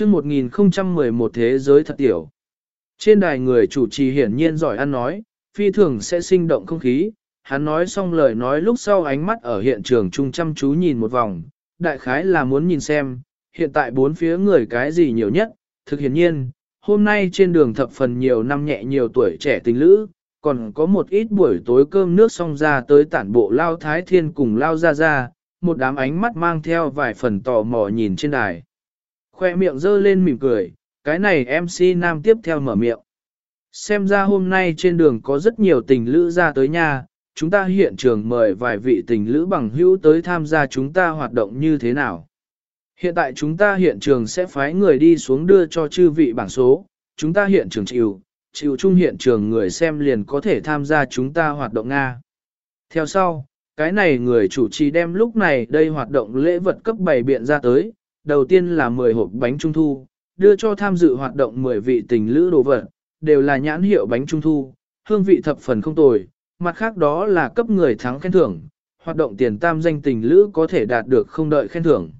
chương 1011 thế giới thật tiểu. Trên đài người chủ trì hiển nhiên giỏi ăn nói, phi thường sẽ sinh động không khí, hắn nói xong lời nói lúc sau ánh mắt ở hiện trường trung chăm chú nhìn một vòng, đại khái là muốn nhìn xem, hiện tại bốn phía người cái gì nhiều nhất, thực hiển nhiên, hôm nay trên đường thập phần nhiều năm nhẹ nhiều tuổi trẻ tình lữ, còn có một ít buổi tối cơm nước xong ra tới tản bộ lao thái thiên cùng lao ra ra, một đám ánh mắt mang theo vài phần tò mò nhìn trên đài. Khoe miệng dơ lên mỉm cười, cái này MC nam tiếp theo mở miệng. Xem ra hôm nay trên đường có rất nhiều tình lữ ra tới nhà, chúng ta hiện trường mời vài vị tình lữ bằng hữu tới tham gia chúng ta hoạt động như thế nào. Hiện tại chúng ta hiện trường sẽ phái người đi xuống đưa cho chư vị bảng số, chúng ta hiện trường chịu, chịu chung hiện trường người xem liền có thể tham gia chúng ta hoạt động Nga. Theo sau, cái này người chủ trì đem lúc này đây hoạt động lễ vật cấp 7 biện ra tới, đầu tiên là 10 hộp bánh trung thu, đưa cho tham dự hoạt động 10 vị tình lữ đồ vật, đều là nhãn hiệu bánh trung thu, hương vị thập phần không tồi, mặt khác đó là cấp người thắng khen thưởng, hoạt động tiền tam danh tình lữ có thể đạt được không đợi khen thưởng.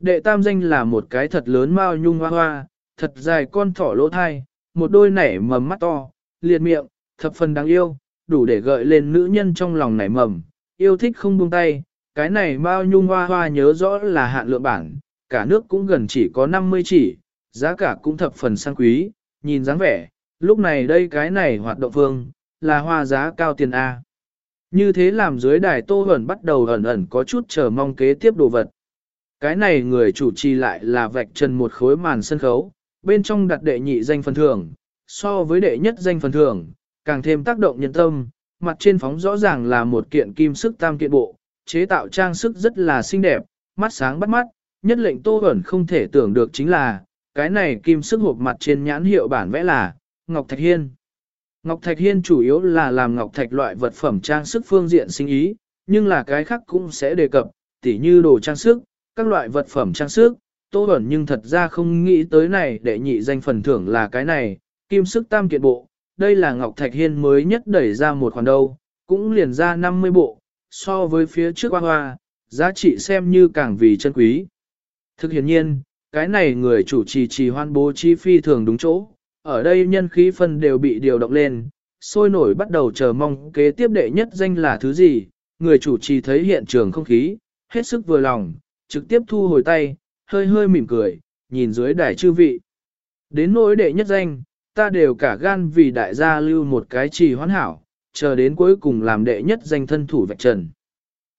Đệ tam danh là một cái thật lớn mao nhung hoa hoa, thật dài con thỏ lỗ thai, một đôi nảy mầm mắt to, liệt miệng, thập phần đáng yêu, đủ để gợi lên nữ nhân trong lòng nảy mầm, yêu thích không buông tay, cái này mao nhung hoa hoa nhớ rõ là hạn lượng bản, cả nước cũng gần chỉ có 50 chỉ, giá cả cũng thập phần sang quý, nhìn dáng vẻ, lúc này đây cái này hoạt động phương, là hoa giá cao tiền A. Như thế làm dưới đài tô ẩn bắt đầu ẩn ẩn có chút chờ mong kế tiếp đồ vật. Cái này người chủ trì lại là vạch trần một khối màn sân khấu, bên trong đặt đệ nhị danh phần thưởng, so với đệ nhất danh phần thưởng, càng thêm tác động nhân tâm, mặt trên phóng rõ ràng là một kiện kim sức tam kiện bộ, chế tạo trang sức rất là xinh đẹp, mắt sáng bắt mắt, nhất lệnh tô ẩn không thể tưởng được chính là, cái này kim sức hộp mặt trên nhãn hiệu bản vẽ là, Ngọc Thạch Hiên. Ngọc Thạch Hiên chủ yếu là làm Ngọc Thạch loại vật phẩm trang sức phương diện sinh ý, nhưng là cái khác cũng sẽ đề cập, tỉ như đồ trang sức, các loại vật phẩm trang sức, Tô Bẩn nhưng thật ra không nghĩ tới này để nhị danh phần thưởng là cái này, kim sức tam kiện bộ, đây là Ngọc Thạch Hiên mới nhất đẩy ra một khoản đâu, cũng liền ra 50 bộ, so với phía trước hoa hoa, giá trị xem như càng vì chân quý. Thực hiện nhiên, cái này người chủ trì trì hoan bố chi phi thường đúng chỗ, ở đây nhân khí phân đều bị điều động lên, sôi nổi bắt đầu chờ mong kế tiếp đệ nhất danh là thứ gì, người chủ trì thấy hiện trường không khí, hết sức vừa lòng, trực tiếp thu hồi tay, hơi hơi mỉm cười, nhìn dưới đài chư vị. Đến nỗi đệ nhất danh, ta đều cả gan vì đại gia lưu một cái trì hoan hảo, chờ đến cuối cùng làm đệ nhất danh thân thủ vạch trần.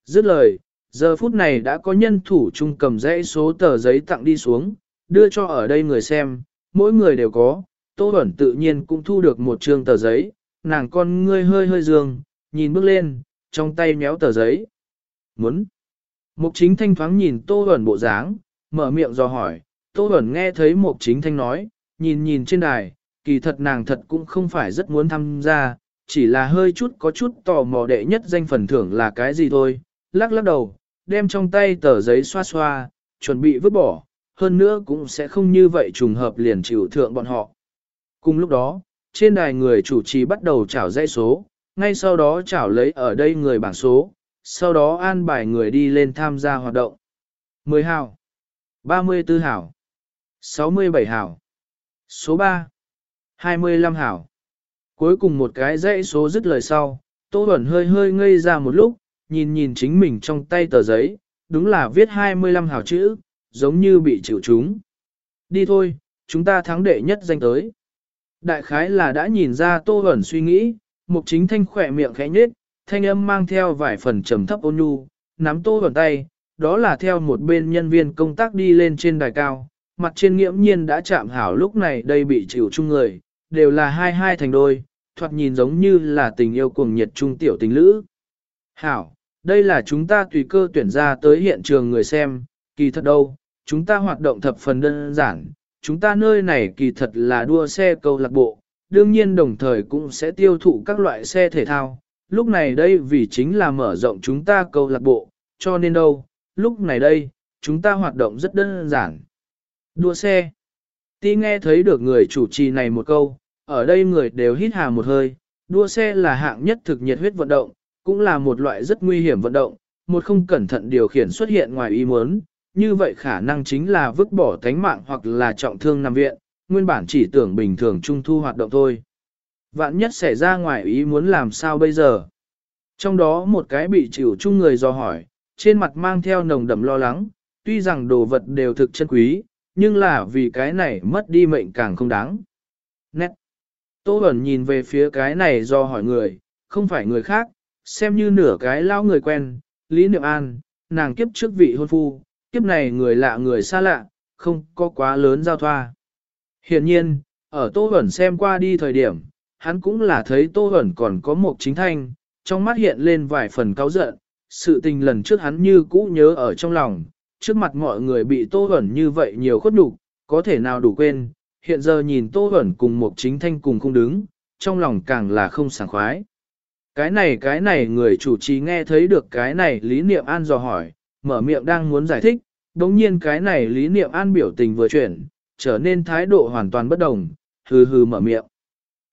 Dứt lời, giờ phút này đã có nhân thủ trung cầm dãy số tờ giấy tặng đi xuống, đưa cho ở đây người xem, mỗi người đều có, Tô Bẩn tự nhiên cũng thu được một trương tờ giấy, nàng con ngươi hơi hơi dương, nhìn bước lên, trong tay méo tờ giấy. Muốn. Mục chính thanh thoáng nhìn Tô Bẩn bộ dáng, mở miệng do hỏi, Tô Bẩn nghe thấy Mục chính thanh nói, nhìn nhìn trên đài, kỳ thật nàng thật cũng không phải rất muốn tham gia, chỉ là hơi chút có chút tò mò đệ nhất danh phần thưởng là cái gì thôi, lắc lắc đầu, đem trong tay tờ giấy xoa xoa, chuẩn bị vứt bỏ, hơn nữa cũng sẽ không như vậy trùng hợp liền chịu thượng bọn họ. Cùng lúc đó, trên đài người chủ trì bắt đầu chảo dãy số, ngay sau đó chảo lấy ở đây người bảng số, sau đó an bài người đi lên tham gia hoạt động. 10 hào, 34 hào, 67 hào, số 3, 25 hào. Cuối cùng một cái dãy số dứt lời sau, Tô Bẩn hơi hơi ngây ra một lúc, nhìn nhìn chính mình trong tay tờ giấy, đúng là viết 25 hào chữ, giống như bị chịu chúng. Đi thôi, chúng ta thắng đệ nhất danh tới. Đại khái là đã nhìn ra Tô Bẩn suy nghĩ, mục chính thanh khỏe miệng khẽ nhết, thanh âm mang theo vài phần trầm thấp ôn nhu, nắm Tô Bẩn tay, đó là theo một bên nhân viên công tác đi lên trên đài cao, mặt trên nghiễm nhiên đã chạm hảo lúc này đây bị chịu chung người, đều là hai hai thành đôi, thoạt nhìn giống như là tình yêu cuồng nhiệt trung tiểu tình lữ. Hảo, đây là chúng ta tùy cơ tuyển ra tới hiện trường người xem, kỳ thật đâu, chúng ta hoạt động thập phần đơn giản, chúng ta nơi này kỳ thật là đua xe câu lạc bộ, đương nhiên đồng thời cũng sẽ tiêu thụ các loại xe thể thao. Lúc này đây vì chính là mở rộng chúng ta câu lạc bộ, cho nên đâu, lúc này đây, chúng ta hoạt động rất đơn giản. Đua xe. Ti nghe thấy được người chủ trì này một câu, ở đây người đều hít hà một hơi, đua xe là hạng nhất thực nhiệt huyết vận động, cũng là một loại rất nguy hiểm vận động, một không cẩn thận điều khiển xuất hiện ngoài ý muốn, như vậy khả năng chính là vứt bỏ tánh mạng hoặc là trọng thương nằm viện, nguyên bản chỉ tưởng bình thường trung thu hoạt động thôi. Vạn nhất xảy ra ngoài ý muốn làm sao bây giờ. Trong đó một cái bị chịu chung người do hỏi, trên mặt mang theo nồng đậm lo lắng, tuy rằng đồ vật đều thực chân quý, nhưng là vì cái này mất đi mệnh càng không đáng. Nét. Tô Bẩn nhìn về phía cái này do hỏi người, không phải người khác, xem như nửa cái lao người quen, Lý Niệm An, nàng kiếp trước vị hôn phu, kiếp này người lạ người xa lạ, không có quá lớn giao thoa. Hiện nhiên, ở Tô Bẩn xem qua đi thời điểm, hắn cũng là thấy Tô Bẩn còn có một chính thanh, trong mắt hiện lên vài phần cáu giận, sự tình lần trước hắn như cũ nhớ ở trong lòng, trước mặt mọi người bị Tô Bẩn như vậy nhiều khuất đục, có thể nào đủ quên, hiện giờ nhìn Tô Bẩn cùng một chính thanh cùng không đứng, trong lòng càng là không sảng khoái. Cái này cái này người chủ trì nghe thấy được cái này Lý Niệm An dò hỏi, mở miệng đang muốn giải thích, đồng nhiên cái này Lý Niệm An biểu tình vừa chuyển, trở nên thái độ hoàn toàn bất đồng, hừ hừ mở miệng.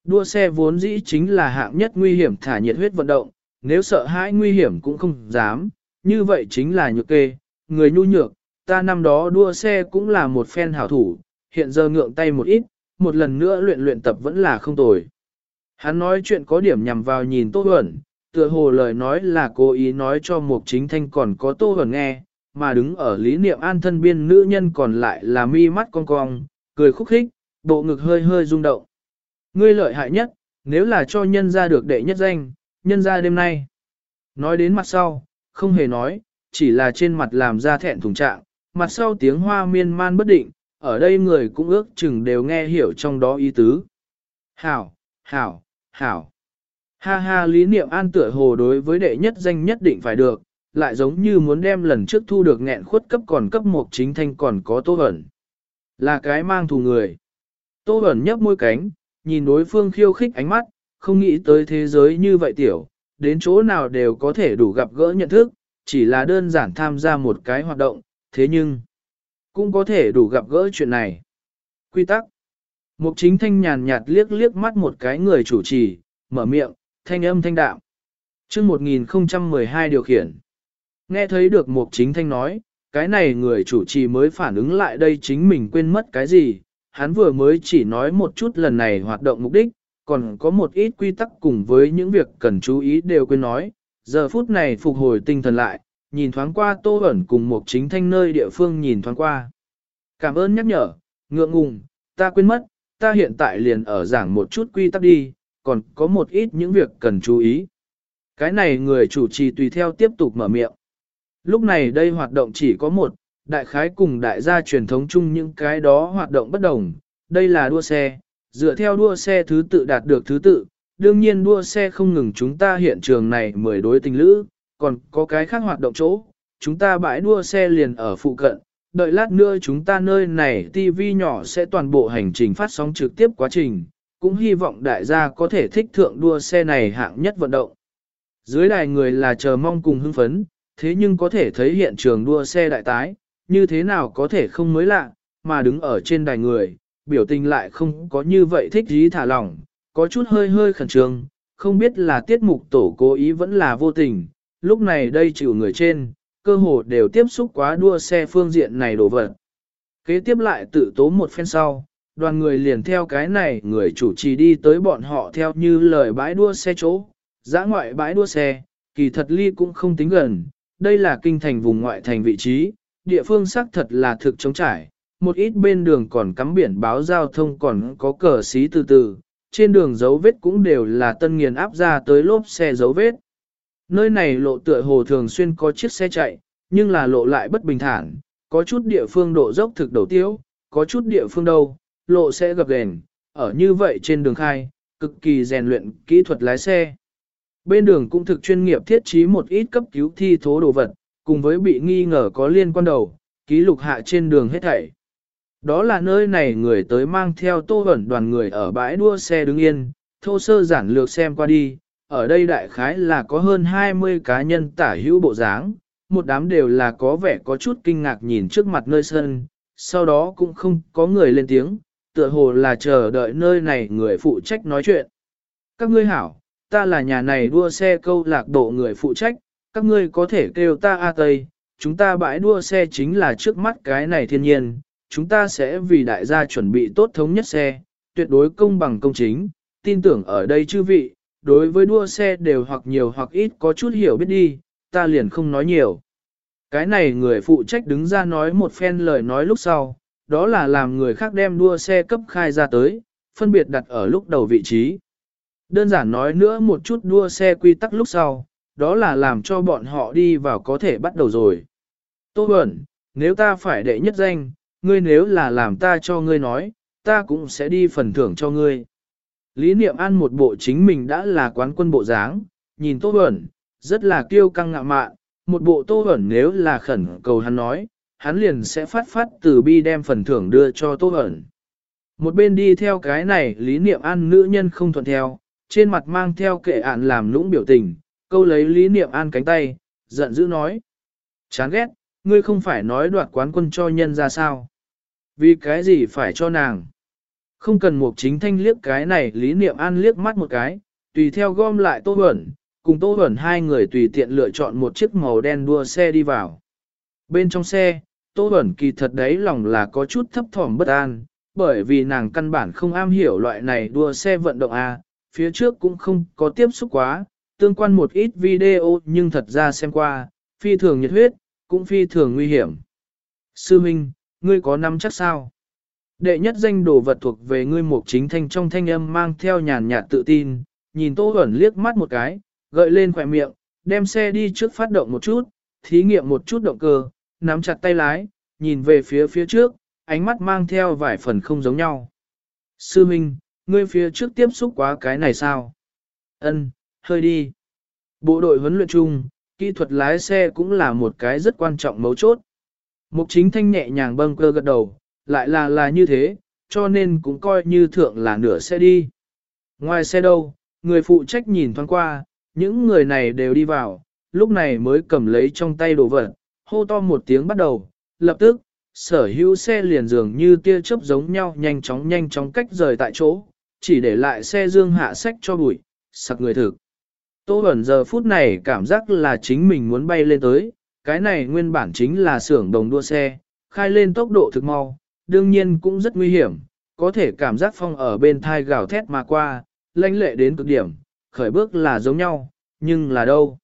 Đua xe vốn dĩ chính là hạng nhất nguy hiểm thả nhiệt huyết vận động, nếu sợ hãi nguy hiểm cũng không dám, như vậy chính là nhược kê, người nhu nhược, ta năm đó đua xe cũng là một phen hảo thủ, hiện giờ ngượng tay một ít, một lần nữa luyện luyện tập vẫn là không tồi. Hắn nói chuyện có điểm nhằm vào nhìn Tô Huẩn, tựa hồ lời nói là cố ý nói cho Mục Chính Thanh còn có Tô Huẩn nghe, mà đứng ở lý niệm an thân biên nữ nhân còn lại là mi mắt cong cong, cười khúc khích, bộ ngực hơi hơi rung động. Ngươi lợi hại nhất, nếu là cho nhân ra được đệ nhất danh, nhân ra đêm nay. Nói đến mặt sau, không hề nói, chỉ là trên mặt làm ra thẹn thùng trạng, mặt sau tiếng hoa miên man bất định, ở đây người cũng ước chừng đều nghe hiểu trong đó ý tứ. Hảo, hảo, hảo. Ha ha lý niệm an tựa hồ đối với đệ nhất danh nhất định phải được, lại giống như muốn đem lần trước thu được nghẹn khuất cấp còn cấp một chính thanh còn có tô ẩn. Là cái mang thù người. Tô ẩn nhấp môi cánh, nhìn đối phương khiêu khích ánh mắt, không nghĩ tới thế giới như vậy tiểu, đến chỗ nào đều có thể đủ gặp gỡ nhận thức, chỉ là đơn giản tham gia một cái hoạt động, thế nhưng cũng có thể đủ gặp gỡ chuyện này. Quy tắc Mục chính thanh nhàn nhạt liếc liếc mắt một cái người chủ trì, mở miệng, thanh âm thanh đạm. chương 1012 điều khiển. Nghe thấy được mục chính thanh nói, cái này người chủ trì mới phản ứng lại đây chính mình quên mất cái gì, hắn vừa mới chỉ nói một chút lần này hoạt động mục đích, còn có một ít quy tắc cùng với những việc cần chú ý đều quên nói, giờ phút này phục hồi tinh thần lại, nhìn thoáng qua tô ẩn cùng Mục chính thanh nơi địa phương nhìn thoáng qua. Cảm ơn nhắc nhở, ngượng ngùng, ta quên mất, ta hiện tại liền ở giảng một chút quy tắc đi, còn có một ít những việc cần chú ý. Cái này người chủ trì tùy theo tiếp tục mở miệng. Lúc này đây hoạt động chỉ có một, đại khái cùng đại gia truyền thống chung những cái đó hoạt động bất đồng, đây là đua xe, dựa theo đua xe thứ tự đạt được thứ tự, đương nhiên đua xe không ngừng chúng ta hiện trường này mười đối tình lữ, còn có cái khác hoạt động chỗ, chúng ta bãi đua xe liền ở phụ cận, đợi lát nữa chúng ta nơi này TV nhỏ sẽ toàn bộ hành trình phát sóng trực tiếp quá trình, cũng hy vọng đại gia có thể thích thượng đua xe này hạng nhất vận động. Dưới đài người là chờ mong cùng hưng phấn, thế nhưng có thể thấy hiện trường đua xe đại tái, như thế nào có thể không mới lạ, mà đứng ở trên đài người, biểu tình lại không có như vậy thích dí thả lỏng, có chút hơi hơi khẩn trương, không biết là tiết mục tổ cố ý vẫn là vô tình, lúc này đây chịu người trên, cơ hồ đều tiếp xúc quá đua xe phương diện này đổ vật. Kế tiếp lại tự tố một phen sau, đoàn người liền theo cái này người chủ trì đi tới bọn họ theo như lời bãi đua xe chỗ, giã ngoại bãi đua xe, kỳ thật ly cũng không tính gần, đây là kinh thành vùng ngoại thành vị trí, địa phương xác thật là thực chống trải, một ít bên đường còn cắm biển báo giao thông còn có cờ xí từ từ, trên đường dấu vết cũng đều là tân nghiền áp ra tới lốp xe dấu vết. Nơi này lộ tựa hồ thường xuyên có chiếc xe chạy, nhưng là lộ lại bất bình thản, có chút địa phương độ dốc thực đầu tiêu, có chút địa phương đâu, lộ sẽ gập ghềnh, ở như vậy trên đường khai, cực kỳ rèn luyện kỹ thuật lái xe. Bên đường cũng thực chuyên nghiệp thiết trí một ít cấp cứu thi thố đồ vật, cùng với bị nghi ngờ có liên quan đầu, ký lục hạ trên đường hết thảy. Đó là nơi này người tới mang theo tô ẩn đoàn người ở bãi đua xe đứng yên, thô sơ giản lược xem qua đi, ở đây đại khái là có hơn 20 cá nhân tả hữu bộ dáng, một đám đều là có vẻ có chút kinh ngạc nhìn trước mặt nơi sân, sau đó cũng không có người lên tiếng, tựa hồ là chờ đợi nơi này người phụ trách nói chuyện. Các ngươi hảo, ta là nhà này đua xe câu lạc bộ người phụ trách, các ngươi có thể kêu ta A Tây, chúng ta bãi đua xe chính là trước mắt cái này thiên nhiên, chúng ta sẽ vì đại gia chuẩn bị tốt thống nhất xe, tuyệt đối công bằng công chính, tin tưởng ở đây chư vị, đối với đua xe đều hoặc nhiều hoặc ít có chút hiểu biết đi, ta liền không nói nhiều. Cái này người phụ trách đứng ra nói một phen lời nói lúc sau, đó là làm người khác đem đua xe cấp khai ra tới, phân biệt đặt ở lúc đầu vị trí. Đơn giản nói nữa một chút đua xe quy tắc lúc sau, đó là làm cho bọn họ đi vào có thể bắt đầu rồi. Tô Bẩn, nếu ta phải đệ nhất danh, ngươi nếu là làm ta cho ngươi nói, ta cũng sẽ đi phần thưởng cho ngươi. Lý Niệm An một bộ chính mình đã là quán quân bộ dáng, nhìn Tô Bẩn, rất là kiêu căng ngạo mạn, một bộ Tô Bẩn nếu là khẩn cầu hắn nói, hắn liền sẽ phát phát từ bi đem phần thưởng đưa cho Tô Bẩn. Một bên đi theo cái này Lý Niệm An nữ nhân không thuận theo, trên mặt mang theo kệ ạn làm lũng biểu tình, câu lấy Lý Niệm An cánh tay, giận dữ nói. Chán ghét, ngươi không phải nói đoạt quán quân cho nhân ra sao? Vì cái gì phải cho nàng? Không cần một chính thanh liếc cái này Lý Niệm An liếc mắt một cái, tùy theo gom lại Tô Bẩn, cùng Tô Bẩn hai người tùy tiện lựa chọn một chiếc màu đen đua xe đi vào. Bên trong xe, Tô Bẩn kỳ thật đấy lòng là có chút thấp thỏm bất an, bởi vì nàng căn bản không am hiểu loại này đua xe vận động A, phía trước cũng không có tiếp xúc quá, tương quan một ít video nhưng thật ra xem qua, phi thường nhiệt huyết, cũng phi thường nguy hiểm. Sư Minh, ngươi có nắm chắc sao? Đệ nhất danh đồ vật thuộc về ngươi mục chính thanh trong thanh âm mang theo nhàn nhạt tự tin, nhìn Tô Huẩn liếc mắt một cái, gợi lên khỏe miệng, đem xe đi trước phát động một chút, thí nghiệm một chút động cơ, nắm chặt tay lái, nhìn về phía phía trước, ánh mắt mang theo vài phần không giống nhau. Sư Minh, ngươi phía trước tiếp xúc quá cái này sao? Ân, hơi đi. Bộ đội huấn luyện chung, kỹ thuật lái xe cũng là một cái rất quan trọng mấu chốt. Mục chính thanh nhẹ nhàng bâng cơ gật đầu, lại là là như thế, cho nên cũng coi như thượng là nửa xe đi. Ngoài xe đâu, người phụ trách nhìn thoáng qua, những người này đều đi vào, lúc này mới cầm lấy trong tay đồ vật, hô to một tiếng bắt đầu, lập tức, sở hữu xe liền dường như tia chớp giống nhau nhanh chóng nhanh chóng cách rời tại chỗ, chỉ để lại xe dương hạ sách cho bụi, sặc người thực. Tô ẩn giờ phút này cảm giác là chính mình muốn bay lên tới, cái này nguyên bản chính là xưởng đồng đua xe, khai lên tốc độ thực mau, đương nhiên cũng rất nguy hiểm, có thể cảm giác phong ở bên thai gào thét mà qua, lãnh lệ đến cực điểm, khởi bước là giống nhau, nhưng là đâu.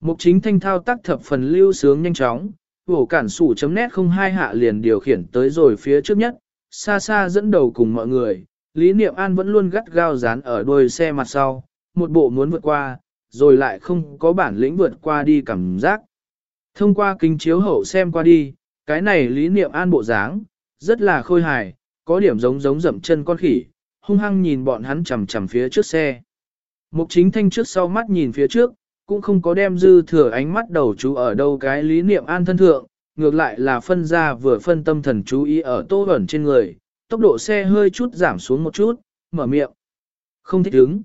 Mục chính thanh thao tác thập phần lưu sướng nhanh chóng, vổ cản sủ chấm nét không hai hạ liền điều khiển tới rồi phía trước nhất, xa xa dẫn đầu cùng mọi người, Lý Niệm An vẫn luôn gắt gao dán ở đuôi xe mặt sau, một bộ muốn vượt qua, rồi lại không có bản lĩnh vượt qua đi cảm giác. Thông qua kính chiếu hậu xem qua đi, cái này Lý Niệm An bộ dáng, rất là khôi hài, có điểm giống giống dậm chân con khỉ, hung hăng nhìn bọn hắn chầm chầm phía trước xe. Mục chính thanh trước sau mắt nhìn phía trước, cũng không có đem dư thừa ánh mắt đầu chú ở đâu cái lý niệm an thân thượng, ngược lại là phân ra vừa phân tâm thần chú ý ở tô ẩn trên người, tốc độ xe hơi chút giảm xuống một chút, mở miệng. Không thích đứng.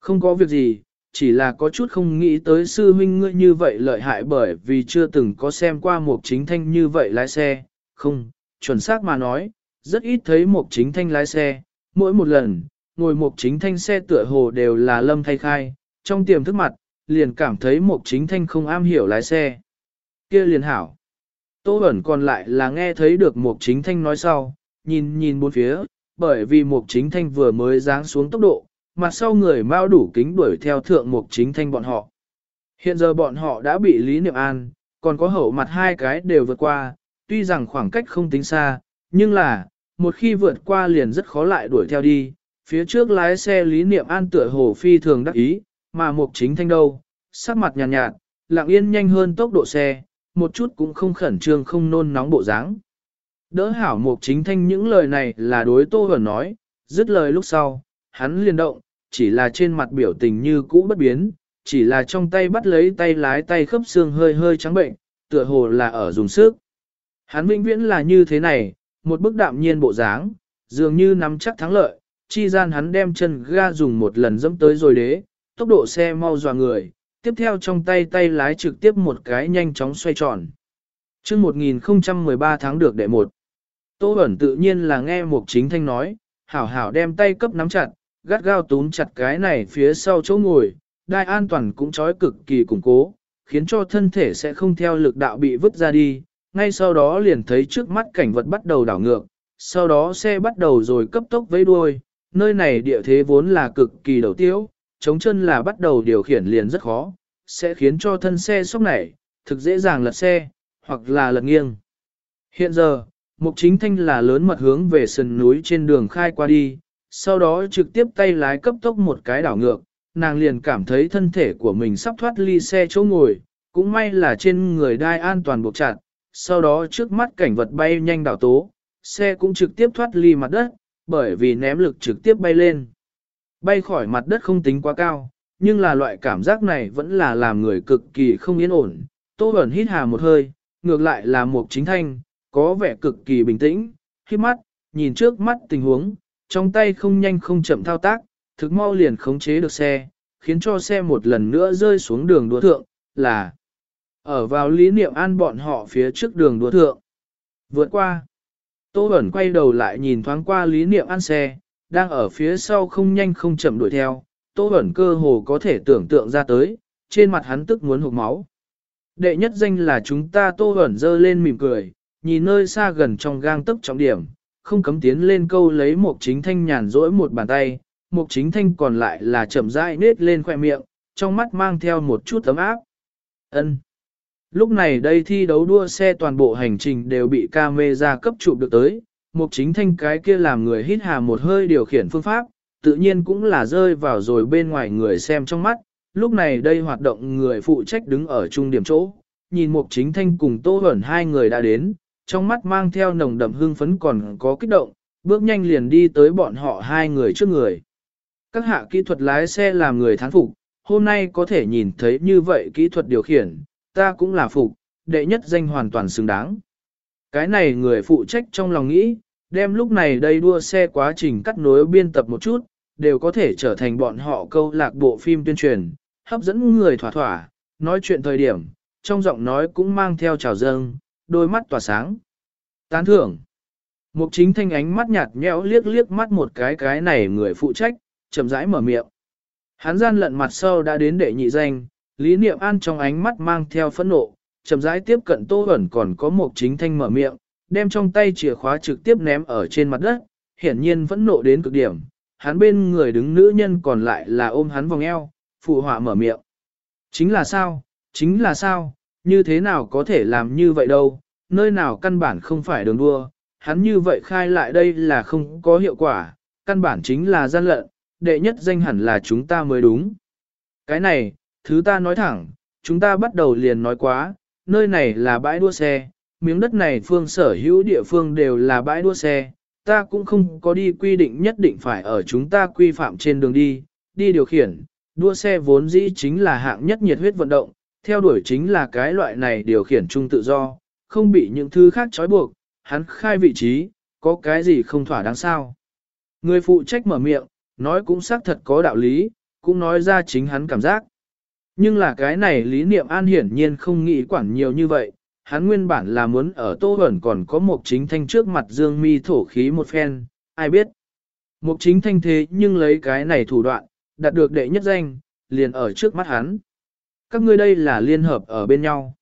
Không có việc gì, chỉ là có chút không nghĩ tới sư huynh ngươi như vậy lợi hại bởi vì chưa từng có xem qua một chính thanh như vậy lái xe. Không, chuẩn xác mà nói, rất ít thấy một chính thanh lái xe, mỗi một lần, ngồi một chính thanh xe tựa hồ đều là lâm thay khai, trong tiềm thức mặt, liền cảm thấy một chính thanh không am hiểu lái xe. kia liền hảo. Tô ẩn còn lại là nghe thấy được một chính thanh nói sau, nhìn nhìn bốn phía, bởi vì một chính thanh vừa mới giáng xuống tốc độ, mặt sau người mau đủ kính đuổi theo thượng một chính thanh bọn họ. Hiện giờ bọn họ đã bị Lý Niệm An, còn có hậu mặt hai cái đều vượt qua, tuy rằng khoảng cách không tính xa, nhưng là, một khi vượt qua liền rất khó lại đuổi theo đi. Phía trước lái xe Lý Niệm An tựa hồ phi thường đắc ý, mà mục chính thanh đâu, sắc mặt nhàn nhạt, nhạt, lặng yên nhanh hơn tốc độ xe, một chút cũng không khẩn trương không nôn nóng bộ dáng. Đỡ hảo mục chính thanh những lời này là đối tô hẩn nói, dứt lời lúc sau, hắn liền động, chỉ là trên mặt biểu tình như cũ bất biến, chỉ là trong tay bắt lấy tay lái tay khớp xương hơi hơi trắng bệnh, tựa hồ là ở dùng sức. Hắn vĩnh viễn là như thế này, một bức đạm nhiên bộ dáng, dường như nắm chắc thắng lợi, chi gian hắn đem chân ga dùng một lần dẫm tới rồi đế, tốc độ xe mau dò người, tiếp theo trong tay tay lái trực tiếp một cái nhanh chóng xoay tròn. chương 1013 tháng được đệ một. Tô Bẩn tự nhiên là nghe Mục Chính Thanh nói, hảo hảo đem tay cấp nắm chặt, gắt gao túm chặt cái này phía sau chỗ ngồi, đai an toàn cũng trói cực kỳ củng cố, khiến cho thân thể sẽ không theo lực đạo bị vứt ra đi, ngay sau đó liền thấy trước mắt cảnh vật bắt đầu đảo ngược, sau đó xe bắt đầu rồi cấp tốc vẫy đuôi, nơi này địa thế vốn là cực kỳ đầu tiếu, chống chân là bắt đầu điều khiển liền rất khó, sẽ khiến cho thân xe sốc nảy, thực dễ dàng lật xe, hoặc là lật nghiêng. Hiện giờ, Mục Chính Thanh là lớn mật hướng về sườn núi trên đường khai qua đi, sau đó trực tiếp tay lái cấp tốc một cái đảo ngược, nàng liền cảm thấy thân thể của mình sắp thoát ly xe chỗ ngồi, cũng may là trên người đai an toàn buộc chặt, sau đó trước mắt cảnh vật bay nhanh đảo tố, xe cũng trực tiếp thoát ly mặt đất, bởi vì ném lực trực tiếp bay lên. Bay khỏi mặt đất không tính quá cao, nhưng là loại cảm giác này vẫn là làm người cực kỳ không yên ổn. Tô Bẩn hít hà một hơi, ngược lại là một chính thanh, có vẻ cực kỳ bình tĩnh, khi mắt, nhìn trước mắt tình huống, trong tay không nhanh không chậm thao tác, thực mau liền khống chế được xe, khiến cho xe một lần nữa rơi xuống đường đua thượng, là ở vào lý niệm an bọn họ phía trước đường đua thượng. Vượt qua, Tô Bẩn quay đầu lại nhìn thoáng qua lý niệm an xe, đang ở phía sau không nhanh không chậm đuổi theo, Tô Bẩn cơ hồ có thể tưởng tượng ra tới, trên mặt hắn tức muốn hụt máu. Đệ nhất danh là chúng ta Tô Bẩn dơ lên mỉm cười, nhìn nơi xa gần trong gang tức trọng điểm, không cấm tiến lên câu lấy một chính thanh nhàn rỗi một bàn tay, một chính thanh còn lại là chậm rãi nết lên khoẻ miệng, trong mắt mang theo một chút tấm áp. ân Lúc này đây thi đấu đua xe toàn bộ hành trình đều bị camera cấp chụp được tới, mục chính thanh cái kia làm người hít hà một hơi điều khiển phương pháp, tự nhiên cũng là rơi vào rồi bên ngoài người xem trong mắt. Lúc này đây hoạt động người phụ trách đứng ở trung điểm chỗ, nhìn mục chính thanh cùng tô hẩn hai người đã đến, trong mắt mang theo nồng đậm hương phấn còn có kích động, bước nhanh liền đi tới bọn họ hai người trước người. Các hạ kỹ thuật lái xe làm người thán phục, hôm nay có thể nhìn thấy như vậy kỹ thuật điều khiển, ta cũng là phục, đệ nhất danh hoàn toàn xứng đáng. Cái này người phụ trách trong lòng nghĩ, đem lúc này đây đua xe quá trình cắt nối biên tập một chút, đều có thể trở thành bọn họ câu lạc bộ phim tuyên truyền, hấp dẫn người thỏa thỏa, nói chuyện thời điểm, trong giọng nói cũng mang theo trào dâng, đôi mắt tỏa sáng. Tán thưởng. Mục chính thanh ánh mắt nhạt nhẽo liếc liếc mắt một cái cái này người phụ trách, chậm rãi mở miệng. Hắn gian lận mặt sau đã đến đệ nhị danh, Lý Niệm An trong ánh mắt mang theo phẫn nộ, chậm rãi tiếp cận Tô Huẩn còn có một chính thanh mở miệng, đem trong tay chìa khóa trực tiếp ném ở trên mặt đất, hiển nhiên phẫn nộ đến cực điểm. Hắn bên người đứng nữ nhân còn lại là ôm hắn vòng eo, phụ họa mở miệng. Chính là sao, chính là sao, như thế nào có thể làm như vậy đâu, nơi nào căn bản không phải đường đua, hắn như vậy khai lại đây là không có hiệu quả, căn bản chính là gian lận, đệ nhất danh hẳn là chúng ta mới đúng. Cái này, thứ ta nói thẳng, chúng ta bắt đầu liền nói quá, nơi này là bãi đua xe, miếng đất này phương sở hữu địa phương đều là bãi đua xe, ta cũng không có đi quy định nhất định phải ở chúng ta quy phạm trên đường đi, đi điều khiển, đua xe vốn dĩ chính là hạng nhất nhiệt huyết vận động, theo đuổi chính là cái loại này điều khiển chung tự do, không bị những thứ khác trói buộc, hắn khai vị trí, có cái gì không thỏa đáng sao. Người phụ trách mở miệng, nói cũng xác thật có đạo lý, cũng nói ra chính hắn cảm giác. Nhưng là cái này lý niệm an hiển nhiên không nghĩ quản nhiều như vậy, hắn nguyên bản là muốn ở tô ẩn còn có một chính thanh trước mặt dương mi thổ khí một phen, ai biết. Một chính thanh thế nhưng lấy cái này thủ đoạn, đạt được đệ nhất danh, liền ở trước mắt hắn. Các ngươi đây là liên hợp ở bên nhau.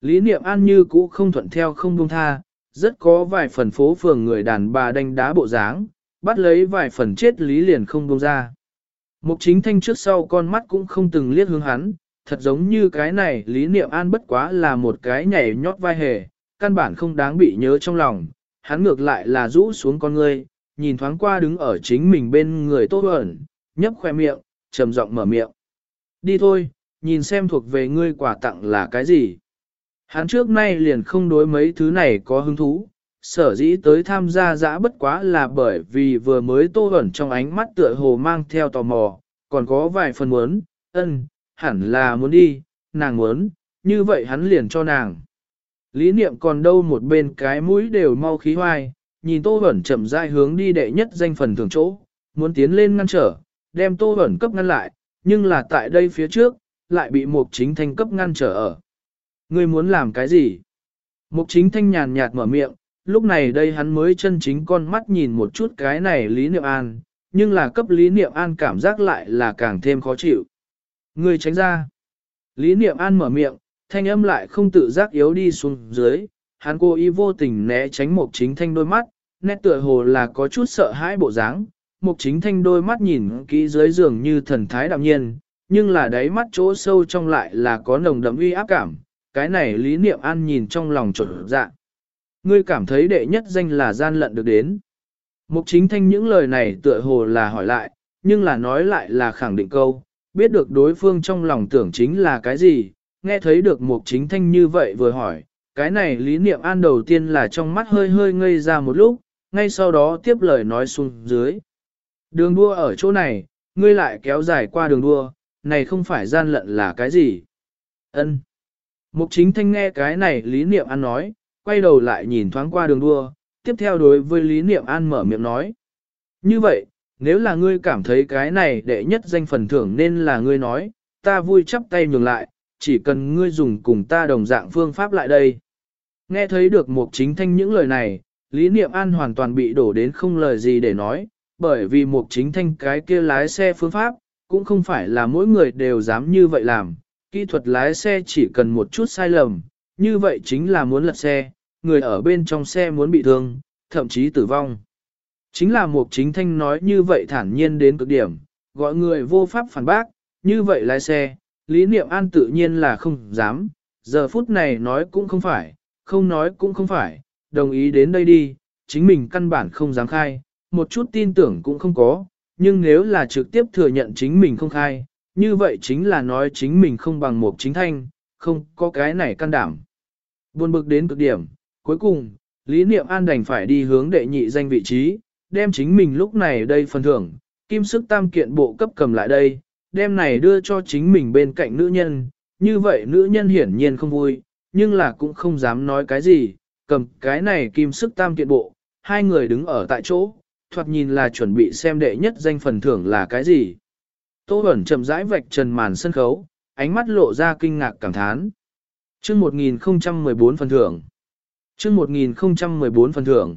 Lý niệm an như cũ không thuận theo không buông tha, rất có vài phần phố phường người đàn bà đánh đá bộ dáng, bắt lấy vài phần chết lý liền không buông ra. Mục chính thanh trước sau con mắt cũng không từng liếc hướng hắn, thật giống như cái này lý niệm an bất quá là một cái nhảy nhót vai hề, căn bản không đáng bị nhớ trong lòng, hắn ngược lại là rũ xuống con ngươi, nhìn thoáng qua đứng ở chính mình bên người tốt ẩn, nhấp khoe miệng, trầm giọng mở miệng. Đi thôi, nhìn xem thuộc về ngươi quà tặng là cái gì. Hắn trước nay liền không đối mấy thứ này có hứng thú, sở dĩ tới tham gia dã bất quá là bởi vì vừa mới tô ẩn trong ánh mắt tựa hồ mang theo tò mò, còn có vài phần muốn, ân, hẳn là muốn đi, nàng muốn, như vậy hắn liền cho nàng. Lý niệm còn đâu một bên cái mũi đều mau khí hoai, nhìn tô ẩn chậm rãi hướng đi đệ nhất danh phần thường chỗ, muốn tiến lên ngăn trở, đem tô ẩn cấp ngăn lại, nhưng là tại đây phía trước, lại bị một chính thanh cấp ngăn trở ở. Ngươi muốn làm cái gì? Mục chính thanh nhàn nhạt mở miệng, lúc này đây hắn mới chân chính con mắt nhìn một chút cái này Lý Niệm An, nhưng là cấp Lý Niệm An cảm giác lại là càng thêm khó chịu. người tránh ra. Lý Niệm An mở miệng, thanh âm lại không tự giác yếu đi xuống dưới, hắn cố ý vô tình né tránh Mục Chính Thanh đôi mắt, nét tựa hồ là có chút sợ hãi bộ dáng. Mục Chính Thanh đôi mắt nhìn kỹ dưới giường như thần thái đạm nhiên, nhưng là đáy mắt chỗ sâu trong lại là có nồng đậm uy áp cảm, cái này lý niệm an nhìn trong lòng trộn dạ. Ngươi cảm thấy đệ nhất danh là gian lận được đến. Mục chính thanh những lời này tựa hồ là hỏi lại, nhưng là nói lại là khẳng định câu, biết được đối phương trong lòng tưởng chính là cái gì, nghe thấy được mục chính thanh như vậy vừa hỏi, cái này lý niệm an đầu tiên là trong mắt hơi hơi ngây ra một lúc, ngay sau đó tiếp lời nói xuống dưới. Đường đua ở chỗ này, ngươi lại kéo dài qua đường đua, này không phải gian lận là cái gì? Ân. Mục chính thanh nghe cái này lý niệm an nói, quay đầu lại nhìn thoáng qua đường đua, tiếp theo đối với lý niệm an mở miệng nói. Như vậy, nếu là ngươi cảm thấy cái này đệ nhất danh phần thưởng nên là ngươi nói, ta vui chắp tay nhường lại, chỉ cần ngươi dùng cùng ta đồng dạng phương pháp lại đây. Nghe thấy được mục chính thanh những lời này, lý niệm an hoàn toàn bị đổ đến không lời gì để nói, bởi vì mục chính thanh cái kia lái xe phương pháp, cũng không phải là mỗi người đều dám như vậy làm, kỹ thuật lái xe chỉ cần một chút sai lầm, như vậy chính là muốn lật xe, người ở bên trong xe muốn bị thương, thậm chí tử vong. Chính là một chính thanh nói như vậy thản nhiên đến cực điểm, gọi người vô pháp phản bác, như vậy lái xe, lý niệm an tự nhiên là không dám, giờ phút này nói cũng không phải, không nói cũng không phải, đồng ý đến đây đi, chính mình căn bản không dám khai, một chút tin tưởng cũng không có, nhưng nếu là trực tiếp thừa nhận chính mình không khai, như vậy chính là nói chính mình không bằng một chính thanh, không có cái này can đảm. Buồn bực đến cực điểm, cuối cùng, Lý Niệm An đành phải đi hướng đệ nhị danh vị trí, đem chính mình lúc này đây phần thưởng, kim sức tam kiện bộ cấp cầm lại đây, đem này đưa cho chính mình bên cạnh nữ nhân, như vậy nữ nhân hiển nhiên không vui, nhưng là cũng không dám nói cái gì, cầm cái này kim sức tam kiện bộ, hai người đứng ở tại chỗ, thoạt nhìn là chuẩn bị xem đệ nhất danh phần thưởng là cái gì. Tô Bẩn chậm rãi vạch trần màn sân khấu, ánh mắt lộ ra kinh ngạc cảm thán. chương 1014 phần thưởng chương 1014 phần thưởng.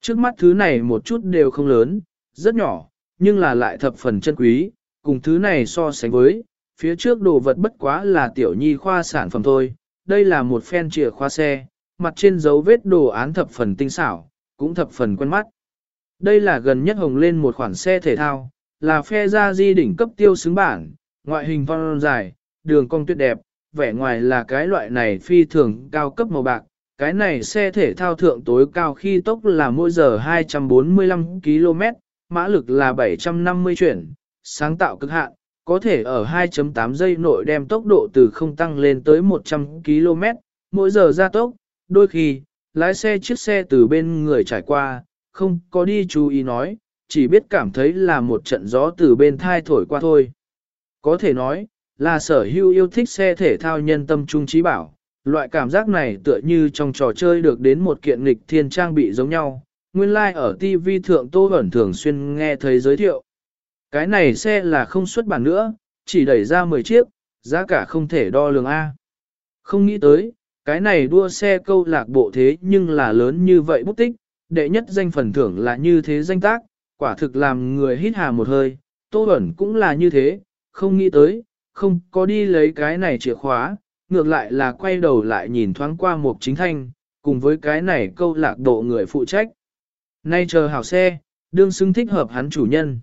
Trước mắt thứ này một chút đều không lớn, rất nhỏ, nhưng là lại thập phần chân quý, cùng thứ này so sánh với, phía trước đồ vật bất quá là tiểu nhi khoa sản phẩm thôi. Đây là một phen chìa khoa xe, mặt trên dấu vết đồ án thập phần tinh xảo, cũng thập phần quen mắt. Đây là gần nhất hồng lên một khoản xe thể thao, là phe ra di đỉnh cấp tiêu xứng bản, ngoại hình phong dài, đường cong tuyệt đẹp, vẻ ngoài là cái loại này phi thường cao cấp màu bạc. Cái này xe thể thao thượng tối cao khi tốc là mỗi giờ 245 km, mã lực là 750 chuyển, sáng tạo cực hạn, có thể ở 2.8 giây nội đem tốc độ từ không tăng lên tới 100 km, mỗi giờ ra tốc, đôi khi, lái xe chiếc xe từ bên người trải qua, không có đi chú ý nói, chỉ biết cảm thấy là một trận gió từ bên thai thổi qua thôi. Có thể nói, là sở hữu yêu thích xe thể thao nhân tâm trung trí bảo, loại cảm giác này tựa như trong trò chơi được đến một kiện nghịch thiên trang bị giống nhau. Nguyên lai like ở TV thượng Tô Bẩn thường xuyên nghe thấy giới thiệu. Cái này xe là không xuất bản nữa, chỉ đẩy ra 10 chiếc, giá cả không thể đo lường A. Không nghĩ tới, cái này đua xe câu lạc bộ thế nhưng là lớn như vậy bút tích, đệ nhất danh phần thưởng là như thế danh tác, quả thực làm người hít hà một hơi, Tô Bẩn cũng là như thế, không nghĩ tới, không có đi lấy cái này chìa khóa, ngược lại là quay đầu lại nhìn thoáng qua một chính thanh, cùng với cái này câu lạc bộ người phụ trách. Nay chờ hảo xe, đương xưng thích hợp hắn chủ nhân.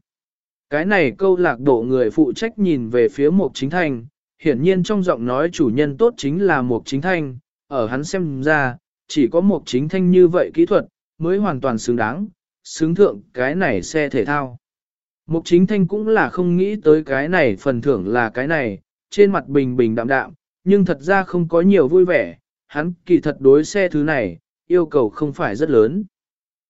Cái này câu lạc bộ người phụ trách nhìn về phía một chính thanh, hiển nhiên trong giọng nói chủ nhân tốt chính là một chính thanh, ở hắn xem ra, chỉ có một chính thanh như vậy kỹ thuật, mới hoàn toàn xứng đáng, xứng thượng cái này xe thể thao. Mục chính thanh cũng là không nghĩ tới cái này phần thưởng là cái này, trên mặt bình bình đạm đạm, nhưng thật ra không có nhiều vui vẻ, hắn kỳ thật đối xe thứ này, yêu cầu không phải rất lớn.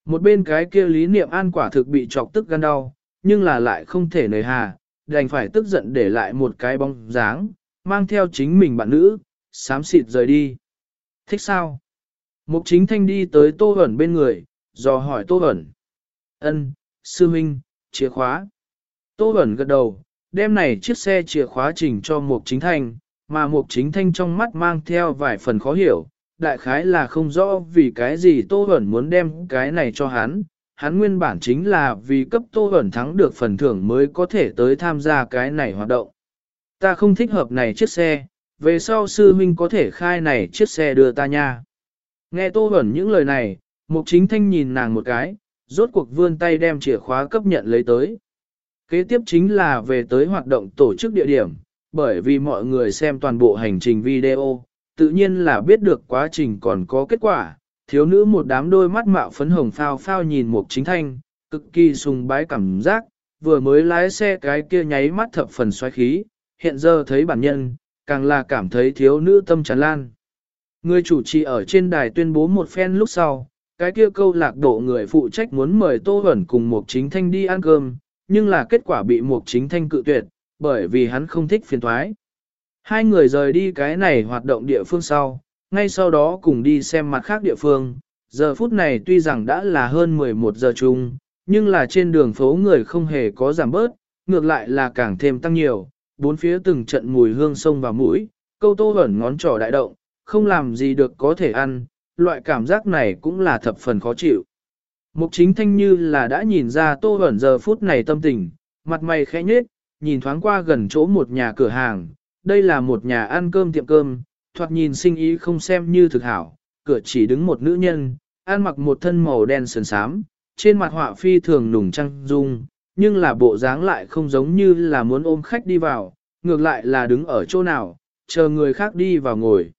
Một bên cái kia lý niệm an quả thực bị chọc tức gan đau, nhưng là lại không thể nời hà, đành phải tức giận để lại một cái bóng dáng, mang theo chính mình bạn nữ, sám xịt rời đi. Thích sao? Mục chính thanh đi tới tô ẩn bên người, dò hỏi tô ẩn. Ân, sư huynh, chìa khóa. Tô ẩn gật đầu, đem này chiếc xe chìa khóa chỉnh cho Mục Chính Thanh, mà Mục Chính Thanh trong mắt mang theo vài phần khó hiểu, đại khái là không rõ vì cái gì Tô Huẩn muốn đem cái này cho hắn. Hắn nguyên bản chính là vì cấp Tô Huẩn thắng được phần thưởng mới có thể tới tham gia cái này hoạt động. Ta không thích hợp này chiếc xe, về sau sư huynh có thể khai này chiếc xe đưa ta nha. Nghe Tô Huẩn những lời này, Mục Chính Thanh nhìn nàng một cái, rốt cuộc vươn tay đem chìa khóa cấp nhận lấy tới. Kế tiếp chính là về tới hoạt động tổ chức địa điểm, bởi vì mọi người xem toàn bộ hành trình video, tự nhiên là biết được quá trình còn có kết quả. Thiếu nữ một đám đôi mắt mạo phấn hồng phao phao nhìn Mục Chính Thanh, cực kỳ sùng bái cảm giác, vừa mới lái xe cái kia nháy mắt thập phần xoáy khí, hiện giờ thấy bản nhân, càng là cảm thấy thiếu nữ tâm tràn lan. Người chủ trì ở trên đài tuyên bố một phen lúc sau, cái kia câu lạc bộ người phụ trách muốn mời Tô Huẩn cùng Mục Chính Thanh đi ăn cơm, nhưng là kết quả bị Mục Chính Thanh cự tuyệt, bởi vì hắn không thích phiền thoái. Hai người rời đi cái này hoạt động địa phương sau, ngay sau đó cùng đi xem mặt khác địa phương. Giờ phút này tuy rằng đã là hơn 11 giờ chung, nhưng là trên đường phố người không hề có giảm bớt, ngược lại là càng thêm tăng nhiều, bốn phía từng trận mùi hương sông vào mũi, câu tô hẩn ngón trỏ đại động, không làm gì được có thể ăn, loại cảm giác này cũng là thập phần khó chịu. Mục chính thanh như là đã nhìn ra tô hẩn giờ phút này tâm tình, mặt mày khẽ nhếch, nhìn thoáng qua gần chỗ một nhà cửa hàng, đây là một nhà ăn cơm tiệm cơm, thoạt nhìn sinh ý không xem như thực hảo, cửa chỉ đứng một nữ nhân, ăn mặc một thân màu đen sườn xám, trên mặt họa phi thường nùng trăng dung, nhưng là bộ dáng lại không giống như là muốn ôm khách đi vào, ngược lại là đứng ở chỗ nào, chờ người khác đi vào ngồi.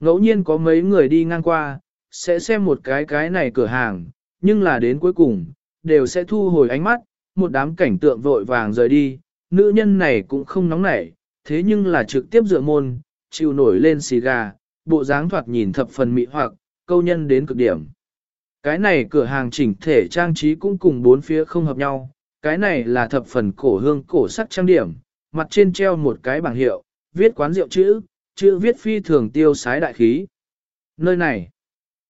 Ngẫu nhiên có mấy người đi ngang qua, sẽ xem một cái cái này cửa hàng, nhưng là đến cuối cùng, đều sẽ thu hồi ánh mắt, một đám cảnh tượng vội vàng rời đi, nữ nhân này cũng không nóng nảy, thế nhưng là trực tiếp dựa môn, chịu nổi lên xì gà, bộ dáng thoạt nhìn thập phần mị hoặc, câu nhân đến cực điểm. Cái này cửa hàng chỉnh thể trang trí cũng cùng bốn phía không hợp nhau, cái này là thập phần cổ hương cổ sắc trang điểm, mặt trên treo một cái bảng hiệu, viết quán rượu chữ, chữ viết phi thường tiêu sái đại khí. Nơi này,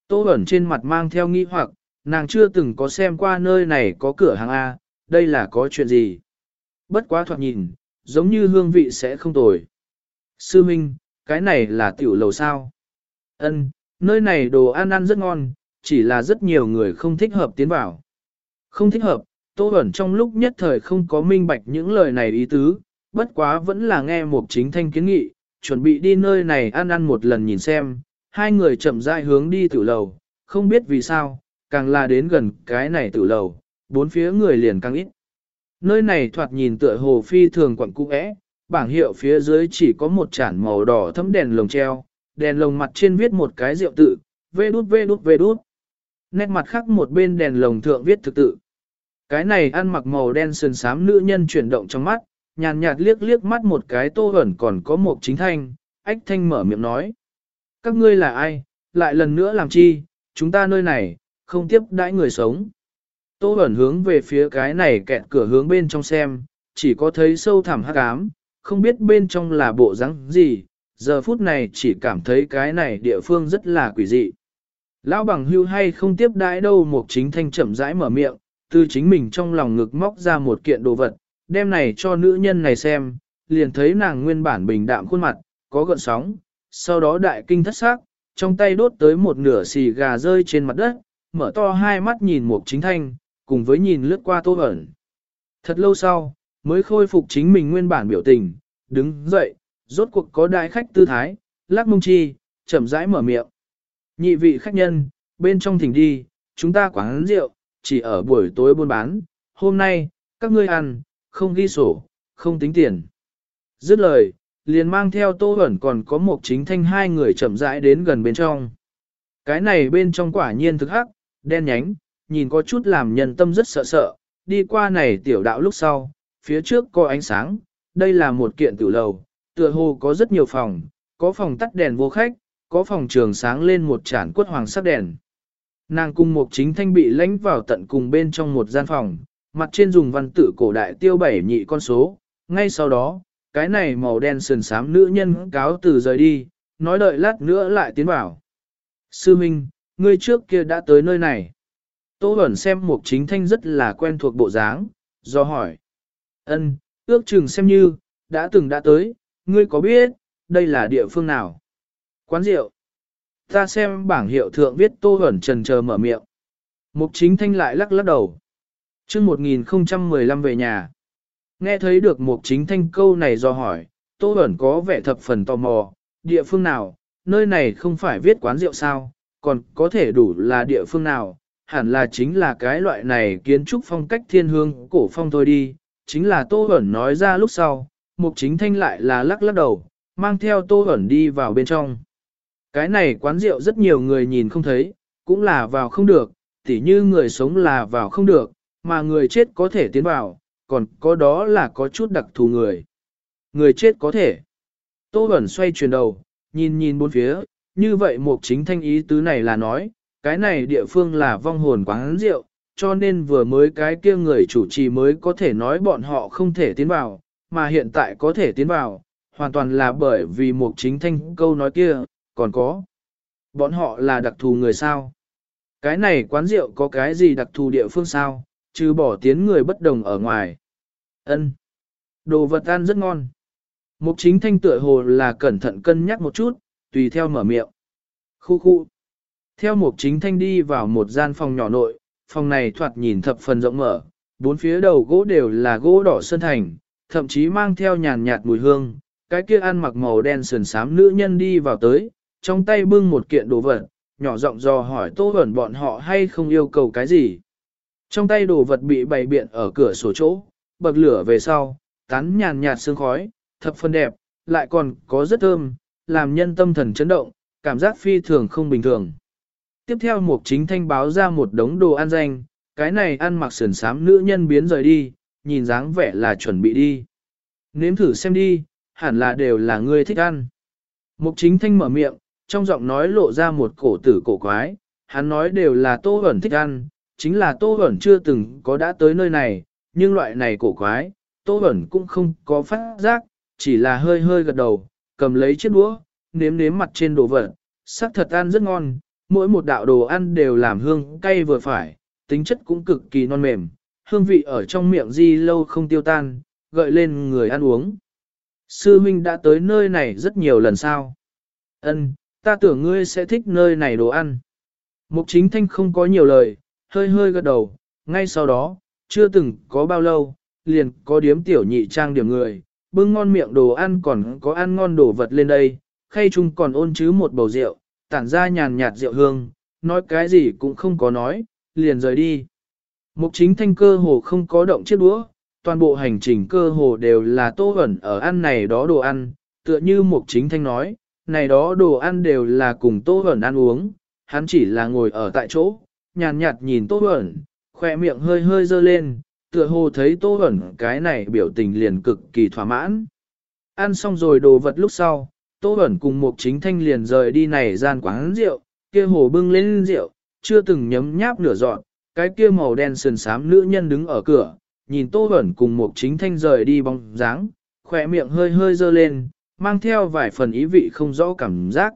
tô ẩn trên mặt mang theo nghi hoặc, nàng chưa từng có xem qua nơi này có cửa hàng A, đây là có chuyện gì. Bất quá thoạt nhìn, giống như hương vị sẽ không tồi. Sư Minh, cái này là tiểu lầu sao? Ân, nơi này đồ ăn ăn rất ngon, chỉ là rất nhiều người không thích hợp tiến vào. Không thích hợp, Tô Bẩn trong lúc nhất thời không có minh bạch những lời này ý tứ, bất quá vẫn là nghe một chính thanh kiến nghị, chuẩn bị đi nơi này ăn ăn một lần nhìn xem, hai người chậm rãi hướng đi tử lầu, không biết vì sao, càng là đến gần cái này tử lầu, bốn phía người liền càng ít. Nơi này thoạt nhìn tựa hồ phi thường quận cũ ẽ, bảng hiệu phía dưới chỉ có một chản màu đỏ thấm đèn lồng treo, đèn lồng mặt trên viết một cái rượu tự, vê đút vê đút vê đút. Nét mặt khác một bên đèn lồng thượng viết thực tự. Cái này ăn mặc màu đen sườn xám nữ nhân chuyển động trong mắt, nhàn nhạt liếc liếc mắt một cái tô ẩn còn có một chính thanh, ách thanh mở miệng nói. Các ngươi là ai, lại lần nữa làm chi, chúng ta nơi này, không tiếp đãi người sống. Tô ẩn hướng về phía cái này kẹt cửa hướng bên trong xem, chỉ có thấy sâu thẳm hắc ám, không biết bên trong là bộ rắn gì, giờ phút này chỉ cảm thấy cái này địa phương rất là quỷ dị. Lão bằng hưu hay không tiếp đãi đâu một chính thanh chậm rãi mở miệng, từ chính mình trong lòng ngực móc ra một kiện đồ vật, đem này cho nữ nhân này xem, liền thấy nàng nguyên bản bình đạm khuôn mặt, có gợn sóng, sau đó đại kinh thất xác, trong tay đốt tới một nửa xì gà rơi trên mặt đất, mở to hai mắt nhìn một chính thanh, cùng với nhìn lướt qua tô ẩn. Thật lâu sau, mới khôi phục chính mình nguyên bản biểu tình, đứng dậy, rốt cuộc có đại khách tư thái, lắc mông chi, chậm rãi mở miệng. Nhị vị khách nhân, bên trong thỉnh đi, chúng ta quán rượu, chỉ ở buổi tối buôn bán, hôm nay, các ngươi ăn, không ghi sổ, không tính tiền. Dứt lời, liền mang theo tô ẩn còn có một chính thanh hai người chậm rãi đến gần bên trong. Cái này bên trong quả nhiên thực hắc, đen nhánh, nhìn có chút làm nhân tâm rất sợ sợ, đi qua này tiểu đạo lúc sau, phía trước có ánh sáng, đây là một kiện tử lầu, tựa hồ có rất nhiều phòng, có phòng tắt đèn vô khách, có phòng trường sáng lên một chản quất hoàng sắc đèn. Nàng cùng một chính thanh bị lánh vào tận cùng bên trong một gian phòng, mặt trên dùng văn tự cổ đại tiêu bảy nhị con số, ngay sau đó, cái này màu đen sườn xám nữ nhân cáo từ rời đi, nói đợi lát nữa lại tiến vào. Sư Minh, ngươi trước kia đã tới nơi này. Tô Bẩn xem mục chính thanh rất là quen thuộc bộ dáng, do hỏi. ân ước chừng xem như, đã từng đã tới, ngươi có biết, đây là địa phương nào? Quán rượu. Ta xem bảng hiệu thượng viết Tô Bẩn trần chờ mở miệng. Mục chính thanh lại lắc lắc đầu. chương 1015 về nhà. Nghe thấy được mục chính thanh câu này do hỏi, Tô Bẩn có vẻ thập phần tò mò, địa phương nào, nơi này không phải viết quán rượu sao, còn có thể đủ là địa phương nào, hẳn là chính là cái loại này kiến trúc phong cách thiên hương cổ phong thôi đi, chính là Tô hẩn nói ra lúc sau, mục chính thanh lại là lắc lắc đầu, mang theo Tô hẩn đi vào bên trong. Cái này quán rượu rất nhiều người nhìn không thấy, cũng là vào không được, tỉ như người sống là vào không được, mà người chết có thể tiến vào, còn có đó là có chút đặc thù người. Người chết có thể. Tô Bẩn xoay chuyển đầu, nhìn nhìn bốn phía, như vậy mục chính thanh ý tứ này là nói, cái này địa phương là vong hồn quán rượu, cho nên vừa mới cái kia người chủ trì mới có thể nói bọn họ không thể tiến vào, mà hiện tại có thể tiến vào, hoàn toàn là bởi vì một chính thanh câu nói kia, còn có. Bọn họ là đặc thù người sao? Cái này quán rượu có cái gì đặc thù địa phương sao, trừ bỏ tiến người bất đồng ở ngoài. ân Đồ vật ăn rất ngon. Mục chính thanh tựa hồ là cẩn thận cân nhắc một chút, tùy theo mở miệng. Khu khu. Theo mục chính thanh đi vào một gian phòng nhỏ nội, phòng này thoạt nhìn thập phần rộng mở, bốn phía đầu gỗ đều là gỗ đỏ sơn thành, thậm chí mang theo nhàn nhạt mùi hương. Cái kia ăn mặc màu đen sườn xám nữ nhân đi vào tới, trong tay bưng một kiện đồ vật, nhỏ giọng dò hỏi tô ẩn bọn họ hay không yêu cầu cái gì. Trong tay đồ vật bị bày biện ở cửa sổ chỗ, bậc lửa về sau, tán nhàn nhạt sương khói, thập phần đẹp, lại còn có rất thơm, làm nhân tâm thần chấn động, cảm giác phi thường không bình thường. Tiếp theo mục chính thanh báo ra một đống đồ ăn danh, cái này ăn mặc sườn sám nữ nhân biến rời đi, nhìn dáng vẻ là chuẩn bị đi. Nếm thử xem đi, hẳn là đều là ngươi thích ăn. Mục chính thanh mở miệng, trong giọng nói lộ ra một cổ tử cổ quái, hắn nói đều là tô ẩn thích ăn, chính là tô ẩn chưa từng có đã tới nơi này, nhưng loại này cổ quái, tô ẩn cũng không có phát giác, chỉ là hơi hơi gật đầu, cầm lấy chiếc đũa, nếm nếm mặt trên đồ vật, sắc thật ăn rất ngon, mỗi một đạo đồ ăn đều làm hương cay vừa phải, tính chất cũng cực kỳ non mềm, hương vị ở trong miệng di lâu không tiêu tan, gợi lên người ăn uống. Sư huynh đã tới nơi này rất nhiều lần sao? Ân, ta tưởng ngươi sẽ thích nơi này đồ ăn. Mục chính thanh không có nhiều lời, hơi hơi gật đầu, ngay sau đó, chưa từng có bao lâu, liền có điếm tiểu nhị trang điểm người, bưng ngon miệng đồ ăn còn có ăn ngon đồ vật lên đây, khay chung còn ôn chứ một bầu rượu, tản ra nhàn nhạt rượu hương, nói cái gì cũng không có nói, liền rời đi. Mục chính thanh cơ hồ không có động chiếc đũa, toàn bộ hành trình cơ hồ đều là tô ẩn ở ăn này đó đồ ăn, tựa như mục chính thanh nói, này đó đồ ăn đều là cùng tô ẩn ăn uống, hắn chỉ là ngồi ở tại chỗ, nhàn nhạt nhìn tô ẩn, khỏe miệng hơi hơi dơ lên, tựa hồ thấy tô ẩn cái này biểu tình liền cực kỳ thỏa mãn. Ăn xong rồi đồ vật lúc sau, tô Bẩn cùng một chính thanh liền rời đi này gian quán rượu, kia hồ bưng lên rượu, chưa từng nhấm nháp nửa dọn, cái kia màu đen sườn xám nữ nhân đứng ở cửa, nhìn tô Bẩn cùng một chính thanh rời đi bóng dáng, khỏe miệng hơi hơi dơ lên, mang theo vài phần ý vị không rõ cảm giác.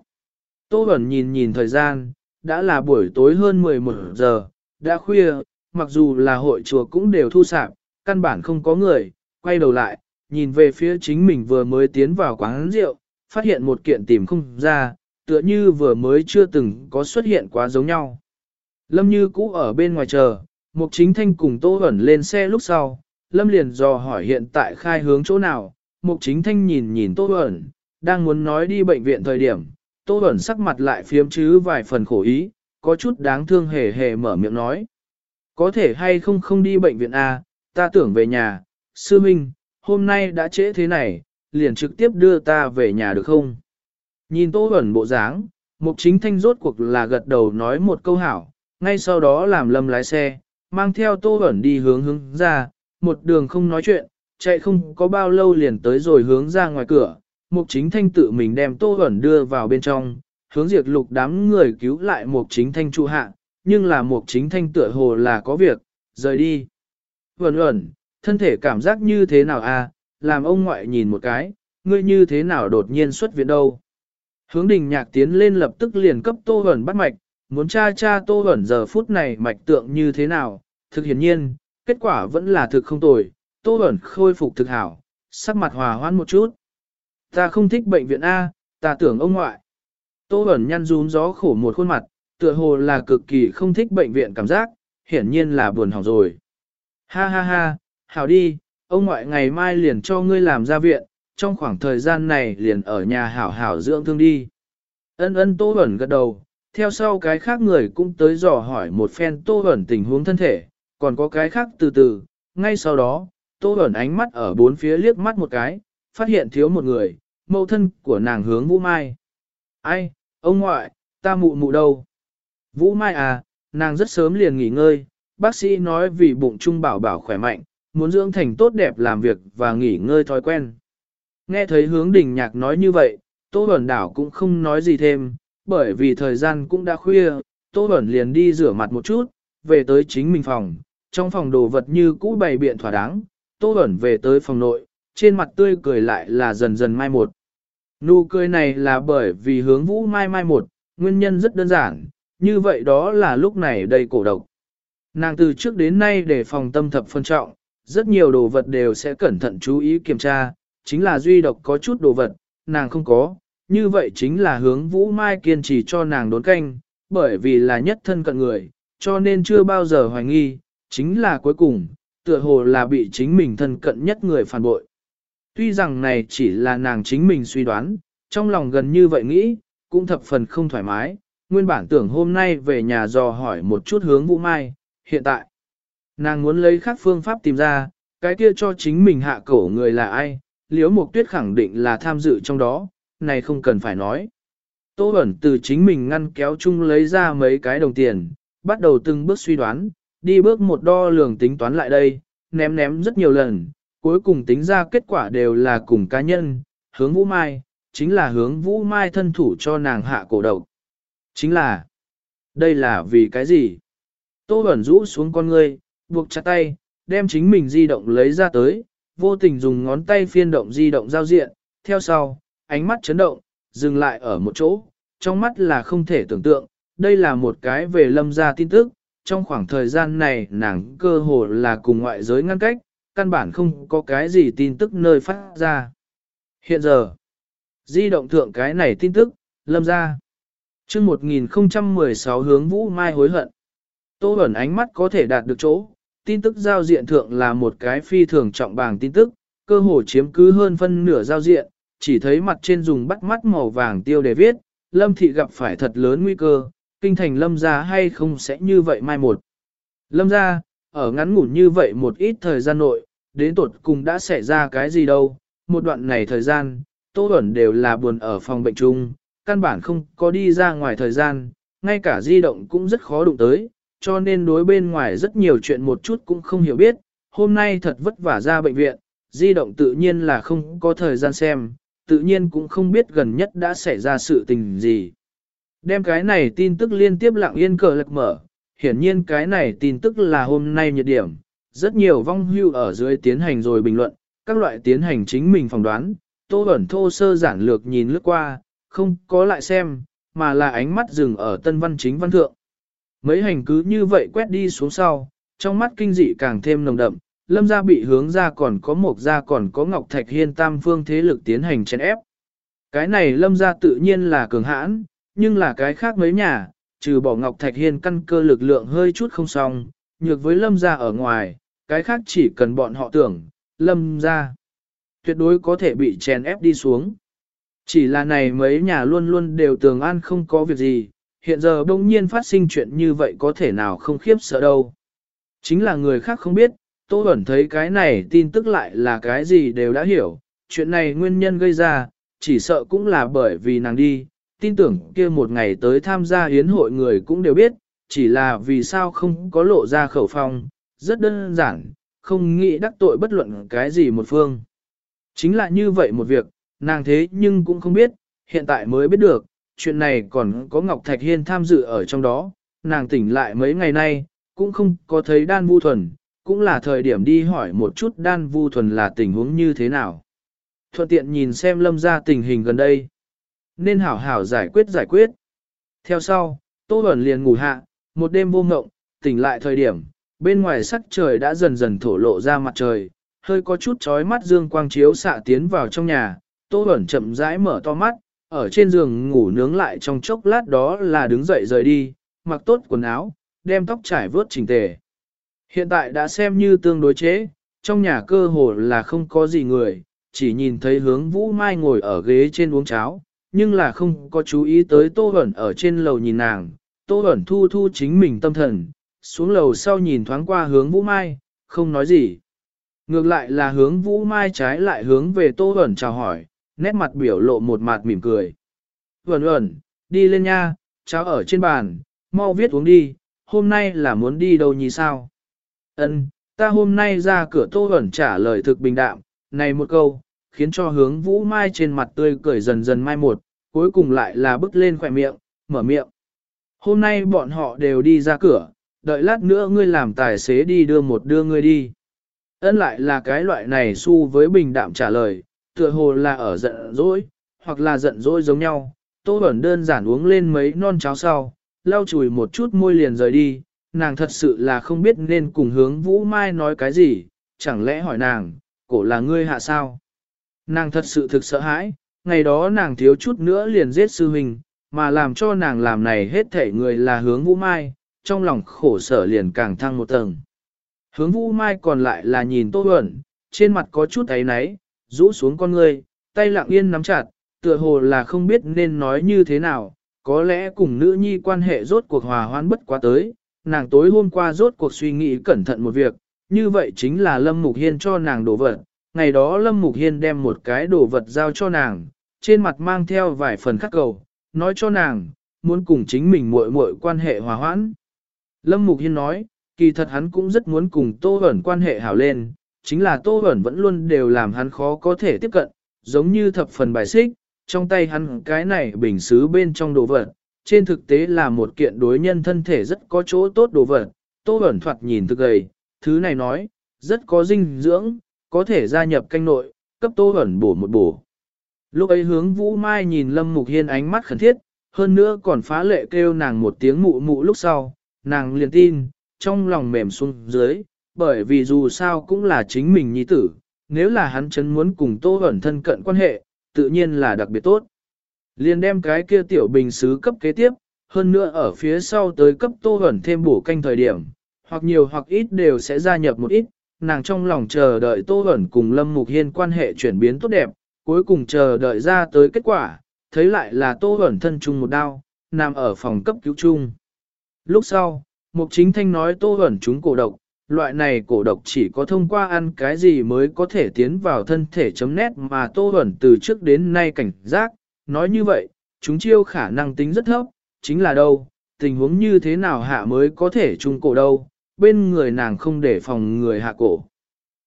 Tô Bẩn nhìn nhìn thời gian, đã là buổi tối hơn 11 giờ, đã khuya, mặc dù là hội chùa cũng đều thu sạp, căn bản không có người, quay đầu lại, nhìn về phía chính mình vừa mới tiến vào quán rượu, phát hiện một kiện tìm không ra, tựa như vừa mới chưa từng có xuất hiện quá giống nhau. Lâm Như cũ ở bên ngoài chờ, Mục Chính Thanh cùng Tô Hẩn lên xe lúc sau, Lâm liền dò hỏi hiện tại khai hướng chỗ nào, Mục Chính Thanh nhìn nhìn Tô Hẩn, đang muốn nói đi bệnh viện thời điểm, Tô Hẩn sắc mặt lại phiếm chứ vài phần khổ ý, có chút đáng thương hề hề mở miệng nói. Có thể hay không không đi bệnh viện A, ta tưởng về nhà, sư minh, hôm nay đã trễ thế này, liền trực tiếp đưa ta về nhà được không? Nhìn tô ẩn bộ dáng, mục chính thanh rốt cuộc là gật đầu nói một câu hảo, ngay sau đó làm lâm lái xe, mang theo tô ẩn đi hướng hướng ra, một đường không nói chuyện, chạy không có bao lâu liền tới rồi hướng ra ngoài cửa, mục chính thanh tự mình đem tô ẩn đưa vào bên trong, hướng diệt lục đám người cứu lại mục chính thanh trụ hạ, nhưng là mục chính thanh tựa hồ là có việc, rời đi. Vẩn ẩn, thân thể cảm giác như thế nào à, làm ông ngoại nhìn một cái, ngươi như thế nào đột nhiên xuất viện đâu. Hướng đình nhạc tiến lên lập tức liền cấp tô ẩn bắt mạch, muốn tra tra tô ẩn giờ phút này mạch tượng như thế nào, thực hiển nhiên, kết quả vẫn là thực không tồi, tô ẩn khôi phục thực hảo, sắc mặt hòa hoãn một chút. Ta không thích bệnh viện A, ta tưởng ông ngoại. Tô ẩn nhăn rún gió khổ một khuôn mặt, tựa hồ là cực kỳ không thích bệnh viện cảm giác, hiển nhiên là buồn hỏng rồi. Ha ha ha, hảo đi, ông ngoại ngày mai liền cho ngươi làm ra viện, trong khoảng thời gian này liền ở nhà hảo hảo dưỡng thương đi. Ân ân Tô Bẩn gật đầu, theo sau cái khác người cũng tới dò hỏi một phen Tô Bẩn tình huống thân thể, còn có cái khác từ từ, ngay sau đó, Tô Bẩn ánh mắt ở bốn phía liếc mắt một cái, phát hiện thiếu một người, mẫu thân của nàng hướng Vũ Mai. Ai, ông ngoại, ta mụ mụ đâu? Vũ Mai à, nàng rất sớm liền nghỉ ngơi, bác sĩ nói vì bụng trung bảo bảo khỏe mạnh, muốn dưỡng thành tốt đẹp làm việc và nghỉ ngơi thói quen. Nghe thấy hướng đình nhạc nói như vậy, Tô Bẩn đảo cũng không nói gì thêm, bởi vì thời gian cũng đã khuya, Tô Bẩn liền đi rửa mặt một chút, về tới chính mình phòng, trong phòng đồ vật như cũ bày biện thỏa đáng, Tô Bẩn về tới phòng nội, trên mặt tươi cười lại là dần dần mai một. Nụ cười này là bởi vì hướng vũ mai mai một, nguyên nhân rất đơn giản, như vậy đó là lúc này đầy cổ độc. Nàng từ trước đến nay để phòng tâm thập phân trọng, rất nhiều đồ vật đều sẽ cẩn thận chú ý kiểm tra, chính là duy độc có chút đồ vật, nàng không có, như vậy chính là hướng Vũ Mai kiên trì cho nàng đốn canh, bởi vì là nhất thân cận người, cho nên chưa bao giờ hoài nghi, chính là cuối cùng, tựa hồ là bị chính mình thân cận nhất người phản bội. Tuy rằng này chỉ là nàng chính mình suy đoán, trong lòng gần như vậy nghĩ, cũng thập phần không thoải mái, nguyên bản tưởng hôm nay về nhà dò hỏi một chút hướng Vũ Mai, hiện tại, nàng muốn lấy khác phương pháp tìm ra, cái kia cho chính mình hạ cổ người là ai, liễu mục tuyết khẳng định là tham dự trong đó, này không cần phải nói. Tô ẩn từ chính mình ngăn kéo chung lấy ra mấy cái đồng tiền, bắt đầu từng bước suy đoán, đi bước một đo lường tính toán lại đây, ném ném rất nhiều lần, cuối cùng tính ra kết quả đều là cùng cá nhân, hướng Vũ Mai, chính là hướng Vũ Mai thân thủ cho nàng hạ cổ độc. Chính là, đây là vì cái gì? Tô ẩn rũ xuống con ngươi, buộc chặt tay, đem chính mình di động lấy ra tới, vô tình dùng ngón tay phiên động di động giao diện, theo sau, ánh mắt chấn động, dừng lại ở một chỗ, trong mắt là không thể tưởng tượng, đây là một cái về lâm gia tin tức, trong khoảng thời gian này nàng cơ hồ là cùng ngoại giới ngăn cách, căn bản không có cái gì tin tức nơi phát ra. Hiện giờ, di động thượng cái này tin tức, lâm gia. chương 1016 hướng Vũ Mai hối hận. Tô ẩn ánh mắt có thể đạt được chỗ, tin tức giao diện thượng là một cái phi thường trọng bảng tin tức, cơ hồ chiếm cứ hơn phân nửa giao diện, chỉ thấy mặt trên dùng bắt mắt màu vàng tiêu để viết, lâm thị gặp phải thật lớn nguy cơ, kinh thành lâm gia hay không sẽ như vậy mai một. Lâm gia, ở ngắn ngủn như vậy một ít thời gian nội, đến tột cùng đã xảy ra cái gì đâu, một đoạn này thời gian, Tô Bẩn đều là buồn ở phòng bệnh chung, căn bản không có đi ra ngoài thời gian, ngay cả di động cũng rất khó đụng tới, cho nên đối bên ngoài rất nhiều chuyện một chút cũng không hiểu biết, hôm nay thật vất vả ra bệnh viện, di động tự nhiên là không có thời gian xem, tự nhiên cũng không biết gần nhất đã xảy ra sự tình gì. Đem cái này tin tức liên tiếp lặng yên cờ lật mở, hiển nhiên cái này tin tức là hôm nay nhiệt điểm, rất nhiều vong hưu ở dưới tiến hành rồi bình luận, các loại tiến hành chính mình phỏng đoán, tô ẩn thô sơ giản lược nhìn lướt qua, không có lại xem, mà là ánh mắt dừng ở tân văn chính văn thượng. Mấy hành cứ như vậy quét đi xuống sau, trong mắt kinh dị càng thêm nồng đậm, lâm gia bị hướng ra còn có một gia còn có ngọc thạch hiên tam phương thế lực tiến hành chèn ép. Cái này lâm gia tự nhiên là cường hãn, nhưng là cái khác mấy nhà, trừ bỏ ngọc thạch hiên căn cơ lực lượng hơi chút không xong, nhược với lâm gia ở ngoài, cái khác chỉ cần bọn họ tưởng, lâm gia tuyệt đối có thể bị chèn ép đi xuống. Chỉ là này mấy nhà luôn luôn đều tường an không có việc gì, hiện giờ bỗng nhiên phát sinh chuyện như vậy có thể nào không khiếp sợ đâu. Chính là người khác không biết, Tô Bẩn thấy cái này tin tức lại là cái gì đều đã hiểu, chuyện này nguyên nhân gây ra, chỉ sợ cũng là bởi vì nàng đi, tin tưởng kia một ngày tới tham gia hiến hội người cũng đều biết, chỉ là vì sao không có lộ ra khẩu phong, rất đơn giản, không nghĩ đắc tội bất luận cái gì một phương. Chính là như vậy một việc, nàng thế nhưng cũng không biết, hiện tại mới biết được, chuyện này còn có Ngọc Thạch Hiên tham dự ở trong đó, nàng tỉnh lại mấy ngày nay, cũng không có thấy đan vu thuần, cũng là thời điểm đi hỏi một chút đan vu thuần là tình huống như thế nào. Thuận tiện nhìn xem lâm ra tình hình gần đây. Nên hảo hảo giải quyết giải quyết. Theo sau, Tô Bẩn liền ngủ hạ, một đêm vô ngộng, tỉnh lại thời điểm, bên ngoài sắc trời đã dần dần thổ lộ ra mặt trời, hơi có chút chói mắt dương quang chiếu xạ tiến vào trong nhà, Tô Bẩn chậm rãi mở to mắt, ở trên giường ngủ nướng lại trong chốc lát đó là đứng dậy rời đi, mặc tốt quần áo, đem tóc trải vớt chỉnh tề. Hiện tại đã xem như tương đối chế, trong nhà cơ hồ là không có gì người, chỉ nhìn thấy hướng Vũ Mai ngồi ở ghế trên uống cháo, nhưng là không có chú ý tới Tô Huẩn ở trên lầu nhìn nàng. Tô Huẩn thu thu chính mình tâm thần, xuống lầu sau nhìn thoáng qua hướng Vũ Mai, không nói gì. Ngược lại là hướng Vũ Mai trái lại hướng về Tô Huẩn chào hỏi, nét mặt biểu lộ một mặt mỉm cười. Vẩn vẩn, đi lên nha, cháo ở trên bàn, mau viết uống đi, hôm nay là muốn đi đâu nhỉ sao? Ân, ta hôm nay ra cửa Tô vẩn trả lời thực bình đạm, này một câu, khiến cho hướng Vũ Mai trên mặt tươi cười dần dần mai một, cuối cùng lại là bước lên khỏe miệng, mở miệng. Hôm nay bọn họ đều đi ra cửa, đợi lát nữa ngươi làm tài xế đi đưa một đưa ngươi đi. Ân lại là cái loại này su với bình đạm trả lời, tựa hồ là ở giận dỗi, hoặc là giận dỗi giống nhau. Tô Bẩn đơn giản uống lên mấy non cháo sau, lau chùi một chút môi liền rời đi, nàng thật sự là không biết nên cùng hướng Vũ Mai nói cái gì, chẳng lẽ hỏi nàng, cổ là ngươi hạ sao? Nàng thật sự thực sợ hãi, ngày đó nàng thiếu chút nữa liền giết sư huynh, mà làm cho nàng làm này hết thể người là hướng Vũ Mai, trong lòng khổ sở liền càng thăng một tầng. Hướng Vũ Mai còn lại là nhìn Tô Bẩn, trên mặt có chút ấy náy, rũ xuống con người, tay lặng yên nắm chặt, tựa hồ là không biết nên nói như thế nào, có lẽ cùng nữ nhi quan hệ rốt cuộc hòa hoãn bất quá tới, nàng tối hôm qua rốt cuộc suy nghĩ cẩn thận một việc, như vậy chính là Lâm Mục Hiên cho nàng đồ vật, ngày đó Lâm Mục Hiên đem một cái đồ vật giao cho nàng, trên mặt mang theo vài phần khắc cầu, nói cho nàng, muốn cùng chính mình muội muội quan hệ hòa hoãn. Lâm Mục Hiên nói, kỳ thật hắn cũng rất muốn cùng Tô Hẩn quan hệ hảo lên, chính là Tô Hẩn vẫn luôn đều làm hắn khó có thể tiếp cận, giống như thập phần bài xích, trong tay hắn cái này bình xứ bên trong đồ vật, trên thực tế là một kiện đối nhân thân thể rất có chỗ tốt đồ vật, Tô Hẩn thoạt nhìn thực gầy, thứ này nói, rất có dinh dưỡng, có thể gia nhập canh nội, cấp Tô Hẩn bổ một bổ. Lúc ấy hướng Vũ Mai nhìn Lâm Mục Hiên ánh mắt khẩn thiết, hơn nữa còn phá lệ kêu nàng một tiếng mụ mụ lúc sau, nàng liền tin, trong lòng mềm xuống dưới, bởi vì dù sao cũng là chính mình nhi tử, nếu là hắn chấn muốn cùng Tô Hẩn thân cận quan hệ, tự nhiên là đặc biệt tốt. Liền đem cái kia tiểu bình xứ cấp kế tiếp, hơn nữa ở phía sau tới cấp Tô Hẩn thêm bổ canh thời điểm, hoặc nhiều hoặc ít đều sẽ gia nhập một ít, nàng trong lòng chờ đợi Tô Hẩn cùng Lâm Mục Hiên quan hệ chuyển biến tốt đẹp, cuối cùng chờ đợi ra tới kết quả, thấy lại là Tô Hẩn thân chung một đau, nằm ở phòng cấp cứu chung. Lúc sau, Mục Chính Thanh nói Tô Hẩn chúng cổ độc, loại này cổ độc chỉ có thông qua ăn cái gì mới có thể tiến vào thân thể chấm nét mà Tô Huẩn từ trước đến nay cảnh giác, nói như vậy, chúng chiêu khả năng tính rất thấp, chính là đâu, tình huống như thế nào hạ mới có thể trung cổ đâu, bên người nàng không để phòng người hạ cổ.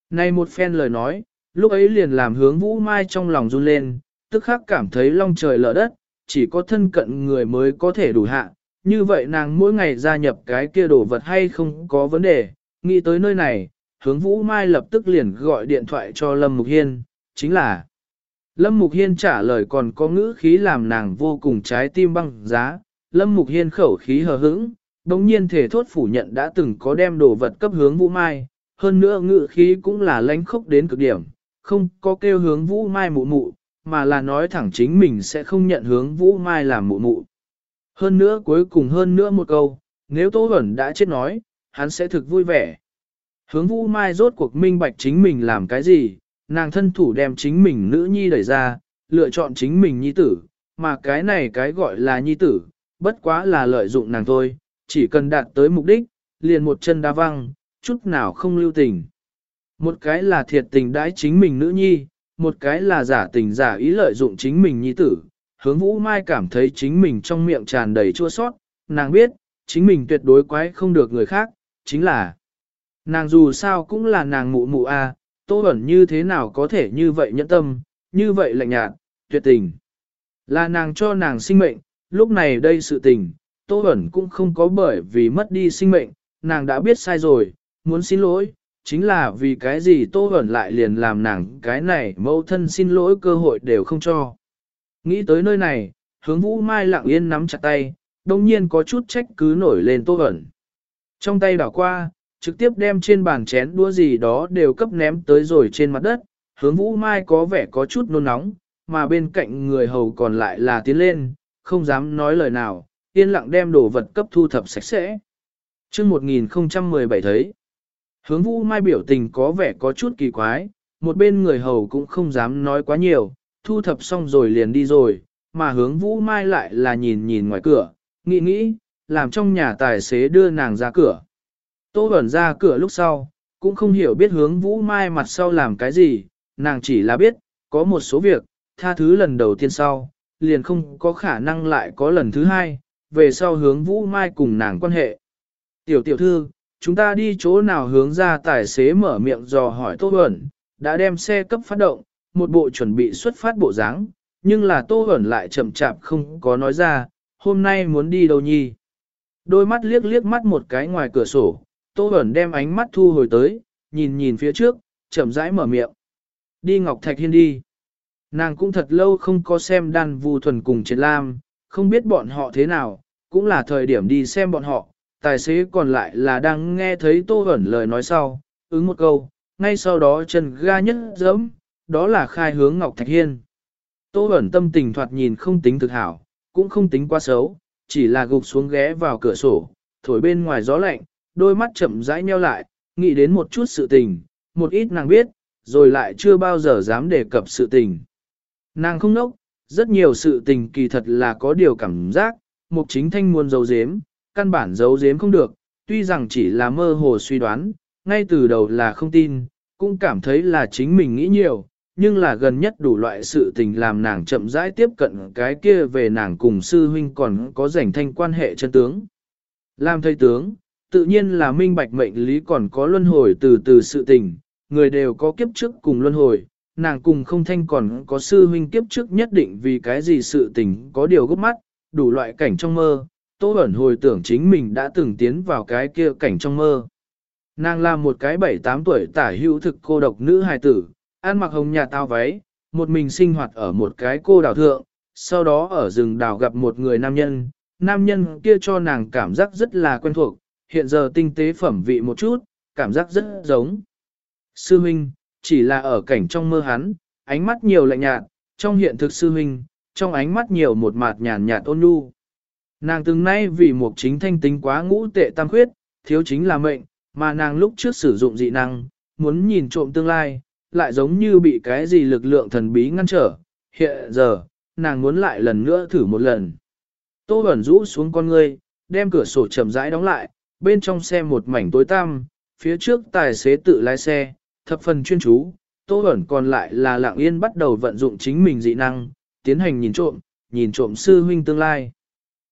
Này một phen lời nói, lúc ấy liền làm hướng vũ mai trong lòng run lên, tức khắc cảm thấy long trời lở đất, chỉ có thân cận người mới có thể đủ hạ. Như vậy nàng mỗi ngày gia nhập cái kia đồ vật hay không có vấn đề, nghĩ tới nơi này, hướng vũ mai lập tức liền gọi điện thoại cho Lâm Mục Hiên, chính là Lâm Mục Hiên trả lời còn có ngữ khí làm nàng vô cùng trái tim băng giá, Lâm Mục Hiên khẩu khí hờ hững, đồng nhiên thể thốt phủ nhận đã từng có đem đồ vật cấp hướng Vũ Mai, hơn nữa ngữ khí cũng là lánh khốc đến cực điểm, không có kêu hướng Vũ Mai mụ mụ, mà là nói thẳng chính mình sẽ không nhận hướng Vũ Mai làm mụ mụ. Hơn nữa cuối cùng hơn nữa một câu, nếu Tô Huẩn đã chết nói, hắn sẽ thực vui vẻ. Hướng Vũ Mai rốt cuộc minh bạch chính mình làm cái gì, nàng thân thủ đem chính mình nữ nhi đẩy ra, lựa chọn chính mình nhi tử, mà cái này cái gọi là nhi tử, bất quá là lợi dụng nàng thôi, chỉ cần đạt tới mục đích, liền một chân đá văng, chút nào không lưu tình. Một cái là thiệt tình đãi chính mình nữ nhi, một cái là giả tình giả ý lợi dụng chính mình nhi tử. Hướng Vũ Mai cảm thấy chính mình trong miệng tràn đầy chua sót, nàng biết, chính mình tuyệt đối quái không được người khác, chính là nàng dù sao cũng là nàng mụ mụ a, Tô Bẩn như thế nào có thể như vậy nhẫn tâm, như vậy lạnh nhạt, tuyệt tình. Là nàng cho nàng sinh mệnh, lúc này đây sự tình, Tô Bẩn cũng không có bởi vì mất đi sinh mệnh, nàng đã biết sai rồi, muốn xin lỗi, chính là vì cái gì Tô Bẩn lại liền làm nàng cái này mẫu thân xin lỗi cơ hội đều không cho. Nghĩ tới nơi này, hướng vũ mai lặng yên nắm chặt tay, đồng nhiên có chút trách cứ nổi lên Tô Bẩn. Trong tay đảo qua, trực tiếp đem trên bàn chén đũa gì đó đều cấp ném tới rồi trên mặt đất, hướng vũ mai có vẻ có chút nôn nóng, mà bên cạnh người hầu còn lại là tiến lên, không dám nói lời nào, yên lặng đem đồ vật cấp thu thập sạch sẽ. chương 1017 thấy, hướng vũ mai biểu tình có vẻ có chút kỳ quái, một bên người hầu cũng không dám nói quá nhiều, thu thập xong rồi liền đi rồi, mà hướng Vũ Mai lại là nhìn nhìn ngoài cửa, nghĩ nghĩ, làm trong nhà tài xế đưa nàng ra cửa. Tô Bẩn ra cửa lúc sau, cũng không hiểu biết hướng Vũ Mai mặt sau làm cái gì, nàng chỉ là biết, có một số việc, tha thứ lần đầu tiên sau, liền không có khả năng lại có lần thứ hai, về sau hướng Vũ Mai cùng nàng quan hệ. Tiểu tiểu thư, chúng ta đi chỗ nào hướng ra tài xế mở miệng dò hỏi Tô Bẩn, đã đem xe cấp phát động, một bộ chuẩn bị xuất phát bộ dáng, nhưng là Tô Bẩn lại chậm chạp không có nói ra, hôm nay muốn đi đâu nhi. Đôi mắt liếc liếc mắt một cái ngoài cửa sổ, Tô Bẩn đem ánh mắt thu hồi tới, nhìn nhìn phía trước, chậm rãi mở miệng. Đi Ngọc Thạch Hiên đi. Nàng cũng thật lâu không có xem đan vù thuần cùng triệt lam, không biết bọn họ thế nào, cũng là thời điểm đi xem bọn họ. Tài xế còn lại là đang nghe thấy Tô Bẩn lời nói sau, ứng một câu, ngay sau đó chân ga nhất dẫm, đó là khai hướng Ngọc Thạch Hiên. Tô Bẩn tâm tình thoạt nhìn không tính thực hảo, cũng không tính quá xấu, chỉ là gục xuống ghé vào cửa sổ, thổi bên ngoài gió lạnh, đôi mắt chậm rãi nheo lại, nghĩ đến một chút sự tình, một ít nàng biết, rồi lại chưa bao giờ dám đề cập sự tình. Nàng không nốc, rất nhiều sự tình kỳ thật là có điều cảm giác, mục chính thanh muốn giấu giếm, căn bản giấu giếm không được, tuy rằng chỉ là mơ hồ suy đoán, ngay từ đầu là không tin, cũng cảm thấy là chính mình nghĩ nhiều, nhưng là gần nhất đủ loại sự tình làm nàng chậm rãi tiếp cận cái kia về nàng cùng sư huynh còn có rảnh thanh quan hệ chân tướng. Làm thầy tướng, tự nhiên là minh bạch mệnh lý còn có luân hồi từ từ sự tình, người đều có kiếp trước cùng luân hồi, nàng cùng không thanh còn có sư huynh kiếp trước nhất định vì cái gì sự tình có điều gấp mắt, đủ loại cảnh trong mơ, Tô Bẩn hồi tưởng chính mình đã từng tiến vào cái kia cảnh trong mơ. Nàng là một cái bảy tám tuổi tả hữu thực cô độc nữ hài tử, ăn mặc hồng nhà tao váy, một mình sinh hoạt ở một cái cô đảo thượng, sau đó ở rừng đảo gặp một người nam nhân, nam nhân kia cho nàng cảm giác rất là quen thuộc, hiện giờ tinh tế phẩm vị một chút, cảm giác rất giống. Sư Minh, chỉ là ở cảnh trong mơ hắn, ánh mắt nhiều lạnh nhạt, trong hiện thực sư Minh, trong ánh mắt nhiều một mạt nhàn nhạt ôn nhu. Nàng từng nay vì một chính thanh tính quá ngũ tệ tam khuyết, thiếu chính là mệnh, mà nàng lúc trước sử dụng dị năng, muốn nhìn trộm tương lai, lại giống như bị cái gì lực lượng thần bí ngăn trở. Hiện giờ, nàng muốn lại lần nữa thử một lần. Tô Bẩn rũ xuống con ngươi, đem cửa sổ chậm rãi đóng lại, bên trong xe một mảnh tối tăm, phía trước tài xế tự lái xe, thập phần chuyên chú, Tô Bẩn còn lại là lặng yên bắt đầu vận dụng chính mình dị năng, tiến hành nhìn trộm, nhìn trộm sư huynh tương lai.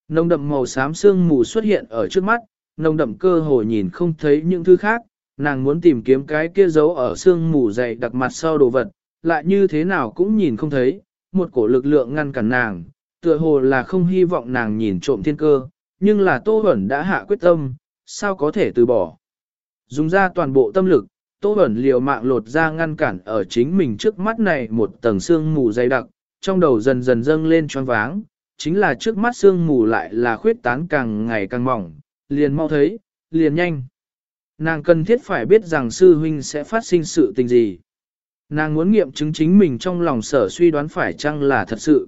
Nồng đậm màu xám sương mù xuất hiện ở trước mắt, nồng đậm cơ hồ nhìn không thấy những thứ khác, nàng muốn tìm kiếm cái kia giấu ở xương mù dày đặc mặt sau đồ vật, lại như thế nào cũng nhìn không thấy, một cổ lực lượng ngăn cản nàng, tựa hồ là không hy vọng nàng nhìn trộm thiên cơ, nhưng là Tô Bẩn đã hạ quyết tâm, sao có thể từ bỏ. Dùng ra toàn bộ tâm lực, Tô Bẩn liều mạng lột ra ngăn cản ở chính mình trước mắt này một tầng xương mù dày đặc, trong đầu dần dần dâng lên choáng váng, chính là trước mắt xương mù lại là khuyết tán càng ngày càng mỏng, liền mau thấy, liền nhanh. Nàng cần thiết phải biết rằng sư huynh sẽ phát sinh sự tình gì. Nàng muốn nghiệm chứng chính mình trong lòng sở suy đoán phải chăng là thật sự.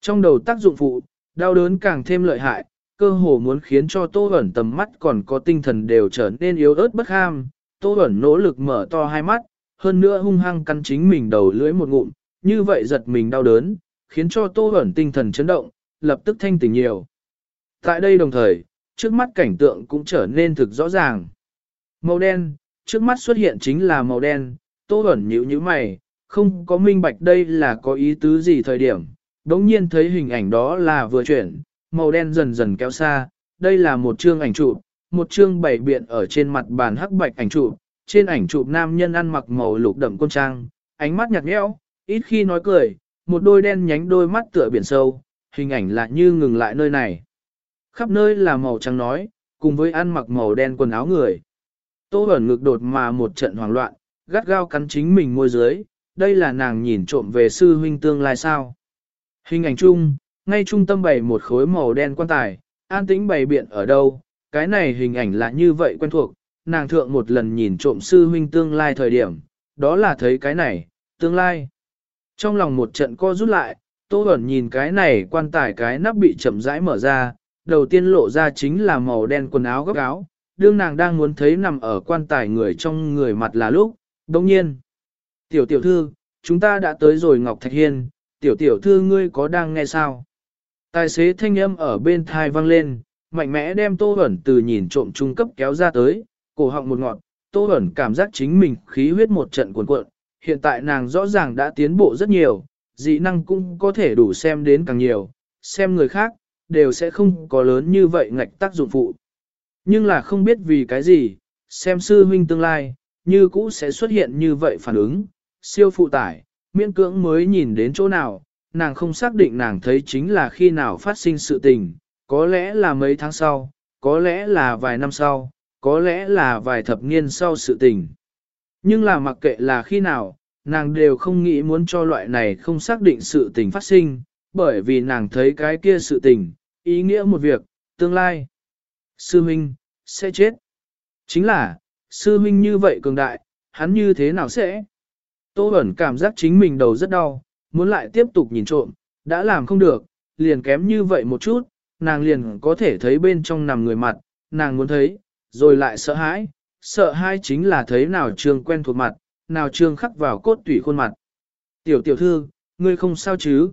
Trong đầu tác dụng phụ, đau đớn càng thêm lợi hại, cơ hồ muốn khiến cho Tô Bẩn tầm mắt còn có tinh thần đều trở nên yếu ớt bất ham. Tô Bẩn nỗ lực mở to hai mắt, hơn nữa hung hăng căn chính mình đầu lưỡi một ngụm, như vậy giật mình đau đớn, khiến cho Tô Bẩn tinh thần chấn động, lập tức thanh tỉnh nhiều. Tại đây đồng thời, trước mắt cảnh tượng cũng trở nên thực rõ ràng. Màu đen, trước mắt xuất hiện chính là màu đen, Tô ẩn nhữ như mày, không có minh bạch đây là có ý tứ gì thời điểm. Đống nhiên thấy hình ảnh đó là vừa chuyển, màu đen dần dần kéo xa, đây là một chương ảnh chụp, một chương bảy biện ở trên mặt bàn hắc bạch ảnh chụp, trên ảnh chụp nam nhân ăn mặc màu lục đậm côn trang, ánh mắt nhạt nhẽo, ít khi nói cười, một đôi đen nhánh đôi mắt tựa biển sâu, hình ảnh lại như ngừng lại nơi này. Khắp nơi là màu trắng nói, cùng với ăn mặc màu đen quần áo người. Tô ẩn ngực đột mà một trận hoảng loạn, gắt gao cắn chính mình môi dưới, đây là nàng nhìn trộm về sư huynh tương lai sao. Hình ảnh chung, ngay trung tâm bày một khối màu đen quan tài, an tĩnh bày biện ở đâu, cái này hình ảnh là như vậy quen thuộc, nàng thượng một lần nhìn trộm sư huynh tương lai thời điểm, đó là thấy cái này, tương lai. Trong lòng một trận co rút lại, Tô Bẩn nhìn cái này quan tài cái nắp bị chậm rãi mở ra, đầu tiên lộ ra chính là màu đen quần áo góc áo, đương nàng đang muốn thấy nằm ở quan tài người trong người mặt là lúc, đồng nhiên. Tiểu tiểu thư, chúng ta đã tới rồi Ngọc Thạch Hiên, tiểu tiểu thư ngươi có đang nghe sao? Tài xế thanh âm ở bên thai vang lên, mạnh mẽ đem Tô ẩn từ nhìn trộm trung cấp kéo ra tới, cổ họng một ngọn, Tô ẩn cảm giác chính mình khí huyết một trận cuồn cuộn, hiện tại nàng rõ ràng đã tiến bộ rất nhiều, dị năng cũng có thể đủ xem đến càng nhiều, xem người khác, đều sẽ không có lớn như vậy ngạch tác dụng phụ. Nhưng là không biết vì cái gì, xem sư huynh tương lai, như cũ sẽ xuất hiện như vậy phản ứng, siêu phụ tải, miễn cưỡng mới nhìn đến chỗ nào, nàng không xác định nàng thấy chính là khi nào phát sinh sự tình, có lẽ là mấy tháng sau, có lẽ là vài năm sau, có lẽ là vài thập niên sau sự tình. Nhưng là mặc kệ là khi nào, nàng đều không nghĩ muốn cho loại này không xác định sự tình phát sinh, bởi vì nàng thấy cái kia sự tình, ý nghĩa một việc, tương lai. Sư huynh, sẽ chết. Chính là, sư huynh như vậy cường đại, hắn như thế nào sẽ? Tô Bẩn cảm giác chính mình đầu rất đau, muốn lại tiếp tục nhìn trộm, đã làm không được, liền kém như vậy một chút, nàng liền có thể thấy bên trong nằm người mặt, nàng muốn thấy, rồi lại sợ hãi, sợ hãi chính là thấy nào trường quen thuộc mặt, nào trường khắc vào cốt tủy khuôn mặt. Tiểu tiểu thư, ngươi không sao chứ?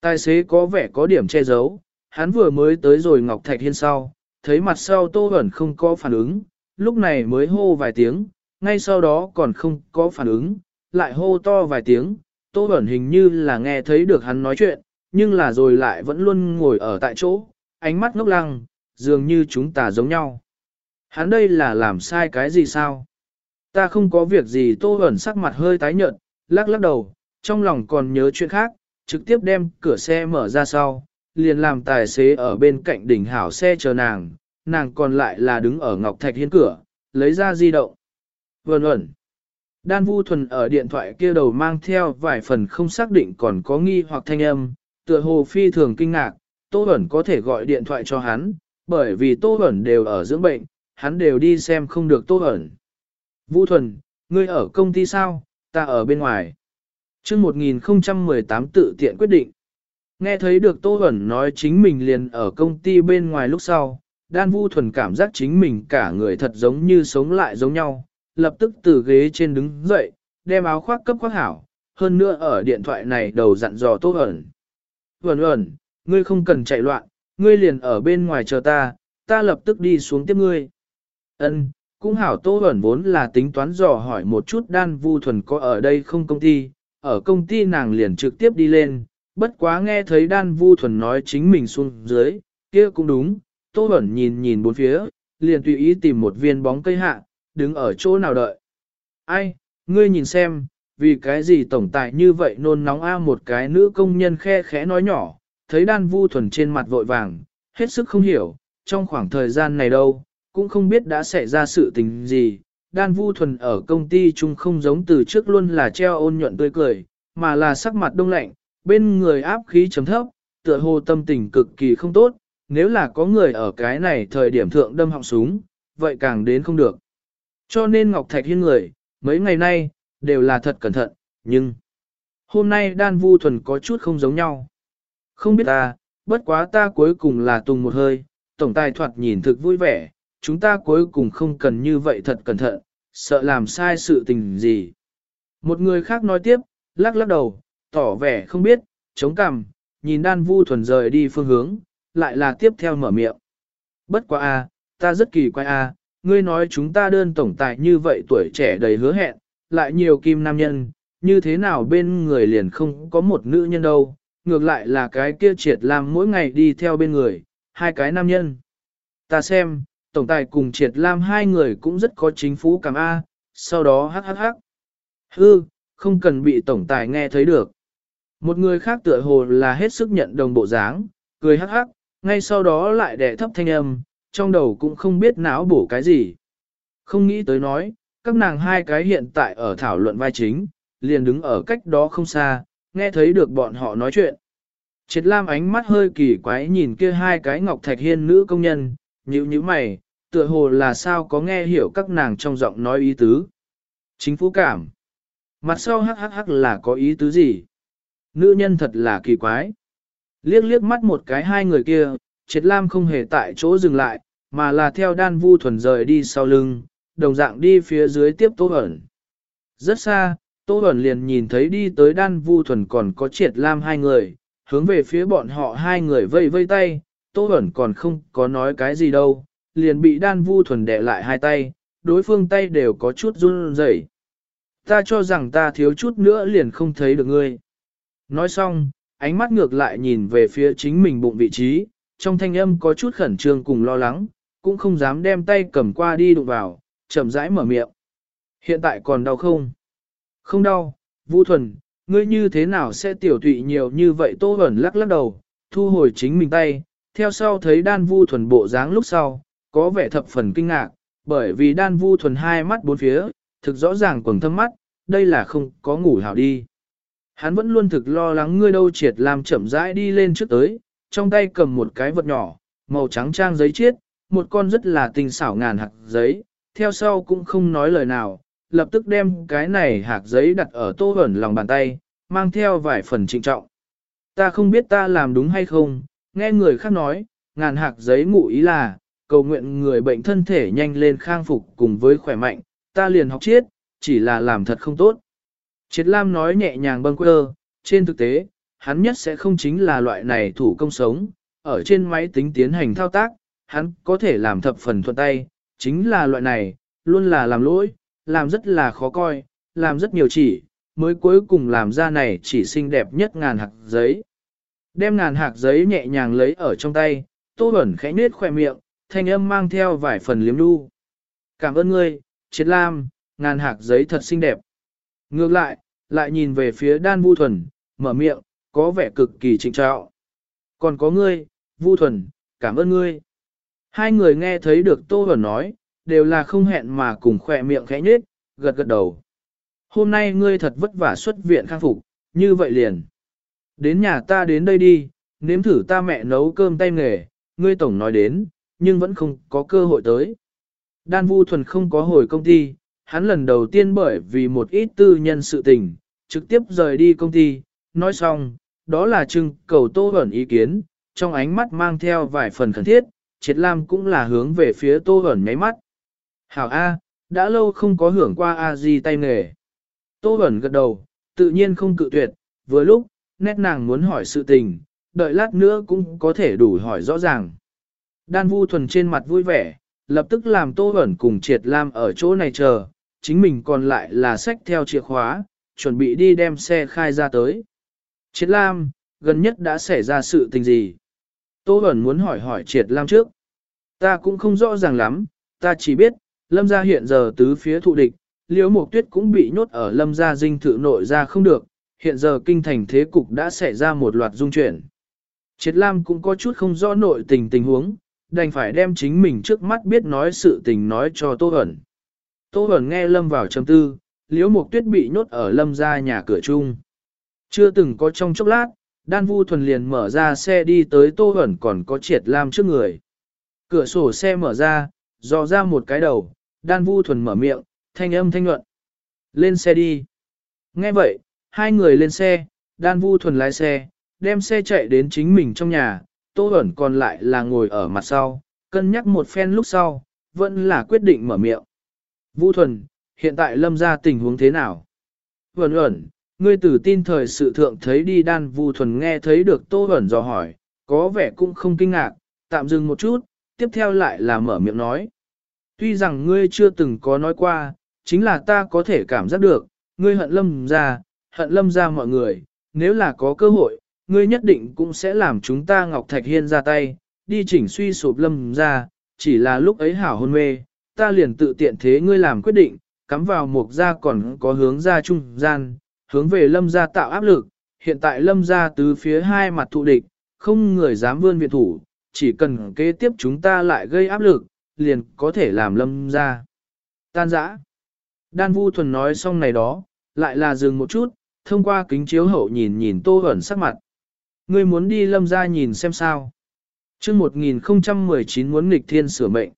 Tài xế có vẻ có điểm che giấu, hắn vừa mới tới rồi Ngọc Thạch Hiên sau, thấy mặt sau Tô Bẩn không có phản ứng, lúc này mới hô vài tiếng, ngay sau đó còn không có phản ứng, lại hô to vài tiếng, Tô Bẩn hình như là nghe thấy được hắn nói chuyện, nhưng là rồi lại vẫn luôn ngồi ở tại chỗ, ánh mắt ngốc lăng, dường như chúng ta giống nhau. Hắn đây là làm sai cái gì sao? Ta không có việc gì Tô Bẩn sắc mặt hơi tái nhợt, lắc lắc đầu, trong lòng còn nhớ chuyện khác, trực tiếp đem cửa xe mở ra sau, liền làm tài xế ở bên cạnh đỉnh hảo xe chờ nàng, nàng còn lại là đứng ở Ngọc Thạch Hiên cửa, lấy ra di động. Vân ẩn. Đan Vu Thuần ở điện thoại kia đầu mang theo vài phần không xác định còn có nghi hoặc thanh âm, tựa hồ phi thường kinh ngạc, Tô Bẩn có thể gọi điện thoại cho hắn, bởi vì Tô Bẩn đều ở dưỡng bệnh, hắn đều đi xem không được Tô Bẩn. Vu Thuần, ngươi ở công ty sao, ta ở bên ngoài. chương 1018 tự tiện quyết định. Nghe thấy được Tô hẩn nói chính mình liền ở công ty bên ngoài lúc sau, Đan Vu Thuần cảm giác chính mình cả người thật giống như sống lại giống nhau, lập tức từ ghế trên đứng dậy, đem áo khoác cấp khoác hảo, hơn nữa ở điện thoại này đầu dặn dò Tô hẩn, hẩn hẩn, ngươi không cần chạy loạn, ngươi liền ở bên ngoài chờ ta, ta lập tức đi xuống tiếp ngươi. Ân, cũng hảo Tô hẩn vốn là tính toán dò hỏi một chút Đan Vu Thuần có ở đây không công ty, ở công ty nàng liền trực tiếp đi lên, bất quá nghe thấy Đan Vu Thuần nói chính mình xuống dưới, kia cũng đúng, Tô Bẩn nhìn nhìn bốn phía, liền tùy ý tìm một viên bóng cây hạ, đứng ở chỗ nào đợi. Ai, ngươi nhìn xem, vì cái gì tổng tài như vậy nôn nóng a một cái nữ công nhân khe khẽ nói nhỏ, thấy Đan Vu Thuần trên mặt vội vàng, hết sức không hiểu, trong khoảng thời gian này đâu, cũng không biết đã xảy ra sự tình gì. Đan Vu Thuần ở công ty chung không giống từ trước luôn là treo ôn nhuận tươi cười, mà là sắc mặt đông lạnh, bên người áp khí chấm thấp, tựa hồ tâm tình cực kỳ không tốt, nếu là có người ở cái này thời điểm thượng đâm họng súng, vậy càng đến không được. Cho nên Ngọc Thạch Hiên người, mấy ngày nay, đều là thật cẩn thận, nhưng hôm nay đan vu thuần có chút không giống nhau. Không biết ta, bất quá ta cuối cùng là tùng một hơi, tổng tài thoạt nhìn thực vui vẻ, chúng ta cuối cùng không cần như vậy thật cẩn thận, sợ làm sai sự tình gì. Một người khác nói tiếp, lắc lắc đầu, tỏ vẻ không biết, chống cằm, nhìn đan vu thuần rời đi phương hướng, lại là tiếp theo mở miệng. Bất quá a, ta rất kỳ quái a, ngươi nói chúng ta đơn tổng tài như vậy tuổi trẻ đầy hứa hẹn, lại nhiều kim nam nhân, như thế nào bên người liền không có một nữ nhân đâu, ngược lại là cái kia triệt lam mỗi ngày đi theo bên người, hai cái nam nhân. Ta xem, tổng tài cùng triệt lam hai người cũng rất có chính phú cảm A, sau đó hắc hắc hắc. Hư, không cần bị tổng tài nghe thấy được. Một người khác tựa hồ là hết sức nhận đồng bộ dáng, cười hắc hắc, ngay sau đó lại đẻ thấp thanh âm, trong đầu cũng không biết não bổ cái gì. Không nghĩ tới nói, các nàng hai cái hiện tại ở thảo luận vai chính, liền đứng ở cách đó không xa, nghe thấy được bọn họ nói chuyện. Triệt Lam ánh mắt hơi kỳ quái nhìn kia hai cái ngọc thạch hiên nữ công nhân, nhíu nhíu mày, tựa hồ là sao có nghe hiểu các nàng trong giọng nói ý tứ. Chính phủ cảm. Mặt sau hắc hắc hắc là có ý tứ gì? Nữ nhân thật là kỳ quái. Liếc liếc mắt một cái hai người kia, Triệt Lam không hề tại chỗ dừng lại, mà là theo đan vu thuần rời đi sau lưng, đồng dạng đi phía dưới tiếp Tô hẩn. Rất xa, Tô hẩn liền nhìn thấy đi tới đan vu thuần còn có triệt lam hai người, hướng về phía bọn họ hai người vây vây tay, Tô hẩn còn không có nói cái gì đâu, liền bị đan vu thuần đè lại hai tay, đối phương tay đều có chút run rẩy. Ta cho rằng ta thiếu chút nữa liền không thấy được ngươi. Nói xong, ánh mắt ngược lại nhìn về phía chính mình bụng vị trí, trong thanh âm có chút khẩn trương cùng lo lắng, cũng không dám đem tay cầm qua đi đụng vào, chậm rãi mở miệng. Hiện tại còn đau không? Không đau, Vũ Thuần, ngươi như thế nào sẽ tiểu tụy nhiều như vậy Tô Bẩn lắc lắc đầu, thu hồi chính mình tay, theo sau thấy đan Vu Thuần bộ dáng lúc sau, có vẻ thập phần kinh ngạc, bởi vì đan Vu Thuần hai mắt bốn phía, thực rõ ràng quầng thâm mắt, đây là không có ngủ hảo đi. Hắn vẫn luôn thực lo lắng ngươi đâu triệt làm chậm rãi đi lên trước tới, trong tay cầm một cái vật nhỏ, màu trắng trang giấy chiết, một con rất là tinh xảo ngàn hạt giấy, theo sau cũng không nói lời nào, lập tức đem cái này hạt giấy đặt ở tô ẩn lòng bàn tay, mang theo vài phần trịnh trọng. Ta không biết ta làm đúng hay không, nghe người khác nói, ngàn hạt giấy ngụ ý là, cầu nguyện người bệnh thân thể nhanh lên khang phục cùng với khỏe mạnh, ta liền học chiết, chỉ là làm thật không tốt. Triết Lam nói nhẹ nhàng bâng quơ, trên thực tế, hắn nhất sẽ không chính là loại này thủ công sống, ở trên máy tính tiến hành thao tác, hắn có thể làm thập phần thuận tay, chính là loại này, luôn là làm lỗi, làm rất là khó coi, làm rất nhiều chỉ, mới cuối cùng làm ra này chỉ xinh đẹp nhất ngàn hạt giấy. Đem ngàn hạt giấy nhẹ nhàng lấy ở trong tay, tô Bẩn khẽ nết khỏe miệng, thanh âm mang theo vài phần liếm đu. Cảm ơn ngươi, Triết Lam, ngàn hạt giấy thật xinh đẹp. Ngược lại, lại nhìn về phía đan vu thuần, mở miệng, có vẻ cực kỳ trịnh trọng. Còn có ngươi, vu thuần, cảm ơn ngươi. Hai người nghe thấy được Tô Huẩn nói, đều là không hẹn mà cùng khỏe miệng khẽ nhết, gật gật đầu. Hôm nay ngươi thật vất vả xuất viện khang phục, như vậy liền. Đến nhà ta đến đây đi, nếm thử ta mẹ nấu cơm tay nghề, ngươi tổng nói đến, nhưng vẫn không có cơ hội tới. Đan Vu Thuần không có hồi công ty, hắn lần đầu tiên bởi vì một ít tư nhân sự tình, trực tiếp rời đi công ty, nói xong, đó là trưng cầu Tô Bẩn ý kiến, trong ánh mắt mang theo vài phần khẩn thiết, Triệt Lam cũng là hướng về phía Tô Bẩn nháy mắt. Hảo A, đã lâu không có hưởng qua A Di tay nghề. Tô Bẩn gật đầu, tự nhiên không cự tuyệt, vừa lúc, nét nàng muốn hỏi sự tình, đợi lát nữa cũng có thể đủ hỏi rõ ràng. Đan Vu Thuần trên mặt vui vẻ, lập tức làm Tô Bẩn cùng Triệt Lam ở chỗ này chờ, chính mình còn lại là sách theo chìa khóa, chuẩn bị đi đem xe khai ra tới. Triệt Lam, gần nhất đã xảy ra sự tình gì? Tô Bẩn muốn hỏi hỏi Triệt Lam trước. Ta cũng không rõ ràng lắm, ta chỉ biết, Lâm gia hiện giờ tứ phía thụ địch, Liễu Mộc Tuyết cũng bị nhốt ở Lâm gia dinh thự nội ra không được, hiện giờ kinh thành thế cục đã xảy ra một loạt dung chuyển. Triệt Lam cũng có chút không rõ nội tình tình huống, đành phải đem chính mình trước mắt biết nói sự tình nói cho Tô Bẩn. Tô Bẩn nghe Lâm vào trầm tư, Liễu Mộc Tuyết bị nhốt ở Lâm gia nhà cửa chung. Chưa từng có trong chốc lát, Đan Vu Thuần liền mở ra xe đi tới Tô Bẩn còn có Triệt Lam trước người. Cửa sổ xe mở ra, dò ra một cái đầu, Đan Vu Thuần mở miệng, thanh âm thanh nhuận. Lên xe đi. Nghe vậy, hai người lên xe, Đan Vu Thuần lái xe, đem xe chạy đến chính mình trong nhà, Tô Bẩn còn lại là ngồi ở mặt sau, cân nhắc một phen lúc sau, vẫn là quyết định mở miệng. Vu Thuần, hiện tại lâm ra tình huống thế nào? Vẩn ẩn, ngươi tử tin thời sự thượng thấy đi đan Vu Thuần nghe thấy được Tô Vẩn dò hỏi, có vẻ cũng không kinh ngạc, tạm dừng một chút, tiếp theo lại là mở miệng nói. Tuy rằng ngươi chưa từng có nói qua, chính là ta có thể cảm giác được, ngươi hận lâm ra, hận lâm ra mọi người, nếu là có cơ hội, ngươi nhất định cũng sẽ làm chúng ta Ngọc Thạch Hiên ra tay, đi chỉnh suy sụp lâm ra, chỉ là lúc ấy hảo hôn mê, ta liền tự tiện thế ngươi làm quyết định, cắm vào mục gia còn có hướng ra trung gian, hướng về lâm gia tạo áp lực, hiện tại lâm gia từ phía hai mặt thụ địch, không người dám vươn viện thủ, chỉ cần kế tiếp chúng ta lại gây áp lực, liền có thể làm lâm gia Tan rã Đan Vu Thuần nói xong này đó, lại là dừng một chút, thông qua kính chiếu hậu nhìn nhìn tô ẩn sắc mặt. Ngươi muốn đi lâm gia nhìn xem sao. chương 1019 muốn nghịch thiên sửa mệnh.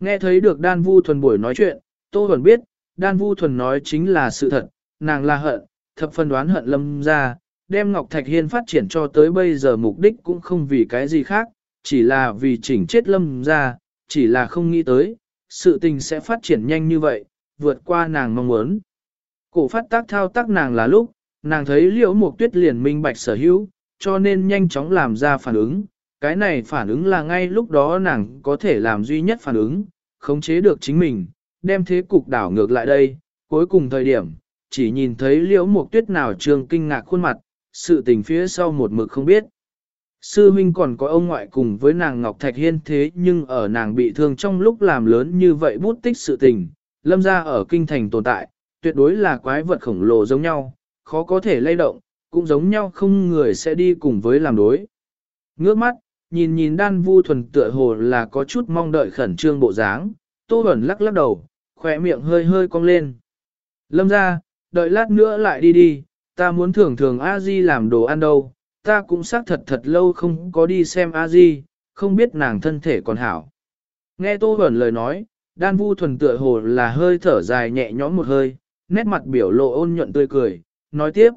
Nghe thấy được Đan Vu Thuần buổi nói chuyện, Tô Huẩn biết, Đan Vu Thuần nói chính là sự thật, nàng là hận, thập phân đoán hận lâm ra, đem Ngọc Thạch Hiên phát triển cho tới bây giờ mục đích cũng không vì cái gì khác, chỉ là vì chỉnh chết lâm ra, chỉ là không nghĩ tới, sự tình sẽ phát triển nhanh như vậy, vượt qua nàng mong muốn. Cổ phát tác thao tác nàng là lúc, nàng thấy liễu mục tuyết liền minh bạch sở hữu, cho nên nhanh chóng làm ra phản ứng. Cái này phản ứng là ngay lúc đó nàng có thể làm duy nhất phản ứng, khống chế được chính mình, đem thế cục đảo ngược lại đây. Cuối cùng thời điểm, chỉ nhìn thấy liễu một tuyết nào trường kinh ngạc khuôn mặt, sự tình phía sau một mực không biết. Sư huynh còn có ông ngoại cùng với nàng Ngọc Thạch Hiên thế nhưng ở nàng bị thương trong lúc làm lớn như vậy bút tích sự tình, lâm ra ở kinh thành tồn tại, tuyệt đối là quái vật khổng lồ giống nhau, khó có thể lay động, cũng giống nhau không người sẽ đi cùng với làm đối. Ngước mắt, nhìn nhìn đan vu thuần tựa hồ là có chút mong đợi khẩn trương bộ dáng, tô ẩn lắc lắc đầu, khỏe miệng hơi hơi cong lên. Lâm ra, đợi lát nữa lại đi đi, ta muốn thường thường a di làm đồ ăn đâu, ta cũng xác thật thật lâu không có đi xem a di, không biết nàng thân thể còn hảo. Nghe tô ẩn lời nói, đan vu thuần tựa hồ là hơi thở dài nhẹ nhõm một hơi, nét mặt biểu lộ ôn nhuận tươi cười, nói tiếp.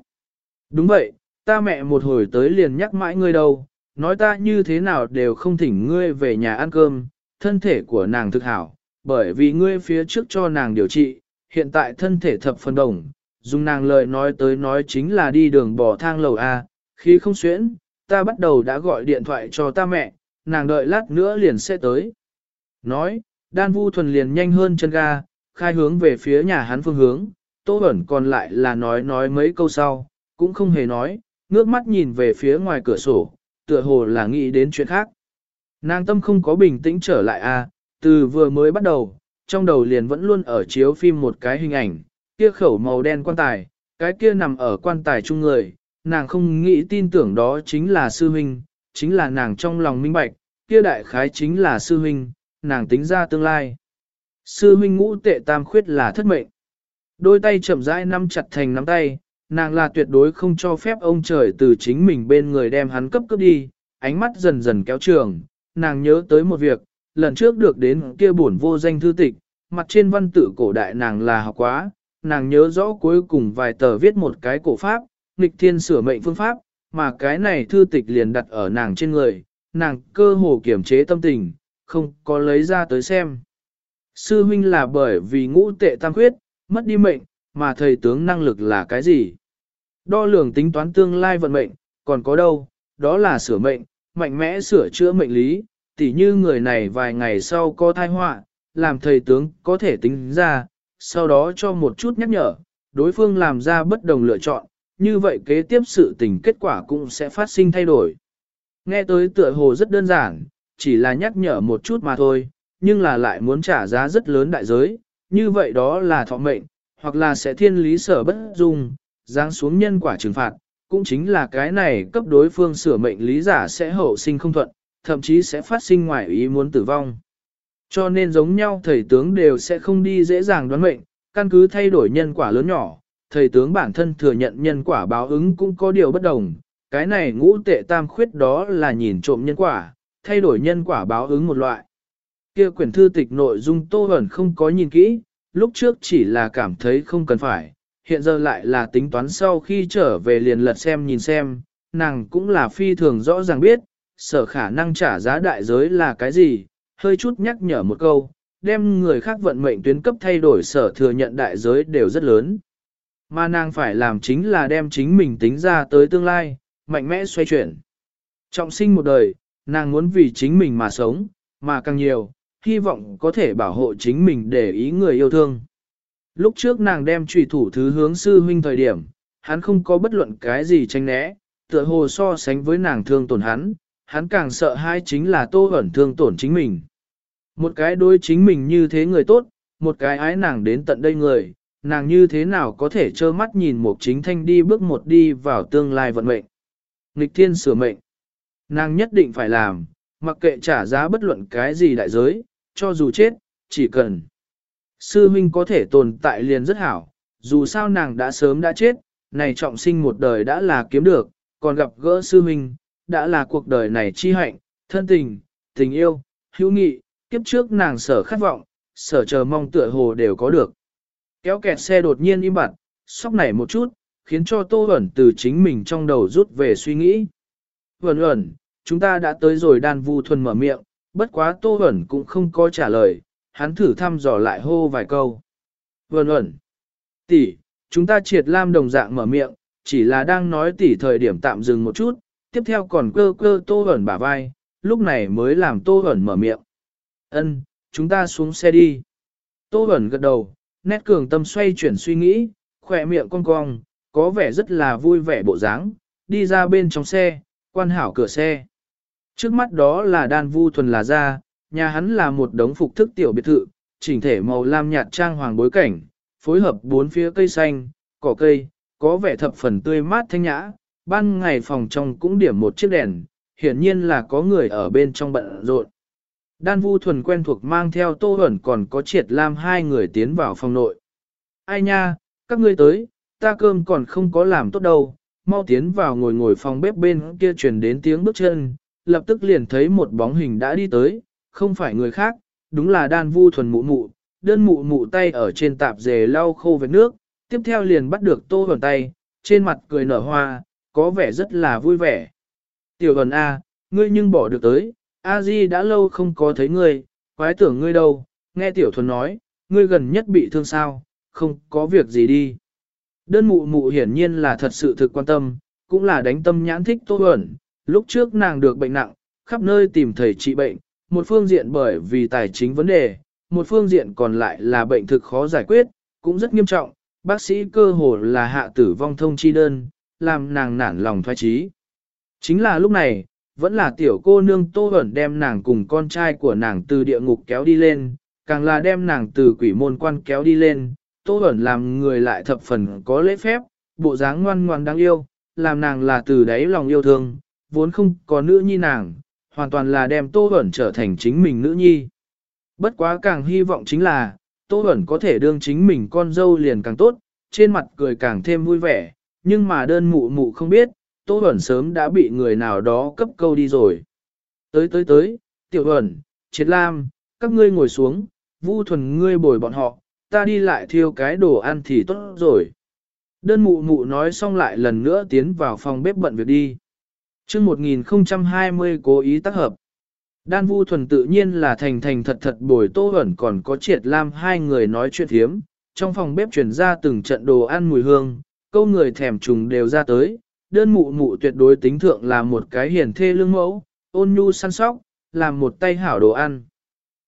Đúng vậy, ta mẹ một hồi tới liền nhắc mãi ngươi đâu, nói ta như thế nào đều không thỉnh ngươi về nhà ăn cơm, thân thể của nàng thực hảo, bởi vì ngươi phía trước cho nàng điều trị, hiện tại thân thể thập phần đồng, dùng nàng lời nói tới nói chính là đi đường bò thang lầu A, khi không xuyễn, ta bắt đầu đã gọi điện thoại cho ta mẹ, nàng đợi lát nữa liền sẽ tới. Nói, đan vu thuần liền nhanh hơn chân ga, khai hướng về phía nhà hắn phương hướng, Tô Bẩn còn lại là nói nói mấy câu sau, cũng không hề nói, ngước mắt nhìn về phía ngoài cửa sổ, tựa hồ là nghĩ đến chuyện khác. Nàng tâm không có bình tĩnh trở lại a, à, từ vừa mới bắt đầu, trong đầu liền vẫn luôn ở chiếu phim một cái hình ảnh, kia khẩu màu đen quan tài, cái kia nằm ở quan tài chung người, nàng không nghĩ tin tưởng đó chính là sư huynh, chính là nàng trong lòng minh bạch, kia đại khái chính là sư huynh, nàng tính ra tương lai. Sư huynh ngũ tệ tam khuyết là thất mệnh. Đôi tay chậm rãi nắm chặt thành nắm tay, nàng là tuyệt đối không cho phép ông trời từ chính mình bên người đem hắn cấp cấp đi, ánh mắt dần dần kéo trường, nàng nhớ tới một việc, lần trước được đến kia bổn vô danh thư tịch, mặt trên văn tự cổ đại nàng là học quá, nàng nhớ rõ cuối cùng vài tờ viết một cái cổ pháp, nghịch thiên sửa mệnh phương pháp, mà cái này thư tịch liền đặt ở nàng trên người, nàng cơ hồ kiểm chế tâm tình, không có lấy ra tới xem. Sư huynh là bởi vì ngũ tệ tam khuyết, mất đi mệnh, mà thầy tướng năng lực là cái gì? Đo lường tính toán tương lai vận mệnh, còn có đâu, đó là sửa mệnh, mạnh mẽ sửa chữa mệnh lý, tỉ như người này vài ngày sau có thai họa, làm thầy tướng có thể tính ra, sau đó cho một chút nhắc nhở, đối phương làm ra bất đồng lựa chọn, như vậy kế tiếp sự tình kết quả cũng sẽ phát sinh thay đổi. Nghe tới tựa hồ rất đơn giản, chỉ là nhắc nhở một chút mà thôi, nhưng là lại muốn trả giá rất lớn đại giới, như vậy đó là thọ mệnh, hoặc là sẽ thiên lý sở bất dung, giáng xuống nhân quả trừng phạt, cũng chính là cái này cấp đối phương sửa mệnh lý giả sẽ hậu sinh không thuận, thậm chí sẽ phát sinh ngoài ý muốn tử vong. Cho nên giống nhau thầy tướng đều sẽ không đi dễ dàng đoán mệnh, căn cứ thay đổi nhân quả lớn nhỏ, thầy tướng bản thân thừa nhận nhân quả báo ứng cũng có điều bất đồng. Cái này ngũ tệ tam khuyết đó là nhìn trộm nhân quả, thay đổi nhân quả báo ứng một loại. Kia quyển thư tịch nội dung Tô Bẩn không có nhìn kỹ, lúc trước chỉ là cảm thấy không cần phải, hiện giờ lại là tính toán sau khi trở về liền lật xem nhìn xem, nàng cũng là phi thường rõ ràng biết, sở khả năng trả giá đại giới là cái gì, hơi chút nhắc nhở một câu, đem người khác vận mệnh tuyến cấp thay đổi sở thừa nhận đại giới đều rất lớn. Mà nàng phải làm chính là đem chính mình tính ra tới tương lai, mạnh mẽ xoay chuyển. Trọng sinh một đời, nàng muốn vì chính mình mà sống, mà càng nhiều, hy vọng có thể bảo hộ chính mình để ý người yêu thương. Lúc trước nàng đem trùy thủ thứ hướng sư huynh thời điểm, hắn không có bất luận cái gì tranh né, tựa hồ so sánh với nàng thương tổn hắn, hắn càng sợ hai chính là tô ẩn thương tổn chính mình. Một cái đối chính mình như thế người tốt, một cái ái nàng đến tận đây người, nàng như thế nào có thể trơ mắt nhìn một chính thanh đi bước một đi vào tương lai vận mệnh. Nghịch thiên sửa mệnh. Nàng nhất định phải làm, mặc kệ trả giá bất luận cái gì đại giới, cho dù chết, chỉ cần. Sư huynh có thể tồn tại liền rất hảo, dù sao nàng đã sớm đã chết, này trọng sinh một đời đã là kiếm được, còn gặp gỡ sư huynh, đã là cuộc đời này chi hạnh, thân tình, tình yêu, hữu nghị, kiếp trước nàng sở khát vọng, sở chờ mong tựa hồ đều có được. Kéo kẹt xe đột nhiên im bặt, sóc nảy một chút, khiến cho Tô Huẩn từ chính mình trong đầu rút về suy nghĩ. Huẩn Huẩn, chúng ta đã tới rồi đan vu thuần mở miệng, bất quá Tô Huẩn cũng không có trả lời, hắn thử thăm dò lại hô vài câu. Vân ẩn, tỷ, Chúng ta triệt lam đồng dạng mở miệng, chỉ là đang nói tỷ thời điểm tạm dừng một chút, tiếp theo còn cơ cơ tô ẩn bả vai, lúc này mới làm tô ẩn mở miệng. Ân, chúng ta xuống xe đi. Tô ẩn gật đầu, nét cường tâm xoay chuyển suy nghĩ, khỏe miệng cong cong, có vẻ rất là vui vẻ bộ dáng, đi ra bên trong xe, quan hảo cửa xe. Trước mắt đó là đan vu thuần là ra, nhà hắn là một đống phục thức tiểu biệt thự, chỉnh thể màu lam nhạt trang hoàng bối cảnh, phối hợp bốn phía cây xanh, cỏ cây, có vẻ thập phần tươi mát thanh nhã, ban ngày phòng trong cũng điểm một chiếc đèn, hiển nhiên là có người ở bên trong bận rộn. Đan Vu Thuần quen thuộc mang theo Tô Huẩn còn có Triệt Lam hai người tiến vào phòng nội. Ai nha, các ngươi tới, ta cơm còn không có làm tốt đâu, mau tiến vào ngồi ngồi phòng bếp bên kia truyền đến tiếng bước chân, lập tức liền thấy một bóng hình đã đi tới, không phải người khác, đúng là Đan Vu Thuần mụ mụ, đơn mụ mụ tay ở trên tạp dề lau khô vết nước, tiếp theo liền bắt được Tô hồn tay, trên mặt cười nở hoa, có vẻ rất là vui vẻ. Tiểu hồn A, ngươi nhưng bỏ được tới, A Di đã lâu không có thấy ngươi, quái tưởng ngươi đâu, nghe Tiểu Thuần nói, ngươi gần nhất bị thương sao, không có việc gì đi. Đơn mụ mụ hiển nhiên là thật sự thực quan tâm, cũng là đánh tâm nhãn thích Tô hồn, lúc trước nàng được bệnh nặng, khắp nơi tìm thầy trị bệnh, một phương diện bởi vì tài chính vấn đề, một phương diện còn lại là bệnh thực khó giải quyết, cũng rất nghiêm trọng, bác sĩ cơ hồ là hạ tử vong thông chi đơn, làm nàng nản lòng thoái trí. Chính là lúc này, vẫn là tiểu cô nương Tô Huẩn đem nàng cùng con trai của nàng từ địa ngục kéo đi lên, càng là đem nàng từ quỷ môn quan kéo đi lên, Tô Huẩn làm người lại thập phần có lễ phép, bộ dáng ngoan ngoan đáng yêu, làm nàng là từ đáy lòng yêu thương, vốn không có nữ nhi nàng, hoàn toàn là đem Tô Huẩn trở thành chính mình nữ nhi. Bất quá càng hy vọng chính là, Tô Huẩn có thể đương chính mình con dâu liền càng tốt, trên mặt cười càng thêm vui vẻ, nhưng mà đơn mụ mụ không biết, Tô Huẩn sớm đã bị người nào đó cấp câu đi rồi. Tới tới tới, Tiểu Huẩn, Triết Lam, các ngươi ngồi xuống, Vu Thuần ngươi bồi bọn họ, ta đi lại thiêu cái đồ ăn thì tốt rồi. Đơn mụ mụ nói xong lại lần nữa tiến vào phòng bếp bận việc đi chương 1020 cố ý tác hợp. Đan Vu Thuần tự nhiên là thành thành thật thật bồi Tô ẩn còn có Triệt Lam hai người nói chuyện thiếm. Trong phòng bếp chuyển ra từng trận đồ ăn mùi hương, câu người thèm trùng đều ra tới, đơn mụ mụ tuyệt đối tính thượng là một cái hiền thê lương mẫu, ôn nhu săn sóc, làm một tay hảo đồ ăn.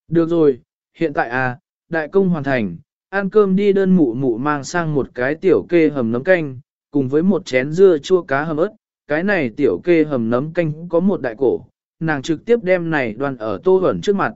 Được rồi, hiện tại à, đại công hoàn thành, ăn cơm đi đơn mụ mụ mang sang một cái tiểu kê hầm nấm canh, cùng với một chén dưa chua cá hầm ớt, cái này tiểu kê hầm nấm canh có một đại cổ, nàng trực tiếp đem này đoàn ở tô hẩn trước mặt.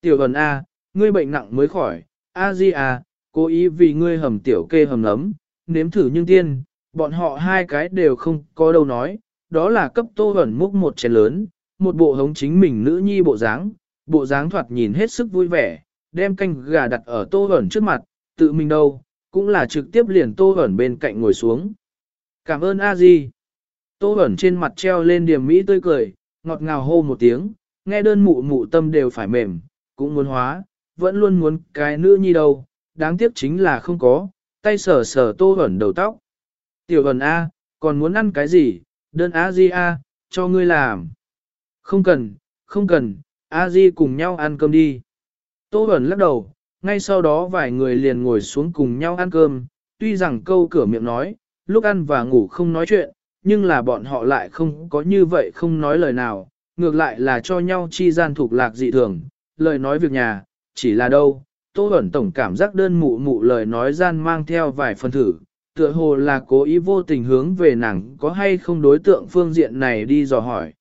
Tiểu hẩn A, ngươi bệnh nặng mới khỏi, A Di A, cố ý vì ngươi hầm tiểu kê hầm nấm, nếm thử nhưng tiên, bọn họ hai cái đều không có đâu nói, đó là cấp tô hẩn múc một chén lớn, một bộ hống chính mình nữ nhi bộ dáng, bộ dáng thoạt nhìn hết sức vui vẻ, đem canh gà đặt ở tô hẩn trước mặt, tự mình đâu, cũng là trực tiếp liền tô ẩn bên cạnh ngồi xuống. Cảm ơn a di. Tô ẩn trên mặt treo lên điểm mỹ tươi cười, ngọt ngào hô một tiếng, nghe đơn mụ mụ tâm đều phải mềm, cũng muốn hóa, vẫn luôn muốn cái nữ nhi đâu, đáng tiếc chính là không có, tay sờ sờ tô ẩn đầu tóc. Tiểu ẩn A, còn muốn ăn cái gì, đơn A Di A, cho ngươi làm. Không cần, không cần, A Di cùng nhau ăn cơm đi. Tô ẩn lắc đầu, ngay sau đó vài người liền ngồi xuống cùng nhau ăn cơm, tuy rằng câu cửa miệng nói, lúc ăn và ngủ không nói chuyện, nhưng là bọn họ lại không có như vậy không nói lời nào, ngược lại là cho nhau chi gian thuộc lạc dị thường, lời nói việc nhà, chỉ là đâu, Tô Bẩn Tổng cảm giác đơn mụ mụ lời nói gian mang theo vài phần thử, tựa hồ là cố ý vô tình hướng về nàng có hay không đối tượng phương diện này đi dò hỏi.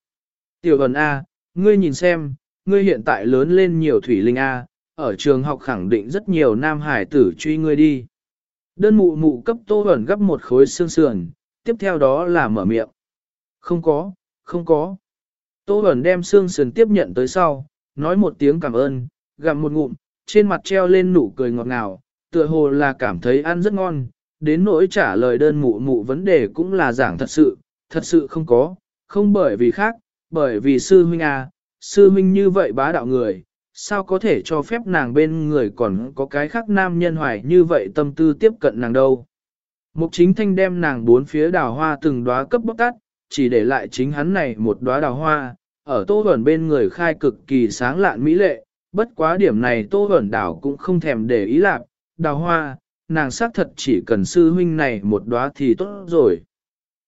Tiểu Bẩn A, ngươi nhìn xem, ngươi hiện tại lớn lên nhiều thủy linh A, ở trường học khẳng định rất nhiều nam hải tử truy ngươi đi. Đơn mụ mụ cấp Tô Bẩn gấp một khối xương sườn, tiếp theo đó là mở miệng. Không có, không có. Tô Bẩn đem xương sườn tiếp nhận tới sau, nói một tiếng cảm ơn, gặm một ngụm, trên mặt treo lên nụ cười ngọt ngào, tựa hồ là cảm thấy ăn rất ngon, đến nỗi trả lời đơn mụ mụ vấn đề cũng là giảng thật sự, thật sự không có, không bởi vì khác, bởi vì sư huynh à, sư huynh như vậy bá đạo người, sao có thể cho phép nàng bên người còn có cái khác nam nhân hoài như vậy tâm tư tiếp cận nàng đâu. Mục chính thanh đem nàng bốn phía đào hoa từng đóa cấp bóc tắt, chỉ để lại chính hắn này một đóa đào hoa, ở tô vẩn bên người khai cực kỳ sáng lạn mỹ lệ, bất quá điểm này Tô Vẩn Đảo cũng không thèm để ý lạc, đào hoa, nàng xác thật chỉ cần sư huynh này một đóa thì tốt rồi.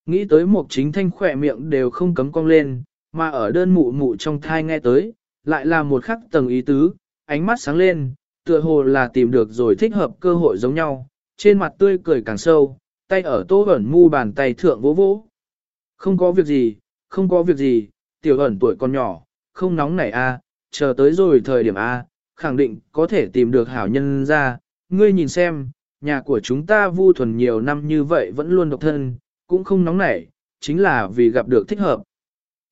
Nghĩ tới một chính thanh khỏe miệng đều không cấm cong lên, mà ở đơn mụ mụ trong thai nghe tới, lại là một khắc tầng ý tứ, ánh mắt sáng lên, tựa hồ là tìm được rồi thích hợp cơ hội giống nhau, trên mặt tươi cười càng sâu, tay ở tô ẩn mu bàn tay thượng vỗ vỗ. Không có việc gì, không có việc gì, tiểu ẩn tuổi còn nhỏ, không nóng nảy a, chờ tới rồi thời điểm a, khẳng định có thể tìm được hảo nhân ra, ngươi nhìn xem, nhà của chúng ta vu thuần nhiều năm như vậy vẫn luôn độc thân, cũng không nóng nảy, chính là vì gặp được thích hợp.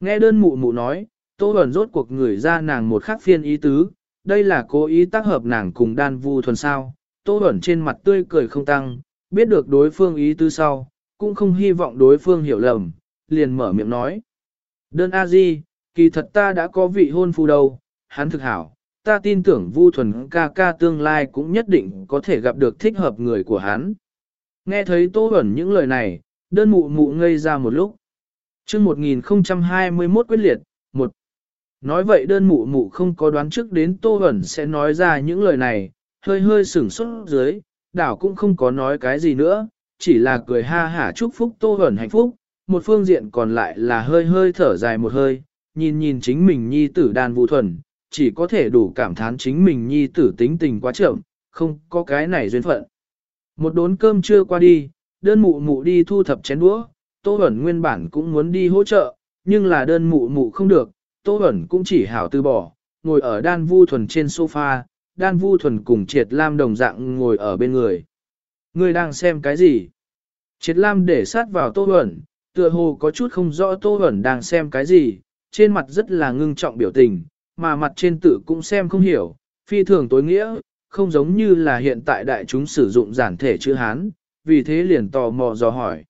Nghe đơn mụ mụ nói, Tô ẩn rốt cuộc người ra nàng một khắc phiên ý tứ, đây là cố ý tác hợp nàng cùng đan vu thuần sao. Tô ẩn trên mặt tươi cười không tăng, biết được đối phương ý tư sau, cũng không hy vọng đối phương hiểu lầm, liền mở miệng nói. Đơn a di, kỳ thật ta đã có vị hôn phu đâu, hắn thực hảo, ta tin tưởng vu thuần ca ca tương lai cũng nhất định có thể gặp được thích hợp người của hắn. Nghe thấy Tô Bẩn những lời này, đơn mụ mụ ngây ra một lúc. chương 1021 quyết liệt, một Nói vậy đơn mụ mụ không có đoán trước đến Tô Bẩn sẽ nói ra những lời này, hơi hơi sửng sốt dưới, đảo cũng không có nói cái gì nữa, chỉ là cười ha hả chúc phúc Tô hẩn hạnh phúc, một phương diện còn lại là hơi hơi thở dài một hơi, nhìn nhìn chính mình nhi tử đàn vụ thuần, chỉ có thể đủ cảm thán chính mình nhi tử tính tình quá chậm, không có cái này duyên phận. Một đốn cơm chưa qua đi, đơn mụ mụ đi thu thập chén đũa, Tô hẩn nguyên bản cũng muốn đi hỗ trợ, nhưng là đơn mụ mụ không được, Tô hẩn cũng chỉ hảo từ bỏ, ngồi ở đan vu thuần trên sofa, đan vu thuần cùng triệt lam đồng dạng ngồi ở bên người. Người đang xem cái gì? Triệt lam để sát vào Tô Bẩn, tựa hồ có chút không rõ Tô Bẩn đang xem cái gì, trên mặt rất là ngưng trọng biểu tình, mà mặt trên tự cũng xem không hiểu, phi thường tối nghĩa, không giống như là hiện tại đại chúng sử dụng giản thể chữ Hán, vì thế liền tò mò dò hỏi.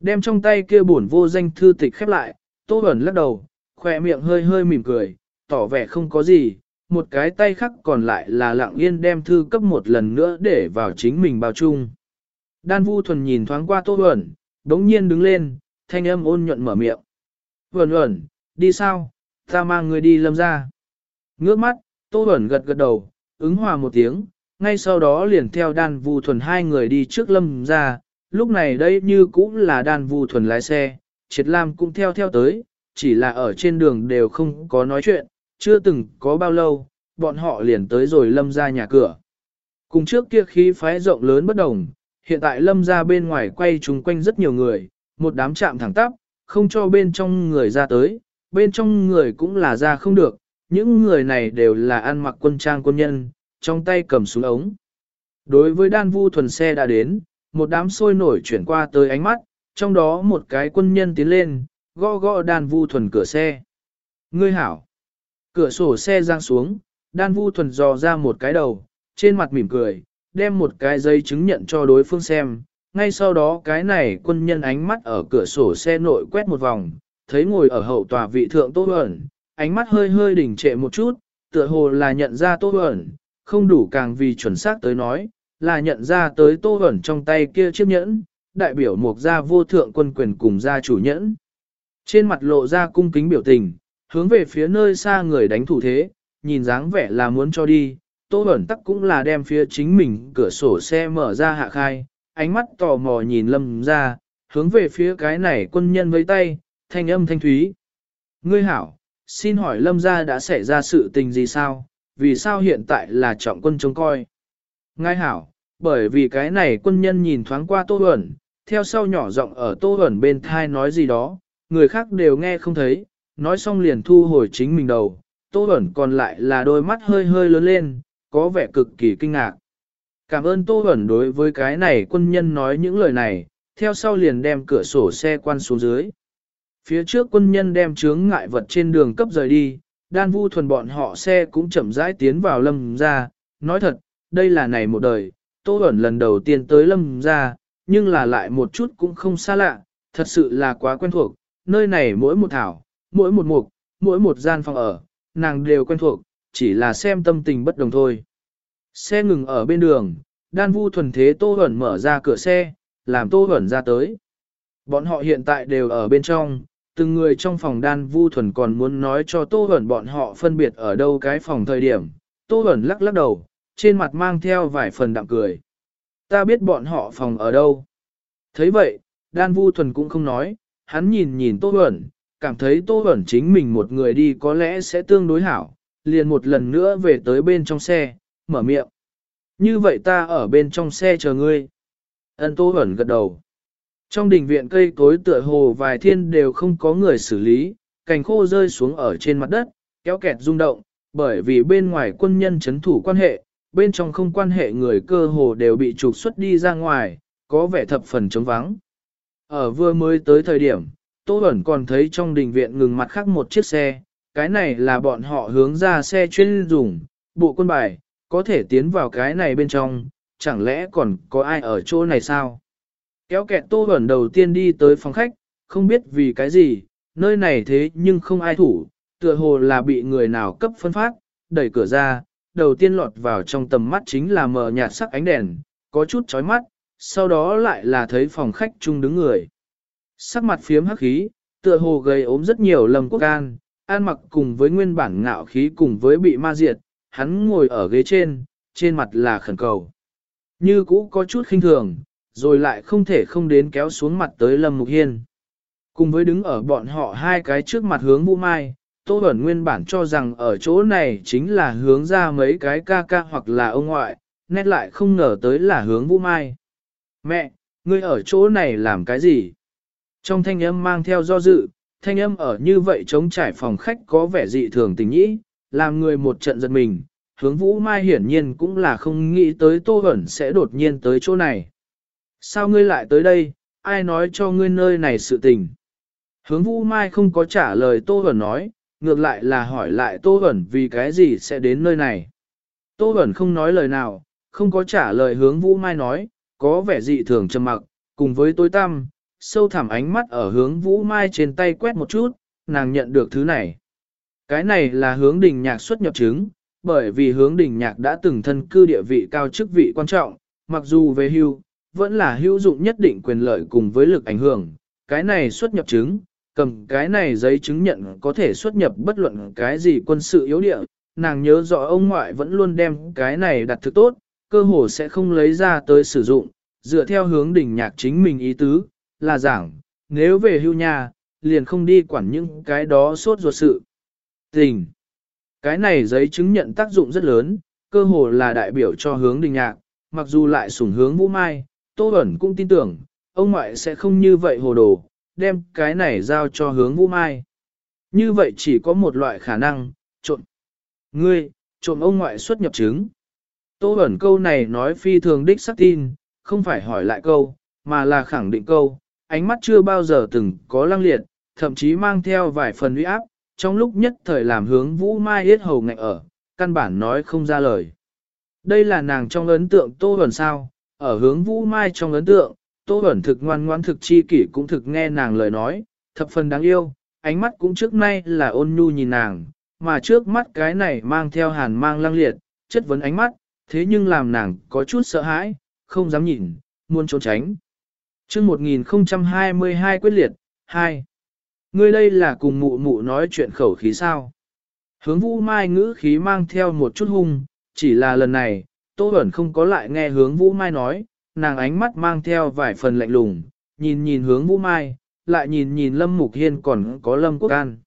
Đem trong tay kia buồn vô danh thư tịch khép lại, Tô Bẩn lắc đầu, khoe miệng hơi hơi mỉm cười, tỏ vẻ không có gì, một cái tay khác còn lại là lặng yên đem thư cấp một lần nữa để vào chính mình bao chung. Đan Vu Thuần nhìn thoáng qua Tô Huẩn, đống nhiên đứng lên, thanh âm ôn nhuận mở miệng. Huẩn Huẩn, đi sao? Ta mang người đi lâm ra. Ngước mắt, Tô Huẩn gật gật đầu, ứng hòa một tiếng, ngay sau đó liền theo đan vu thuần hai người đi trước lâm ra, lúc này đây như cũng là đan vu thuần lái xe, triệt lam cũng theo theo tới, chỉ là ở trên đường đều không có nói chuyện, chưa từng có bao lâu, bọn họ liền tới rồi lâm ra nhà cửa. Cùng trước kia khí phái rộng lớn bất đồng, hiện tại lâm ra bên ngoài quay chung quanh rất nhiều người, một đám chạm thẳng tắp, không cho bên trong người ra tới, bên trong người cũng là ra không được, những người này đều là ăn mặc quân trang quân nhân, trong tay cầm súng ống. Đối với đan vu thuần xe đã đến, một đám sôi nổi chuyển qua tới ánh mắt, trong đó một cái quân nhân tiến lên, gõ gõ đan vu thuần cửa xe. Ngươi hảo. Cửa sổ xe giang xuống, đan vu thuần dò ra một cái đầu, trên mặt mỉm cười, đem một cái giấy chứng nhận cho đối phương xem. Ngay sau đó cái này quân nhân ánh mắt ở cửa sổ xe nội quét một vòng, thấy ngồi ở hậu tòa vị thượng Tô Bẩn, ánh mắt hơi hơi đỉnh trệ một chút, tựa hồ là nhận ra Tô Bẩn, không đủ càng vì chuẩn xác tới nói, là nhận ra tới Tô Bẩn trong tay kia chiếc nhẫn, đại biểu một gia vô thượng quân quyền cùng gia chủ nhẫn. Trên mặt lộ ra cung kính biểu tình, hướng về phía nơi xa người đánh thủ thế, nhìn dáng vẻ là muốn cho đi, Tô Bẩn tắc cũng là đem phía chính mình cửa sổ xe mở ra hạ khai, ánh mắt tò mò nhìn lâm ra, hướng về phía cái này quân nhân với tay, thanh âm thanh thúy. Ngươi hảo, xin hỏi lâm gia đã xảy ra sự tình gì sao, vì sao hiện tại là trọng quân trông coi. Ngài hảo, bởi vì cái này quân nhân nhìn thoáng qua tô Bẩn, theo sau nhỏ giọng ở tô Bẩn bên thai nói gì đó, người khác đều nghe không thấy, nói xong liền thu hồi chính mình đầu, tô Bẩn còn lại là đôi mắt hơi hơi lớn lên, có vẻ cực kỳ kinh ngạc. Cảm ơn tô Bẩn đối với cái này quân nhân nói những lời này, theo sau liền đem cửa sổ xe quan xuống dưới. Phía trước quân nhân đem chướng ngại vật trên đường cấp rời đi, đan vu thuần bọn họ xe cũng chậm rãi tiến vào lâm ra, nói thật, đây là này một đời, Tô Bẩn lần đầu tiên tới lâm ra, nhưng là lại một chút cũng không xa lạ, thật sự là quá quen thuộc, nơi này mỗi một thảo, mỗi một mục, mỗi một gian phòng ở, nàng đều quen thuộc, chỉ là xem tâm tình bất đồng thôi. Xe ngừng ở bên đường, đan vu thuần thế Tô Bẩn mở ra cửa xe, làm Tô Bẩn ra tới. Bọn họ hiện tại đều ở bên trong, từng người trong phòng đan vu thuần còn muốn nói cho Tô Hẩn bọn họ phân biệt ở đâu cái phòng thời điểm. Tô Hẩn lắc lắc đầu, trên mặt mang theo vài phần đạm cười. ta biết bọn họ phòng ở đâu. thấy vậy, đan vu thuần cũng không nói, hắn nhìn nhìn Tô Huẩn, cảm thấy Tô Bẩn chính mình một người đi có lẽ sẽ tương đối hảo, liền một lần nữa về tới bên trong xe, mở miệng. Như vậy ta ở bên trong xe chờ ngươi. Ân Tô Bẩn gật đầu. Trong đình viện cây cối tựa hồ vài thiên đều không có người xử lý, cành khô rơi xuống ở trên mặt đất, kéo kẹt rung động, bởi vì bên ngoài quân nhân chấn thủ quan hệ, bên trong không quan hệ người cơ hồ đều bị trục xuất đi ra ngoài, có vẻ thập phần trống vắng. Ở vừa mới tới thời điểm, Tô Bẩn còn thấy trong đình viện ngừng mặt khác một chiếc xe, cái này là bọn họ hướng ra xe chuyên dùng, bộ quân bài, có thể tiến vào cái này bên trong, chẳng lẽ còn có ai ở chỗ này sao? Kéo kẹt Tô Bẩn đầu tiên đi tới phòng khách, không biết vì cái gì, nơi này thế nhưng không ai thủ, tựa hồ là bị người nào cấp phân phát, đẩy cửa ra, đầu tiên lọt vào trong tầm mắt chính là mờ nhạt sắc ánh đèn, có chút chói mắt, sau đó lại là thấy phòng khách chung đứng người. Sắc mặt phiếm hắc khí, tựa hồ gây ốm rất nhiều lầm quốc an, an mặc cùng với nguyên bản ngạo khí cùng với bị ma diệt, hắn ngồi ở ghế trên, trên mặt là khẩn cầu. Như cũ có chút khinh thường, rồi lại không thể không đến kéo xuống mặt tới Lâm Mục Hiên. Cùng với đứng ở bọn họ hai cái trước mặt hướng Vũ Mai, Tô Bẩn nguyên bản cho rằng ở chỗ này chính là hướng ra mấy cái ca ca hoặc là ông ngoại, nét lại không ngờ tới là hướng Vũ Mai. Mẹ, ngươi ở chỗ này làm cái gì? Trong thanh âm mang theo do dự, thanh âm ở như vậy chống trải phòng khách có vẻ dị thường tình nhĩ, làm người một trận giật mình, hướng Vũ Mai hiển nhiên cũng là không nghĩ tới Tô Hẩn sẽ đột nhiên tới chỗ này. Sao ngươi lại tới đây, ai nói cho ngươi nơi này sự tình? Hướng Vũ Mai không có trả lời Tô Hẩn nói, ngược lại là hỏi lại Tô Hẩn vì cái gì sẽ đến nơi này. Tô Hẩn không nói lời nào, không có trả lời hướng Vũ Mai nói, có vẻ dị thường trầm mặc, cùng với tối tăm, sâu thẳm ánh mắt ở hướng Vũ Mai trên tay quét một chút, nàng nhận được thứ này. Cái này là hướng đình nhạc xuất nhập chứng, bởi vì hướng đình nhạc đã từng thân cư địa vị cao chức vị quan trọng, mặc dù về hưu, vẫn là hữu dụng nhất định quyền lợi cùng với lực ảnh hưởng. Cái này xuất nhập chứng, cầm cái này giấy chứng nhận có thể xuất nhập bất luận cái gì quân sự yếu địa, nàng nhớ rõ ông ngoại vẫn luôn đem cái này đặt thực tốt, cơ hồ sẽ không lấy ra tới sử dụng, dựa theo hướng đỉnh nhạc chính mình ý tứ, là giảng, nếu về hưu nhà, liền không đi quản những cái đó sốt ruột sự. Tình. Cái này giấy chứng nhận tác dụng rất lớn, cơ hồ là đại biểu cho hướng đình nhạc, mặc dù lại sủng hướng vũ mai, Tô Bẩn cũng tin tưởng, ông ngoại sẽ không như vậy hồ đồ, đem cái này giao cho hướng vũ mai. Như vậy chỉ có một loại khả năng, trộm. Ngươi, trộm ông ngoại xuất nhập chứng. Tô Bẩn câu này nói phi thường đích sắc tin, không phải hỏi lại câu, mà là khẳng định câu, ánh mắt chưa bao giờ từng có lăng liệt, thậm chí mang theo vài phần uy áp, trong lúc nhất thời làm hướng vũ mai yết hầu ngạnh ở, căn bản nói không ra lời. Đây là nàng trong ấn tượng Tô Huẩn sao, ở hướng vũ mai trong ấn tượng, Tô Huẩn thực ngoan ngoãn thực chi kỷ cũng thực nghe nàng lời nói, thập phần đáng yêu, ánh mắt cũng trước nay là ôn nhu nhìn nàng, mà trước mắt cái này mang theo hàn mang lăng liệt, chất vấn ánh mắt, thế nhưng làm nàng có chút sợ hãi, không dám nhìn, muốn trốn tránh chương 1022 quyết liệt, 2. Ngươi đây là cùng mụ mụ nói chuyện khẩu khí sao? Hướng vũ mai ngữ khí mang theo một chút hung, chỉ là lần này, Tô Bẩn không có lại nghe hướng vũ mai nói, nàng ánh mắt mang theo vài phần lạnh lùng, nhìn nhìn hướng Vũ Mai, lại nhìn nhìn Lâm Mục Hiên còn có Lâm Quốc An.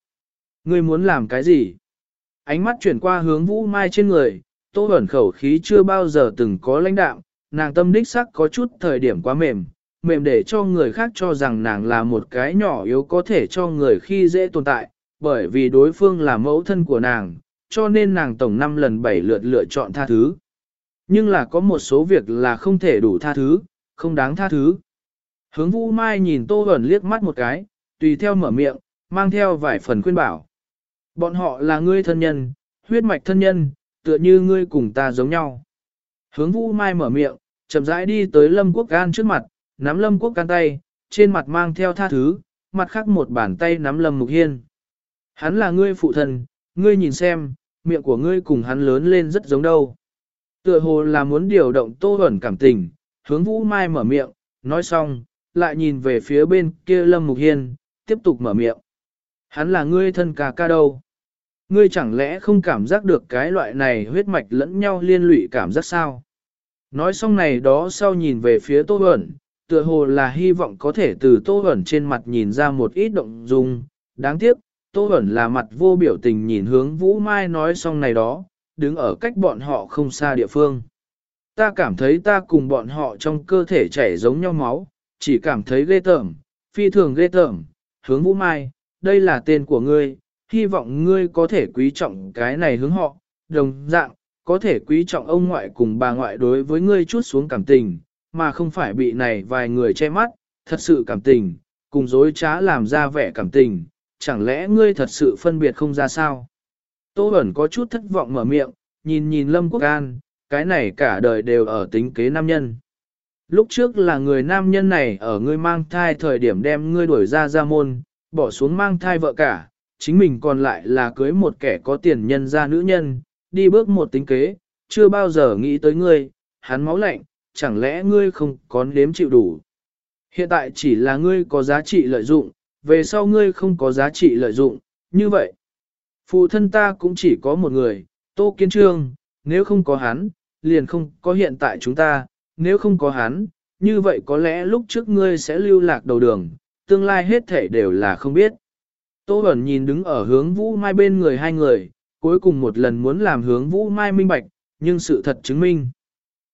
Ngươi muốn làm cái gì? Ánh mắt chuyển qua hướng Vũ Mai trên người, Tô Bẩn khẩu khí chưa bao giờ từng có lãnh đạo, nàng tâm đích sắc có chút thời điểm quá mềm, mềm để cho người khác cho rằng nàng là một cái nhỏ yếu có thể cho người khi dễ tồn tại, bởi vì đối phương là mẫu thân của nàng, cho nên nàng tổng năm lần bảy lượt lựa chọn tha thứ. Nhưng là có một số việc là không thể đủ tha thứ, không đáng tha thứ. Hướng Vũ Mai nhìn Tô Bẩn liếc mắt một cái, tùy theo mở miệng, mang theo vài phần khuyên bảo. Bọn họ là ngươi thân nhân, huyết mạch thân nhân, tựa như ngươi cùng ta giống nhau. Hướng Vũ Mai mở miệng, chậm rãi đi tới Lâm Quốc An trước mặt, nắm Lâm Quốc Can tay, trên mặt mang theo tha thứ, mặt khác một bàn tay nắm Lâm Mục Hiên. Hắn là ngươi phụ thần ngươi nhìn xem, miệng của ngươi cùng hắn lớn lên rất giống đâu. Tựa hồ là muốn điều động Tô ẩn cảm tình, hướng Vũ Mai mở miệng, nói xong, lại nhìn về phía bên kia Lâm Mục Hiên, tiếp tục mở miệng. Hắn là ngươi thân ca ca đâu? Ngươi chẳng lẽ không cảm giác được cái loại này huyết mạch lẫn nhau liên lụy cảm giác sao? Nói xong này đó sau nhìn về phía Tô Bẩn, tựa hồ là hy vọng có thể từ Tô hẩn trên mặt nhìn ra một ít động dung. Đáng tiếc, Tô hẩn là mặt vô biểu tình nhìn hướng Vũ Mai nói xong này đó, đứng ở cách bọn họ không xa địa phương. Ta cảm thấy ta cùng bọn họ trong cơ thể chảy giống nhau máu, chỉ cảm thấy ghê tởm, phi thường ghê tởm. Hướng Vũ Mai, đây là tên của ngươi, hy vọng ngươi có thể quý trọng cái này hướng họ, đồng dạng, có thể quý trọng ông ngoại cùng bà ngoại đối với ngươi chút xuống cảm tình, mà không phải bị này vài người che mắt, thật sự cảm tình, cùng dối trá làm ra vẻ cảm tình, chẳng lẽ ngươi thật sự phân biệt không ra sao? Tô ẩn có chút thất vọng mở miệng, nhìn nhìn Lâm Quốc An, cái này cả đời đều ở tính kế nam nhân. Lúc trước là người nam nhân này ở ngươi mang thai thời điểm đem ngươi đuổi ra ra môn, bỏ xuống mang thai vợ cả, chính mình còn lại là cưới một kẻ có tiền nhân ra nữ nhân, đi bước một tính kế, chưa bao giờ nghĩ tới ngươi, hắn máu lạnh, chẳng lẽ ngươi không có nếm chịu đủ. Hiện tại chỉ là ngươi có giá trị lợi dụng, về sau ngươi không có giá trị lợi dụng, như vậy. Phụ thân ta cũng chỉ có một người, Tô Kiến Trương, nếu không có hắn, liền không có hiện tại chúng ta, nếu không có hắn, như vậy có lẽ lúc trước ngươi sẽ lưu lạc đầu đường, tương lai hết thể đều là không biết. Tô Bẩn nhìn đứng ở hướng Vũ Mai bên người hai người, cuối cùng một lần muốn làm hướng Vũ Mai minh bạch, nhưng sự thật chứng minh.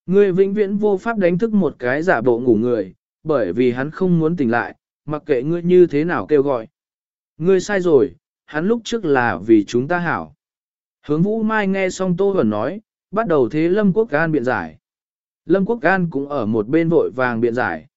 Ngươi vĩnh viễn vô pháp đánh thức một cái giả bộ ngủ người, bởi vì hắn không muốn tỉnh lại, mặc kệ ngươi như thế nào kêu gọi. Ngươi sai rồi, hắn lúc trước là vì chúng ta hảo. Hướng Vũ Mai nghe xong Tô Bẩn nói, bắt đầu thế Lâm Quốc Gan biện giải. Lâm Quốc Gan cũng ở một bên vội vàng biện giải.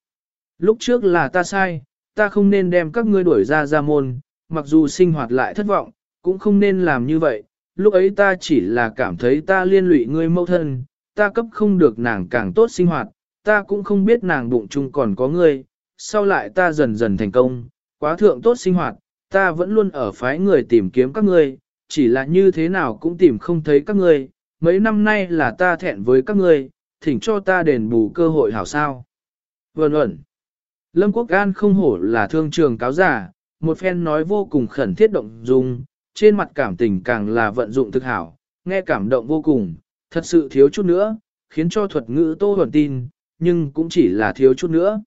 Lúc trước là ta sai, ta không nên đem các ngươi đuổi ra ra môn, mặc dù sinh hoạt lại thất vọng, cũng không nên làm như vậy, lúc ấy ta chỉ là cảm thấy ta liên lụy ngươi mâu thân, ta cấp không được nàng càng tốt sinh hoạt, ta cũng không biết nàng bụng chung còn có ngươi, sau lại ta dần dần thành công, quá thượng tốt sinh hoạt, ta vẫn luôn ở phái người tìm kiếm các ngươi, chỉ là như thế nào cũng tìm không thấy các ngươi, mấy năm nay là ta thẹn với các ngươi, thỉnh cho ta đền bù cơ hội hảo sao. Vân ẩn, Lâm Quốc An không hổ là thương trường cáo giả, một phen nói vô cùng khẩn thiết động dung, trên mặt cảm tình càng là vận dụng thực hảo, nghe cảm động vô cùng, thật sự thiếu chút nữa, khiến cho thuật ngữ Tô Huẩn tin, nhưng cũng chỉ là thiếu chút nữa.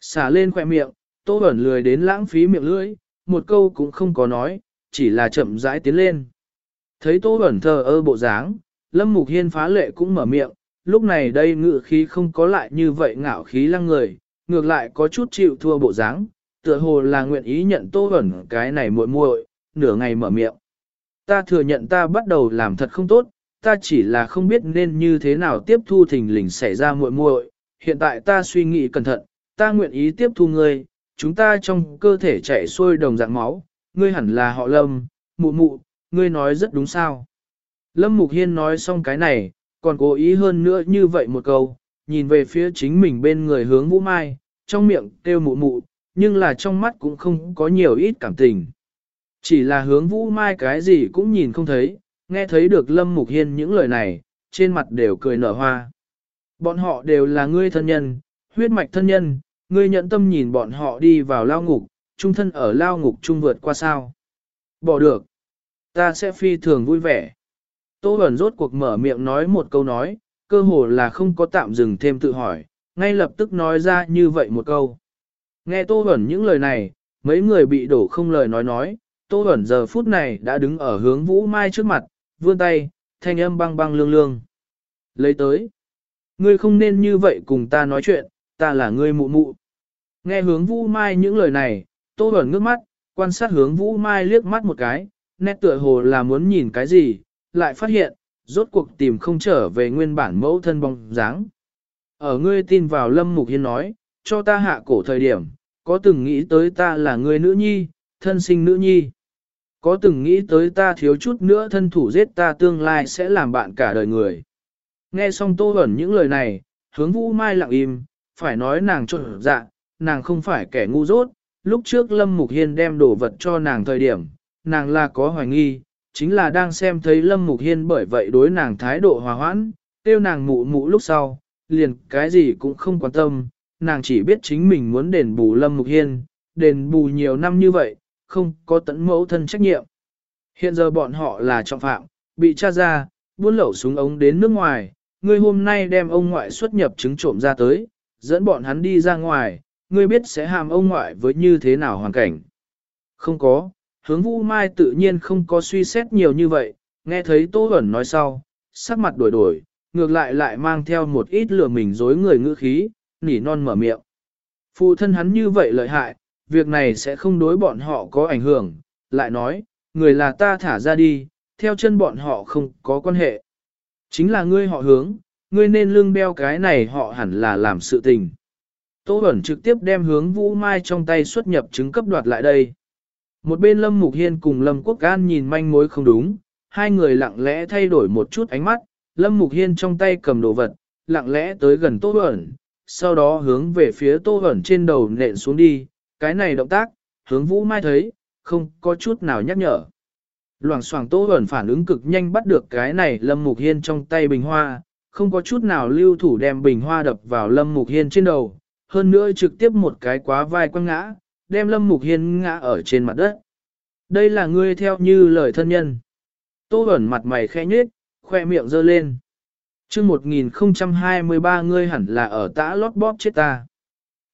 Xả lên khỏe miệng, Tô Huẩn lười đến lãng phí miệng lưỡi, một câu cũng không có nói, chỉ là chậm rãi tiến lên. Thấy Tô Huẩn thờ ơ bộ dáng, Lâm Mục Hiên phá lệ cũng mở miệng, lúc này đây ngự khí không có lại như vậy ngạo khí lăng người, ngược lại có chút chịu thua bộ dáng, tựa hồ là nguyện ý nhận Tô Huẩn cái này muội muội, nửa ngày mở miệng. Ta thừa nhận ta bắt đầu làm thật không tốt, ta chỉ là không biết nên như thế nào tiếp thu thình lình xảy ra muội muội. hiện tại ta suy nghĩ cẩn thận, ta nguyện ý tiếp thu ngươi, chúng ta trong cơ thể chảy xuôi đồng dạng máu, ngươi hẳn là họ Lâm, mụ mụ, ngươi nói rất đúng sao. Lâm Mục Hiên nói xong cái này, còn cố ý hơn nữa như vậy một câu, nhìn về phía chính mình bên người hướng Vũ Mai, trong miệng kêu mụ mụ, nhưng là trong mắt cũng không có nhiều ít cảm tình. Chỉ là hướng Vũ Mai cái gì cũng nhìn không thấy, nghe thấy được Lâm Mục Hiên những lời này, trên mặt đều cười nở hoa. Bọn họ đều là ngươi thân nhân, huyết mạch thân nhân, ngươi nhận tâm nhìn bọn họ đi vào lao ngục, trung thân ở lao ngục trung vượt qua sao. Bỏ được. Ta sẽ phi thường vui vẻ. Tô Bẩn rốt cuộc mở miệng nói một câu nói, cơ hồ là không có tạm dừng thêm tự hỏi, ngay lập tức nói ra như vậy một câu. Nghe Tô Bẩn những lời này, mấy người bị đổ không lời nói nói, Tô Bẩn giờ phút này đã đứng ở hướng Vũ Mai trước mặt, vươn tay, thanh âm băng băng lương lương. Lấy tới. Ngươi không nên như vậy cùng ta nói chuyện, ta là ngươi mụ mụ. Nghe hướng Vũ Mai những lời này, Tô Bẩn ngước mắt, quan sát hướng Vũ Mai liếc mắt một cái, nét tựa hồ là muốn nhìn cái gì, lại phát hiện, rốt cuộc tìm không trở về nguyên bản mẫu thân bóng dáng. Ở ngươi tin vào Lâm Mục Hiên nói, cho ta hạ cổ thời điểm, có từng nghĩ tới ta là người nữ nhi, thân sinh nữ nhi. Có từng nghĩ tới ta thiếu chút nữa thân thủ giết ta tương lai sẽ làm bạn cả đời người. Nghe xong tô ẩn những lời này, hướng vũ mai lặng im, phải nói nàng trộn dạ, nàng không phải kẻ ngu dốt. Lúc trước Lâm Mục Hiên đem đồ vật cho nàng thời điểm, nàng là có hoài nghi, chính là đang xem thấy Lâm Mục Hiên bởi vậy đối nàng thái độ hòa hoãn, tiêu nàng mụ mụ lúc sau, liền cái gì cũng không quan tâm, nàng chỉ biết chính mình muốn đền bù Lâm Mục Hiên, đền bù nhiều năm như vậy, không có tận mẫu thân trách nhiệm. Hiện giờ bọn họ là trọng phạm, bị tra ra, buôn lậu súng ống đến nước ngoài, ngươi hôm nay đem ông ngoại xuất nhập chứng trộm ra tới, dẫn bọn hắn đi ra ngoài, ngươi biết sẽ hàm ông ngoại với như thế nào hoàn cảnh. Không có, hướng vũ mai tự nhiên không có suy xét nhiều như vậy, nghe thấy Tô Huẩn nói sau, sắc mặt đổi đổi, ngược lại lại mang theo một ít lừa mình dối người ngữ khí, nỉ non mở miệng. Phụ thân hắn như vậy lợi hại, việc này sẽ không đối bọn họ có ảnh hưởng, lại nói, người là ta thả ra đi, theo chân bọn họ không có quan hệ. Chính là ngươi họ hướng, ngươi nên lưng beo cái này họ hẳn là làm sự tình. Tô Bẩn trực tiếp đem hướng Vũ Mai trong tay xuất nhập chứng cấp đoạt lại đây. Một bên Lâm Mục Hiên cùng Lâm Quốc Gan nhìn manh mối không đúng, hai người lặng lẽ thay đổi một chút ánh mắt, Lâm Mục Hiên trong tay cầm đồ vật, lặng lẽ tới gần Tô Bẩn, sau đó hướng về phía Tô Bẩn trên đầu nện xuống đi, cái này động tác, hướng Vũ Mai thấy, không có chút nào nhắc nhở. Loảng xoảng Tô Bẩn phản ứng cực nhanh bắt được cái này Lâm Mục Hiên trong tay bình hoa, không có chút nào lưu thủ đem bình hoa đập vào Lâm Mục Hiên trên đầu, hơn nữa trực tiếp một cái quá vai quăng ngã, đem Lâm Mục Hiên ngã ở trên mặt đất. Đây là ngươi theo như lời thân nhân. Tô ẩn mặt mày khẽ nhếch, khoe miệng giơ lên. chương 1023 ngươi hẳn là ở tã lót bóp chết ta.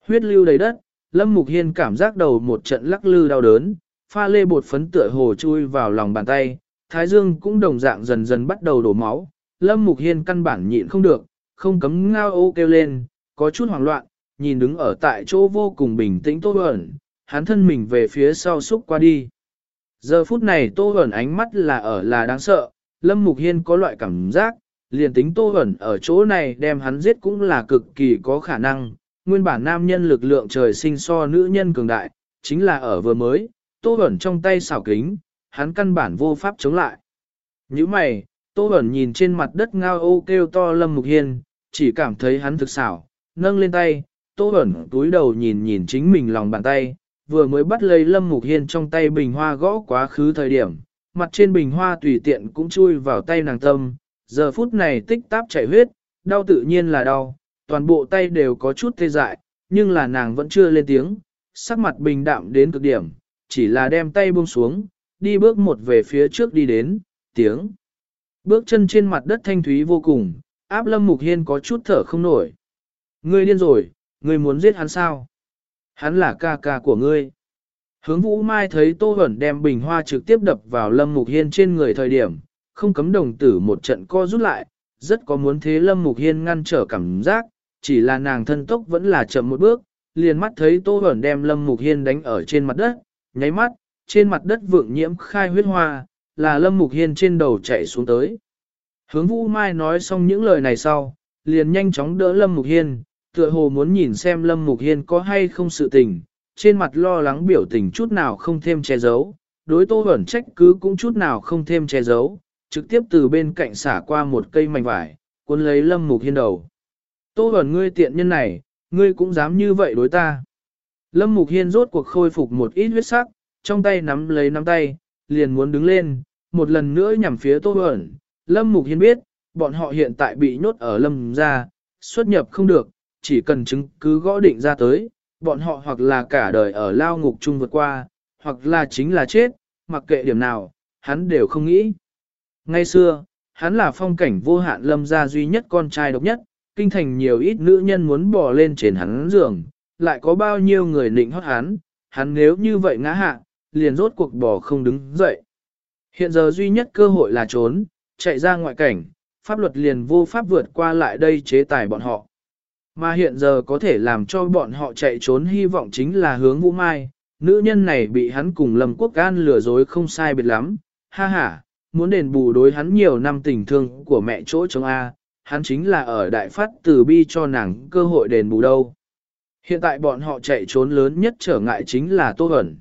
Huyết lưu đầy đất, Lâm Mục Hiên cảm giác đầu một trận lắc lư đau đớn, pha lê bột phấn tựa hồ chui vào lòng bàn tay, Thái Dương cũng đồng dạng dần dần bắt đầu đổ máu. Lâm Mục Hiên căn bản nhịn không được, không cấm ngao ô kêu lên, có chút hoảng loạn, nhìn đứng ở tại chỗ vô cùng bình tĩnh Tô ẩn, hắn thân mình về phía sau xúc qua đi. Giờ phút này Tô ẩn ánh mắt là ở là đáng sợ, Lâm Mục Hiên có loại cảm giác, liền tính Tô ẩn ở chỗ này đem hắn giết cũng là cực kỳ có khả năng, nguyên bản nam nhân lực lượng trời sinh so nữ nhân cường đại, chính là ở vừa mới, Tô Bẩn trong tay xảo kính, hắn căn bản vô pháp chống lại. Như mày, Tô Bẩn nhìn trên mặt đất ngao ô kêu to Lâm Mục Hiên, chỉ cảm thấy hắn thực xảo, nâng lên tay, Tô Bẩn túi đầu nhìn nhìn chính mình lòng bàn tay, vừa mới bắt lấy Lâm Mục Hiên trong tay bình hoa gõ quá khứ thời điểm, mặt trên bình hoa tùy tiện cũng chui vào tay nàng tâm, giờ phút này tích táp chảy huyết, đau tự nhiên là đau, toàn bộ tay đều có chút tê dại, nhưng là nàng vẫn chưa lên tiếng, sắc mặt bình đạm đến cực điểm, chỉ là đem tay buông xuống, đi bước một về phía trước đi đến, tiếng. Bước chân trên mặt đất thanh thúy vô cùng, áp Lâm Mục Hiên có chút thở không nổi. Ngươi điên rồi, ngươi muốn giết hắn sao? Hắn là ca ca của ngươi. Hướng Vũ Mai thấy Tô hẩn đem bình hoa trực tiếp đập vào Lâm Mục Hiên trên người thời điểm, không cấm đồng tử một trận co rút lại, rất có muốn thế Lâm Mục Hiên ngăn trở cảm giác, chỉ là nàng thân tốc vẫn là chậm một bước, liền mắt thấy Tô Huẩn đem Lâm Mục Hiên đánh ở trên mặt đất, nháy mắt, trên mặt đất vượng nhiễm khai huyết hoa, là Lâm Mục Hiên trên đầu chạy xuống tới. Hướng Vũ Mai nói xong những lời này sau, liền nhanh chóng đỡ Lâm Mục Hiên, tựa hồ muốn nhìn xem Lâm Mục Hiên có hay không sự tình, trên mặt lo lắng biểu tình chút nào không thêm che giấu, đối tô ẩn trách cứ cũng chút nào không thêm che giấu, trực tiếp từ bên cạnh xả qua một cây mảnh vải, cuốn lấy Lâm Mục Hiên đầu. Tô ẩn ngươi tiện nhân này, ngươi cũng dám như vậy đối ta. Lâm Mục Hiên rốt cuộc khôi phục một ít huyết sắc, trong tay nắm lấy nắm tay, liền muốn đứng lên, một lần nữa nhằm phía Tô ẩn. Lâm Mục Hiên biết, bọn họ hiện tại bị nhốt ở Lâm gia, xuất nhập không được, chỉ cần chứng cứ gõ định ra tới, bọn họ hoặc là cả đời ở lao ngục chung vượt qua, hoặc là chính là chết, mặc kệ điểm nào, hắn đều không nghĩ. Ngay xưa, hắn là phong cảnh vô hạn lâm gia duy nhất con trai độc nhất, kinh thành nhiều ít nữ nhân muốn bỏ lên trên hắn giường, lại có bao nhiêu người nịnh hót hắn, hắn nếu như vậy ngã hạ, liền rốt cuộc bỏ không đứng dậy. Hiện giờ duy nhất cơ hội là trốn, chạy ra ngoại cảnh, pháp luật liền vô pháp vượt qua lại đây chế tài bọn họ. Mà hiện giờ có thể làm cho bọn họ chạy trốn hy vọng chính là hướng Vũ Mai, nữ nhân này bị hắn cùng Lâm Quốc An lừa dối không sai biệt lắm, ha ha, muốn đền bù đối hắn nhiều năm tình thương của mẹ chỗ chống A, hắn chính là ở đại phát từ bi cho nàng cơ hội đền bù đâu. Hiện tại bọn họ chạy trốn lớn nhất trở ngại chính là Tô Hẩn.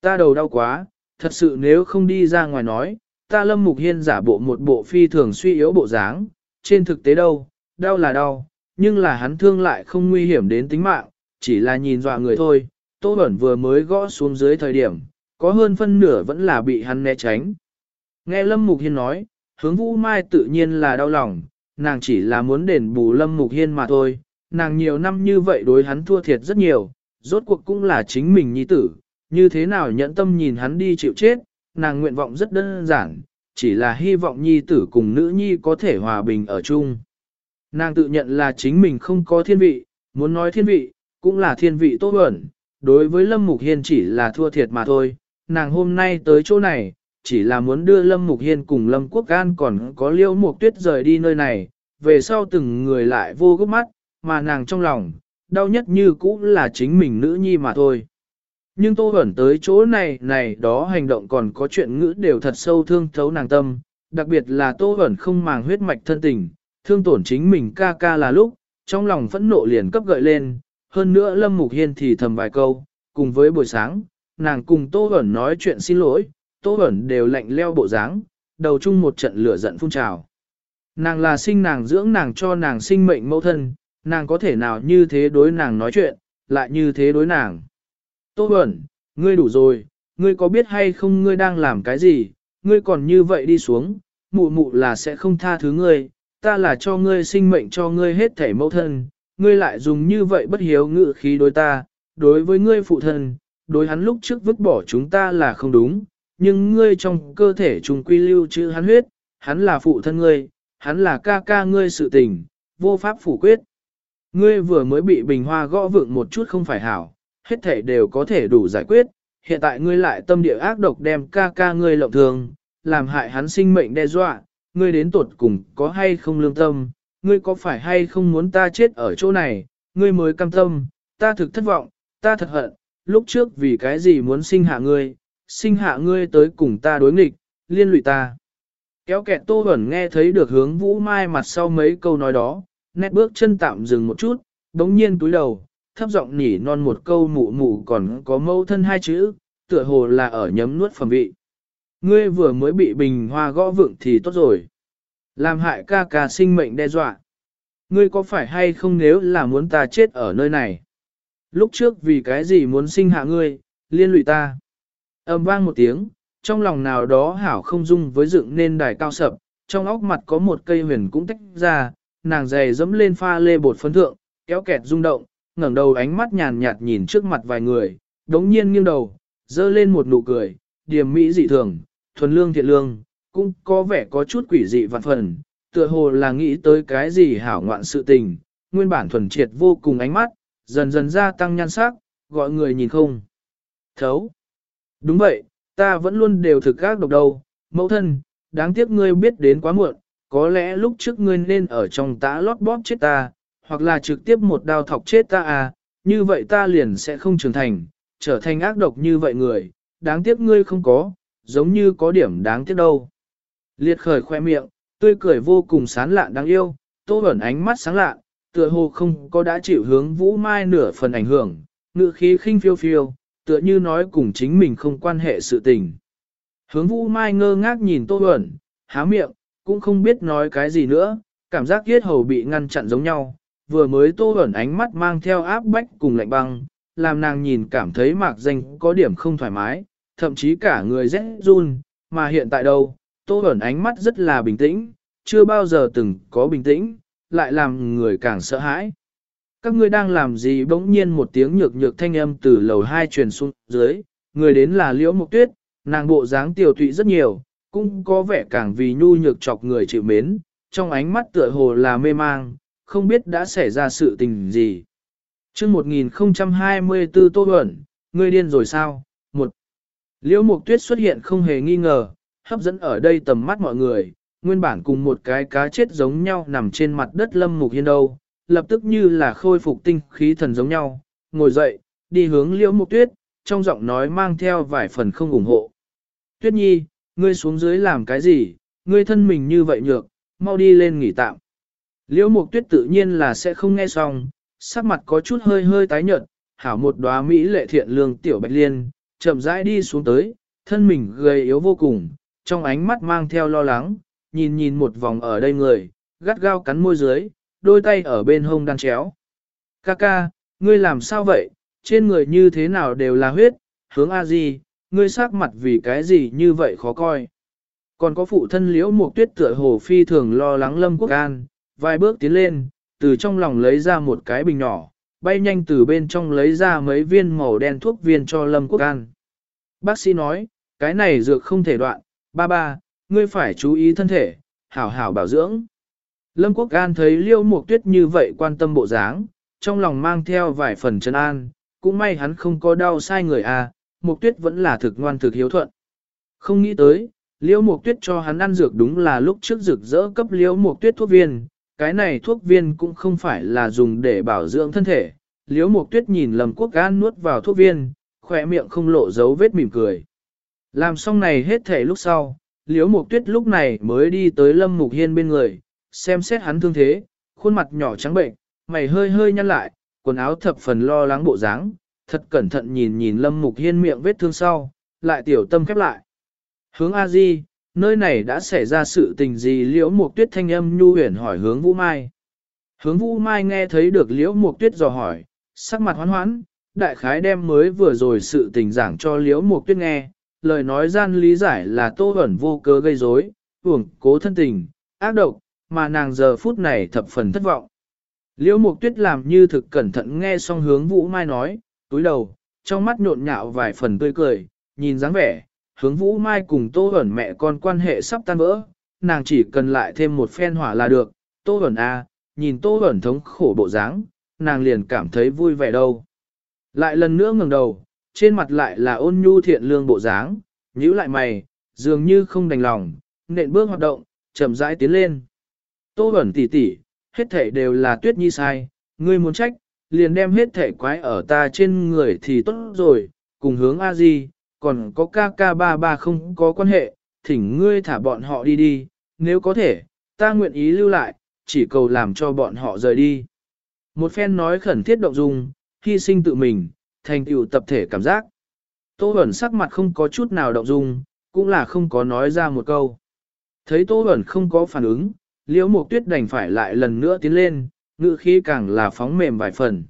Ta đầu đau quá, thật sự nếu không đi ra ngoài nói, ta Lâm Mục Hiên giả bộ một bộ phi thường suy yếu bộ dáng, trên thực tế đâu, đau là đau, nhưng là hắn thương lại không nguy hiểm đến tính mạng, chỉ là nhìn dọa người thôi. Tô Bẩn vừa mới gõ xuống dưới thời điểm, có hơn phân nửa vẫn là bị hắn né tránh. Nghe Lâm Mục Hiên nói, hướng Vũ Mai tự nhiên là đau lòng, nàng chỉ là muốn đền bù Lâm Mục Hiên mà thôi, nàng nhiều năm như vậy đối hắn thua thiệt rất nhiều, rốt cuộc cũng là chính mình nhi tử, như thế nào nhẫn tâm nhìn hắn đi chịu chết, nàng nguyện vọng rất đơn giản, chỉ là hy vọng nhi tử cùng nữ nhi có thể hòa bình ở chung. Nàng tự nhận là chính mình không có thiên vị, muốn nói thiên vị, cũng là thiên vị tốt ẩn. Đối với Lâm Mục Hiên chỉ là thua thiệt mà thôi, nàng hôm nay tới chỗ này, chỉ là muốn đưa Lâm Mục Hiên cùng Lâm Quốc Gan còn có liễu mục tuyết rời đi nơi này, về sau từng người lại vô gốc mắt, mà nàng trong lòng, đau nhất như cũ là chính mình nữ nhi mà thôi. Nhưng Tô Bẩn tới chỗ này này đó hành động còn có chuyện ngữ đều thật sâu thương thấu nàng tâm, đặc biệt là Tô Bẩn không màng huyết mạch thân tình, thương tổn chính mình ca ca là lúc, trong lòng phẫn nộ liền cấp gợi lên, hơn nữa Lâm Mục Hiên thì thầm vài câu, cùng với buổi sáng, nàng cùng Tô Bẩn nói chuyện xin lỗi, Tô Bẩn đều lạnh leo bộ dáng, đầu chung một trận lửa giận phun trào. Nàng là sinh nàng dưỡng nàng cho nàng sinh mệnh mẫu thân, nàng có thể nào như thế đối nàng nói chuyện, lại như thế đối nàng. Tô Bẩn, ngươi đủ rồi, ngươi có biết hay không ngươi đang làm cái gì, ngươi còn như vậy đi xuống, mụ mụ là sẽ không tha thứ ngươi, ta là cho ngươi sinh mệnh cho ngươi hết thể mẫu thân, ngươi lại dùng như vậy bất hiếu ngự khí đối ta, đối với ngươi phụ thân, đối hắn lúc trước vứt bỏ chúng ta là không đúng, nhưng ngươi trong cơ thể trùng quy lưu chữ hắn huyết, hắn là phụ thân ngươi, hắn là ca ca ngươi sự tình, vô pháp phủ quyết. Ngươi vừa mới bị bình hoa gõ vượng một chút không phải hảo, hết thể đều có thể đủ giải quyết, hiện tại ngươi lại tâm địa ác độc đem ca ca ngươi lộng thường, làm hại hắn sinh mệnh đe dọa, ngươi đến tuột cùng có hay không lương tâm, ngươi có phải hay không muốn ta chết ở chỗ này, ngươi mới cam tâm, ta thực thất vọng, ta thật hận, lúc trước vì cái gì muốn sinh hạ ngươi, sinh hạ ngươi tới cùng ta đối nghịch, liên lụy ta. Kéo kẹt tô ẩn nghe thấy được hướng vũ mai mặt sau mấy câu nói đó, nét bước chân tạm dừng một chút, đống nhiên túi đầu, thấp giọng nỉ non một câu mụ mụ còn có mâu thân hai chữ, tựa hồ là ở nhấm nuốt phẩm vị. Ngươi vừa mới bị bình hoa gõ vượng thì tốt rồi. Làm hại ca ca sinh mệnh đe dọa. Ngươi có phải hay không nếu là muốn ta chết ở nơi này? Lúc trước vì cái gì muốn sinh hạ ngươi, liên lụy ta. Âm vang một tiếng, trong lòng nào đó hảo không dung với dựng nên đài cao sập, trong óc mặt có một cây huyền cũng tách ra, nàng dày dẫm lên pha lê bột phấn thượng, kéo kẹt rung động, ngẩng đầu ánh mắt nhàn nhạt nhìn trước mặt vài người, đống nhiên nghiêng đầu, dơ lên một nụ cười, điềm mỹ dị thường, thuần lương thiện lương, cũng có vẻ có chút quỷ dị vạn phần, tựa hồ là nghĩ tới cái gì hảo ngoạn sự tình, nguyên bản thuần triệt vô cùng ánh mắt, dần dần gia tăng nhan sắc, gọi người nhìn không. Thấu. Đúng vậy, ta vẫn luôn đều thực gác độc đầu, mẫu thân, đáng tiếc ngươi biết đến quá muộn, có lẽ lúc trước ngươi nên ở trong tã lót bóp chết ta, hoặc là trực tiếp một đao thọc chết ta à, như vậy ta liền sẽ không trưởng thành, trở thành ác độc như vậy người, đáng tiếc ngươi không có, giống như có điểm đáng tiếc đâu. Liệt khởi khoe miệng, tươi cười vô cùng sán lạn đáng yêu, tô ẩn ánh mắt sáng lạ, tựa hồ không có đã chịu hướng vũ mai nửa phần ảnh hưởng, ngự khí khinh phiêu phiêu, tựa như nói cùng chính mình không quan hệ sự tình. Hướng vũ mai ngơ ngác nhìn tô ẩn, há miệng, cũng không biết nói cái gì nữa, cảm giác kiết hầu bị ngăn chặn giống nhau, vừa mới tô ẩn ánh mắt mang theo áp bách cùng lạnh băng, làm nàng nhìn cảm thấy mạc danh có điểm không thoải mái, thậm chí cả người rẽ run, mà hiện tại đâu, tô ẩn ánh mắt rất là bình tĩnh, chưa bao giờ từng có bình tĩnh, lại làm người càng sợ hãi. Các ngươi đang làm gì bỗng nhiên một tiếng nhược nhược thanh âm từ lầu hai truyền xuống dưới, người đến là liễu Mộc tuyết, nàng bộ dáng tiểu tụy rất nhiều, cũng có vẻ càng vì nhu nhược chọc người chịu mến, trong ánh mắt tựa hồ là mê mang, không biết đã xảy ra sự tình gì. chương 1024 Tô Huẩn, ngươi điên rồi sao? Một Liễu Mộc Tuyết xuất hiện không hề nghi ngờ, hấp dẫn ở đây tầm mắt mọi người, nguyên bản cùng một cái cá chết giống nhau nằm trên mặt đất lâm mục hiên đâu, lập tức như là khôi phục tinh khí thần giống nhau, ngồi dậy, đi hướng Liễu Mục Tuyết, trong giọng nói mang theo vài phần không ủng hộ. Tuyết Nhi, ngươi xuống dưới làm cái gì, ngươi thân mình như vậy nhược, mau đi lên nghỉ tạm. Liễu Mục Tuyết tự nhiên là sẽ không nghe xong, sắc mặt có chút hơi hơi tái nhợt, hảo một đóa mỹ lệ thiện lương tiểu bạch liên, chậm rãi đi xuống tới, thân mình gầy yếu vô cùng, trong ánh mắt mang theo lo lắng, nhìn nhìn một vòng ở đây người, gắt gao cắn môi dưới, đôi tay ở bên hông đang chéo. Kaka, ngươi làm sao vậy, trên người như thế nào đều là huyết, hướng a gì, ngươi sắc mặt vì cái gì như vậy khó coi. Còn có phụ thân liễu một tuyết tựa hồ phi thường lo lắng lâm quốc an, vài bước tiến lên, từ trong lòng lấy ra một cái bình nhỏ, bay nhanh từ bên trong lấy ra mấy viên màu đen thuốc viên cho lâm quốc an. Bác sĩ nói, cái này dược không thể đoạn, ba ba, ngươi phải chú ý thân thể, hảo hảo bảo dưỡng. Lâm Quốc An thấy Liễu Mục Tuyết như vậy quan tâm bộ dáng, trong lòng mang theo vài phần chân an, cũng may hắn không có đau sai người à, Mục Tuyết vẫn là thực ngoan thực hiếu thuận. Không nghĩ tới, Liễu Mục Tuyết cho hắn ăn dược đúng là lúc trước rực rỡ cấp Liễu Mục Tuyết thuốc viên, cái này thuốc viên cũng không phải là dùng để bảo dưỡng thân thể. Liễu Mục Tuyết nhìn Lâm Quốc An nuốt vào thuốc viên, khỏe miệng không lộ dấu vết mỉm cười. Làm xong này hết thể lúc sau, Liễu Mục Tuyết lúc này mới đi tới Lâm Mục Hiên bên người, xem xét hắn thương thế, khuôn mặt nhỏ trắng bệnh, mày hơi hơi nhăn lại, quần áo thập phần lo lắng bộ dáng, thật cẩn thận nhìn nhìn Lâm Mục Hiên miệng vết thương sau, lại tiểu tâm khép lại. Hướng A Di, nơi này đã xảy ra sự tình gì Liễu Mục Tuyết thanh âm nhu huyền hỏi hướng Vũ Mai. Hướng Vũ Mai nghe thấy được Liễu Mục Tuyết dò hỏi, sắc mặt hoán hoán, đại khái đem mới vừa rồi sự tình giảng cho Liễu Mục Tuyết nghe, lời nói gian lý giải là tô ẩn vô cớ gây rối, uổng cố thân tình, ác độc, mà nàng giờ phút này thập phần thất vọng. Liễu Mục Tuyết làm như thực cẩn thận nghe xong hướng Vũ Mai nói, túi đầu, trong mắt nhộn nhạo vài phần tươi cười, nhìn dáng vẻ, hướng Vũ Mai cùng Tô Hẩn mẹ con quan hệ sắp tan vỡ, nàng chỉ cần lại thêm một phen hỏa là được, Tô Hẩn A, à, nhìn Tô Hẩn thống khổ bộ dáng, nàng liền cảm thấy vui vẻ đâu. Lại lần nữa ngẩng đầu, trên mặt lại là ôn nhu thiện lương bộ dáng, nhíu lại mày, dường như không đành lòng, nện bước hoạt động, chậm rãi tiến lên. Tô Bẩn tỉ tỉ, hết thể đều là tuyết nhi sai, ngươi muốn trách, liền đem hết thể quái ở ta trên người thì tốt rồi, cùng hướng a di, còn có ca ca ba ba không có quan hệ, thỉnh ngươi thả bọn họ đi đi, nếu có thể, ta nguyện ý lưu lại, chỉ cầu làm cho bọn họ rời đi. Một phen nói khẩn thiết động dung, hy sinh tự mình, thành tựu tập thể cảm giác. Tô Bẩn sắc mặt không có chút nào động dung, cũng là không có nói ra một câu. Thấy Tô Bẩn không có phản ứng, Liễu Mộc Tuyết đành phải lại lần nữa tiến lên, ngữ khí càng là phóng mềm vài phần.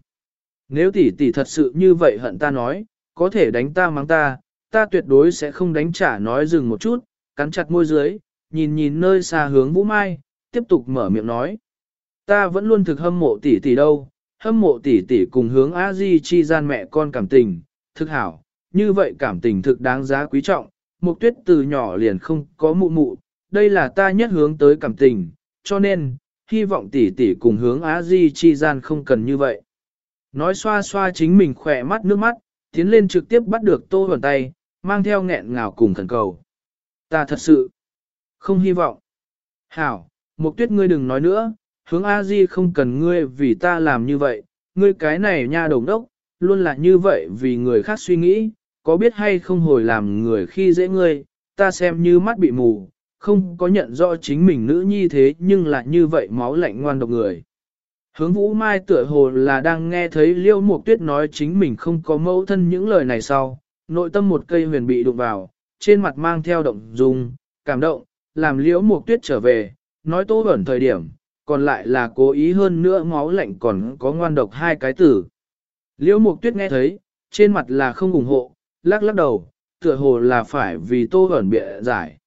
Nếu tỷ tỷ thật sự như vậy hận ta nói, có thể đánh ta mắng ta, ta tuyệt đối sẽ không đánh trả nói dừng một chút, cắn chặt môi dưới, nhìn nhìn nơi xa hướng Vũ Mai, tiếp tục mở miệng nói. Ta vẫn luôn thực hâm mộ tỷ tỷ đâu, hâm mộ tỷ tỷ cùng hướng A Di chi gian mẹ con cảm tình, thực hảo, như vậy cảm tình thực đáng giá quý trọng, Mục Tuyết từ nhỏ liền không có mụ mụ, đây là ta nhất hướng tới cảm tình, cho nên, hy vọng tỷ tỷ cùng hướng Á Di chi gian không cần như vậy. Nói xoa xoa chính mình khỏe mắt nước mắt, tiến lên trực tiếp bắt được tô hoàn tay, mang theo nghẹn ngào cùng khẩn cầu. Ta thật sự không hy vọng. Hảo, Mục Tuyết ngươi đừng nói nữa, hướng A Di không cần ngươi vì ta làm như vậy, ngươi cái này nha đồng đốc, luôn là như vậy vì người khác suy nghĩ, có biết hay không hồi làm người khi dễ ngươi, ta xem như mắt bị mù, không có nhận rõ chính mình nữ nhi thế nhưng lại như vậy máu lạnh ngoan độc người. Hướng vũ mai tựa hồ là đang nghe thấy liêu mục tuyết nói chính mình không có mẫu thân những lời này sau, nội tâm một cây huyền bị đụng vào, trên mặt mang theo động dung, cảm động, làm liễu mục tuyết trở về, nói tô ẩn thời điểm, còn lại là cố ý hơn nữa máu lạnh còn có ngoan độc hai cái tử. Liễu mục tuyết nghe thấy, trên mặt là không ủng hộ, lắc lắc đầu, tựa hồ là phải vì tô ẩn bịa giải.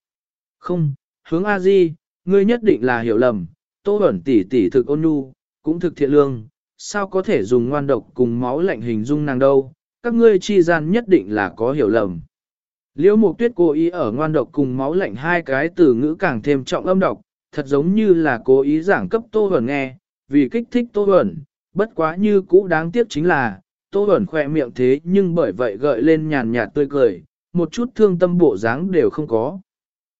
Không, hướng a di, ngươi nhất định là hiểu lầm, tô ẩn tỷ tỷ thực ôn nhu, cũng thực thiện lương, sao có thể dùng ngoan độc cùng máu lạnh hình dung nàng đâu, các ngươi chi gian nhất định là có hiểu lầm. Liễu Mục Tuyết cố ý ở ngoan độc cùng máu lạnh hai cái từ ngữ càng thêm trọng âm độc, thật giống như là cố ý giảng cấp Tô Huẩn nghe, vì kích thích Tô Huẩn, bất quá như cũ đáng tiếc chính là, Tô Huẩn khỏe miệng thế nhưng bởi vậy gợi lên nhàn nhạt tươi cười, một chút thương tâm bộ dáng đều không có.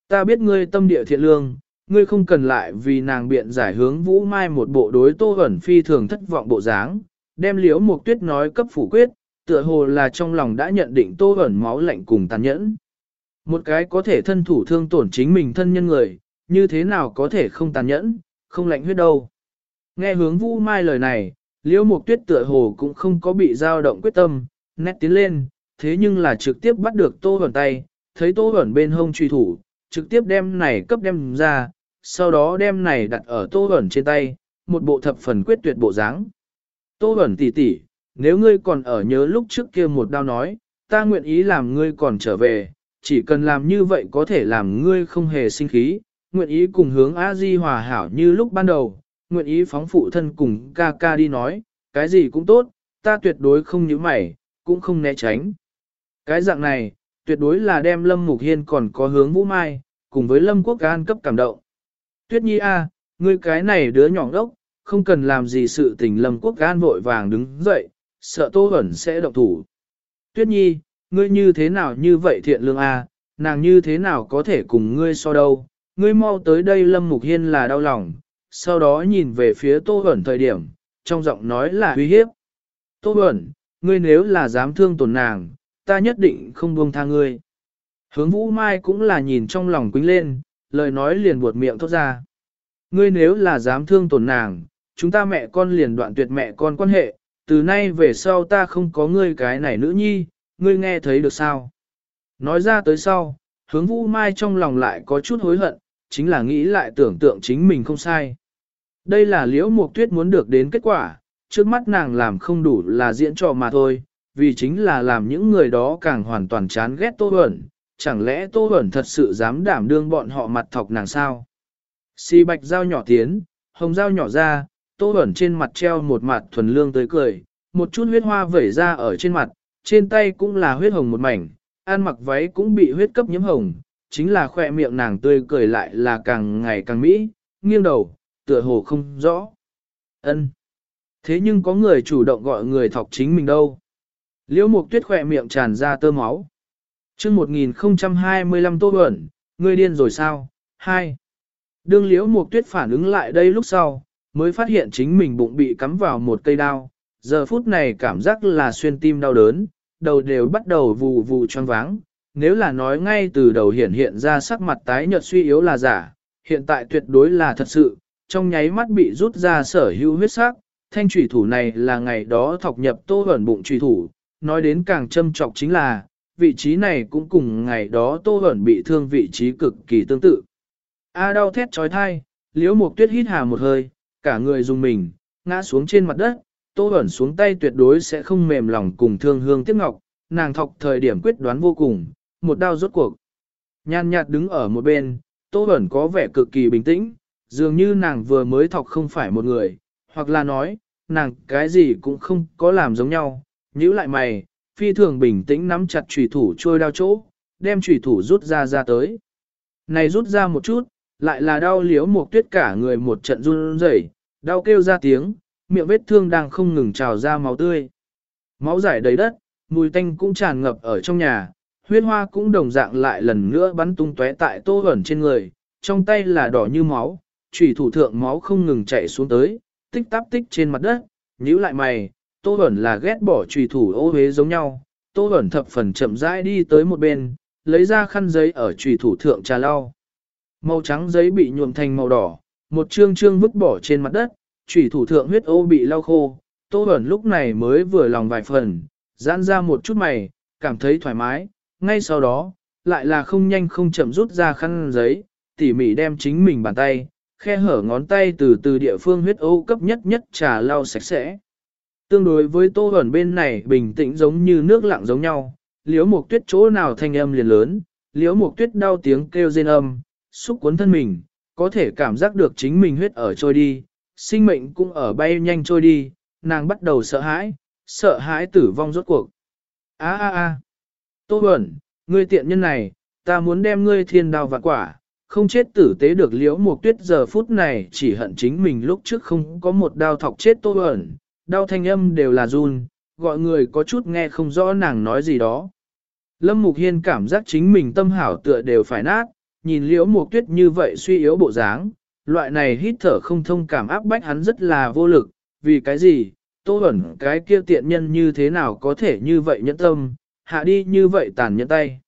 Ta biết ngươi tâm địa thiện lương, ngươi không cần lại vì nàng biện giải hướng vũ mai một bộ đối Tô hẩn phi thường thất vọng bộ dáng, đem liễu mục tuyết nói cấp phủ quyết, tựa hồ là trong lòng đã nhận định Tô hẩn máu lạnh cùng tàn nhẫn. Một cái có thể thân thủ thương tổn chính mình thân nhân người, như thế nào có thể không tàn nhẫn, không lạnh huyết đâu. Nghe hướng vũ mai lời này, liễu mục tuyết tựa hồ cũng không có bị dao động quyết tâm, nét tiến lên, thế nhưng là trực tiếp bắt được tô hẩn tay, thấy tô hẩn bên hông truy thủ, trực tiếp đem này cấp đem ra, sau đó đem này đặt ở tô Bẩn trên tay, một bộ thập phần quyết tuyệt bộ dáng. Tô Bẩn tỉ tỉ, nếu ngươi còn ở nhớ lúc trước kia một đau nói, ta nguyện ý làm ngươi còn trở về, chỉ cần làm như vậy có thể làm ngươi không hề sinh khí, nguyện ý cùng hướng A-di hòa hảo như lúc ban đầu, nguyện ý phóng phụ thân cùng ca ca đi nói, cái gì cũng tốt, ta tuyệt đối không nhíu mày, cũng không né tránh. Cái dạng này, tuyệt đối là đem Lâm Mục Hiên còn có hướng Vũ Mai, cùng với Lâm Quốc An cấp cảm động. Tuyết Nhi A, Ngươi cái này đứa nhỏ đốc, không cần làm gì sự tình lâm quốc gan vội vàng đứng dậy, sợ Tô Hẩn sẽ động thủ. Tuyết Nhi, ngươi như thế nào như vậy thiện lương a, à, nàng như thế nào có thể cùng ngươi so đâu, ngươi mau tới đây Lâm Mục Hiên là đau lòng, sau đó nhìn về phía Tô Hẩn thời điểm, trong giọng nói là uy hiếp. Tô Huẩn, ngươi nếu là dám thương tổn nàng, ta nhất định không buông tha ngươi. Hướng Vũ Mai cũng là nhìn trong lòng quính lên, lời nói liền buột miệng thốt ra. Ngươi nếu là dám thương tổn nàng, chúng ta mẹ con liền đoạn tuyệt mẹ con quan hệ, từ nay về sau ta không có ngươi cái này nữ nhi, ngươi nghe thấy được sao? Nói ra tới sau, hướng Vũ Mai trong lòng lại có chút hối hận, chính là nghĩ lại tưởng tượng chính mình không sai. Đây là liễu mục tuyết muốn được đến kết quả, trước mắt nàng làm không đủ là diễn trò mà thôi, vì chính là làm những người đó càng hoàn toàn chán ghét Tô Huẩn, chẳng lẽ Tô Huẩn thật sự dám đảm đương bọn họ mặt thọc nàng sao? Si bạch dao nhỏ tiến, hồng dao nhỏ ra, Tô Huẩn trên mặt treo một mặt thuần lương tới cười, một chút huyết hoa vẩy ra ở trên mặt, trên tay cũng là huyết hồng một mảnh, ăn mặc váy cũng bị huyết cấp nhiễm hồng, chính là khỏe miệng nàng tươi cười lại là càng ngày càng mỹ, nghiêng đầu, tựa hồ không rõ. ân Thế nhưng có người chủ động gọi người thọc chính mình đâu. Liễu mục tuyết khỏe miệng tràn ra tơ máu. chương 1025 tô ẩn, ngươi điên rồi sao? 2. Đương liễu mục tuyết phản ứng lại đây lúc sau, mới phát hiện chính mình bụng bị cắm vào một cây đao. Giờ phút này cảm giác là xuyên tim đau đớn, đầu đều bắt đầu vù vù choáng váng. Nếu là nói ngay từ đầu hiện hiện ra sắc mặt tái nhợt suy yếu là giả, hiện tại tuyệt đối là thật sự, trong nháy mắt bị rút ra sở hữu huyết sắc, thanh trùy thủ này là ngày đó thọc nhập tô hẩn bụng trùy thủ, nói đến càng châm trọng chính là, vị trí này cũng cùng ngày đó tô hẩn bị thương vị trí cực kỳ tương tự. A đau thét trói thai, liễu mục tuyết hít hà một hơi, cả người dùng mình, ngã xuống trên mặt đất, tô hẩn xuống tay tuyệt đối sẽ không mềm lòng cùng thương hương tiếc ngọc, nàng thọc thời điểm quyết đoán vô cùng, một đau rốt cuộc. Nhan nhạt đứng ở một bên, tô hẩn có vẻ cực kỳ bình tĩnh, dường như nàng vừa mới thọc không phải một người, hoặc là nói, nàng cái gì cũng không có làm giống nhau, nhíu lại mày, phi thường bình tĩnh nắm chặt chủy thủ trôi đao chỗ, đem chủy thủ rút ra ra tới. Này rút ra một chút, lại là đau liếu một tuyết cả người một trận run rẩy, đau kêu ra tiếng, miệng vết thương đang không ngừng trào ra máu tươi. Máu giải đầy đất, mùi tanh cũng tràn ngập ở trong nhà, huyết hoa cũng đồng dạng lại lần nữa bắn tung tóe tại tô ẩn trên người, trong tay là đỏ như máu, chủy thủ thượng máu không ngừng chảy xuống tới, tích tắp tích trên mặt đất, nhíu lại mày, Tô Bẩn là ghét bỏ trùy thủ ô hế giống nhau, Tô Bẩn thập phần chậm rãi đi tới một bên, lấy ra khăn giấy ở trùy thủ thượng trà lau. Màu trắng giấy bị nhuộm thành màu đỏ, một chương chương vứt bỏ trên mặt đất, trùy thủ thượng huyết ô bị lau khô, Tô Bẩn lúc này mới vừa lòng vài phần, giãn ra một chút mày, cảm thấy thoải mái, ngay sau đó, lại là không nhanh không chậm rút ra khăn giấy, tỉ mỉ đem chính mình bàn tay, khe hở ngón tay từ từ địa phương huyết ô cấp nhất nhất trà lau sạch sẽ. Tương đối với tô ẩn bên này bình tĩnh giống như nước lặng giống nhau, liếu một tuyết chỗ nào thanh âm liền lớn, liếu một tuyết đau tiếng kêu rên âm, xúc cuốn thân mình, có thể cảm giác được chính mình huyết ở trôi đi, sinh mệnh cũng ở bay nhanh trôi đi, nàng bắt đầu sợ hãi, sợ hãi tử vong rốt cuộc. a a a. Tô ẩn, ngươi tiện nhân này, ta muốn đem ngươi thiên đào vạn quả, không chết tử tế được liễu mục tuyết giờ phút này chỉ hận chính mình lúc trước không có một đao thọc chết tô ẩn, đau thanh âm đều là run, gọi người có chút nghe không rõ nàng nói gì đó. Lâm Mục Hiên cảm giác chính mình tâm hảo tựa đều phải nát, nhìn liễu mục tuyết như vậy suy yếu bộ dáng, loại này hít thở không thông cảm áp bách hắn rất là vô lực, vì cái gì, tô ẩn cái kia tiện nhân như thế nào có thể như vậy nhẫn tâm, hạ đi như vậy tàn nhẫn tay.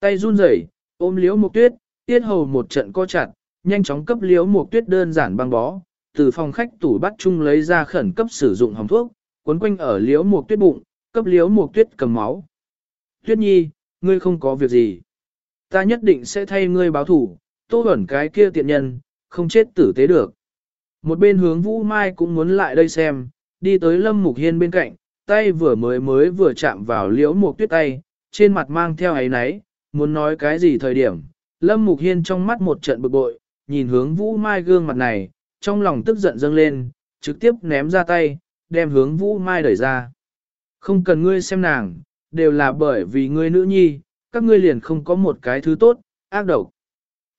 Tay run rẩy ôm liễu mục tuyết, tiết hầu một trận co chặt, nhanh chóng cấp liễu mục tuyết đơn giản băng bó, từ phòng khách tủ bắt chung lấy ra khẩn cấp sử dụng hồng thuốc, cuốn quanh ở liếu mục tuyết bụng, cấp liếu mục tuyết cầm máu. Tuyết nhi, ngươi không có việc gì. Ta nhất định sẽ thay ngươi báo thủ, tô ẩn cái kia tiện nhân, không chết tử tế được. Một bên hướng Vũ Mai cũng muốn lại đây xem, đi tới Lâm Mục Hiên bên cạnh, tay vừa mới mới vừa chạm vào liễu mục tuyết tay, trên mặt mang theo ấy náy, muốn nói cái gì thời điểm, Lâm Mục Hiên trong mắt một trận bực bội, nhìn hướng Vũ Mai gương mặt này, trong lòng tức giận dâng lên, trực tiếp ném ra tay, đem hướng Vũ Mai đẩy ra. Không cần ngươi xem nàng, đều là bởi vì ngươi nữ nhi, các ngươi liền không có một cái thứ tốt, ác độc.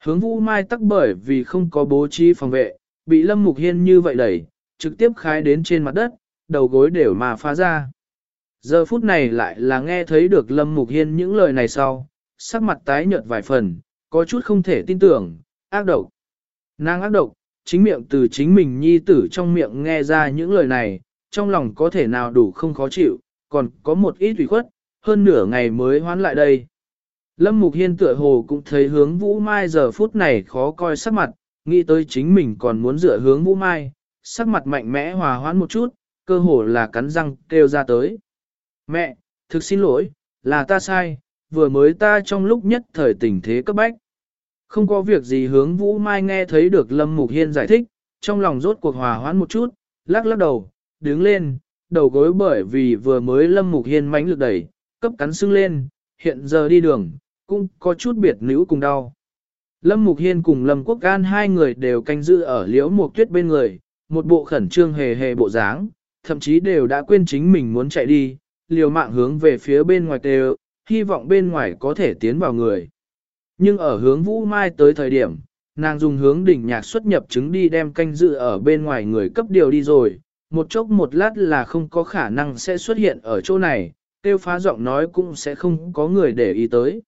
Hướng Vũ Mai tắc bởi vì không có bố trí phòng vệ, bị Lâm Mục Hiên như vậy đẩy, trực tiếp khai đến trên mặt đất, đầu gối đều mà phá ra. Giờ phút này lại là nghe thấy được Lâm Mục Hiên những lời này sau, sắc mặt tái nhợt vài phần, có chút không thể tin tưởng, ác độc. Nàng ác độc, chính miệng từ chính mình nhi tử trong miệng nghe ra những lời này, trong lòng có thể nào đủ không khó chịu, còn có một ít ủy khuất, hơn nửa ngày mới hoán lại đây. Lâm Mục Hiên tựa hồ cũng thấy hướng Vũ Mai giờ phút này khó coi sắc mặt, nghĩ tới chính mình còn muốn dựa hướng Vũ Mai, sắc mặt mạnh mẽ hòa hoãn một chút, cơ hồ là cắn răng kêu ra tới. Mẹ, thực xin lỗi, là ta sai, vừa mới ta trong lúc nhất thời tình thế cấp bách. Không có việc gì hướng Vũ Mai nghe thấy được Lâm Mục Hiên giải thích, trong lòng rốt cuộc hòa hoãn một chút, lắc lắc đầu, đứng lên, đầu gối bởi vì vừa mới Lâm Mục Hiên mánh lực đẩy, cấp cắn sưng lên, hiện giờ đi đường, cũng có chút biệt nữ cùng đau. Lâm Mục Hiên cùng Lâm Quốc an hai người đều canh giữ ở liễu mục tuyết bên người, một bộ khẩn trương hề hề bộ dáng, thậm chí đều đã quên chính mình muốn chạy đi, liều mạng hướng về phía bên ngoài đều, hy vọng bên ngoài có thể tiến vào người. Nhưng ở hướng Vũ Mai tới thời điểm, nàng dùng hướng đỉnh nhạc xuất nhập chứng đi đem canh dự ở bên ngoài người cấp điều đi rồi, một chốc một lát là không có khả năng sẽ xuất hiện ở chỗ này, tiêu phá giọng nói cũng sẽ không có người để ý tới.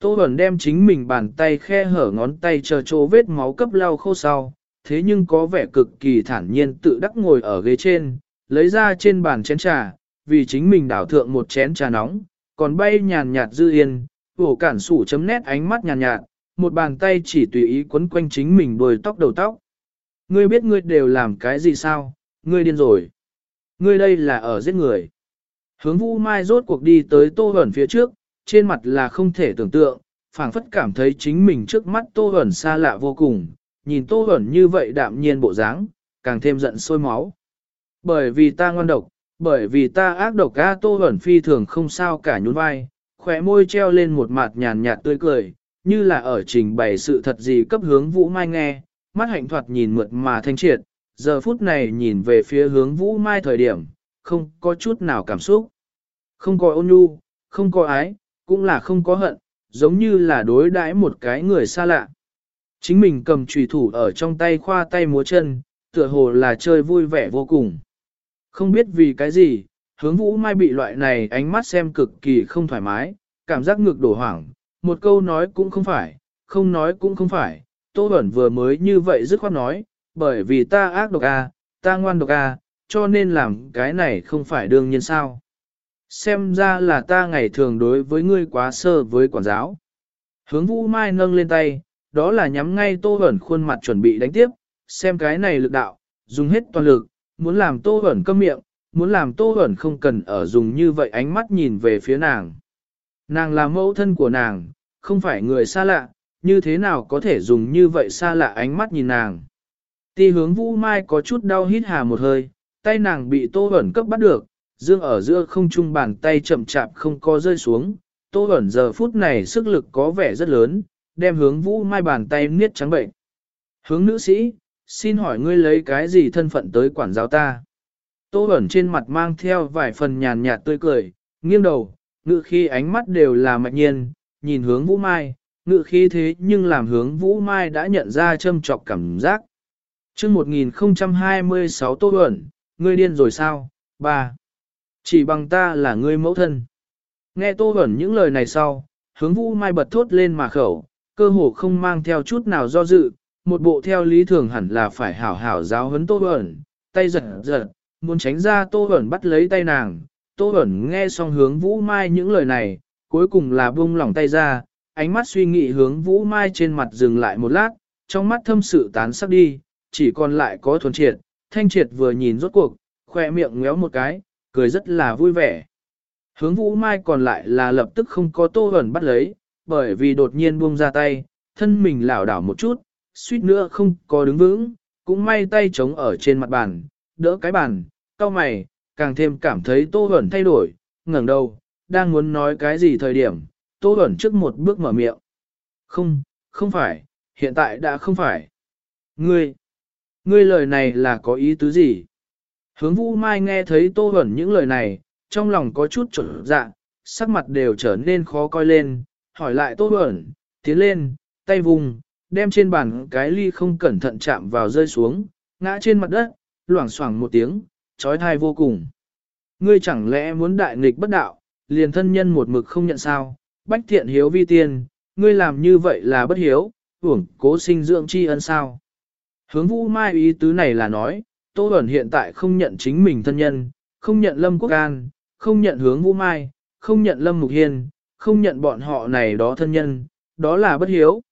Tô Bẩn đem chính mình bàn tay khe hở ngón tay chờ chỗ vết máu cấp lau khô sau, thế nhưng có vẻ cực kỳ thản nhiên tự đắc ngồi ở ghế trên, lấy ra trên bàn chén trà, vì chính mình đảo thượng một chén trà nóng, còn bay nhàn nhạt dư yên, vổ cản sủ chấm nét ánh mắt nhàn nhạt, một bàn tay chỉ tùy ý quấn quanh chính mình đuôi tóc đầu tóc. Ngươi biết ngươi đều làm cái gì sao, ngươi điên rồi. Ngươi đây là ở giết người. Hướng vũ mai rốt cuộc đi tới tô ẩn phía trước, trên mặt là không thể tưởng tượng, phảng phất cảm thấy chính mình trước mắt tô ẩn xa lạ vô cùng, nhìn tô ẩn như vậy đạm nhiên bộ dáng, càng thêm giận sôi máu. Bởi vì ta ngoan độc, bởi vì ta ác độc A tô hẩn phi thường không sao cả nhún vai, khóe môi treo lên một mặt nhàn nhạt tươi cười, như là ở trình bày sự thật gì cấp hướng Vũ Mai nghe, mắt hạnh thoạt nhìn mượt mà thanh triệt, giờ phút này nhìn về phía hướng Vũ Mai thời điểm, không có chút nào cảm xúc. Không có ôn nhu, không có ái, cũng là không có hận, giống như là đối đãi một cái người xa lạ. Chính mình cầm trùy thủ ở trong tay khoa tay múa chân, tựa hồ là chơi vui vẻ vô cùng. Không biết vì cái gì, hướng vũ mai bị loại này ánh mắt xem cực kỳ không thoải mái, cảm giác ngực đổ hoảng, một câu nói cũng không phải, không nói cũng không phải, tô ẩn vừa mới như vậy dứt khoát nói, bởi vì ta ác độc a, ta ngoan độc a, cho nên làm cái này không phải đương nhiên sao. Xem ra là ta ngày thường đối với ngươi quá sơ với quản giáo. Hướng vũ mai nâng lên tay, đó là nhắm ngay tô ẩn khuôn mặt chuẩn bị đánh tiếp, xem cái này lực đạo, dùng hết toàn lực, muốn làm tô ẩn câm miệng, muốn làm tô Huẩn không cần ở dùng như vậy ánh mắt nhìn về phía nàng. Nàng là mẫu thân của nàng, không phải người xa lạ, như thế nào có thể dùng như vậy xa lạ ánh mắt nhìn nàng. Ti hướng vũ mai có chút đau hít hà một hơi, tay nàng bị tô Huẩn cấp bắt được, dương ở giữa không trung bàn tay chậm chạp không có rơi xuống. Tô Huẩn giờ phút này sức lực có vẻ rất lớn, đem hướng vũ mai bàn tay niết trắng bệnh. Hướng nữ sĩ, xin hỏi ngươi lấy cái gì thân phận tới quản giáo ta? Tô ẩn trên mặt mang theo vài phần nhàn nhạt tươi cười, nghiêng đầu, ngự khi ánh mắt đều là mạch nhiên, nhìn hướng vũ mai, ngự khi thế nhưng làm hướng vũ mai đã nhận ra châm trọc cảm giác. Trước 1026 Tô ẩn, ngươi điên rồi sao? 3. Chỉ bằng ta là ngươi mẫu thân. Nghe Tô ẩn những lời này sau, hướng vũ mai bật thốt lên mà khẩu, cơ hồ không mang theo chút nào do dự, một bộ theo lý thường hẳn là phải hảo hảo giáo huấn Tô ẩn, tay giật giật, muốn tránh ra Tô hẩn bắt lấy tay nàng. Tô hẩn nghe xong hướng vũ mai những lời này, cuối cùng là buông lỏng tay ra, ánh mắt suy nghĩ hướng vũ mai trên mặt dừng lại một lát, trong mắt thâm sự tán sắc đi, chỉ còn lại có thuần triệt, thanh triệt vừa nhìn rốt cuộc, khoe miệng ngéo một cái, cười rất là vui vẻ. Hướng vũ mai còn lại là lập tức không có tô hẩn bắt lấy, bởi vì đột nhiên buông ra tay, thân mình lảo đảo một chút, suýt nữa không có đứng vững, cũng may tay chống ở trên mặt bàn, đỡ cái bàn, cao mày, càng thêm cảm thấy tô Huẩn thay đổi, ngẩng đầu, đang muốn nói cái gì thời điểm, tô Huẩn trước một bước mở miệng. Không, không phải, hiện tại đã không phải. Ngươi, ngươi lời này là có ý tứ gì? Hướng vũ mai nghe thấy tô Huẩn những lời này, trong lòng có chút trở dạ, sắc mặt đều trở nên khó coi lên, hỏi lại tô Huẩn, tiến lên, tay vùng, đem trên bàn cái ly không cẩn thận chạm vào rơi xuống, ngã trên mặt đất, loảng xoảng một tiếng, trói thai vô cùng. Ngươi chẳng lẽ muốn đại nghịch bất đạo, liền thân nhân một mực không nhận sao, bách thiện hiếu vi tiên, ngươi làm như vậy là bất hiếu, hưởng cố sinh dưỡng chi ân sao. Hướng vũ mai ý tứ này là nói, Tô Bẩn hiện tại không nhận chính mình thân nhân, không nhận Lâm Quốc An, không nhận hướng vũ mai, không nhận Lâm Mục Hiên, không nhận bọn họ này đó thân nhân, đó là bất hiếu.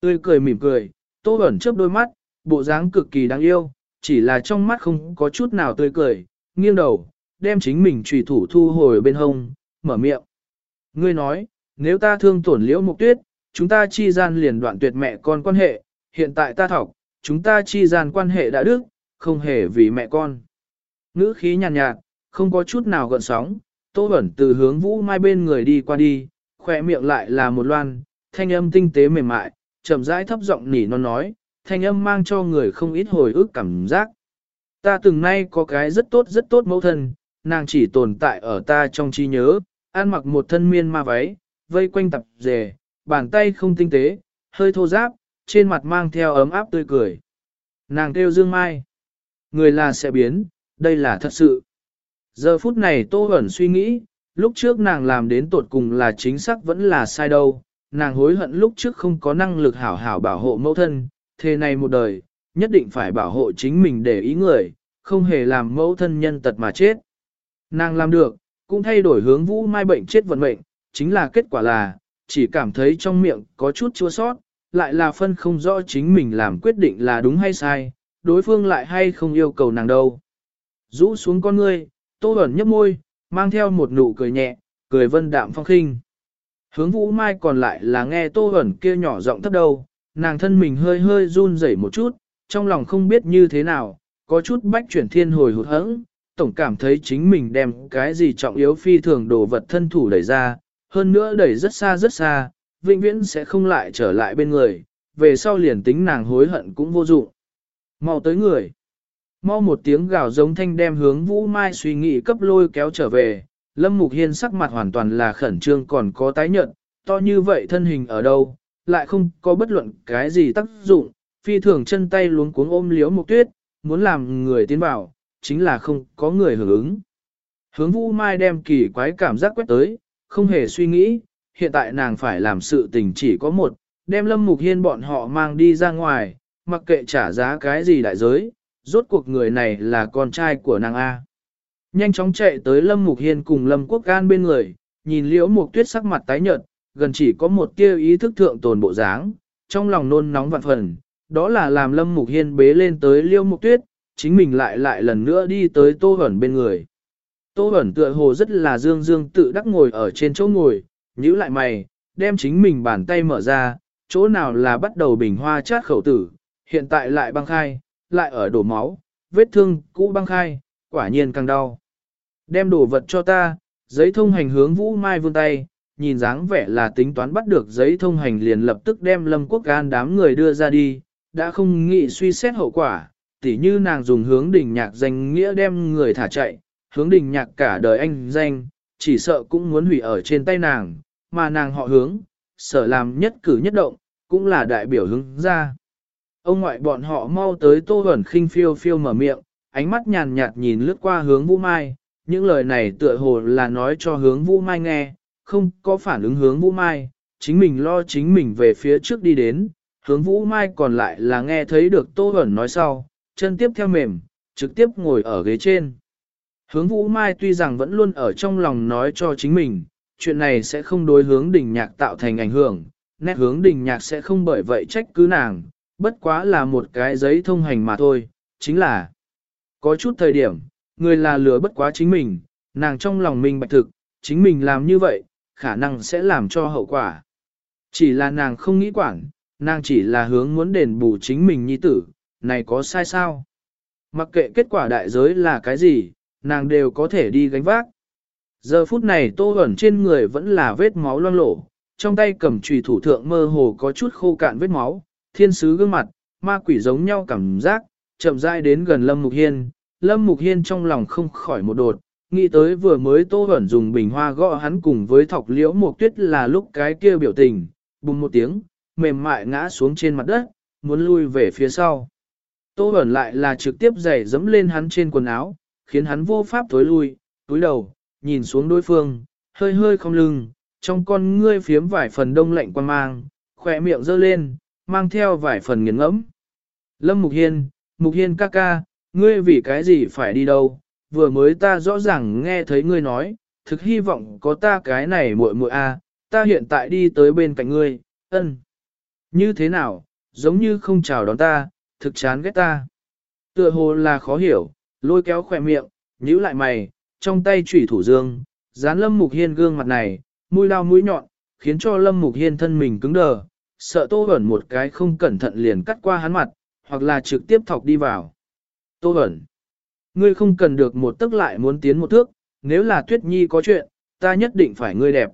Tươi cười mỉm cười, Tô Bẩn chớp đôi mắt, bộ dáng cực kỳ đáng yêu, chỉ là trong mắt không có chút nào tươi cười, nghiêng đầu, đem chính mình trùy thủ thu hồi bên hông, mở miệng. Ngươi nói, nếu ta thương tổn liễu mục tuyết, chúng ta chi gian liền đoạn tuyệt mẹ con quan hệ, hiện tại ta thọc, chúng ta chi gian quan hệ đã đức, không hề vì mẹ con. Ngữ khí nhàn nhạt, nhạt, không có chút nào gợn sóng, Tô Bẩn từ hướng vũ mai bên người đi qua đi, khỏe miệng lại là một loan, thanh âm tinh tế mềm mại, chậm rãi thấp giọng nỉ non nói, thanh âm mang cho người không ít hồi ức cảm giác. Ta từng nay có cái rất tốt rất tốt mẫu thân, nàng chỉ tồn tại ở ta trong trí nhớ, ăn mặc một thân miên ma váy, vây quanh tập rề, bàn tay không tinh tế, hơi thô ráp, trên mặt mang theo ấm áp tươi cười. Nàng kêu Dương Mai. Người là sẽ biến, đây là thật sự. Giờ phút này Tô Hẩn suy nghĩ, lúc trước nàng làm đến tột cùng là chính xác vẫn là sai đâu. Nàng hối hận lúc trước không có năng lực hảo hảo bảo hộ mẫu thân, thế này một đời, nhất định phải bảo hộ chính mình để ý người, không hề làm mẫu thân nhân tật mà chết. Nàng làm được, cũng thay đổi hướng vũ mai bệnh chết vận mệnh, chính là kết quả là, chỉ cảm thấy trong miệng có chút chua sót, lại là phân không rõ chính mình làm quyết định là đúng hay sai, đối phương lại hay không yêu cầu nàng đâu. Rũ xuống con ngươi, tô ẩn nhấp môi, mang theo một nụ cười nhẹ, cười vân đạm phong khinh. Hướng vũ mai còn lại là nghe tô ẩn kia nhỏ giọng thấp đầu, nàng thân mình hơi hơi run rẩy một chút, trong lòng không biết như thế nào, có chút bách chuyển thiên hồi hụt hẫng, tổng cảm thấy chính mình đem cái gì trọng yếu phi thường đồ vật thân thủ đẩy ra, hơn nữa đẩy rất xa rất xa, vĩnh viễn sẽ không lại trở lại bên người, về sau liền tính nàng hối hận cũng vô dụng. Mau tới người. Mau một tiếng gào giống thanh đem hướng Vũ Mai suy nghĩ cấp lôi kéo trở về, Lâm Mục Hiên sắc mặt hoàn toàn là khẩn trương còn có tái nhận, to như vậy thân hình ở đâu, lại không có bất luận cái gì tác dụng, phi thường chân tay luống cuống ôm liếu mục tuyết, muốn làm người tiến bảo, chính là không có người hưởng ứng. Hướng Vũ Mai đem kỳ quái cảm giác quét tới, không hề suy nghĩ, hiện tại nàng phải làm sự tình chỉ có một, đem Lâm Mục Hiên bọn họ mang đi ra ngoài, mặc kệ trả giá cái gì đại giới, rốt cuộc người này là con trai của nàng A. Nhanh chóng chạy tới Lâm Mục Hiên cùng Lâm Quốc Gan bên người, nhìn liễu mục tuyết sắc mặt tái nhợt, gần chỉ có một tia ý thức thượng tồn bộ dáng, trong lòng nôn nóng vạn phần, đó là làm Lâm Mục Hiên bế lên tới liêu mục tuyết, chính mình lại lại lần nữa đi tới Tô Hẩn bên người. Tô Hẩn tựa hồ rất là dương dương tự đắc ngồi ở trên chỗ ngồi, nhíu lại mày, đem chính mình bàn tay mở ra, chỗ nào là bắt đầu bình hoa chát khẩu tử, hiện tại lại băng khai, lại ở đổ máu, vết thương cũ băng khai, quả nhiên càng đau. Đem đồ vật cho ta, giấy thông hành hướng Vũ Mai vươn tay, nhìn dáng vẻ là tính toán bắt được giấy thông hành liền lập tức đem Lâm Quốc Gan đám người đưa ra đi, đã không nghĩ suy xét hậu quả, tỉ như nàng dùng hướng đỉnh nhạc danh nghĩa đem người thả chạy, hướng đỉnh nhạc cả đời anh danh, chỉ sợ cũng muốn hủy ở trên tay nàng, mà nàng họ hướng, sợ làm nhất cử nhất động, cũng là đại biểu hướng ra. Ông ngoại bọn họ mau tới tô huẩn khinh phiêu phiêu mở miệng, ánh mắt nhàn nhạt nhìn lướt qua hướng Vũ Mai, những lời này tựa hồ là nói cho hướng Vũ Mai nghe, không có phản ứng hướng Vũ Mai, chính mình lo chính mình về phía trước đi đến, hướng Vũ Mai còn lại là nghe thấy được Tô Hẩn nói sau, chân tiếp theo mềm, trực tiếp ngồi ở ghế trên. Hướng Vũ Mai tuy rằng vẫn luôn ở trong lòng nói cho chính mình, chuyện này sẽ không đối hướng đình nhạc tạo thành ảnh hưởng, nét hướng đình nhạc sẽ không bởi vậy trách cứ nàng, bất quá là một cái giấy thông hành mà thôi, chính là có chút thời điểm, người là lừa bất quá chính mình, nàng trong lòng mình bạch thực, chính mình làm như vậy, khả năng sẽ làm cho hậu quả. Chỉ là nàng không nghĩ quản, nàng chỉ là hướng muốn đền bù chính mình nhi tử, này có sai sao? Mặc kệ kết quả đại giới là cái gì, nàng đều có thể đi gánh vác. Giờ phút này tô ẩn trên người vẫn là vết máu loang lổ, trong tay cầm trùy thủ thượng mơ hồ có chút khô cạn vết máu, thiên sứ gương mặt, ma quỷ giống nhau cảm giác, chậm rãi đến gần Lâm Mục Hiên. Lâm Mục Hiên trong lòng không khỏi một đột, nghĩ tới vừa mới tô ẩn dùng bình hoa gõ hắn cùng với thọc liễu một tuyết là lúc cái kia biểu tình, bùng một tiếng, mềm mại ngã xuống trên mặt đất, muốn lui về phía sau. Tô ẩn lại là trực tiếp giày dẫm lên hắn trên quần áo, khiến hắn vô pháp tối lui, túi đầu, nhìn xuống đối phương, hơi hơi không lưng, trong con ngươi phiếm vài phần đông lạnh quan mang, khỏe miệng dơ lên, mang theo vài phần nghiền ngẫm. Lâm Mục Hiên, Mục Hiên ca ca, ngươi vì cái gì phải đi đâu, vừa mới ta rõ ràng nghe thấy ngươi nói, thực hy vọng có ta cái này muội muội a, ta hiện tại đi tới bên cạnh ngươi, ân. Như thế nào, giống như không chào đón ta, thực chán ghét ta. Tựa hồ là khó hiểu, lôi kéo khỏe miệng, nhíu lại mày, trong tay chủy thủ dương, dán Lâm Mục Hiên gương mặt này, mũi lao mũi nhọn, khiến cho Lâm Mục Hiên thân mình cứng đờ, sợ Tô Bẩn một cái không cẩn thận liền cắt qua hắn mặt, hoặc là trực tiếp thọc đi vào. Tô Bẩn, ngươi không cần được một tức lại muốn tiến một thước, nếu là Tuyết Nhi có chuyện, ta nhất định phải ngươi đẹp.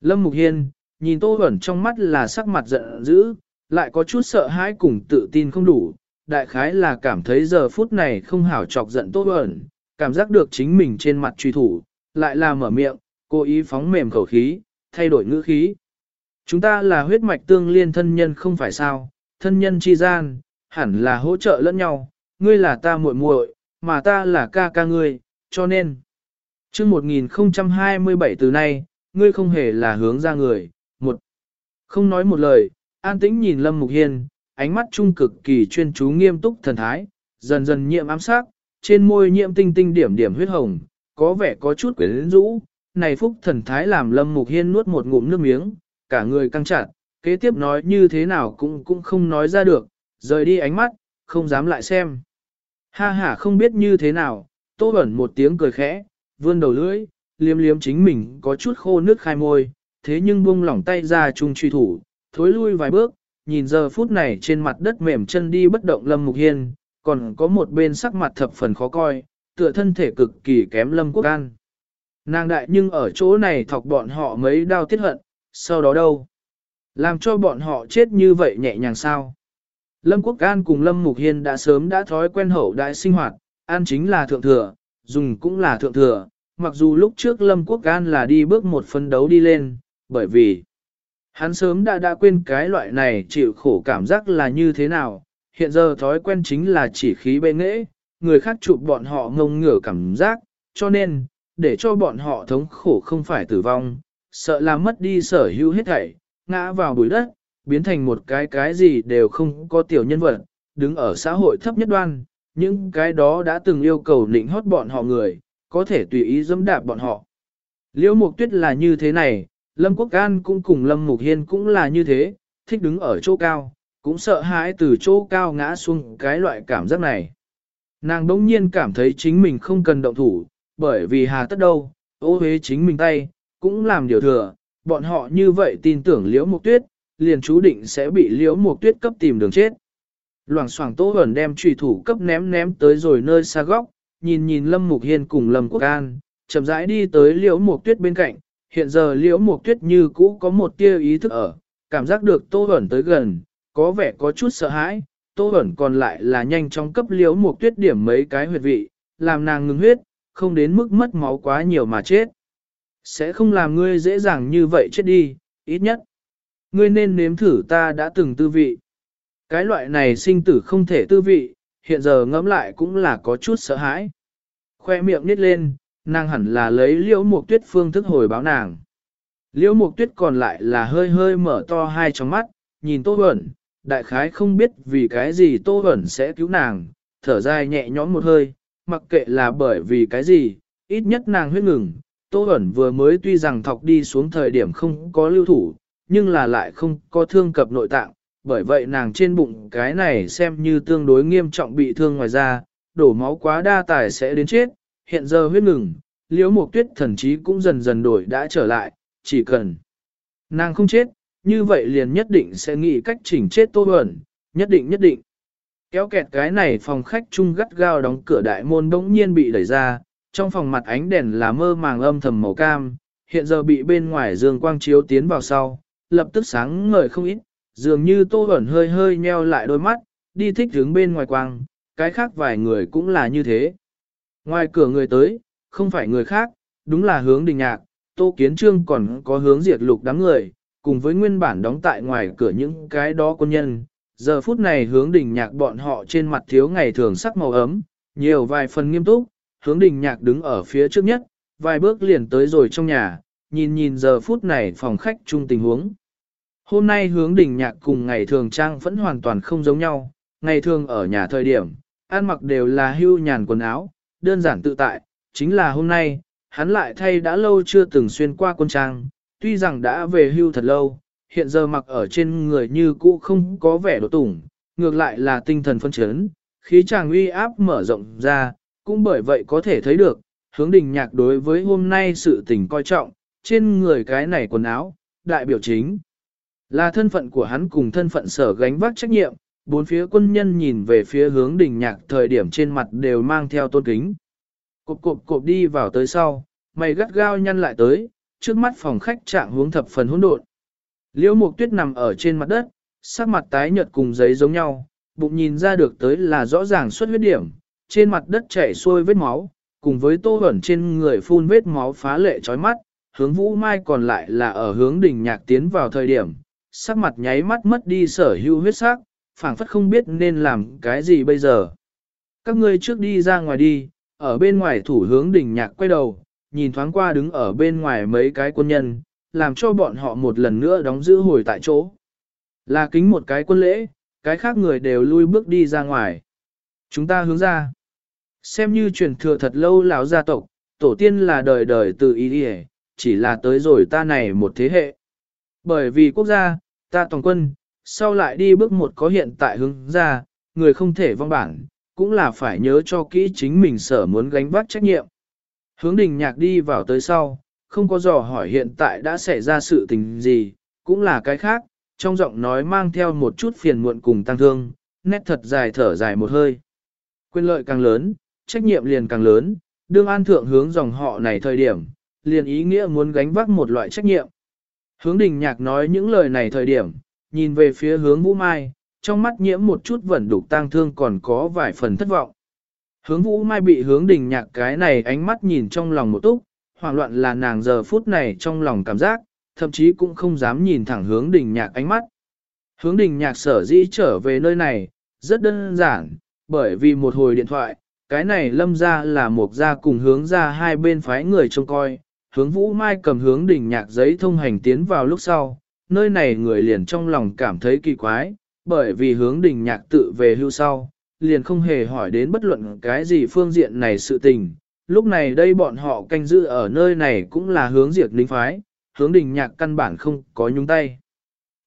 Lâm Mục Hiên, nhìn Tô Huẩn trong mắt là sắc mặt giận dữ, lại có chút sợ hãi cùng tự tin không đủ, đại khái là cảm thấy giờ phút này không hảo chọc giận Tô Huẩn, cảm giác được chính mình trên mặt truy thủ, lại là mở miệng, cố ý phóng mềm khẩu khí, thay đổi ngữ khí. Chúng ta là huyết mạch tương liên thân nhân không phải sao, thân nhân chi gian, hẳn là hỗ trợ lẫn nhau, ngươi là ta muội muội, mà ta là ca ca ngươi, cho nên. chương 1027 từ nay, ngươi không hề là hướng ra người, một. Không nói một lời, an tĩnh nhìn Lâm Mục Hiên, ánh mắt trung cực kỳ chuyên chú nghiêm túc thần thái, dần dần nhiệm ám sát, trên môi nhiễm tinh tinh điểm điểm huyết hồng, có vẻ có chút quyến rũ. Này phúc thần thái làm Lâm Mục Hiên nuốt một ngụm nước miếng, cả người căng chặt, kế tiếp nói như thế nào cũng cũng không nói ra được, rời đi ánh mắt, không dám lại xem. Ha ha không biết như thế nào, tô ẩn một tiếng cười khẽ, vươn đầu lưỡi, liếm liếm chính mình có chút khô nước khai môi, thế nhưng buông lỏng tay ra chung truy thủ, thối lui vài bước, nhìn giờ phút này trên mặt đất mềm chân đi bất động Lâm Mục Hiên, còn có một bên sắc mặt thập phần khó coi, tựa thân thể cực kỳ kém Lâm Quốc An. Nàng đại nhưng ở chỗ này thọc bọn họ mấy đau tiết hận, sau đó đâu? Làm cho bọn họ chết như vậy nhẹ nhàng sao? Lâm Quốc An cùng Lâm Mục Hiên đã sớm đã thói quen hậu đại sinh hoạt, ăn chính là thượng thừa, dùng cũng là thượng thừa, mặc dù lúc trước Lâm Quốc An là đi bước một phân đấu đi lên, bởi vì hắn sớm đã đã quên cái loại này chịu khổ cảm giác là như thế nào, hiện giờ thói quen chính là chỉ khí bệ nghệ, người khác chụp bọn họ ngông ngửa cảm giác, cho nên, để cho bọn họ thống khổ không phải tử vong, sợ là mất đi sở hữu hết thảy, ngã vào bụi đất, biến thành một cái cái gì đều không có tiểu nhân vật, đứng ở xã hội thấp nhất đoan, những cái đó đã từng yêu cầu nịnh hót bọn họ người, có thể tùy ý dẫm đạp bọn họ. Liễu Mục Tuyết là như thế này, Lâm Quốc An cũng cùng Lâm Mục Hiên cũng là như thế, thích đứng ở chỗ cao, cũng sợ hãi từ chỗ cao ngã xuống cái loại cảm giác này. Nàng đống nhiên cảm thấy chính mình không cần động thủ, bởi vì hà tất đâu, ô hế chính mình tay, cũng làm điều thừa, bọn họ như vậy tin tưởng liễu mục tuyết, liền chú định sẽ bị liễu mục tuyết cấp tìm đường chết. Loảng xoảng Tô Bẩn đem trùy thủ cấp ném ném tới rồi nơi xa góc, nhìn nhìn Lâm Mục Hiên cùng Lâm Quốc An, chậm rãi đi tới liễu mục tuyết bên cạnh, hiện giờ liễu mục tuyết như cũ có một tia ý thức ở, cảm giác được Tô Bẩn tới gần, có vẻ có chút sợ hãi, Tô Bẩn còn lại là nhanh chóng cấp liễu mục tuyết điểm mấy cái huyệt vị, làm nàng ngừng huyết, không đến mức mất máu quá nhiều mà chết. Sẽ không làm ngươi dễ dàng như vậy chết đi, ít nhất. Ngươi nên nếm thử ta đã từng tư vị. Cái loại này sinh tử không thể tư vị, hiện giờ ngẫm lại cũng là có chút sợ hãi. Khoe miệng nít lên, nàng hẳn là lấy liễu mục tuyết phương thức hồi báo nàng. Liễu mục tuyết còn lại là hơi hơi mở to hai tròng mắt, nhìn tô ẩn, đại khái không biết vì cái gì tô ẩn sẽ cứu nàng, thở dài nhẹ nhõm một hơi, mặc kệ là bởi vì cái gì, ít nhất nàng huyết ngừng. Tô ẩn vừa mới tuy rằng thọc đi xuống thời điểm không có lưu thủ, nhưng là lại không có thương cập nội tạng, bởi vậy nàng trên bụng cái này xem như tương đối nghiêm trọng bị thương ngoài ra, đổ máu quá đa tài sẽ đến chết, hiện giờ huyết ngừng, liễu mục tuyết thần chí cũng dần dần đổi đã trở lại, chỉ cần nàng không chết, như vậy liền nhất định sẽ nghĩ cách chỉnh chết tô ẩn, nhất định nhất định. Kéo kẹt cái này phòng khách chung gắt gao đóng cửa đại môn bỗng nhiên bị đẩy ra, trong phòng mặt ánh đèn là mơ màng âm thầm màu cam, hiện giờ bị bên ngoài dương quang chiếu tiến vào sau, lập tức sáng ngời không ít, dường như tô ẩn hơi hơi nheo lại đôi mắt, đi thích hướng bên ngoài quang, cái khác vài người cũng là như thế. Ngoài cửa người tới, không phải người khác, đúng là hướng đình nhạc, tô kiến trương còn có hướng diệt lục đám người, cùng với nguyên bản đóng tại ngoài cửa những cái đó quân nhân. Giờ phút này hướng đình nhạc bọn họ trên mặt thiếu ngày thường sắc màu ấm, nhiều vài phần nghiêm túc, hướng đình nhạc đứng ở phía trước nhất, vài bước liền tới rồi trong nhà, nhìn nhìn giờ phút này phòng khách chung tình huống. Hôm nay hướng đình nhạc cùng ngày thường trang vẫn hoàn toàn không giống nhau, ngày thường ở nhà thời điểm, ăn mặc đều là hưu nhàn quần áo, đơn giản tự tại, chính là hôm nay, hắn lại thay đã lâu chưa từng xuyên qua quân trang, tuy rằng đã về hưu thật lâu, hiện giờ mặc ở trên người như cũ không có vẻ đột tủng, ngược lại là tinh thần phân chấn, khí chàng uy áp mở rộng ra, cũng bởi vậy có thể thấy được, hướng đình nhạc đối với hôm nay sự tình coi trọng, trên người cái này quần áo, đại biểu chính. Là thân phận của hắn cùng thân phận sở gánh vác trách nhiệm, bốn phía quân nhân nhìn về phía hướng đình nhạc thời điểm trên mặt đều mang theo tôn kính. Cộp cộp cộp đi vào tới sau, mày gắt gao nhăn lại tới, trước mắt phòng khách trạng hướng thập phần hỗn độn. Liễu Mục Tuyết nằm ở trên mặt đất, sắc mặt tái nhợt cùng giấy giống nhau, bụng nhìn ra được tới là rõ ràng xuất huyết điểm, trên mặt đất chảy xuôi vết máu, cùng với tô hẩn trên người phun vết máu phá lệ chói mắt, hướng vũ mai còn lại là ở hướng đỉnh nhạc tiến vào thời điểm, sắc mặt nháy mắt mất đi sở hữu huyết sắc, phảng phất không biết nên làm cái gì bây giờ. Các ngươi trước đi ra ngoài đi, ở bên ngoài thủ hướng đỉnh nhạc quay đầu, nhìn thoáng qua đứng ở bên ngoài mấy cái quân nhân, làm cho bọn họ một lần nữa đóng giữ hồi tại chỗ. Là kính một cái quân lễ, cái khác người đều lui bước đi ra ngoài. Chúng ta hướng ra. Xem như truyền thừa thật lâu lão gia tộc, tổ tiên là đời đời từ ý đi chỉ là tới rồi ta này một thế hệ. Bởi vì quốc gia, ta toàn quân, sau lại đi bước một có hiện tại hướng ra, người không thể vong bản, cũng là phải nhớ cho kỹ chính mình sở muốn gánh vác trách nhiệm. Hướng đình nhạc đi vào tới sau, không có dò hỏi hiện tại đã xảy ra sự tình gì, cũng là cái khác, trong giọng nói mang theo một chút phiền muộn cùng tăng thương, nét thật dài thở dài một hơi. Quyền lợi càng lớn, trách nhiệm liền càng lớn, đương an thượng hướng dòng họ này thời điểm, liền ý nghĩa muốn gánh vác một loại trách nhiệm. Hướng đình nhạc nói những lời này thời điểm, nhìn về phía hướng vũ mai, trong mắt nhiễm một chút vẫn đục tang thương còn có vài phần thất vọng. Hướng vũ mai bị hướng đình nhạc cái này ánh mắt nhìn trong lòng một túc, hoảng loạn là nàng giờ phút này trong lòng cảm giác, thậm chí cũng không dám nhìn thẳng hướng đình nhạc ánh mắt. Hướng đình nhạc sở dĩ trở về nơi này, rất đơn giản, bởi vì một hồi điện thoại, cái này lâm ra là một gia cùng hướng ra hai bên phái người trông coi, hướng vũ mai cầm hướng đình nhạc giấy thông hành tiến vào lúc sau, nơi này người liền trong lòng cảm thấy kỳ quái, bởi vì hướng đình nhạc tự về hưu sau, liền không hề hỏi đến bất luận cái gì phương diện này sự tình. Lúc này đây bọn họ canh giữ ở nơi này cũng là hướng diệt lính phái, hướng đình nhạc căn bản không có nhúng tay.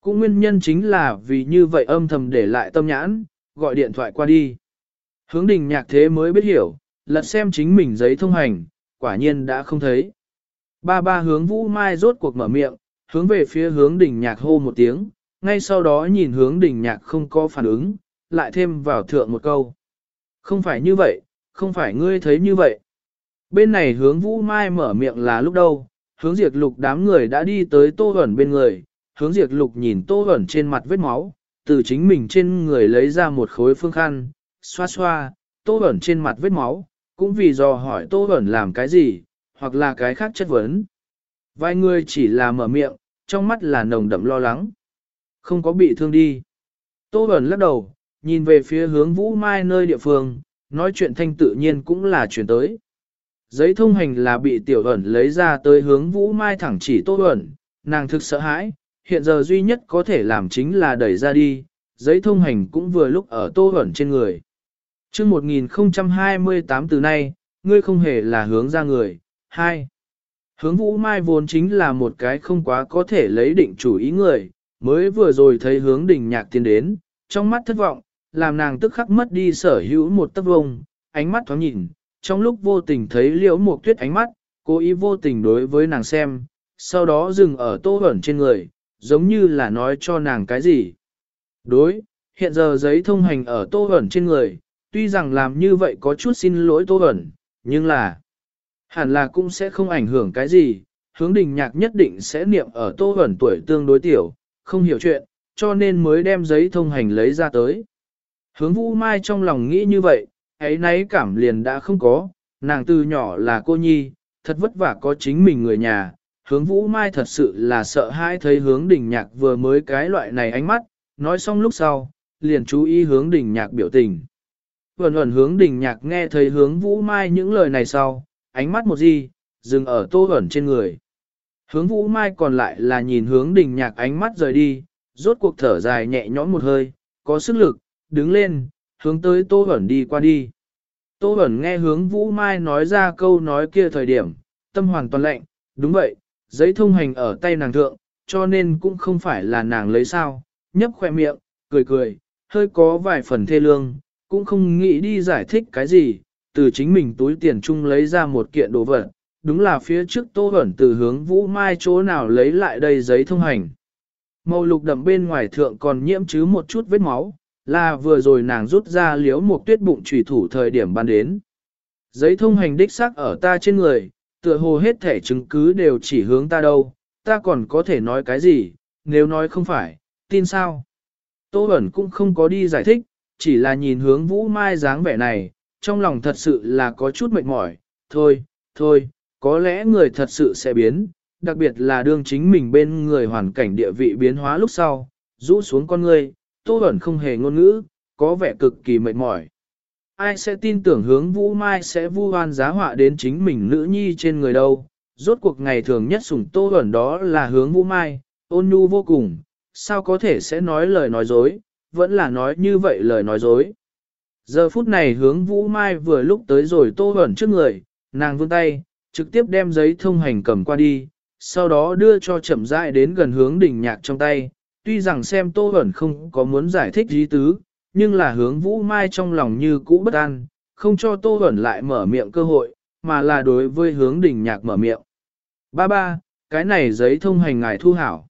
Cũng nguyên nhân chính là vì như vậy âm thầm để lại tâm nhãn, gọi điện thoại qua đi. Hướng đình nhạc thế mới biết hiểu, lật xem chính mình giấy thông hành, quả nhiên đã không thấy. Ba ba hướng vũ mai rốt cuộc mở miệng, hướng về phía hướng đỉnh nhạc hô một tiếng, ngay sau đó nhìn hướng đỉnh nhạc không có phản ứng, lại thêm vào thượng một câu. Không phải như vậy, không phải ngươi thấy như vậy. Bên này hướng vũ mai mở miệng là lúc đâu, hướng diệt lục đám người đã đi tới tô ẩn bên người, hướng diệt lục nhìn tô ẩn trên mặt vết máu, từ chính mình trên người lấy ra một khối phương khăn, xoa xoa, tô ẩn trên mặt vết máu, cũng vì do hỏi tô ẩn làm cái gì, hoặc là cái khác chất vấn. Vài người chỉ là mở miệng, trong mắt là nồng đậm lo lắng. Không có bị thương đi. Tô Bẩn lắc đầu, nhìn về phía hướng vũ mai nơi địa phương, nói chuyện thanh tự nhiên cũng là chuyển tới. Giấy thông hành là bị tiểu ẩn lấy ra tới hướng vũ mai thẳng chỉ tô Bẩn, nàng thực sợ hãi, hiện giờ duy nhất có thể làm chính là đẩy ra đi, giấy thông hành cũng vừa lúc ở tô Bẩn trên người. Trước 1028 từ nay, ngươi không hề là hướng ra người. 2. Hướng vũ mai vốn chính là một cái không quá có thể lấy định chủ ý người, mới vừa rồi thấy hướng đình nhạc tiến đến, trong mắt thất vọng, làm nàng tức khắc mất đi sở hữu một tấc vông, ánh mắt thoáng nhìn, trong lúc vô tình thấy liễu một tuyết ánh mắt, cố ý vô tình đối với nàng xem, sau đó dừng ở tô ẩn trên người, giống như là nói cho nàng cái gì. Đối, hiện giờ giấy thông hành ở tô ẩn trên người, tuy rằng làm như vậy có chút xin lỗi tô ẩn, nhưng là hẳn là cũng sẽ không ảnh hưởng cái gì, hướng đình nhạc nhất định sẽ niệm ở tô ẩn tuổi tương đối tiểu, không hiểu chuyện, cho nên mới đem giấy thông hành lấy ra tới. Hướng vũ mai trong lòng nghĩ như vậy, ấy nấy cảm liền đã không có, nàng từ nhỏ là cô nhi, thật vất vả có chính mình người nhà, hướng vũ mai thật sự là sợ hãi thấy hướng đình nhạc vừa mới cái loại này ánh mắt, nói xong lúc sau, liền chú ý hướng đình nhạc biểu tình. Vẩn ẩn hướng đình nhạc nghe thấy hướng vũ mai những lời này sau, ánh mắt một gì, dừng ở tô ẩn trên người. Hướng vũ mai còn lại là nhìn hướng đình nhạc ánh mắt rời đi, rốt cuộc thở dài nhẹ nhõm một hơi, có sức lực, đứng lên, hướng tới tô ẩn đi qua đi. Tô ẩn nghe hướng vũ mai nói ra câu nói kia thời điểm, tâm hoàn toàn lạnh, đúng vậy, giấy thông hành ở tay nàng thượng, cho nên cũng không phải là nàng lấy sao, nhấp khoe miệng, cười cười, hơi có vài phần thê lương, cũng không nghĩ đi giải thích cái gì, từ chính mình túi tiền chung lấy ra một kiện đồ vật, đúng là phía trước tô ẩn từ hướng vũ mai chỗ nào lấy lại đây giấy thông hành. Màu lục đậm bên ngoài thượng còn nhiễm chứ một chút vết máu, là vừa rồi nàng rút ra liếu một tuyết bụng trùy thủ thời điểm ban đến. Giấy thông hành đích xác ở ta trên người, tựa hồ hết thể chứng cứ đều chỉ hướng ta đâu, ta còn có thể nói cái gì, nếu nói không phải, tin sao? Tô Bẩn cũng không có đi giải thích, chỉ là nhìn hướng Vũ Mai dáng vẻ này, trong lòng thật sự là có chút mệt mỏi, thôi, thôi, có lẽ người thật sự sẽ biến, đặc biệt là đương chính mình bên người hoàn cảnh địa vị biến hóa lúc sau, rũ xuống con người, Tô Bẩn không hề ngôn ngữ, có vẻ cực kỳ mệt mỏi. Ai sẽ tin tưởng hướng Vũ Mai sẽ vu oan giá họa đến chính mình nữ nhi trên người đâu, rốt cuộc ngày thường nhất sủng Tô Bẩn đó là hướng Vũ Mai, ôn nhu vô cùng, sao có thể sẽ nói lời nói dối, vẫn là nói như vậy lời nói dối. Giờ phút này hướng Vũ Mai vừa lúc tới rồi Tô Bẩn trước người, nàng vươn tay, trực tiếp đem giấy thông hành cầm qua đi, sau đó đưa cho chậm rãi đến gần hướng đỉnh nhạc trong tay. Tuy rằng xem Tô Bẩn không có muốn giải thích gì tứ, nhưng là hướng Vũ Mai trong lòng như cũ bất an, không cho Tô Bẩn lại mở miệng cơ hội, mà là đối với hướng đỉnh nhạc mở miệng. Ba ba, cái này giấy thông hành ngài thu hảo.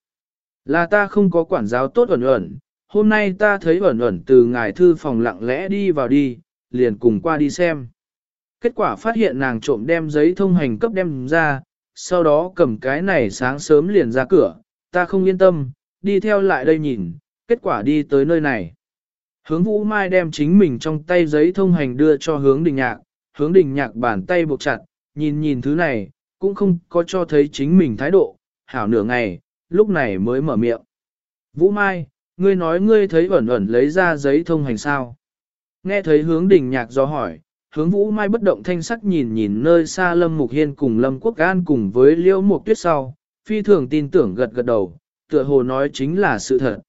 Là ta không có quản giáo tốt ẩn ẩn, hôm nay ta thấy ẩn ẩn từ ngài thư phòng lặng lẽ đi vào đi, liền cùng qua đi xem. Kết quả phát hiện nàng trộm đem giấy thông hành cấp đem ra, sau đó cầm cái này sáng sớm liền ra cửa, ta không yên tâm, đi theo lại đây nhìn, kết quả đi tới nơi này. Hướng Vũ Mai đem chính mình trong tay giấy thông hành đưa cho hướng đình nhạc, hướng đình nhạc bàn tay buộc chặt, nhìn nhìn thứ này, cũng không có cho thấy chính mình thái độ, hảo nửa ngày, lúc này mới mở miệng. Vũ Mai, ngươi nói ngươi thấy ẩn ẩn lấy ra giấy thông hành sao. Nghe thấy hướng đình nhạc do hỏi, hướng Vũ Mai bất động thanh sắc nhìn nhìn nơi xa Lâm Mục Hiên cùng Lâm Quốc An cùng với Liễu Mục Tuyết sau, phi thường tin tưởng gật gật đầu, tựa hồ nói chính là sự thật.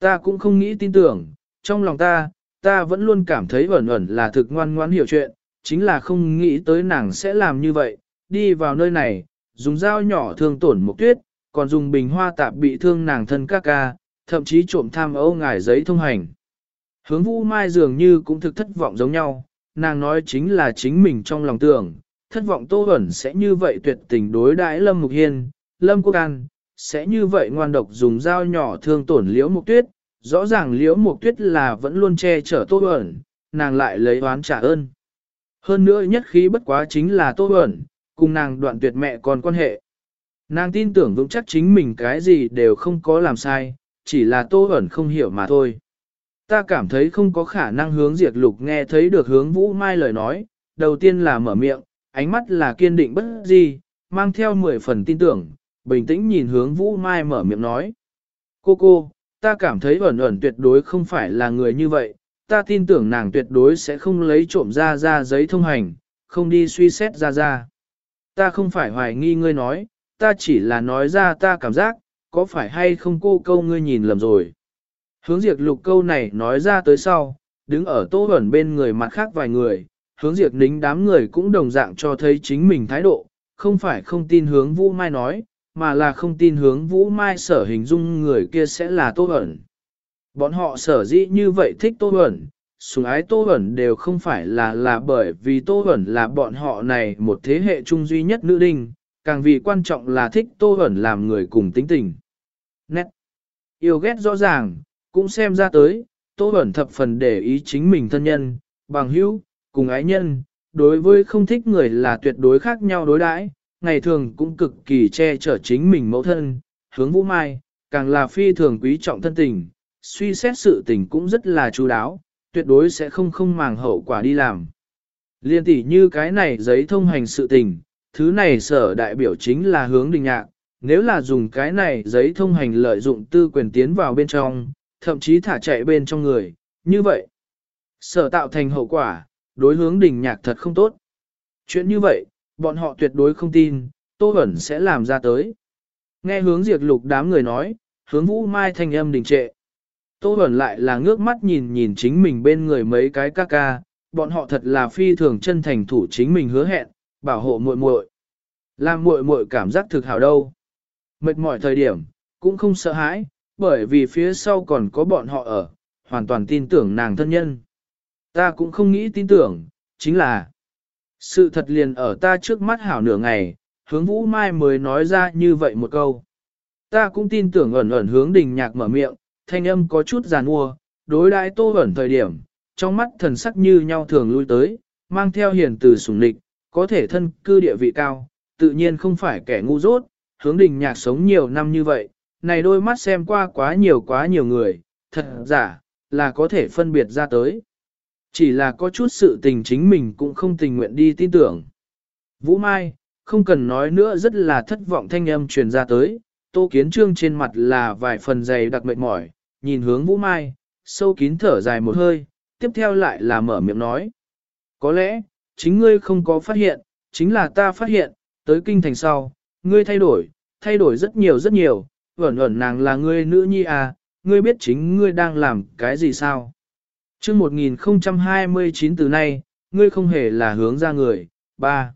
Ta cũng không nghĩ tin tưởng, trong lòng ta, ta vẫn luôn cảm thấy ẩn ẩn là thực ngoan ngoãn hiểu chuyện, chính là không nghĩ tới nàng sẽ làm như vậy, đi vào nơi này, dùng dao nhỏ thương tổn Mục Tuyết, còn dùng bình hoa tạp bị thương nàng thân ca ca, thậm chí trộm tham âu ngài giấy thông hành. Hướng vũ mai dường như cũng thực thất vọng giống nhau, nàng nói chính là chính mình trong lòng tưởng, thất vọng tô ẩn sẽ như vậy tuyệt tình đối đãi Lâm Mục Hiên, Lâm Quốc An, sẽ như vậy ngoan độc dùng dao nhỏ thương tổn liễu mục tuyết, rõ ràng liễu mục tuyết là vẫn luôn che chở tô ẩn, nàng lại lấy oán trả ơn. Hơn nữa nhất khí bất quá chính là tô ẩn, cùng nàng đoạn tuyệt mẹ còn quan hệ. Nàng tin tưởng vững chắc chính mình cái gì đều không có làm sai, chỉ là tô ẩn không hiểu mà thôi. Ta cảm thấy không có khả năng hướng diệt lục nghe thấy được hướng vũ mai lời nói, đầu tiên là mở miệng, ánh mắt là kiên định bất gì, mang theo mười phần tin tưởng, bình tĩnh nhìn hướng vũ mai mở miệng nói. Cô cô, ta cảm thấy ẩn ẩn tuyệt đối không phải là người như vậy, ta tin tưởng nàng tuyệt đối sẽ không lấy trộm ra ra giấy thông hành, không đi suy xét ra ra. Ta không phải hoài nghi ngươi nói, ta chỉ là nói ra ta cảm giác, có phải hay không cô câu ngươi nhìn lầm rồi. Hướng diệt lục câu này nói ra tới sau, đứng ở tô ẩn bên người mặt khác vài người, hướng diệt nính đám người cũng đồng dạng cho thấy chính mình thái độ, không phải không tin hướng vũ mai nói, mà là không tin hướng vũ mai sở hình dung người kia sẽ là tô ẩn. Bọn họ sở dĩ như vậy thích tô ẩn, sùng ái tô ẩn đều không phải là là bởi vì tô ẩn là bọn họ này một thế hệ trung duy nhất nữ đinh, càng vì quan trọng là thích Tô Bẩn làm người cùng tính tình. Nét. Yêu ghét rõ ràng, cũng xem ra tới, Tô Bẩn thập phần để ý chính mình thân nhân, bằng hữu, cùng ái nhân, đối với không thích người là tuyệt đối khác nhau đối đãi, ngày thường cũng cực kỳ che chở chính mình mẫu thân, hướng vũ mai, càng là phi thường quý trọng thân tình, suy xét sự tình cũng rất là chú đáo, tuyệt đối sẽ không không màng hậu quả đi làm. Liên tỷ như cái này giấy thông hành sự tình, thứ này sở đại biểu chính là hướng đình nhạc, nếu là dùng cái này giấy thông hành lợi dụng tư quyền tiến vào bên trong, thậm chí thả chạy bên trong người, như vậy. Sở tạo thành hậu quả, đối hướng đình nhạc thật không tốt. Chuyện như vậy, bọn họ tuyệt đối không tin, Tô Bẩn sẽ làm ra tới. Nghe hướng diệt lục đám người nói, hướng vũ mai thanh âm đình trệ. Tô Bẩn lại là ngước mắt nhìn nhìn chính mình bên người mấy cái ca ca, bọn họ thật là phi thường chân thành thủ chính mình hứa hẹn, bảo hộ muội muội. Làm muội muội cảm giác thực hảo đâu. Mệt mỏi thời điểm, cũng không sợ hãi, bởi vì phía sau còn có bọn họ ở, hoàn toàn tin tưởng nàng thân nhân. Ta cũng không nghĩ tin tưởng, chính là sự thật liền ở ta trước mắt hảo nửa ngày, hướng vũ mai mới nói ra như vậy một câu. Ta cũng tin tưởng ẩn ẩn hướng đình nhạc mở miệng, thanh âm có chút giàn ua, đối đãi tô ẩn thời điểm, trong mắt thần sắc như nhau thường lui tới, mang theo hiền từ sùng lịch, có thể thân cư địa vị cao, tự nhiên không phải kẻ ngu dốt, hướng đình nhạc sống nhiều năm như vậy, này đôi mắt xem qua quá nhiều quá nhiều người, thật giả, là có thể phân biệt ra tới. Chỉ là có chút sự tình chính mình cũng không tình nguyện đi tin tưởng. Vũ Mai, không cần nói nữa rất là thất vọng thanh âm truyền ra tới, tô kiến trương trên mặt là vài phần dày đặc mệt mỏi, nhìn hướng Vũ Mai, sâu kín thở dài một hơi, tiếp theo lại là mở miệng nói. Có lẽ, chính ngươi không có phát hiện, chính là ta phát hiện, tới kinh thành sau, ngươi thay đổi, thay đổi rất nhiều rất nhiều, vẩn vẩn nàng là ngươi nữ nhi à, ngươi biết chính ngươi đang làm cái gì sao? chương 1029 từ nay, ngươi không hề là hướng ra người. 3.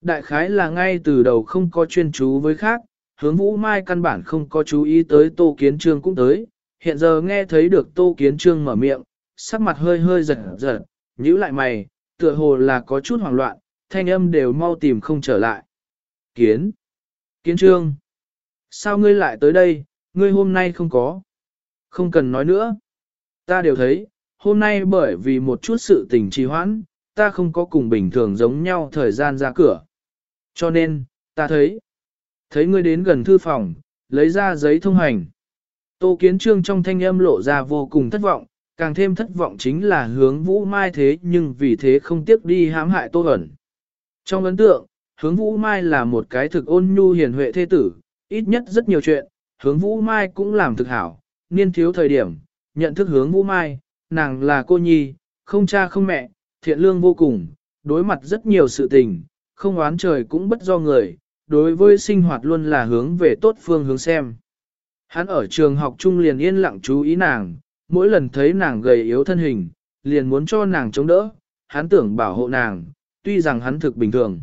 Đại khái là ngay từ đầu không có chuyên chú với khác, hướng vũ mai căn bản không có chú ý tới tô kiến trương cũng tới, hiện giờ nghe thấy được tô kiến trương mở miệng, sắc mặt hơi hơi giật giật, nhíu lại mày, tựa hồ là có chút hoảng loạn, thanh âm đều mau tìm không trở lại. Kiến! Kiến trương! Sao ngươi lại tới đây, ngươi hôm nay không có? Không cần nói nữa. Ta đều thấy, hôm nay bởi vì một chút sự tình trì hoãn, ta không có cùng bình thường giống nhau thời gian ra cửa. Cho nên, ta thấy, thấy ngươi đến gần thư phòng, lấy ra giấy thông hành. Tô Kiến Trương trong thanh âm lộ ra vô cùng thất vọng, càng thêm thất vọng chính là hướng vũ mai thế nhưng vì thế không tiếc đi hãm hại Tô ẩn. Trong ấn tượng, hướng vũ mai là một cái thực ôn nhu hiền huệ thế tử, ít nhất rất nhiều chuyện, hướng vũ mai cũng làm thực hảo, niên thiếu thời điểm, nhận thức hướng vũ mai, nàng là cô nhi, không cha không mẹ, thiện lương vô cùng, đối mặt rất nhiều sự tình, không oán trời cũng bất do người, đối với sinh hoạt luôn là hướng về tốt phương hướng xem. Hắn ở trường học trung liền yên lặng chú ý nàng, mỗi lần thấy nàng gầy yếu thân hình, liền muốn cho nàng chống đỡ, hắn tưởng bảo hộ nàng, tuy rằng hắn thực bình thường.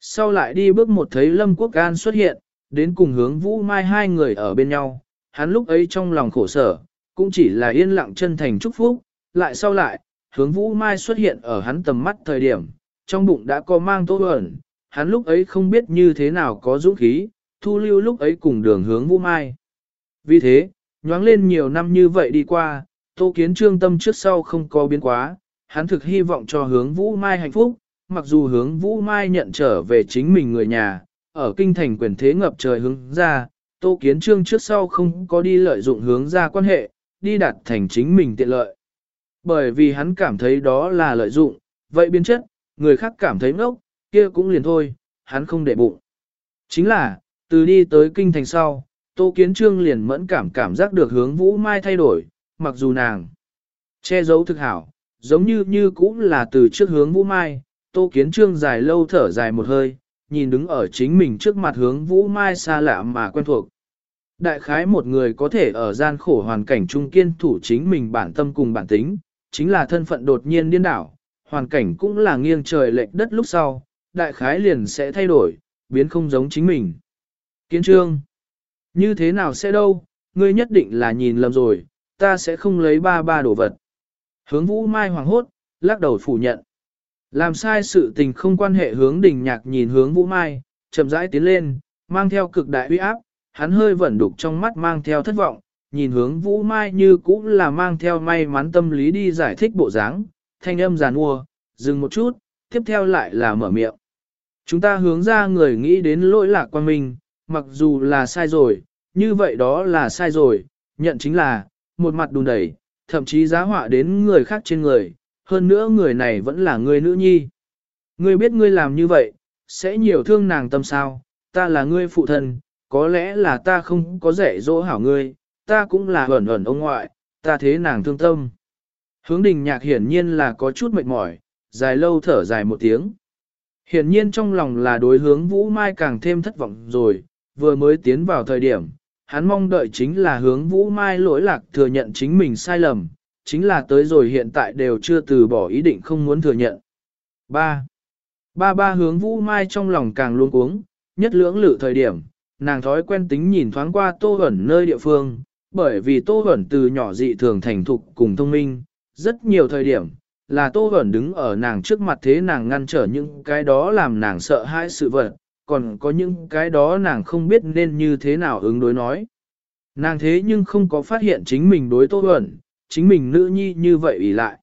Sau lại đi bước một thấy Lâm Quốc An xuất hiện, đến cùng hướng Vũ Mai hai người ở bên nhau, hắn lúc ấy trong lòng khổ sở, cũng chỉ là yên lặng chân thành chúc phúc, lại sau lại, hướng Vũ Mai xuất hiện ở hắn tầm mắt thời điểm, trong bụng đã có mang tố ẩn, hắn lúc ấy không biết như thế nào có dũng khí, thu lưu lúc ấy cùng đường hướng Vũ Mai. Vì thế, nhoáng lên nhiều năm như vậy đi qua, Tô Kiến Trương tâm trước sau không có biến quá, hắn thực hy vọng cho hướng Vũ Mai hạnh phúc, mặc dù hướng Vũ Mai nhận trở về chính mình người nhà, ở kinh thành quyền thế ngập trời hướng ra, Tô Kiến Trương trước sau không có đi lợi dụng hướng ra quan hệ, đi đạt thành chính mình tiện lợi. Bởi vì hắn cảm thấy đó là lợi dụng, vậy biến chất, người khác cảm thấy ngốc, kia cũng liền thôi, hắn không để bụng. Chính là, từ đi tới kinh thành sau, Tô Kiến Trương liền mẫn cảm cảm giác được hướng Vũ Mai thay đổi, mặc dù nàng che giấu thực hảo, giống như như cũng là từ trước hướng Vũ Mai, Tô Kiến Trương dài lâu thở dài một hơi, nhìn đứng ở chính mình trước mặt hướng Vũ Mai xa lạ mà quen thuộc. Đại khái một người có thể ở gian khổ hoàn cảnh trung kiên thủ chính mình bản tâm cùng bản tính, chính là thân phận đột nhiên điên đảo, hoàn cảnh cũng là nghiêng trời lệch đất lúc sau, đại khái liền sẽ thay đổi, biến không giống chính mình. Kiến trương, như thế nào sẽ đâu, ngươi nhất định là nhìn lầm rồi, ta sẽ không lấy ba ba đồ vật. Hướng vũ mai hoàng hốt, lắc đầu phủ nhận. Làm sai sự tình không quan hệ hướng đình nhạc nhìn hướng vũ mai, chậm rãi tiến lên, mang theo cực đại uy áp, hắn hơi vẩn đục trong mắt mang theo thất vọng, nhìn hướng vũ mai như cũng là mang theo may mắn tâm lý đi giải thích bộ dáng, thanh âm giàn ua, dừng một chút, tiếp theo lại là mở miệng. Chúng ta hướng ra người nghĩ đến lỗi lạc quan mình, mặc dù là sai rồi, như vậy đó là sai rồi, nhận chính là, một mặt đùn đẩy, thậm chí giá họa đến người khác trên người, hơn nữa người này vẫn là người nữ nhi. Ngươi biết ngươi làm như vậy, sẽ nhiều thương nàng tâm sao, ta là ngươi phụ thân, có lẽ là ta không có rẻ dỗ hảo ngươi, ta cũng là ẩn ẩn ông ngoại, ta thế nàng thương tâm. Hướng đình nhạc hiển nhiên là có chút mệt mỏi, dài lâu thở dài một tiếng. Hiển nhiên trong lòng là đối hướng Vũ Mai càng thêm thất vọng rồi, vừa mới tiến vào thời điểm, hắn mong đợi chính là hướng Vũ Mai lỗi lạc thừa nhận chính mình sai lầm, chính là tới rồi hiện tại đều chưa từ bỏ ý định không muốn thừa nhận. 3. Ba ba hướng Vũ Mai trong lòng càng luôn cuống, nhất lưỡng lự thời điểm, nàng thói quen tính nhìn thoáng qua Tô hẩn nơi địa phương, bởi vì Tô hẩn từ nhỏ dị thường thành thục cùng thông minh, rất nhiều thời điểm, là Tô hẩn đứng ở nàng trước mặt thế nàng ngăn trở những cái đó làm nàng sợ hãi sự vật, còn có những cái đó nàng không biết nên như thế nào ứng đối nói. Nàng thế nhưng không có phát hiện chính mình đối Tô Huẩn, chính mình nữ nhi như vậy ủy lại.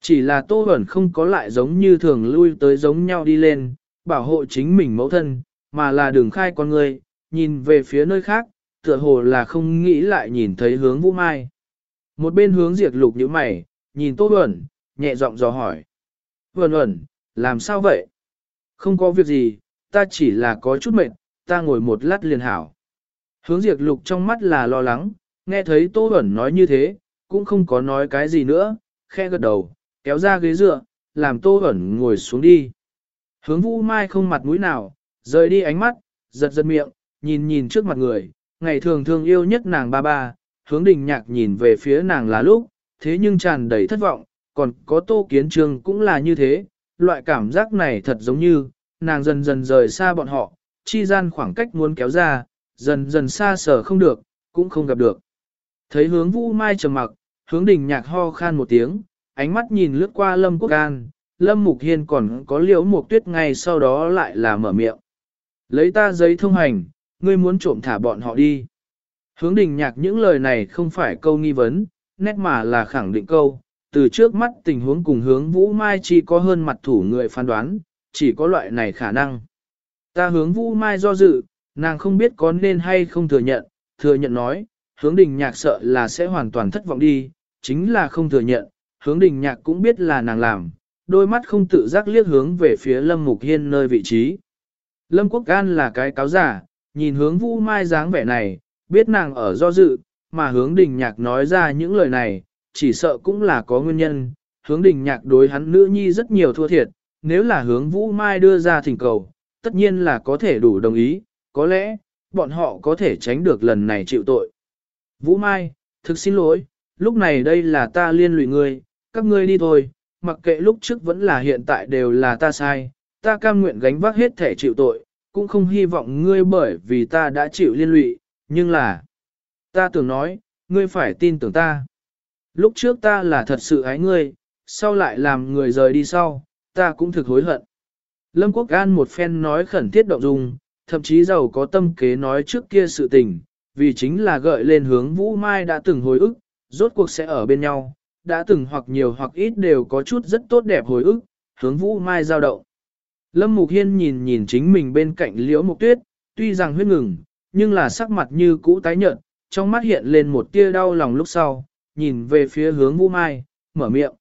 Chỉ là Tô Huẩn không có lại giống như thường lui tới giống nhau đi lên, bảo hộ chính mình mẫu thân, mà là đường khai con người, nhìn về phía nơi khác, tựa hồ là không nghĩ lại nhìn thấy hướng Vũ Mai. Một bên hướng diệt lục như mày, nhìn Tô Huẩn, nhẹ giọng dò hỏi. Huẩn Huẩn, làm sao vậy? Không có việc gì, ta chỉ là có chút mệt, ta ngồi một lát liền hảo. Hướng diệt lục trong mắt là lo lắng, nghe thấy Tô Bẩn nói như thế, cũng không có nói cái gì nữa, khe gật đầu, kéo ra ghế dựa, làm Tô Bẩn ngồi xuống đi. Hướng Vũ Mai không mặt mũi nào, rời đi ánh mắt, giật giật miệng, nhìn nhìn trước mặt người, ngày thường thương yêu nhất nàng ba ba, hướng đình nhạc nhìn về phía nàng là lúc, thế nhưng tràn đầy thất vọng, còn có tô kiến trương cũng là như thế, loại cảm giác này thật giống như, nàng dần dần rời xa bọn họ, chi gian khoảng cách muốn kéo ra, dần dần xa sở không được, cũng không gặp được. Thấy hướng vũ mai trầm mặc, hướng đình nhạc ho khan một tiếng, ánh mắt nhìn lướt qua lâm quốc an, lâm mục hiên còn có liễu mục tuyết ngay sau đó lại là mở miệng. Lấy ta giấy thông hành, ngươi muốn trộm thả bọn họ đi. Hướng đình nhạc những lời này không phải câu nghi vấn, nét mà là khẳng định câu, từ trước mắt tình huống cùng hướng Vũ Mai chỉ có hơn mặt thủ người phán đoán, chỉ có loại này khả năng. Ta hướng Vũ Mai do dự, nàng không biết có nên hay không thừa nhận, thừa nhận nói, hướng đình nhạc sợ là sẽ hoàn toàn thất vọng đi, chính là không thừa nhận, hướng đình nhạc cũng biết là nàng làm, đôi mắt không tự giác liếc hướng về phía Lâm Mục Hiên nơi vị trí. Lâm Quốc Gan là cái cáo giả, nhìn hướng Vũ Mai dáng vẻ này, biết nàng ở do dự, mà hướng đình nhạc nói ra những lời này, chỉ sợ cũng là có nguyên nhân, hướng đình nhạc đối hắn nữ nhi rất nhiều thua thiệt, nếu là hướng Vũ Mai đưa ra thỉnh cầu, tất nhiên là có thể đủ đồng ý, có lẽ, bọn họ có thể tránh được lần này chịu tội. Vũ Mai, thực xin lỗi, lúc này đây là ta liên lụy ngươi, các ngươi đi thôi, mặc kệ lúc trước vẫn là hiện tại đều là ta sai, ta cam nguyện gánh vác hết thể chịu tội, cũng không hy vọng ngươi bởi vì ta đã chịu liên lụy, nhưng là, ta tưởng nói, ngươi phải tin tưởng ta. Lúc trước ta là thật sự ái ngươi, sau lại làm người rời đi sau, ta cũng thực hối hận. Lâm Quốc An một phen nói khẩn thiết động dung, thậm chí giàu có tâm kế nói trước kia sự tình, vì chính là gợi lên hướng Vũ Mai đã từng hồi ức, rốt cuộc sẽ ở bên nhau, đã từng hoặc nhiều hoặc ít đều có chút rất tốt đẹp hồi ức, hướng Vũ Mai giao động. Lâm Mục Hiên nhìn nhìn chính mình bên cạnh liễu mục tuyết, tuy rằng huyết ngừng, nhưng là sắc mặt như cũ tái nhợt, trong mắt hiện lên một tia đau lòng lúc sau, nhìn về phía hướng Vũ Mai, mở miệng.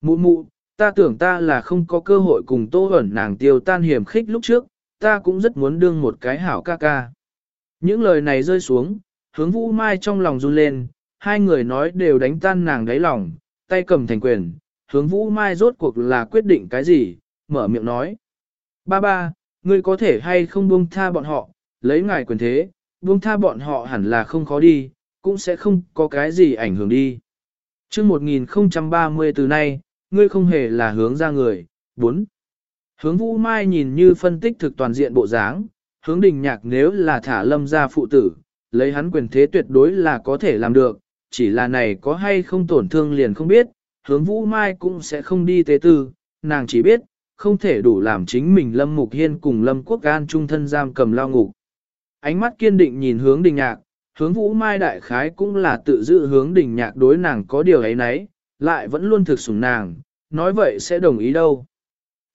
Mụ mụ, ta tưởng ta là không có cơ hội cùng tô ẩn nàng tiêu tan hiểm khích lúc trước, ta cũng rất muốn đương một cái hảo ca ca. Những lời này rơi xuống, hướng Vũ Mai trong lòng run lên, hai người nói đều đánh tan nàng đáy lòng, tay cầm thành quyền, hướng Vũ Mai rốt cuộc là quyết định cái gì, mở miệng nói. Ba ba, ngươi có thể hay không buông tha bọn họ, lấy ngài quyền thế, buông tha bọn họ hẳn là không khó đi, cũng sẽ không có cái gì ảnh hưởng đi. Trước 1030 từ nay, ngươi không hề là hướng ra người. 4. Hướng Vũ Mai nhìn như phân tích thực toàn diện bộ dáng, hướng đình nhạc nếu là thả lâm ra phụ tử, lấy hắn quyền thế tuyệt đối là có thể làm được, chỉ là này có hay không tổn thương liền không biết, hướng Vũ Mai cũng sẽ không đi tế tư, nàng chỉ biết, không thể đủ làm chính mình Lâm Mục Hiên cùng Lâm Quốc An trung thân giam cầm lao ngục. Ánh mắt kiên định nhìn hướng đình nhạc, hướng Vũ Mai đại khái cũng là tự giữ hướng đình nhạc đối nàng có điều ấy nấy, lại vẫn luôn thực sủng nàng, nói vậy sẽ đồng ý đâu.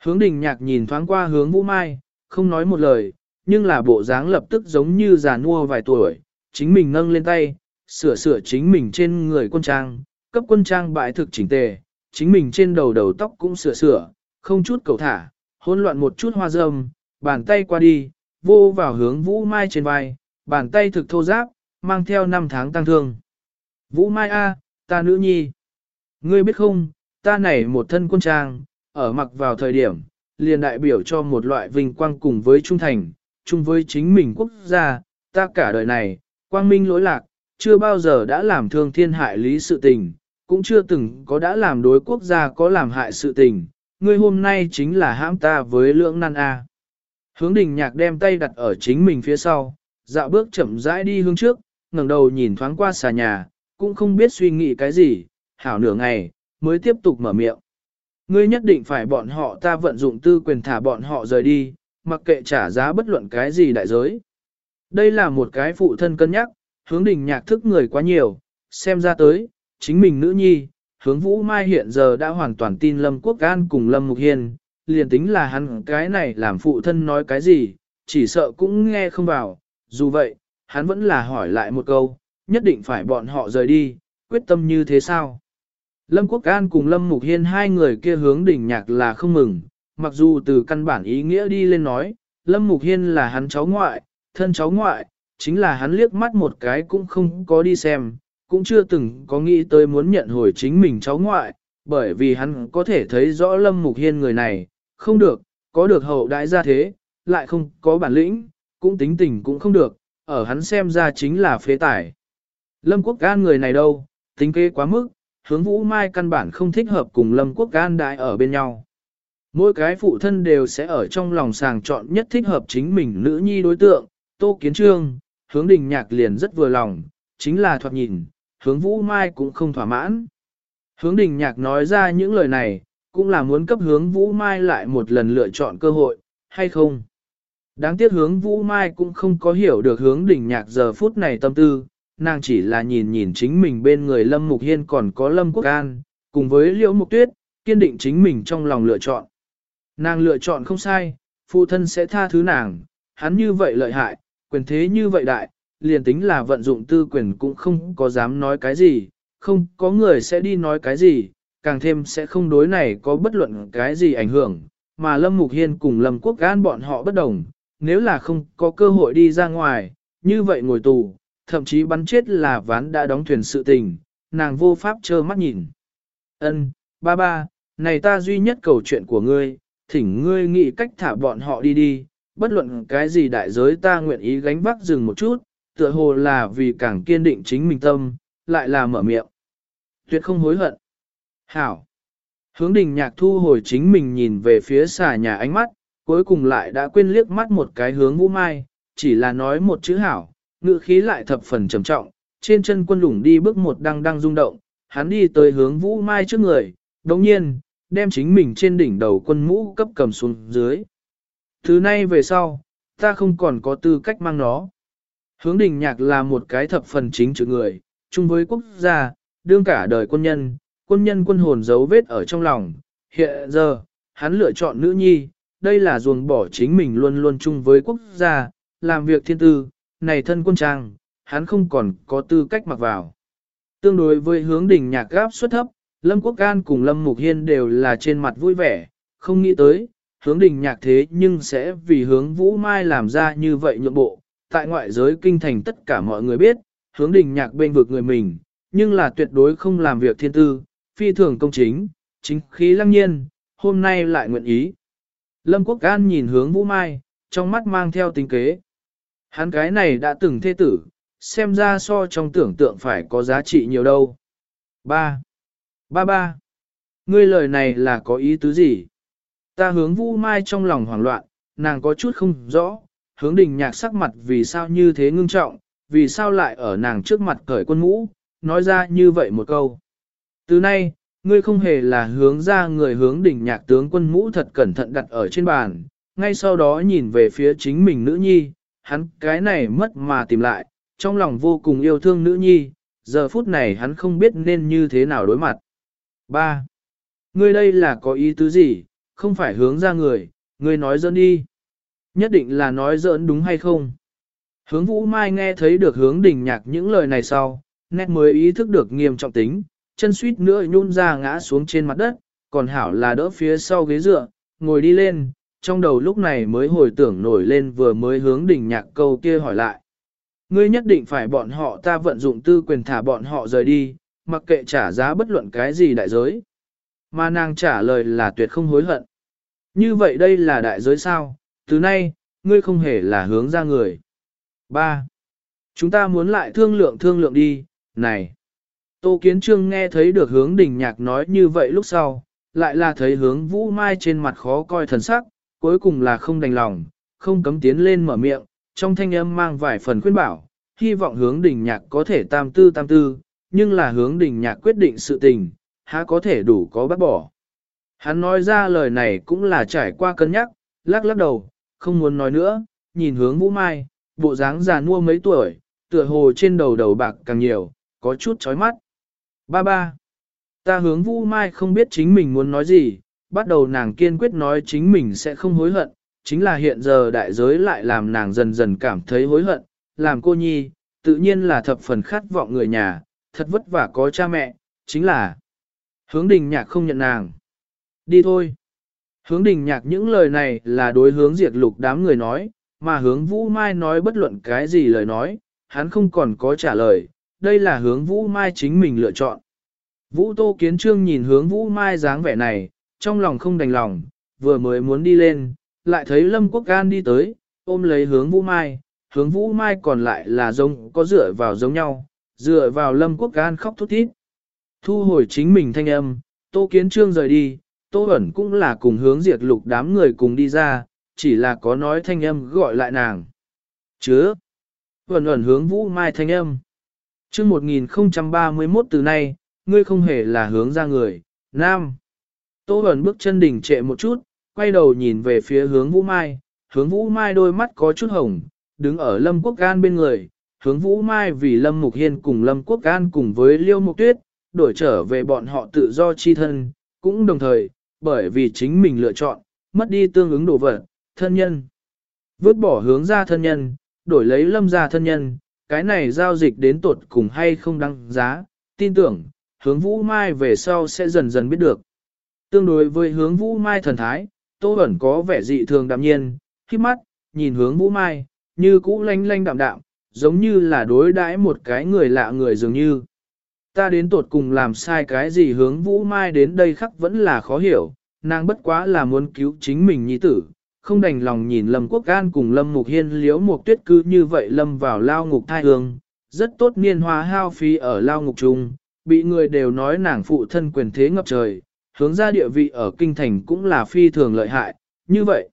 Hướng đình nhạc nhìn thoáng qua hướng Vũ Mai, không nói một lời, nhưng là bộ dáng lập tức giống như già nua vài tuổi, chính mình nâng lên tay, sửa sửa chính mình trên người quân trang, cấp quân trang bại thực chỉnh tề, chính mình trên đầu đầu tóc cũng sửa sửa, không chút cầu thả, hỗn loạn một chút hoa râm, bàn tay qua đi, vô vào hướng Vũ Mai trên vai, bàn tay thực thô giáp, mang theo năm tháng tăng thương. Vũ Mai A, ta nữ nhi. Ngươi biết không, ta này một thân quân trang, ở mặc vào thời điểm, liền đại biểu cho một loại vinh quang cùng với trung thành, chung với chính mình quốc gia, ta cả đời này, quang minh lỗi lạc, chưa bao giờ đã làm thương thiên hại lý sự tình, cũng chưa từng có đã làm đối quốc gia có làm hại sự tình, ngươi hôm nay chính là hãm ta với lưỡng nan A. Hướng đình nhạc đem tay đặt ở chính mình phía sau, dạo bước chậm rãi đi hướng trước, ngẩng đầu nhìn thoáng qua xà nhà, cũng không biết suy nghĩ cái gì, hảo nửa ngày, mới tiếp tục mở miệng. Ngươi nhất định phải bọn họ ta vận dụng tư quyền thả bọn họ rời đi, mặc kệ trả giá bất luận cái gì đại giới. Đây là một cái phụ thân cân nhắc, hướng đình nhạc thức người quá nhiều, xem ra tới, chính mình nữ nhi, hướng vũ mai hiện giờ đã hoàn toàn tin Lâm Quốc An cùng Lâm Mục Hiên, liền tính là hắn cái này làm phụ thân nói cái gì, chỉ sợ cũng nghe không vào, dù vậy, hắn vẫn là hỏi lại một câu, nhất định phải bọn họ rời đi, quyết tâm như thế sao? Lâm Quốc An cùng Lâm Mục Hiên hai người kia hướng đỉnh nhạc là không mừng, mặc dù từ căn bản ý nghĩa đi lên nói, Lâm Mục Hiên là hắn cháu ngoại, thân cháu ngoại, chính là hắn liếc mắt một cái cũng không có đi xem, cũng chưa từng có nghĩ tới muốn nhận hồi chính mình cháu ngoại, bởi vì hắn có thể thấy rõ Lâm Mục Hiên người này, không được, có được hậu đại gia thế, lại không có bản lĩnh, cũng tính tình cũng không được, ở hắn xem ra chính là phế tải. Lâm Quốc An người này đâu, tính kế quá mức, hướng Vũ Mai căn bản không thích hợp cùng Lâm Quốc An đại ở bên nhau. Mỗi cái phụ thân đều sẽ ở trong lòng sàng chọn nhất thích hợp chính mình nữ nhi đối tượng, Tô Kiến Trương, hướng đình nhạc liền rất vừa lòng, chính là thoạt nhìn, hướng Vũ Mai cũng không thỏa mãn. Hướng đình nhạc nói ra những lời này, cũng là muốn cấp hướng Vũ Mai lại một lần lựa chọn cơ hội, hay không? Đáng tiếc hướng Vũ Mai cũng không có hiểu được hướng đình nhạc giờ phút này tâm tư, nàng chỉ là nhìn nhìn chính mình bên người Lâm Mục Hiên còn có Lâm Quốc An, cùng với Liễu Mục Tuyết, kiên định chính mình trong lòng lựa chọn. Nàng lựa chọn không sai, phụ thân sẽ tha thứ nàng, hắn như vậy lợi hại, quyền thế như vậy đại, liền tính là vận dụng tư quyền cũng không có dám nói cái gì, không có người sẽ đi nói cái gì, càng thêm sẽ không đối này có bất luận cái gì ảnh hưởng, mà Lâm Mục Hiên cùng Lâm Quốc An bọn họ bất đồng, nếu là không có cơ hội đi ra ngoài, như vậy ngồi tù, thậm chí bắn chết là ván đã đóng thuyền sự tình, nàng vô pháp trơ mắt nhìn. Ân, ba ba, này ta duy nhất cầu chuyện của ngươi, thỉnh ngươi nghĩ cách thả bọn họ đi đi, bất luận cái gì đại giới ta nguyện ý gánh vác dừng một chút, tựa hồ là vì càng kiên định chính mình tâm, lại là mở miệng. Tuyệt không hối hận. Hảo. Hướng đình nhạc thu hồi chính mình nhìn về phía xà nhà ánh mắt, cuối cùng lại đã quên liếc mắt một cái hướng vũ mai, chỉ là nói một chữ hảo, ngữ khí lại thập phần trầm trọng, trên chân quân lủng đi bước một đang đang rung động, hắn đi tới hướng vũ mai trước người, đồng nhiên, đem chính mình trên đỉnh đầu quân mũ cấp cầm xuống dưới. Thứ nay về sau, ta không còn có tư cách mang nó. Hướng đỉnh nhạc là một cái thập phần chính trực người, chung với quốc gia, đương cả đời quân nhân, quân nhân quân hồn dấu vết ở trong lòng. Hiện giờ, hắn lựa chọn nữ nhi, đây là ruồng bỏ chính mình luôn luôn chung với quốc gia, làm việc thiên tư, này thân quân trang, hắn không còn có tư cách mặc vào. Tương đối với hướng đỉnh nhạc gáp xuất thấp, Lâm Quốc Can cùng Lâm Mục Hiên đều là trên mặt vui vẻ, không nghĩ tới, hướng đỉnh nhạc thế nhưng sẽ vì hướng Vũ Mai làm ra như vậy nhượng bộ. Tại ngoại giới kinh thành tất cả mọi người biết, hướng đỉnh nhạc bên vực người mình, nhưng là tuyệt đối không làm việc thiên tư, phi thường công chính, chính khí lăng nhiên, hôm nay lại nguyện ý. Lâm Quốc An nhìn hướng Vũ Mai, trong mắt mang theo tính kế. Hắn cái này đã từng thê tử, xem ra so trong tưởng tượng phải có giá trị nhiều đâu. Ba, Ba ba. Ngươi lời này là có ý tứ gì? Ta hướng Vũ Mai trong lòng hoảng loạn, nàng có chút không rõ, hướng đình nhạc sắc mặt vì sao như thế ngưng trọng, vì sao lại ở nàng trước mặt cởi quân ngũ? nói ra như vậy một câu. Từ nay, ngươi không hề là hướng ra người hướng đỉnh nhạc tướng quân ngũ thật cẩn thận đặt ở trên bàn, ngay sau đó nhìn về phía chính mình nữ nhi, hắn cái này mất mà tìm lại, trong lòng vô cùng yêu thương nữ nhi, giờ phút này hắn không biết nên như thế nào đối mặt. 3. Ngươi đây là có ý tứ gì, không phải hướng ra người, ngươi nói dỡn đi. Nhất định là nói dỡn đúng hay không? Hướng Vũ Mai nghe thấy được hướng đình nhạc những lời này sau, nét mới ý thức được nghiêm trọng tính, chân suýt nữa nhún ra ngã xuống trên mặt đất, còn hảo là đỡ phía sau ghế dựa, ngồi đi lên, trong đầu lúc này mới hồi tưởng nổi lên vừa mới hướng đỉnh nhạc câu kia hỏi lại. Ngươi nhất định phải bọn họ ta vận dụng tư quyền thả bọn họ rời đi, mặc kệ trả giá bất luận cái gì đại giới. Mà nàng trả lời là tuyệt không hối hận. Như vậy đây là đại giới sao? Từ nay, ngươi không hề là hướng ra người. 3. Chúng ta muốn lại thương lượng thương lượng đi, này. Tô Kiến Trương nghe thấy được hướng đình nhạc nói như vậy lúc sau, lại là thấy hướng vũ mai trên mặt khó coi thần sắc, cuối cùng là không đành lòng, không cấm tiến lên mở miệng, trong thanh âm mang vài phần khuyên bảo, hy vọng hướng đình nhạc có thể tam tư tam tư, nhưng là hướng đình nhạc quyết định sự tình, há có thể đủ có bắt bỏ. Hắn nói ra lời này cũng là trải qua cân nhắc, lắc lắc đầu, không muốn nói nữa, nhìn hướng vũ mai, bộ dáng già nua mấy tuổi, tựa hồ trên đầu đầu bạc càng nhiều, có chút chói mắt. Ba ba. Ta hướng vũ mai không biết chính mình muốn nói gì, bắt đầu nàng kiên quyết nói chính mình sẽ không hối hận, chính là hiện giờ đại giới lại làm nàng dần dần cảm thấy hối hận, làm cô nhi, tự nhiên là thập phần khát vọng người nhà, thật vất vả có cha mẹ, chính là hướng đình nhạc không nhận nàng. Đi thôi. Hướng đình nhạc những lời này là đối hướng diệt lục đám người nói, mà hướng vũ mai nói bất luận cái gì lời nói, hắn không còn có trả lời, đây là hướng vũ mai chính mình lựa chọn. Vũ Tô Kiến Trương nhìn hướng Vũ Mai dáng vẻ này, trong lòng không đành lòng, vừa mới muốn đi lên, lại thấy Lâm Quốc Gan đi tới, ôm lấy hướng Vũ Mai, hướng Vũ Mai còn lại là giống có dựa vào giống nhau, dựa vào Lâm Quốc Gan khóc thút thít. Thu hồi chính mình thanh âm, Tô Kiến Trương rời đi, Tô Ẩn cũng là cùng hướng diệt lục đám người cùng đi ra, chỉ là có nói thanh âm gọi lại nàng. Chứa! Ẩn ẩn hướng Vũ Mai thanh âm. Trước 1031 từ nay, ngươi không hề là hướng ra người, nam. Tô Bẩn bước chân đỉnh trệ một chút, quay đầu nhìn về phía hướng Vũ Mai, hướng Vũ Mai đôi mắt có chút hồng, đứng ở Lâm Quốc Gan bên người, hướng Vũ Mai vì Lâm Mục Hiên cùng Lâm Quốc Gan cùng với Liêu Mục Tuyết, đổi trở về bọn họ tự do chi thân, cũng đồng thời, bởi vì chính mình lựa chọn, mất đi tương ứng đồ vật, thân nhân. Vứt bỏ hướng ra thân nhân, đổi lấy lâm ra thân nhân, cái này giao dịch đến tột cùng hay không đăng giá, tin tưởng, hướng vũ mai về sau sẽ dần dần biết được. Tương đối với hướng vũ mai thần thái, tô Bẩn có vẻ dị thường đạm nhiên, khi mắt, nhìn hướng vũ mai, như cũ lanh lanh đạm đạm, giống như là đối đãi một cái người lạ người dường như. Ta đến tột cùng làm sai cái gì hướng vũ mai đến đây khắc vẫn là khó hiểu, nàng bất quá là muốn cứu chính mình nhi tử, không đành lòng nhìn Lâm Quốc Gan cùng Lâm Mục Hiên liếu một tuyết cứ như vậy lâm vào lao ngục thai hương, rất tốt niên hoa hao phí ở lao ngục chung, bị người đều nói nàng phụ thân quyền thế ngập trời, hướng ra địa vị ở kinh thành cũng là phi thường lợi hại, như vậy.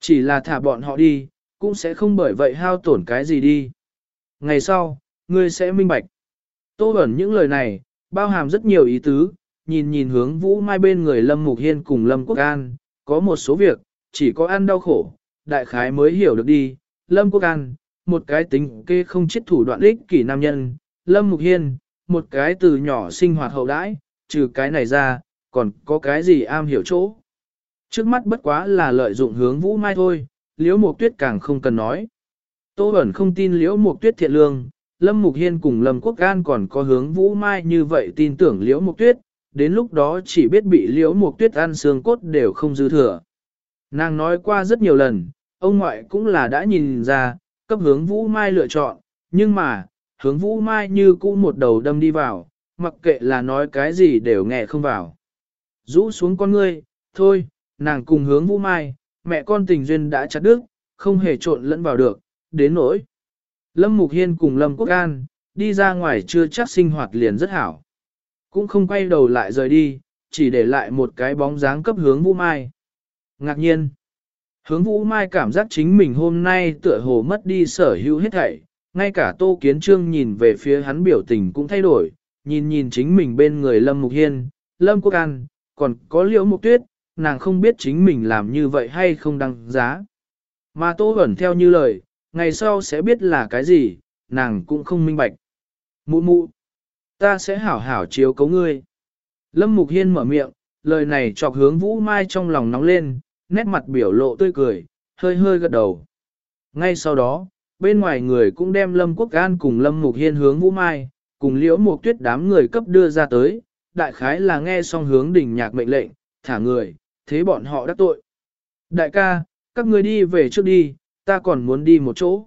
Chỉ là thả bọn họ đi, cũng sẽ không bởi vậy hao tổn cái gì đi. Ngày sau, ngươi sẽ minh bạch. Tô ẩn những lời này, bao hàm rất nhiều ý tứ, nhìn nhìn hướng vũ mai bên người Lâm Mục Hiên cùng Lâm Quốc An, có một số việc, chỉ có ăn đau khổ, đại khái mới hiểu được đi. Lâm Quốc An, một cái tính kê không chết thủ đoạn ích kỷ nam nhân, Lâm Mục Hiên, một cái từ nhỏ sinh hoạt hậu đãi, trừ cái này ra, còn có cái gì am hiểu chỗ. Trước mắt bất quá là lợi dụng hướng vũ mai thôi, liễu mục tuyết càng không cần nói. Tô ẩn không tin liễu mục tuyết thiện lương, Lâm Mục Hiên cùng Lâm Quốc Gan còn có hướng vũ mai như vậy tin tưởng liễu mục tuyết, đến lúc đó chỉ biết bị liễu mục tuyết ăn xương cốt đều không dư thừa. Nàng nói qua rất nhiều lần, ông ngoại cũng là đã nhìn ra, cấp hướng vũ mai lựa chọn, nhưng mà, hướng vũ mai như cũ một đầu đâm đi vào, mặc kệ là nói cái gì đều nghe không vào. Rũ xuống con ngươi, thôi, nàng cùng hướng vũ mai, mẹ con tình duyên đã chặt đứt, không hề trộn lẫn vào được, đến nỗi. Lâm Mục Hiên cùng Lâm Quốc An, đi ra ngoài chưa chắc sinh hoạt liền rất hảo. Cũng không quay đầu lại rời đi, chỉ để lại một cái bóng dáng cấp hướng vũ mai. Ngạc nhiên, hướng vũ mai cảm giác chính mình hôm nay tựa hồ mất đi sở hữu hết thảy, ngay cả Tô Kiến Trương nhìn về phía hắn biểu tình cũng thay đổi, nhìn nhìn chính mình bên người Lâm Mục Hiên, Lâm Quốc An, còn có Liễu Mục Tuyết, nàng không biết chính mình làm như vậy hay không đăng giá. Mà Tô Bẩn theo như lời, ngày sau sẽ biết là cái gì, nàng cũng không minh bạch. Mụ mụ, ta sẽ hảo hảo chiếu cấu ngươi. Lâm Mục Hiên mở miệng, lời này chọc hướng Vũ Mai trong lòng nóng lên, nét mặt biểu lộ tươi cười, hơi hơi gật đầu. Ngay sau đó, bên ngoài người cũng đem Lâm Quốc An cùng Lâm Mục Hiên hướng Vũ Mai, cùng Liễu Mục Tuyết đám người cấp đưa ra tới, đại khái là nghe xong hướng đỉnh nhạc mệnh lệnh, thả người, thế bọn họ đắc tội. Đại ca, các người đi về trước đi, ta còn muốn đi một chỗ.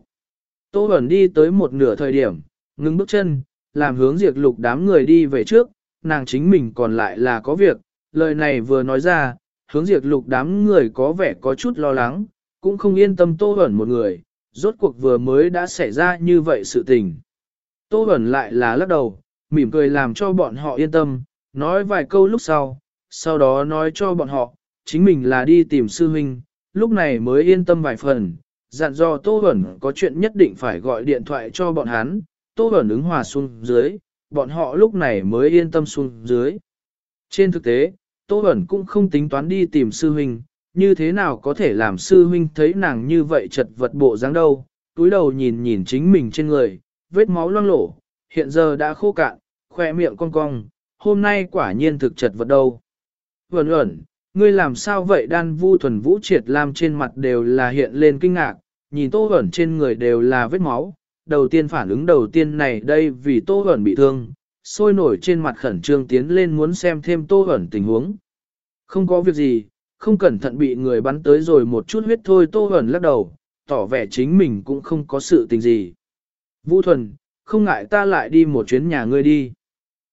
Tô Bẩn đi tới một nửa thời điểm, ngừng bước chân, làm hướng diệt lục đám người đi về trước, nàng chính mình còn lại là có việc, lời này vừa nói ra, hướng diệt lục đám người có vẻ có chút lo lắng, cũng không yên tâm Tô Bẩn một người, rốt cuộc vừa mới đã xảy ra như vậy sự tình. Tô Bẩn lại là lắc đầu, mỉm cười làm cho bọn họ yên tâm, nói vài câu lúc sau, sau đó nói cho bọn họ, chính mình là đi tìm sư huynh, lúc này mới yên tâm vài phần, dặn dò Tô Bẩn có chuyện nhất định phải gọi điện thoại cho bọn hắn, Tô Bẩn ứng hòa xuống dưới, bọn họ lúc này mới yên tâm xuống dưới. Trên thực tế, Tô Bẩn cũng không tính toán đi tìm sư huynh, như thế nào có thể làm sư huynh thấy nàng như vậy chật vật bộ dáng đâu, túi đầu nhìn nhìn chính mình trên người, vết máu loang lổ, hiện giờ đã khô cạn, khoe miệng cong cong, hôm nay quả nhiên thực chật vật đâu. Vẩn ẩn, ngươi làm sao vậy đan vu thuần vũ triệt lam trên mặt đều là hiện lên kinh ngạc, nhìn tô ẩn trên người đều là vết máu, đầu tiên phản ứng đầu tiên này đây vì tô ẩn bị thương, sôi nổi trên mặt khẩn trương tiến lên muốn xem thêm tô ẩn tình huống. Không có việc gì, không cẩn thận bị người bắn tới rồi một chút huyết thôi tô ẩn lắc đầu, tỏ vẻ chính mình cũng không có sự tình gì. Vu thuần, không ngại ta lại đi một chuyến nhà ngươi đi.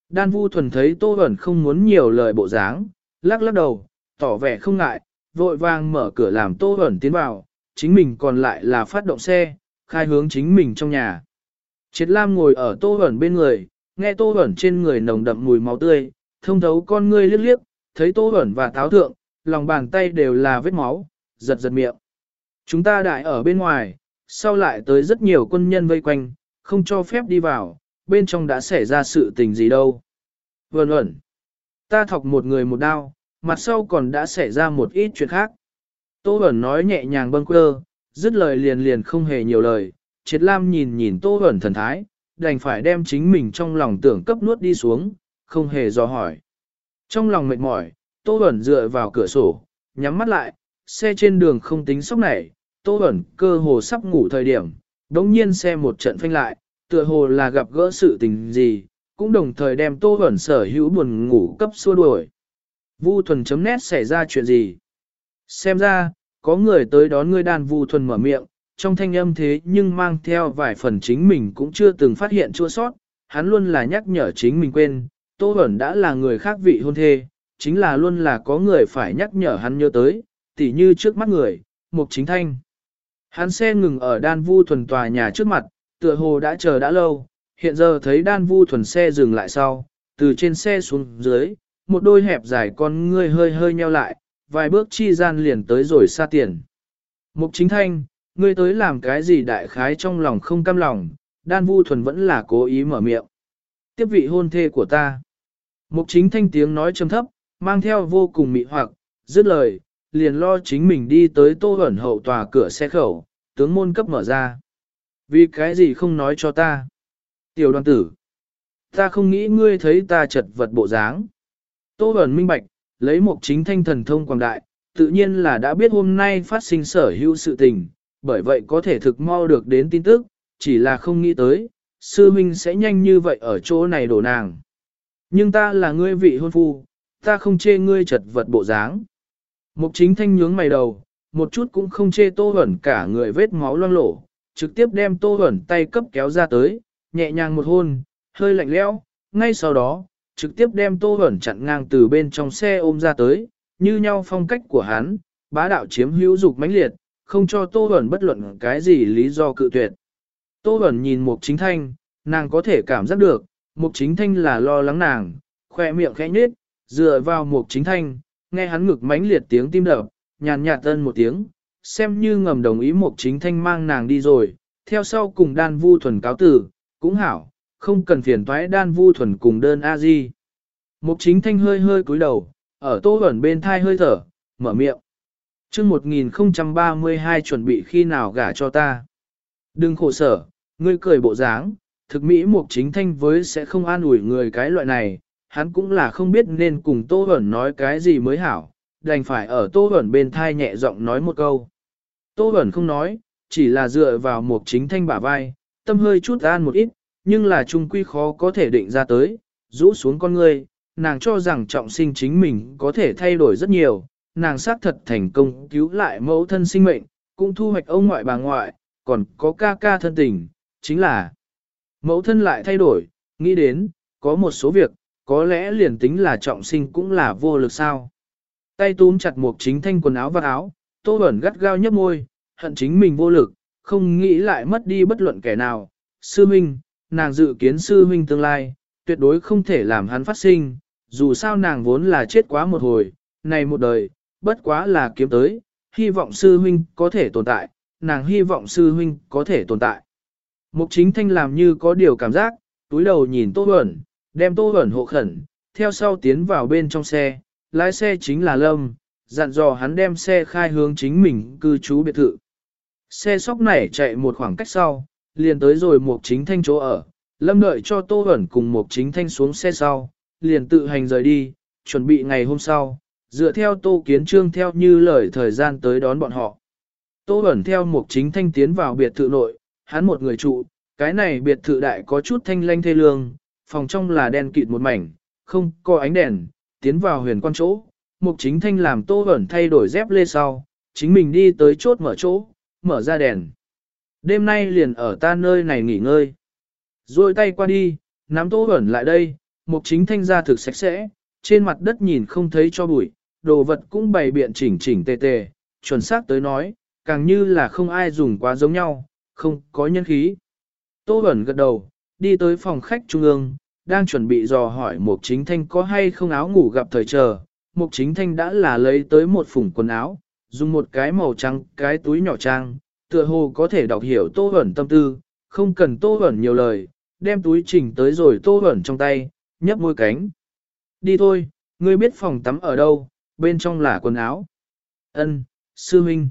Đan Vu thuần thấy tô ẩn không muốn nhiều lời bộ dáng, lắc lắc đầu, tỏ vẻ không ngại, vội vàng mở cửa làm tô ẩn tiến vào, chính mình còn lại là phát động xe, khai hướng chính mình trong nhà. Triệt Lam ngồi ở tô ẩn bên người, nghe tô ẩn trên người nồng đậm mùi máu tươi, thông thấu con ngươi liếc liếc, thấy tô ẩn và Tháo thượng, lòng bàn tay đều là vết máu, giật giật miệng. Chúng ta đại ở bên ngoài, sau lại tới rất nhiều quân nhân vây quanh, không cho phép đi vào, bên trong đã xảy ra sự tình gì đâu. Vân ẩn, ta thọc một người một đao, mặt sau còn đã xảy ra một ít chuyện khác. Tô ẩn nói nhẹ nhàng bâng quơ, dứt lời liền liền không hề nhiều lời, triệt lam nhìn nhìn tô ẩn thần thái, đành phải đem chính mình trong lòng tưởng cấp nuốt đi xuống, không hề dò hỏi. Trong lòng mệt mỏi, tô ẩn dựa vào cửa sổ, nhắm mắt lại, xe trên đường không tính sốc này, tô ẩn cơ hồ sắp ngủ thời điểm, đống nhiên xe một trận phanh lại, tựa hồ là gặp gỡ sự tình gì, cũng đồng thời đem tô ẩn sở hữu buồn ngủ cấp xua đuổi. Vu thuần chấm nét xảy ra chuyện gì? Xem ra, có người tới đón ngươi đàn vu thuần mở miệng, trong thanh âm thế nhưng mang theo vài phần chính mình cũng chưa từng phát hiện chua sót, hắn luôn là nhắc nhở chính mình quên, Tô ẩn đã là người khác vị hôn thê, chính là luôn là có người phải nhắc nhở hắn nhớ tới, tỉ như trước mắt người, Mục Chính Thanh. Hắn xe ngừng ở đan vu thuần tòa nhà trước mặt, tựa hồ đã chờ đã lâu, hiện giờ thấy đan vu thuần xe dừng lại sau, từ trên xe xuống dưới, một đôi hẹp dài con ngươi hơi hơi nheo lại, vài bước chi gian liền tới rồi xa tiền. Mục chính thanh, ngươi tới làm cái gì đại khái trong lòng không cam lòng, đan vu thuần vẫn là cố ý mở miệng. Tiếp vị hôn thê của ta. Mục chính thanh tiếng nói trầm thấp, mang theo vô cùng mị hoặc, dứt lời, liền lo chính mình đi tới tô ẩn hậu tòa cửa xe khẩu, tướng môn cấp mở ra. Vì cái gì không nói cho ta? Tiểu đoàn tử, ta không nghĩ ngươi thấy ta chật vật bộ dáng. Tô ẩn minh bạch, lấy một chính thanh thần thông quảng đại, tự nhiên là đã biết hôm nay phát sinh sở hữu sự tình, bởi vậy có thể thực mau được đến tin tức, chỉ là không nghĩ tới, sư minh sẽ nhanh như vậy ở chỗ này đổ nàng. Nhưng ta là ngươi vị hôn phu, ta không chê ngươi chật vật bộ dáng. Mục chính thanh nhướng mày đầu, một chút cũng không chê tô ẩn cả người vết máu loang lổ, trực tiếp đem tô ẩn tay cấp kéo ra tới, nhẹ nhàng một hôn, hơi lạnh lẽo, ngay sau đó, trực tiếp đem tô ẩn chặn ngang từ bên trong xe ôm ra tới, như nhau phong cách của hắn, bá đạo chiếm hữu dục mãnh liệt, không cho tô ẩn bất luận cái gì lý do cự tuyệt. Tô ẩn nhìn mục chính thanh, nàng có thể cảm giác được, mục chính thanh là lo lắng nàng, khoe miệng khẽ nhếch, dựa vào mục chính thanh, nghe hắn ngực mãnh liệt tiếng tim đập, nhàn nhạt tân một tiếng, xem như ngầm đồng ý mục chính thanh mang nàng đi rồi, theo sau cùng đan vu thuần cáo tử, cũng hảo, không cần phiền toái đan vu thuần cùng đơn a di. Mục chính thanh hơi hơi cúi đầu, ở tô ẩn bên thai hơi thở, mở miệng. chương 1032 chuẩn bị khi nào gả cho ta. Đừng khổ sở, ngươi cười bộ dáng, thực mỹ mục chính thanh với sẽ không an ủi người cái loại này, hắn cũng là không biết nên cùng tô hẩn nói cái gì mới hảo, đành phải ở tô hẩn bên thai nhẹ giọng nói một câu. Tô Bẩn không nói, chỉ là dựa vào một chính thanh bả vai, tâm hơi chút an một ít, nhưng là trung quy khó có thể định ra tới, rũ xuống con người, nàng cho rằng trọng sinh chính mình có thể thay đổi rất nhiều, nàng xác thật thành công cứu lại mẫu thân sinh mệnh, cũng thu hoạch ông ngoại bà ngoại, còn có ca ca thân tình, chính là mẫu thân lại thay đổi, nghĩ đến, có một số việc, có lẽ liền tính là trọng sinh cũng là vô lực sao. Tay túm chặt một chính thanh quần áo và áo, tô Bẩn gắt gao nhấp môi, hận chính mình vô lực, không nghĩ lại mất đi bất luận kẻ nào. Sư Minh, nàng dự kiến Sư Minh tương lai, tuyệt đối không thể làm hắn phát sinh, dù sao nàng vốn là chết quá một hồi, này một đời, bất quá là kiếm tới, hy vọng Sư Minh có thể tồn tại, nàng hy vọng Sư Minh có thể tồn tại. Mục chính thanh làm như có điều cảm giác, túi đầu nhìn Tô Bẩn, đem Tô Bẩn hộ khẩn, theo sau tiến vào bên trong xe, lái xe chính là Lâm, dặn dò hắn đem xe khai hướng chính mình cư trú biệt thự. Xe sóc này chạy một khoảng cách sau, liền tới rồi mục chính thanh chỗ ở, Lâm đợi cho Tô hẩn cùng mục chính thanh xuống xe sau, liền tự hành rời đi, chuẩn bị ngày hôm sau, dựa theo Tô Kiến Trương theo như lời thời gian tới đón bọn họ. Tô hẩn theo mục chính thanh tiến vào biệt thự nội, hắn một người trụ, cái này biệt thự đại có chút thanh lanh thê lương, phòng trong là đen kịt một mảnh, không có ánh đèn, tiến vào huyền quan chỗ, mục chính thanh làm tô ẩn thay đổi dép lê sau, chính mình đi tới chốt mở chỗ, mở ra đèn. Đêm nay liền ở ta nơi này nghỉ ngơi. Rồi tay qua đi, nắm tô ẩn lại đây, mục chính thanh ra thực sạch sẽ, trên mặt đất nhìn không thấy cho bụi, đồ vật cũng bày biện chỉnh chỉnh tề tề, chuẩn xác tới nói, càng như là không ai dùng quá giống nhau, không có nhân khí. Tô ẩn gật đầu, đi tới phòng khách trung ương, đang chuẩn bị dò hỏi Mục Chính Thanh có hay không áo ngủ gặp thời chờ. Mục Chính Thanh đã là lấy tới một phủng quần áo, dùng một cái màu trắng, cái túi nhỏ trang, tựa hồ có thể đọc hiểu Tô Huẩn tâm tư, không cần Tô Huẩn nhiều lời, đem túi chỉnh tới rồi Tô Huẩn trong tay, nhấp môi cánh. Đi thôi, ngươi biết phòng tắm ở đâu, bên trong là quần áo. Ân, sư huynh.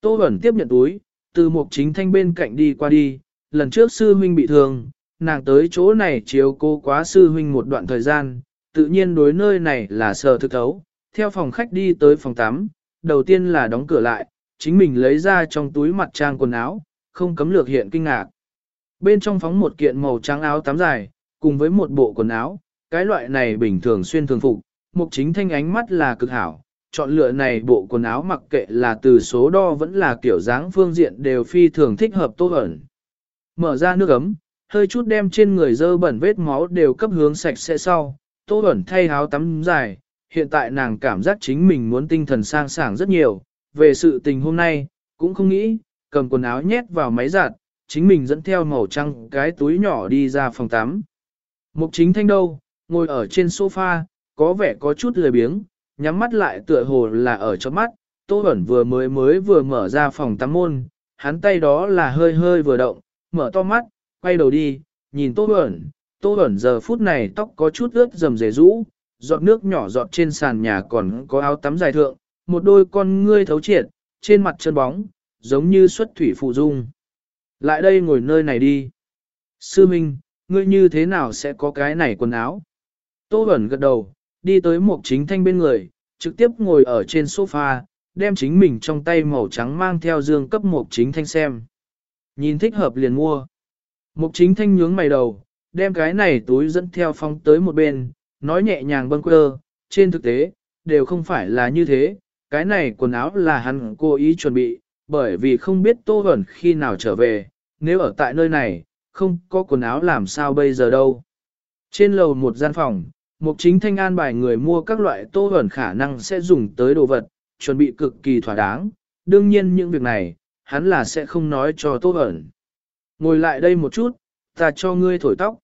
Tô Huẩn tiếp nhận túi, từ Mục Chính Thanh bên cạnh đi qua đi, lần trước sư huynh bị thương, nàng tới chỗ này chiếu cô quá sư huynh một đoạn thời gian, tự nhiên đối nơi này là sờ thực thấu, theo phòng khách đi tới phòng tắm, đầu tiên là đóng cửa lại, chính mình lấy ra trong túi mặt trang quần áo, không cấm lược hiện kinh ngạc. Bên trong phóng một kiện màu trắng áo tắm dài, cùng với một bộ quần áo, cái loại này bình thường xuyên thường phục, mục chính thanh ánh mắt là cực hảo, chọn lựa này bộ quần áo mặc kệ là từ số đo vẫn là kiểu dáng phương diện đều phi thường thích hợp tốt ẩn. Mở ra nước ấm, hơi chút đem trên người dơ bẩn vết máu đều cấp hướng sạch sẽ sau, tô Bẩn thay áo tắm dài, hiện tại nàng cảm giác chính mình muốn tinh thần sang sảng rất nhiều, về sự tình hôm nay, cũng không nghĩ, cầm quần áo nhét vào máy giặt, chính mình dẫn theo màu trăng cái túi nhỏ đi ra phòng tắm. Mục chính thanh đâu, ngồi ở trên sofa, có vẻ có chút lười biếng, nhắm mắt lại tựa hồ là ở trong mắt, Tô Bẩn vừa mới mới vừa mở ra phòng tắm môn, hắn tay đó là hơi hơi vừa động, mở to mắt, quay đầu đi, nhìn Tô Bẩn, Tô Bẩn giờ phút này tóc có chút ướt dầm dề rũ, giọt nước nhỏ giọt trên sàn nhà còn có áo tắm dài thượng, một đôi con ngươi thấu triệt, trên mặt chân bóng, giống như xuất thủy phụ dung. Lại đây ngồi nơi này đi. Sư Minh, ngươi như thế nào sẽ có cái này quần áo? Tô Bẩn gật đầu, đi tới một chính thanh bên người, trực tiếp ngồi ở trên sofa, đem chính mình trong tay màu trắng mang theo dương cấp một chính thanh xem. Nhìn thích hợp liền mua. Mục chính thanh nhướng mày đầu, đem cái này túi dẫn theo phong tới một bên, nói nhẹ nhàng bâng quơ, trên thực tế, đều không phải là như thế, cái này quần áo là hắn cố ý chuẩn bị, bởi vì không biết Tô Huẩn khi nào trở về, nếu ở tại nơi này, không có quần áo làm sao bây giờ đâu. Trên lầu một gian phòng, Mục chính thanh an bài người mua các loại Tô Huẩn khả năng sẽ dùng tới đồ vật, chuẩn bị cực kỳ thỏa đáng, đương nhiên những việc này, hắn là sẽ không nói cho Tô Huẩn. Ngồi lại đây một chút, ta cho ngươi thổi tóc.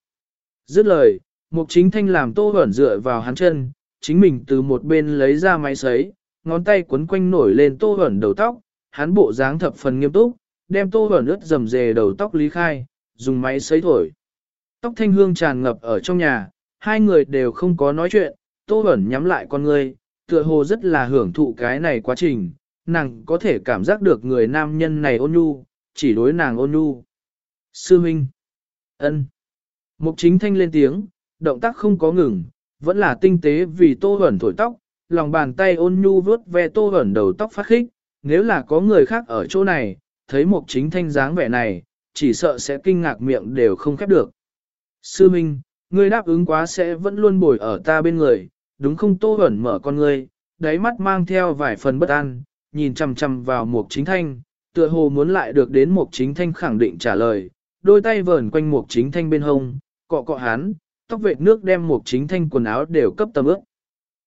Dứt lời, mục chính thanh làm tô ẩn dựa vào hắn chân, chính mình từ một bên lấy ra máy sấy, ngón tay quấn quanh nổi lên tô ẩn đầu tóc, hắn bộ dáng thập phần nghiêm túc, đem tô ẩn ướt dầm dề đầu tóc lý khai, dùng máy sấy thổi. Tóc thanh hương tràn ngập ở trong nhà, hai người đều không có nói chuyện, tô ẩn nhắm lại con ngươi, tựa hồ rất là hưởng thụ cái này quá trình, nàng có thể cảm giác được người nam nhân này ôn nhu, chỉ đối nàng ôn nhu. Sư Minh. ân. Mục chính thanh lên tiếng, động tác không có ngừng, vẫn là tinh tế vì tô hẩn thổi tóc, lòng bàn tay ôn nhu vuốt ve tô hẩn đầu tóc phát khích, nếu là có người khác ở chỗ này, thấy mục chính thanh dáng vẻ này, chỉ sợ sẽ kinh ngạc miệng đều không khép được. Sư Minh, ngươi đáp ứng quá sẽ vẫn luôn bồi ở ta bên người, đúng không tô hẩn mở con ngươi, đáy mắt mang theo vài phần bất an, nhìn chằm chằm vào mục chính thanh, tựa hồ muốn lại được đến Mục Chính Thanh khẳng định trả lời, đôi tay vờn quanh Mục Chính Thanh bên hông, cọ cọ hắn, tóc vệt nước đem một Chính Thanh quần áo đều cấp tầm ướt.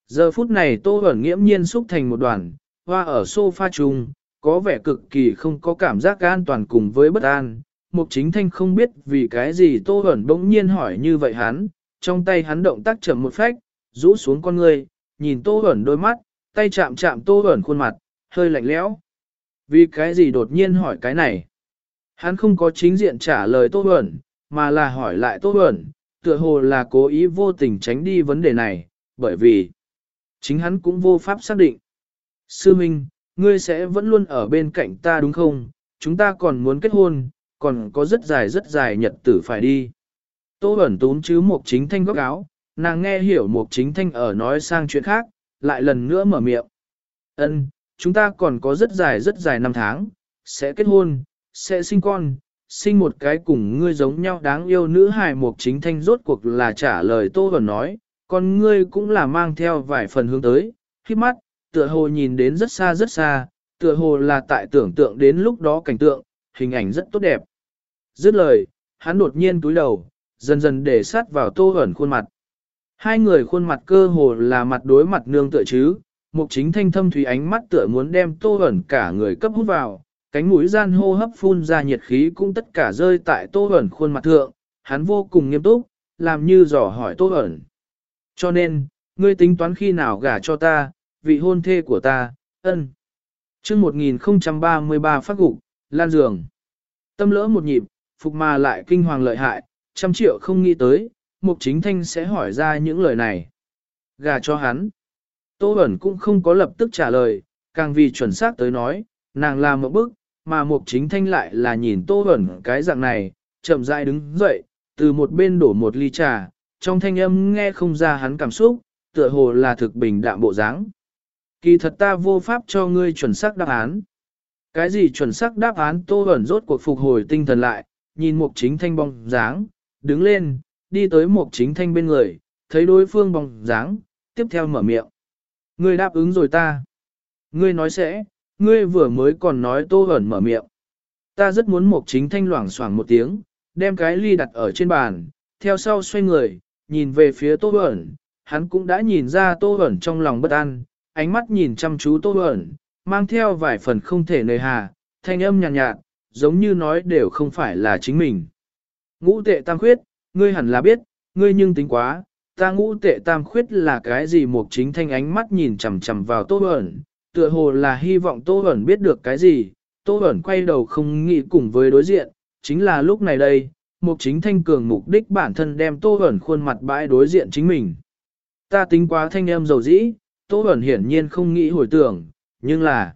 Giờ phút này Tô Bẩn nghiễm nhiên xúc thành một đoàn, hoa ở sofa chung, có vẻ cực kỳ không có cảm giác an toàn cùng với bất an. Mục Chính Thanh không biết vì cái gì Tô Bẩn bỗng nhiên hỏi như vậy hắn, trong tay hắn động tác chậm một phách, rũ xuống con người, nhìn Tô Bẩn đôi mắt, tay chạm chạm Tô Bẩn khuôn mặt, hơi lạnh lẽo. Vì cái gì đột nhiên hỏi cái này? Hắn không có chính diện trả lời Tô Bẩn, mà là hỏi lại Tô Bẩn, tựa hồ là cố ý vô tình tránh đi vấn đề này, bởi vì chính hắn cũng vô pháp xác định. Sư Minh, ngươi sẽ vẫn luôn ở bên cạnh ta đúng không? Chúng ta còn muốn kết hôn, còn có rất dài rất dài nhật tử phải đi. Tô Bẩn tún chứ một chính thanh góc áo, nàng nghe hiểu một chính thanh ở nói sang chuyện khác, lại lần nữa mở miệng. Ân, chúng ta còn có rất dài rất dài năm tháng, sẽ kết hôn, sẽ sinh con, sinh một cái cùng ngươi giống nhau đáng yêu nữ hài mục chính thanh rốt cuộc là trả lời Tô Bẩn nói, còn ngươi cũng là mang theo vài phần hướng tới, khi mắt, tựa hồ nhìn đến rất xa rất xa, tựa hồ là tại tưởng tượng đến lúc đó cảnh tượng, hình ảnh rất tốt đẹp. Dứt lời, hắn đột nhiên túi đầu, dần dần để sát vào Tô Bẩn khuôn mặt. Hai người khuôn mặt cơ hồ là mặt đối mặt nương tựa chứ, mục chính thanh thâm thủy ánh mắt tựa muốn đem Tô Bẩn cả người cấp hút vào, cánh mũi gian hô hấp phun ra nhiệt khí cũng tất cả rơi tại Tô Bẩn khuôn mặt thượng, hắn vô cùng nghiêm túc, làm như dò hỏi Tô Bẩn. Cho nên, ngươi tính toán khi nào gả cho ta, vị hôn thê của ta, ân. chương 1033 phát gục, lan giường. Tâm lỡ một nhịp, phục mà lại kinh hoàng lợi hại, trăm triệu không nghĩ tới, mục chính thanh sẽ hỏi ra những lời này. Gà cho hắn. Tô Bẩn cũng không có lập tức trả lời, càng vì chuẩn xác tới nói, nàng làm một bức, mà mục chính thanh lại là nhìn Tô ẩn cái dạng này, chậm rãi đứng dậy, từ một bên đổ một ly trà, trong thanh âm nghe không ra hắn cảm xúc, tựa hồ là thực bình đạm bộ dáng. Kỳ thật ta vô pháp cho ngươi chuẩn xác đáp án. Cái gì chuẩn xác đáp án tô ẩn rốt cuộc phục hồi tinh thần lại, nhìn mục chính thanh bóng dáng, đứng lên, đi tới mục chính thanh bên người, thấy đối phương bóng dáng, tiếp theo mở miệng. Ngươi đáp ứng rồi ta. Ngươi nói sẽ, ngươi vừa mới còn nói tô ẩn mở miệng. Ta rất muốn mục chính thanh loảng xoảng một tiếng, đem cái ly đặt ở trên bàn, theo sau xoay người, nhìn về phía tô ẩn, hắn cũng đã nhìn ra tô ẩn trong lòng bất an, ánh mắt nhìn chăm chú tô ẩn, mang theo vài phần không thể nề hà, thanh âm nhàn nhạt, nhạt, giống như nói đều không phải là chính mình. Ngũ tệ tam khuyết, ngươi hẳn là biết, ngươi nhưng tính quá, ta ngũ tệ tam khuyết là cái gì một chính thanh ánh mắt nhìn chằm chằm vào tô ẩn, tựa hồ là hy vọng tô ẩn biết được cái gì, tô ẩn quay đầu không nghĩ cùng với đối diện, chính là lúc này đây, một chính thanh cường mục đích bản thân đem tô ẩn khuôn mặt bãi đối diện chính mình. Ta tính quá thanh em dầu dĩ, Tô Bẩn hiển nhiên không nghĩ hồi tưởng, nhưng là...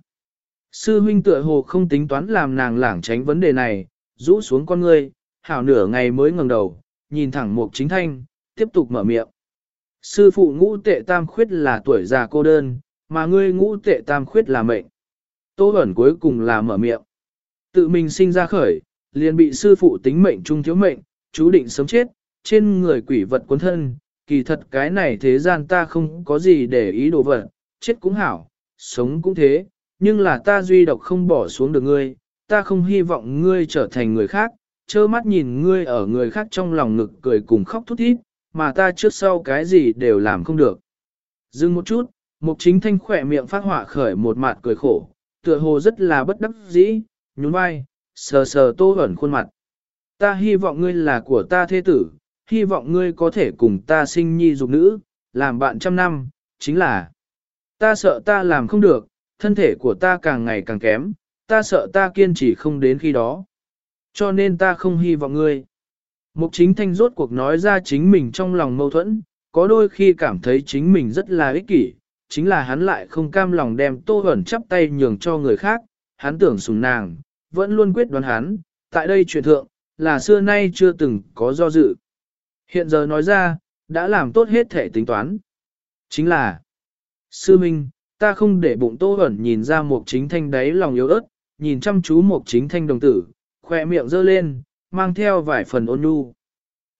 Sư huynh tựa hồ không tính toán làm nàng lảng tránh vấn đề này, rũ xuống con ngươi, hảo nửa ngày mới ngẩng đầu, nhìn thẳng Mục Chính Thanh, tiếp tục mở miệng. Sư phụ ngũ tệ tam khuyết là tuổi già cô đơn, mà ngươi ngũ tệ tam khuyết là mệnh. Tô ẩn cuối cùng là mở miệng. Tự mình sinh ra khởi, liền bị sư phụ tính mệnh trung thiếu mệnh, chú định sống chết, trên người quỷ vật cuốn thân, kỳ thật cái này thế gian ta không có gì để ý đồ vật, chết cũng hảo, sống cũng thế, nhưng là ta duy độc không bỏ xuống được ngươi, ta không hy vọng ngươi trở thành người khác, trơ mắt nhìn ngươi ở người khác trong lòng ngực cười cùng khóc thút thít, mà ta trước sau cái gì đều làm không được. Dừng một chút, mục chính thanh khỏe miệng phát hỏa khởi một mặt cười khổ, tựa hồ rất là bất đắc dĩ, nhún vai, sờ sờ tô ẩn khuôn mặt. Ta hy vọng ngươi là của ta thế tử, hy vọng ngươi có thể cùng ta sinh nhi dục nữ, làm bạn trăm năm, chính là ta sợ ta làm không được, thân thể của ta càng ngày càng kém, ta sợ ta kiên trì không đến khi đó. Cho nên ta không hy vọng ngươi. Mục chính thanh rốt cuộc nói ra chính mình trong lòng mâu thuẫn, có đôi khi cảm thấy chính mình rất là ích kỷ, chính là hắn lại không cam lòng đem tô ẩn chắp tay nhường cho người khác, hắn tưởng sùng nàng, vẫn luôn quyết đoán hắn, tại đây chuyện thượng, là xưa nay chưa từng có do dự. Hiện giờ nói ra, đã làm tốt hết thể tính toán. Chính là, sư minh, ta không để bụng tô ẩn nhìn ra một chính thanh đáy lòng yếu ớt, nhìn chăm chú một chính thanh đồng tử, khỏe miệng giơ lên, mang theo vài phần ôn nhu.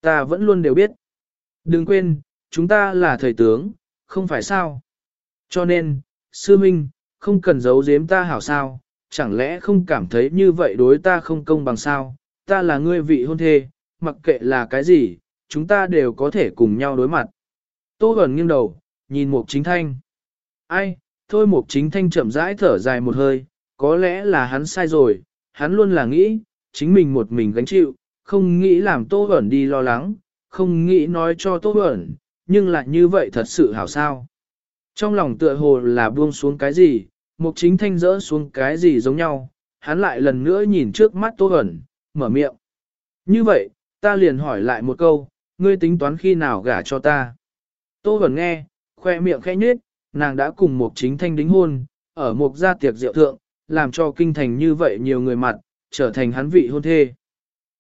Ta vẫn luôn đều biết. Đừng quên, chúng ta là thầy tướng, không phải sao. Cho nên, sư minh, không cần giấu giếm ta hảo sao, chẳng lẽ không cảm thấy như vậy đối ta không công bằng sao, ta là ngươi vị hôn thê, mặc kệ là cái gì, chúng ta đều có thể cùng nhau đối mặt. Tô Bẩn nghiêng đầu, nhìn Mục Chính Thanh. Ai, thôi Mục Chính Thanh chậm rãi thở dài một hơi, có lẽ là hắn sai rồi, hắn luôn là nghĩ, chính mình một mình gánh chịu, không nghĩ làm Tô Bẩn đi lo lắng, không nghĩ nói cho Tô Bẩn, nhưng lại như vậy thật sự hảo sao. Trong lòng tựa hồ là buông xuống cái gì, Mục Chính Thanh rỡ xuống cái gì giống nhau, hắn lại lần nữa nhìn trước mắt Tô ẩn, mở miệng. Như vậy, ta liền hỏi lại một câu, ngươi tính toán khi nào gả cho ta? Tô ẩn nghe, khoe miệng khẽ nhếch, nàng đã cùng mục chính thanh đính hôn, ở mục gia tiệc rượu thượng, làm cho kinh thành như vậy nhiều người mặt, trở thành hắn vị hôn thê.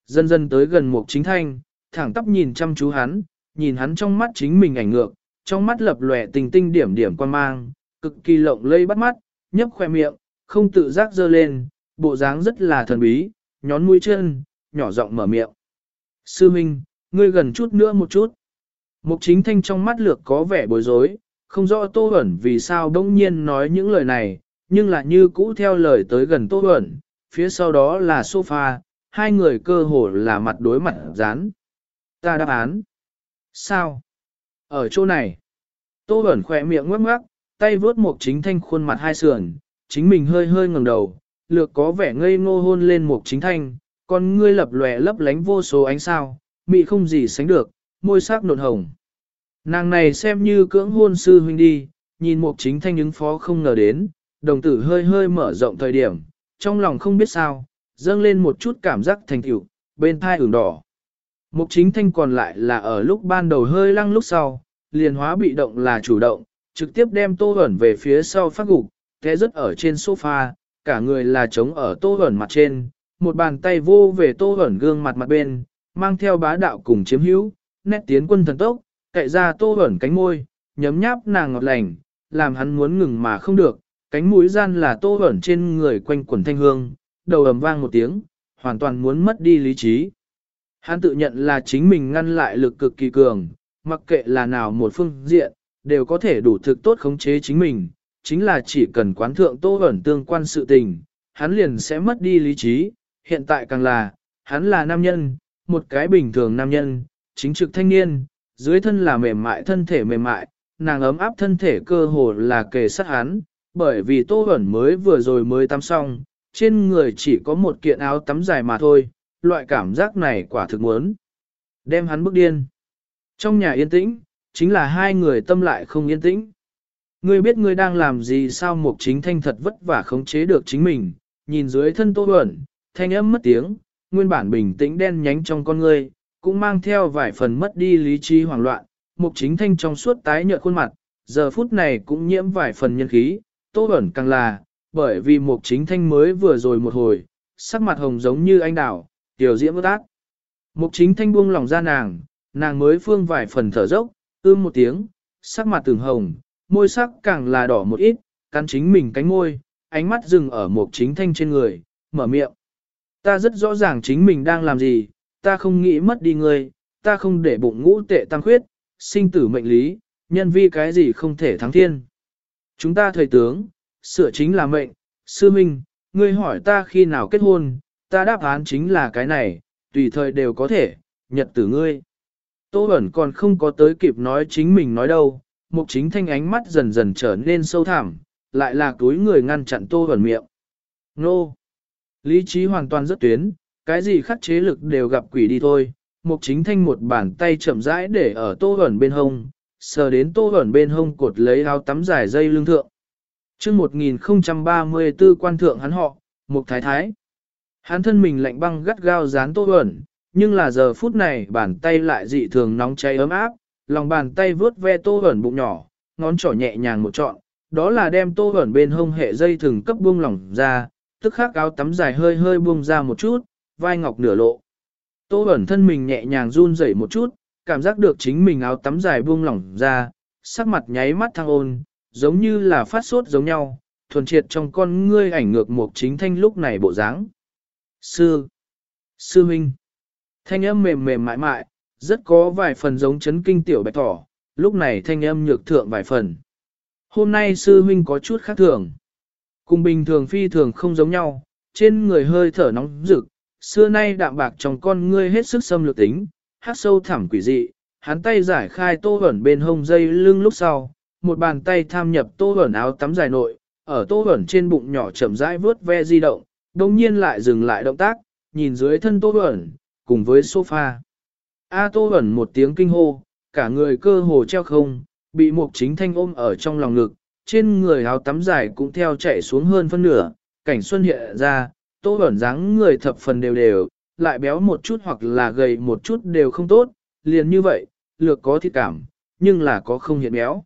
Dần dần tới gần mục chính thanh, thẳng tắp nhìn chăm chú hắn, nhìn hắn trong mắt chính mình ảnh ngược, trong mắt lập lòe tình tinh điểm điểm quan mang, cực kỳ lộng lây bắt mắt, nhấp khoe miệng, không tự giác dơ lên, bộ dáng rất là thần bí, nhón mũi chân, nhỏ giọng mở miệng. Sư Minh, ngươi gần chút nữa một chút. Mục chính thanh trong mắt lược có vẻ bối rối, không rõ Tô Huẩn vì sao đông nhiên nói những lời này, nhưng lại như cũ theo lời tới gần Tô Huẩn, phía sau đó là sofa, hai người cơ hồ là mặt đối mặt dán. Ta đáp án. Sao? Ở chỗ này. Tô Bẩn khỏe miệng ngắc ngắc, tay vướt một chính thanh khuôn mặt hai sườn, chính mình hơi hơi ngẩng đầu, lược có vẻ ngây ngô hôn lên một chính thanh, con ngươi lập lòe lấp lánh vô số ánh sao, mị không gì sánh được, môi sắc nộn hồng. Nàng này xem như cưỡng hôn sư huynh đi, nhìn một chính thanh ứng phó không ngờ đến, đồng tử hơi hơi mở rộng thời điểm, trong lòng không biết sao, dâng lên một chút cảm giác thành tựu, bên thai ửng đỏ. Mục chính thanh còn lại là ở lúc ban đầu hơi lăng lúc sau, liền hóa bị động là chủ động, trực tiếp đem tô ẩn về phía sau phát gục, thế rất ở trên sofa, cả người là trống ở tô ẩn mặt trên, một bàn tay vô về tô ẩn gương mặt mặt bên, mang theo bá đạo cùng chiếm hữu, nét tiến quân thần tốc, cậy ra tô ẩn cánh môi, nhấm nháp nàng ngọt lành, làm hắn muốn ngừng mà không được, cánh mũi gian là tô ẩn trên người quanh quần thanh hương, đầu ầm vang một tiếng, hoàn toàn muốn mất đi lý trí. Hắn tự nhận là chính mình ngăn lại lực cực kỳ cường, mặc kệ là nào một phương diện, đều có thể đủ thực tốt khống chế chính mình, chính là chỉ cần quán thượng tô ẩn tương quan sự tình, hắn liền sẽ mất đi lý trí, hiện tại càng là, hắn là nam nhân, một cái bình thường nam nhân, chính trực thanh niên, dưới thân là mềm mại thân thể mềm mại, nàng ấm áp thân thể cơ hồ là kề sát hắn, bởi vì Tô ẩn mới vừa rồi mới tắm xong, trên người chỉ có một kiện áo tắm dài mà thôi, loại cảm giác này quả thực muốn. Đem hắn bức điên. Trong nhà yên tĩnh, chính là hai người tâm lại không yên tĩnh. Ngươi biết ngươi đang làm gì sao Mục Chính Thanh thật vất vả khống chế được chính mình, nhìn dưới thân Tô Bẩn, thanh âm mất tiếng, nguyên bản bình tĩnh đen nhánh trong con ngươi, cũng mang theo vài phần mất đi lý trí hoảng loạn, mục chính thanh trong suốt tái nhợt khuôn mặt, giờ phút này cũng nhiễm vài phần nhân khí, tô ẩn càng là, bởi vì mục chính thanh mới vừa rồi một hồi, sắc mặt hồng giống như anh đảo, tiểu diễm ước ác. Mục chính thanh buông lòng ra nàng, nàng mới phương vài phần thở dốc, ưm một tiếng, sắc mặt từng hồng, môi sắc càng là đỏ một ít, cắn chính mình cánh môi, ánh mắt dừng ở mục chính thanh trên người, mở miệng. Ta rất rõ ràng chính mình đang làm gì, ta không nghĩ mất đi ngươi, ta không để bụng ngũ tệ tăng khuyết, sinh tử mệnh lý, nhân vi cái gì không thể thắng thiên. Chúng ta thời tướng, sửa chính là mệnh, sư minh, ngươi hỏi ta khi nào kết hôn, ta đáp án chính là cái này, tùy thời đều có thể, nhật tử ngươi. Tô Bẩn còn không có tới kịp nói chính mình nói đâu, mục chính thanh ánh mắt dần dần trở nên sâu thẳm, lại là túi người ngăn chặn Tô Bẩn miệng. Nô! Lý trí hoàn toàn rất tuyến, cái gì khắc chế lực đều gặp quỷ đi thôi. Mục chính thanh một bàn tay chậm rãi để ở tô ẩn bên hông, sờ đến tô ẩn bên hông cột lấy áo tắm dài dây lưng thượng. Trước 1034 quan thượng hắn họ, mục thái thái. Hắn thân mình lạnh băng gắt gao dán tô ẩn, nhưng là giờ phút này bàn tay lại dị thường nóng cháy ấm áp, lòng bàn tay vướt ve tô ẩn bụng nhỏ, ngón trỏ nhẹ nhàng một trọn, đó là đem tô ẩn bên hông hệ dây thừng cấp buông lỏng ra, tức khắc áo tắm dài hơi hơi buông ra một chút, vai ngọc nửa lộ. Tô ẩn thân mình nhẹ nhàng run rẩy một chút, cảm giác được chính mình áo tắm dài buông lỏng ra, sắc mặt nháy mắt thăng ôn, giống như là phát sốt giống nhau, thuần triệt trong con ngươi ảnh ngược một chính thanh lúc này bộ dáng. Sư! Sư Minh! Thanh âm mềm mềm mại mại, rất có vài phần giống chấn kinh tiểu bạch thỏ, lúc này thanh âm nhược thượng vài phần. Hôm nay sư huynh có chút khác thường. Cùng bình thường phi thường không giống nhau, trên người hơi thở nóng rực, xưa nay đạm bạc trong con ngươi hết sức xâm lược tính, hát sâu thẳm quỷ dị, hắn tay giải khai tô ẩn bên hông dây lưng lúc sau, một bàn tay tham nhập tô ẩn áo tắm dài nội, ở tô ẩn trên bụng nhỏ chậm rãi vướt ve di động, đồng nhiên lại dừng lại động tác, nhìn dưới thân tô bẩn cùng với sofa. A tô bẩn một tiếng kinh hô, cả người cơ hồ treo không, bị một chính thanh ôm ở trong lòng ngực, trên người áo tắm dài cũng theo chạy xuống hơn phân nửa, cảnh xuân hiện ra, tô bẩn dáng người thập phần đều đều, lại béo một chút hoặc là gầy một chút đều không tốt, liền như vậy, lược có thịt cảm, nhưng là có không hiện béo.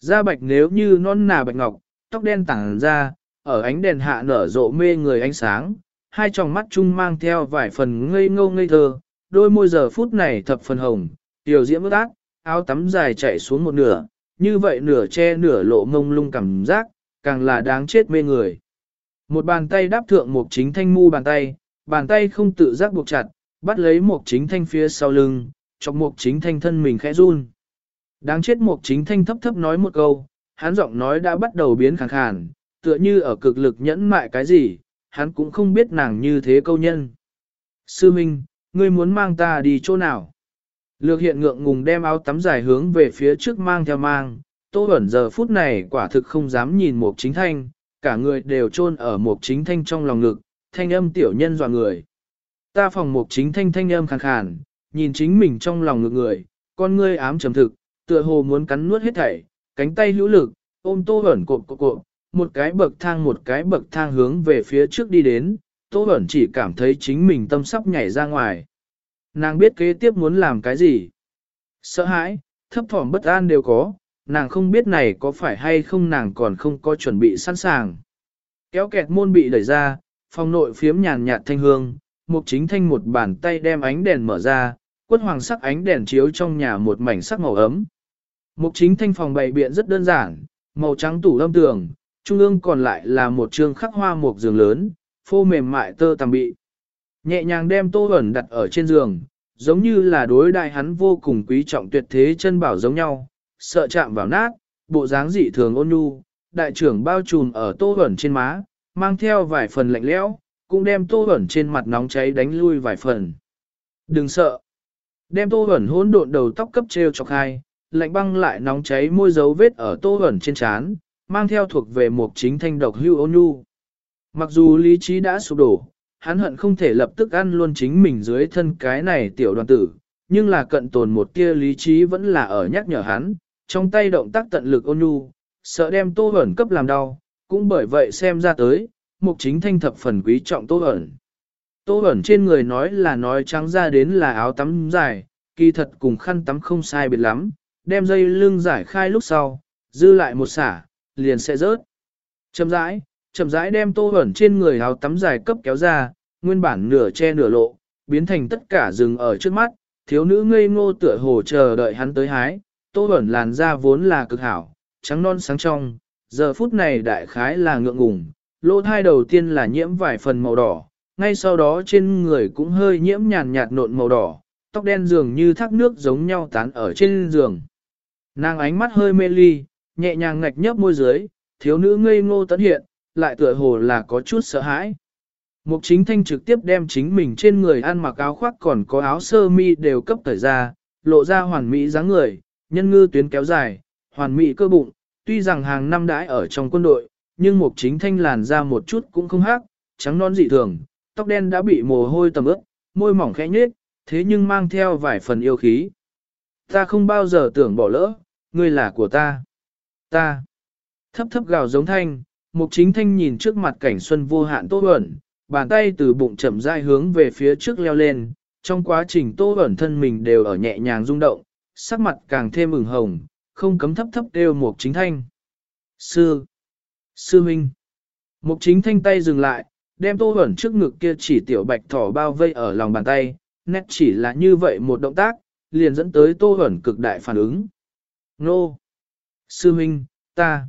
Da bạch nếu như non nà bạch ngọc, tóc đen tảng ra, ở ánh đèn hạ nở rộ mê người ánh sáng, hai tròng mắt chung mang theo vài phần ngây ngô ngây thơ, đôi môi giờ phút này thập phần hồng, tiểu diễm ước ác, áo tắm dài chạy xuống một nửa, như vậy nửa che nửa lộ mông lung cảm giác, càng là đáng chết mê người. Một bàn tay đáp thượng một chính thanh mu bàn tay, bàn tay không tự giác buộc chặt, bắt lấy một chính thanh phía sau lưng, chọc một chính thanh thân mình khẽ run. Đáng chết một chính thanh thấp thấp nói một câu, hắn giọng nói đã bắt đầu biến khàn khàn, tựa như ở cực lực nhẫn mại cái gì, hắn cũng không biết nàng như thế câu nhân. Sư Minh, ngươi muốn mang ta đi chỗ nào? Lược hiện ngượng ngùng đem áo tắm dài hướng về phía trước mang theo mang, tô ẩn giờ phút này quả thực không dám nhìn một chính thanh, cả người đều chôn ở một chính thanh trong lòng ngực, thanh âm tiểu nhân dọa người. Ta phòng một chính thanh thanh âm khàn khàn, nhìn chính mình trong lòng ngực người, con ngươi ám trầm thực, tựa hồ muốn cắn nuốt hết thảy, cánh tay hữu lực, ôm tô ẩn cộp cộp cộp, một cái bậc thang một cái bậc thang hướng về phía trước đi đến, tô Bẩn chỉ cảm thấy chính mình tâm sắp nhảy ra ngoài. Nàng biết kế tiếp muốn làm cái gì. Sợ hãi, thấp thỏm bất an đều có, nàng không biết này có phải hay không nàng còn không có chuẩn bị sẵn sàng. Kéo kẹt môn bị đẩy ra, phòng nội phiếm nhàn nhạt thanh hương, mục chính thanh một bàn tay đem ánh đèn mở ra, quất hoàng sắc ánh đèn chiếu trong nhà một mảnh sắc màu ấm. Mục chính thanh phòng bày biện rất đơn giản, màu trắng tủ lâm tường, trung ương còn lại là một trường khắc hoa một giường lớn, phô mềm mại tơ tằm bị. Nhẹ nhàng đem tô ẩn đặt ở trên giường, giống như là đối đại hắn vô cùng quý trọng tuyệt thế chân bảo giống nhau, sợ chạm vào nát, bộ dáng dị thường ôn nhu, đại trưởng bao trùm ở tô ẩn trên má, mang theo vài phần lạnh lẽo, cũng đem tô ẩn trên mặt nóng cháy đánh lui vài phần. Đừng sợ. Đem tô ẩn hỗn độn đầu tóc cấp treo chọc hai, lạnh băng lại nóng cháy môi dấu vết ở tô ẩn trên trán, mang theo thuộc về một chính thanh độc hưu ôn nhu. Mặc dù lý trí đã sụp đổ, hắn hận không thể lập tức ăn luôn chính mình dưới thân cái này tiểu đoàn tử, nhưng là cận tồn một tia lý trí vẫn là ở nhắc nhở hắn, trong tay động tác tận lực ôn nhu, sợ đem tô ẩn cấp làm đau, cũng bởi vậy xem ra tới, mục chính thanh thập phần quý trọng tô ẩn. Tô ẩn trên người nói là nói trắng ra đến là áo tắm dài, kỳ thật cùng khăn tắm không sai biệt lắm, đem dây lưng giải khai lúc sau, dư lại một xả, liền sẽ rớt. Chậm rãi, chậm rãi đem tô ẩn trên người áo tắm dài cấp kéo ra, nguyên bản nửa che nửa lộ, biến thành tất cả rừng ở trước mắt, thiếu nữ ngây ngô tựa hồ chờ đợi hắn tới hái, tô ẩn làn da vốn là cực hảo, trắng non sáng trong, giờ phút này đại khái là ngượng ngùng, lỗ thai đầu tiên là nhiễm vài phần màu đỏ, ngay sau đó trên người cũng hơi nhiễm nhàn nhạt nộn màu đỏ, tóc đen dường như thác nước giống nhau tán ở trên giường. Nàng ánh mắt hơi mê ly, nhẹ nhàng ngạch nhấp môi dưới, thiếu nữ ngây ngô tấn hiện, lại tựa hồ là có chút sợ hãi. Mục chính thanh trực tiếp đem chính mình trên người ăn mặc áo khoác còn có áo sơ mi đều cấp thời ra, lộ ra hoàn mỹ dáng người, nhân ngư tuyến kéo dài, hoàn mỹ cơ bụng, tuy rằng hàng năm đãi ở trong quân đội, nhưng mục chính thanh làn ra một chút cũng không hắc, trắng non dị thường, tóc đen đã bị mồ hôi tầm ướt, môi mỏng khẽ nhếch, thế nhưng mang theo vài phần yêu khí. Ta không bao giờ tưởng bỏ lỡ, ngươi là của ta. Ta. Thấp thấp gào giống thanh, mục chính thanh nhìn trước mặt cảnh xuân vô hạn tô ẩn, bàn tay từ bụng chậm rãi hướng về phía trước leo lên, trong quá trình tô ẩn thân mình đều ở nhẹ nhàng rung động, sắc mặt càng thêm ửng hồng, không cấm thấp thấp đều mục chính thanh. Sư! Sư Minh! Mục chính thanh tay dừng lại, đem tô ẩn trước ngực kia chỉ tiểu bạch thỏ bao vây ở lòng bàn tay, nét chỉ là như vậy một động tác, liền dẫn tới tô ẩn cực đại phản ứng. Nô! Sư Minh, ta!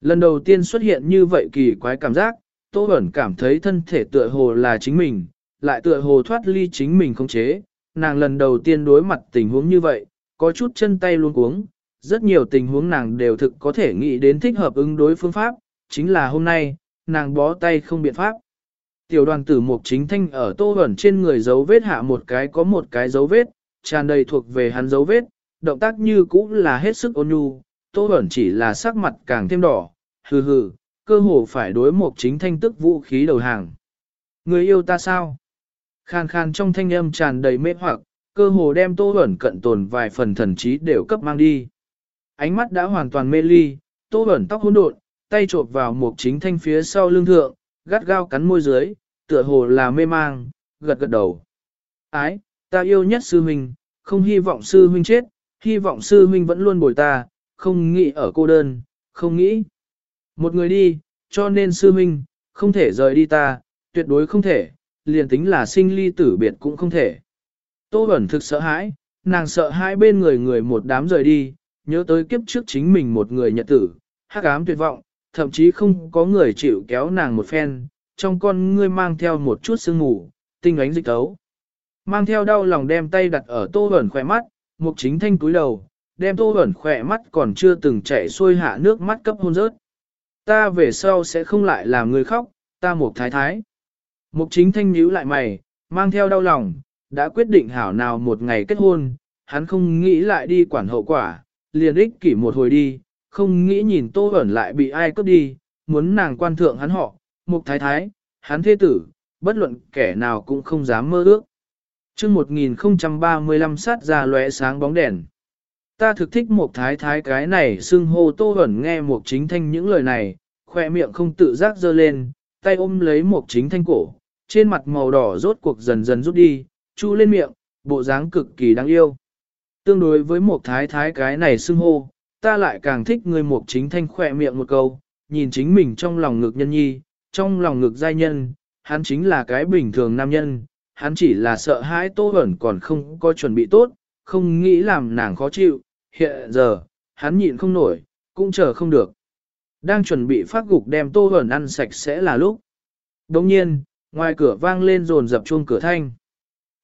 Lần đầu tiên xuất hiện như vậy kỳ quái cảm giác, Tô Bẩn cảm thấy thân thể tựa hồ là chính mình, lại tựa hồ thoát ly chính mình không chế. Nàng lần đầu tiên đối mặt tình huống như vậy, có chút chân tay luôn cuống. Rất nhiều tình huống nàng đều thực có thể nghĩ đến thích hợp ứng đối phương pháp, chính là hôm nay, nàng bó tay không biện pháp. Tiểu đoàn tử mục chính thanh ở tô ẩn trên người dấu vết hạ một cái có một cái dấu vết, tràn đầy thuộc về hắn dấu vết, động tác như cũ là hết sức ôn nhu, tô Bẩn chỉ là sắc mặt càng thêm đỏ, hừ hừ, cơ hồ phải đối một chính thanh tức vũ khí đầu hàng. Người yêu ta sao? Khan khan trong thanh âm tràn đầy mê hoặc, cơ hồ đem tô Bẩn cận tồn vài phần thần trí đều cấp mang đi. Ánh mắt đã hoàn toàn mê ly, tô Bẩn tóc hỗn độn, tay trộp vào một chính thanh phía sau lưng thượng, gắt gao cắn môi dưới, tựa hồ là mê mang, gật gật đầu. Ái, ta yêu nhất sư huynh, không hy vọng sư huynh chết, hy vọng sư huynh vẫn luôn bồi ta, không nghĩ ở cô đơn, không nghĩ. Một người đi, cho nên sư huynh, không thể rời đi ta, tuyệt đối không thể, liền tính là sinh ly tử biệt cũng không thể. Tô Bẩn thực sợ hãi, nàng sợ hai bên người người một đám rời đi, nhớ tới kiếp trước chính mình một người nhật tử, hắc ám tuyệt vọng, thậm chí không có người chịu kéo nàng một phen, trong con ngươi mang theo một chút sương mù, tinh ánh dịch tấu. Mang theo đau lòng đem tay đặt ở tô ẩn khỏe mắt, mục chính thanh túi đầu, đem tô ẩn khỏe mắt còn chưa từng chảy xuôi hạ nước mắt cấp hôn rớt. Ta về sau sẽ không lại làm người khóc, ta mục thái thái. Mục chính thanh nhíu lại mày, mang theo đau lòng, đã quyết định hảo nào một ngày kết hôn, hắn không nghĩ lại đi quản hậu quả, liền ích kỷ một hồi đi, không nghĩ nhìn tô ẩn lại bị ai cướp đi, muốn nàng quan thượng hắn họ, mục thái thái, hắn thế tử, bất luận kẻ nào cũng không dám mơ ước. chương 1035 sát ra lóe sáng bóng đèn. Ta thực thích một thái thái cái này xưng hô tô ẩn nghe một chính thanh những lời này, khoe miệng không tự giác dơ lên, tay ôm lấy một chính thanh cổ, trên mặt màu đỏ rốt cuộc dần dần rút đi, chu lên miệng, bộ dáng cực kỳ đáng yêu. Tương đối với một thái thái cái này xưng hô, ta lại càng thích người một chính thanh khỏe miệng một câu, nhìn chính mình trong lòng ngực nhân nhi, trong lòng ngực giai nhân, hắn chính là cái bình thường nam nhân, hắn chỉ là sợ hãi tô ẩn còn không có chuẩn bị tốt, không nghĩ làm nàng khó chịu, hiện giờ, hắn nhịn không nổi, cũng chờ không được. Đang chuẩn bị phát gục đem tô ẩn ăn sạch sẽ là lúc. Đồng nhiên, ngoài cửa vang lên rồn dập chuông cửa thanh.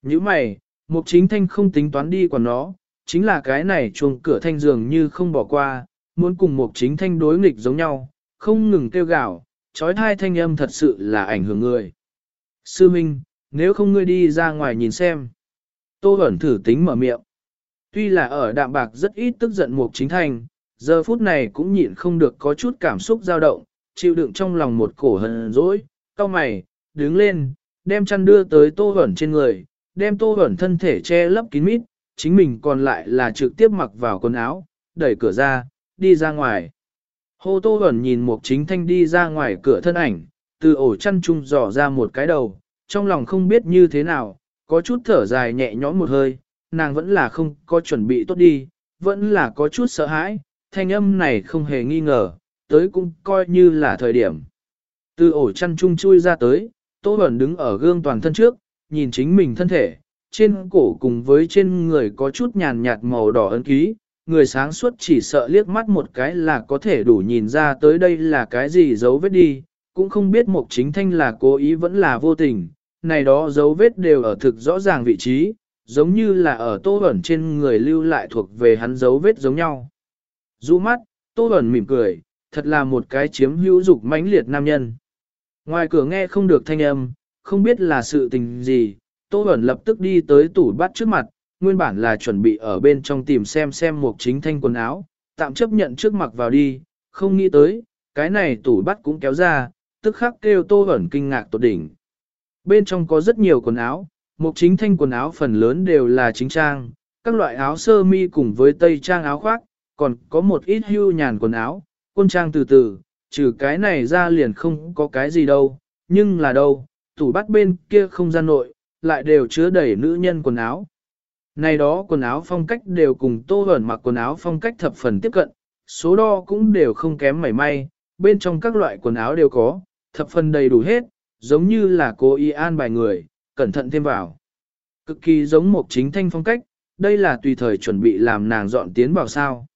Như mày, mục chính thanh không tính toán đi còn nó, chính là cái này chuông cửa thanh dường như không bỏ qua, muốn cùng mục chính thanh đối nghịch giống nhau, không ngừng kêu gào, trói thai thanh âm thật sự là ảnh hưởng người. Sư Minh, nếu không ngươi đi ra ngoài nhìn xem. Tô ẩn thử tính mở miệng. Tuy là ở đạm bạc rất ít tức giận mục chính thanh, giờ phút này cũng nhịn không được có chút cảm xúc dao động, chịu đựng trong lòng một cổ hận dỗi, cao mày, đứng lên, đem chăn đưa tới tô hẩn trên người, đem tô hẩn thân thể che lấp kín mít, chính mình còn lại là trực tiếp mặc vào quần áo, đẩy cửa ra, đi ra ngoài. Hô Tô Bẩn nhìn một chính thanh đi ra ngoài cửa thân ảnh, từ ổ chăn trung dò ra một cái đầu, trong lòng không biết như thế nào, có chút thở dài nhẹ nhõm một hơi, nàng vẫn là không có chuẩn bị tốt đi, vẫn là có chút sợ hãi, thanh âm này không hề nghi ngờ, tới cũng coi như là thời điểm. Từ ổ chăn chung chui ra tới, Tô Bẩn đứng ở gương toàn thân trước, nhìn chính mình thân thể, trên cổ cùng với trên người có chút nhàn nhạt màu đỏ ấn ký, người sáng suốt chỉ sợ liếc mắt một cái là có thể đủ nhìn ra tới đây là cái gì dấu vết đi, cũng không biết Mục Chính Thanh là cố ý vẫn là vô tình, này đó dấu vết đều ở thực rõ ràng vị trí, giống như là ở tô ẩn trên người lưu lại thuộc về hắn dấu vết giống nhau. Dũ mắt, tô ẩn mỉm cười, thật là một cái chiếm hữu dục mãnh liệt nam nhân. Ngoài cửa nghe không được thanh âm, không biết là sự tình gì, tô ẩn lập tức đi tới tủ bắt trước mặt, nguyên bản là chuẩn bị ở bên trong tìm xem xem một chính thanh quần áo, tạm chấp nhận trước mặc vào đi, không nghĩ tới, cái này tủ bắt cũng kéo ra, tức khắc kêu tô ẩn kinh ngạc tột đỉnh. Bên trong có rất nhiều quần áo, Mục chính thanh quần áo phần lớn đều là chính trang, các loại áo sơ mi cùng với tây trang áo khoác, còn có một ít hưu nhàn quần áo, quân trang từ từ, trừ cái này ra liền không có cái gì đâu, nhưng là đâu, tủ bắt bên kia không gian nội, lại đều chứa đầy nữ nhân quần áo, này đó quần áo phong cách đều cùng tô ẩn mặc quần áo phong cách thập phần tiếp cận, số đo cũng đều không kém mảy may, bên trong các loại quần áo đều có, thập phần đầy đủ hết, giống như là cô y an bài người, cẩn thận thêm vào. Cực kỳ giống một chính thanh phong cách, đây là tùy thời chuẩn bị làm nàng dọn tiến vào sao.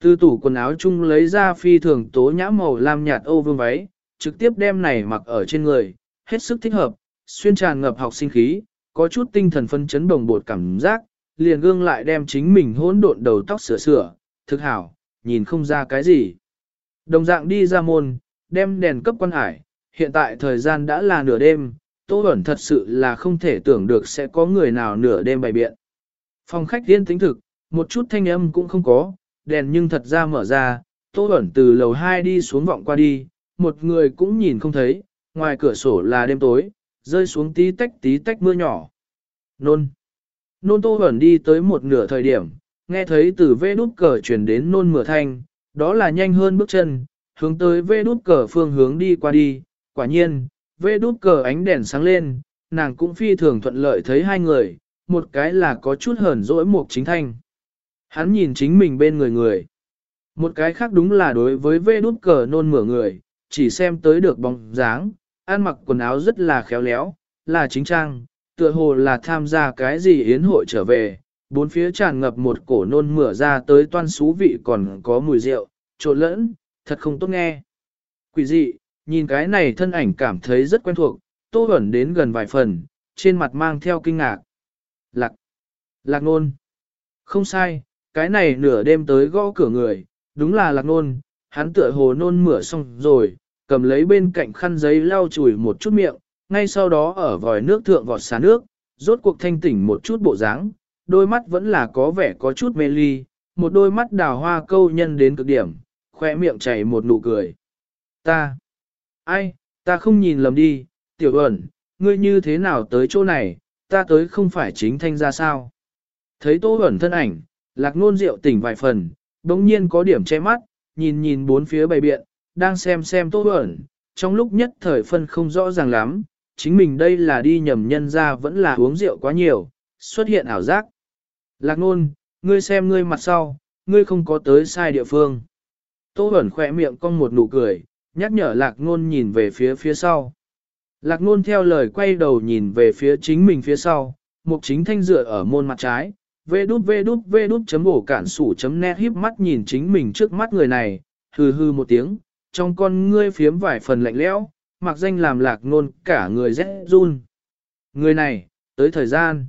Từ tủ quần áo chung lấy ra phi thường tố nhã màu lam nhạt ô vương váy, trực tiếp đem này mặc ở trên người, hết sức thích hợp, xuyên tràn ngập học sinh khí, có chút tinh thần phân chấn bồng bột cảm giác, liền gương lại đem chính mình hỗn độn đầu tóc sửa sửa, thực hảo, nhìn không ra cái gì. Đồng dạng đi ra môn, đem đèn cấp quan hải, hiện tại thời gian đã là nửa đêm, Tô Bẩn thật sự là không thể tưởng được sẽ có người nào nửa đêm bày biện. Phòng khách yên tĩnh thực, một chút thanh âm cũng không có, đèn nhưng thật ra mở ra, Tô Bẩn từ lầu 2 đi xuống vọng qua đi, một người cũng nhìn không thấy, ngoài cửa sổ là đêm tối, rơi xuống tí tách tí tách mưa nhỏ. Nôn. Nôn Tô Bẩn đi tới một nửa thời điểm, nghe thấy từ vê đút cờ chuyển đến nôn mửa thanh, đó là nhanh hơn bước chân, hướng tới vê đút cờ phương hướng đi qua đi, quả nhiên, vê đút cờ ánh đèn sáng lên, nàng cũng phi thường thuận lợi thấy hai người, một cái là có chút hờn dỗi mục chính thanh. Hắn nhìn chính mình bên người người. Một cái khác đúng là đối với vê đút cờ nôn mửa người, chỉ xem tới được bóng dáng, ăn mặc quần áo rất là khéo léo, là chính trang, tựa hồ là tham gia cái gì yến hội trở về, bốn phía tràn ngập một cổ nôn mửa ra tới toan xú vị còn có mùi rượu, trộn lẫn, thật không tốt nghe. Quỷ dị, nhìn cái này thân ảnh cảm thấy rất quen thuộc, tô ẩn đến gần vài phần, trên mặt mang theo kinh ngạc. Lạc, lạc nôn. Không sai, cái này nửa đêm tới gõ cửa người, đúng là lạc nôn, hắn tựa hồ nôn mửa xong rồi, cầm lấy bên cạnh khăn giấy lau chùi một chút miệng, ngay sau đó ở vòi nước thượng vọt xả nước, rốt cuộc thanh tỉnh một chút bộ dáng, đôi mắt vẫn là có vẻ có chút mê ly, một đôi mắt đào hoa câu nhân đến cực điểm, khoe miệng chảy một nụ cười. Ta, ai, ta không nhìn lầm đi, tiểu ẩn, ngươi như thế nào tới chỗ này, ta tới không phải chính thanh ra sao. Thấy tô ẩn thân ảnh, lạc nôn rượu tỉnh vài phần, bỗng nhiên có điểm che mắt, nhìn nhìn bốn phía bày biện, đang xem xem tô ẩn, trong lúc nhất thời phân không rõ ràng lắm, chính mình đây là đi nhầm nhân ra vẫn là uống rượu quá nhiều, xuất hiện ảo giác. Lạc nôn, ngươi xem ngươi mặt sau, ngươi không có tới sai địa phương. Tô ẩn khỏe miệng cong một nụ cười, nhắc nhở lạc ngôn nhìn về phía phía sau. Lạc ngôn theo lời quay đầu nhìn về phía chính mình phía sau, mục chính thanh dựa ở môn mặt trái, vê đút vê đút vê đút chấm bổ cản sủ chấm nét híp mắt nhìn chính mình trước mắt người này, hừ hừ một tiếng, trong con ngươi phiếm vài phần lạnh lẽo, mặc danh làm lạc ngôn cả người rét run. Người này, tới thời gian.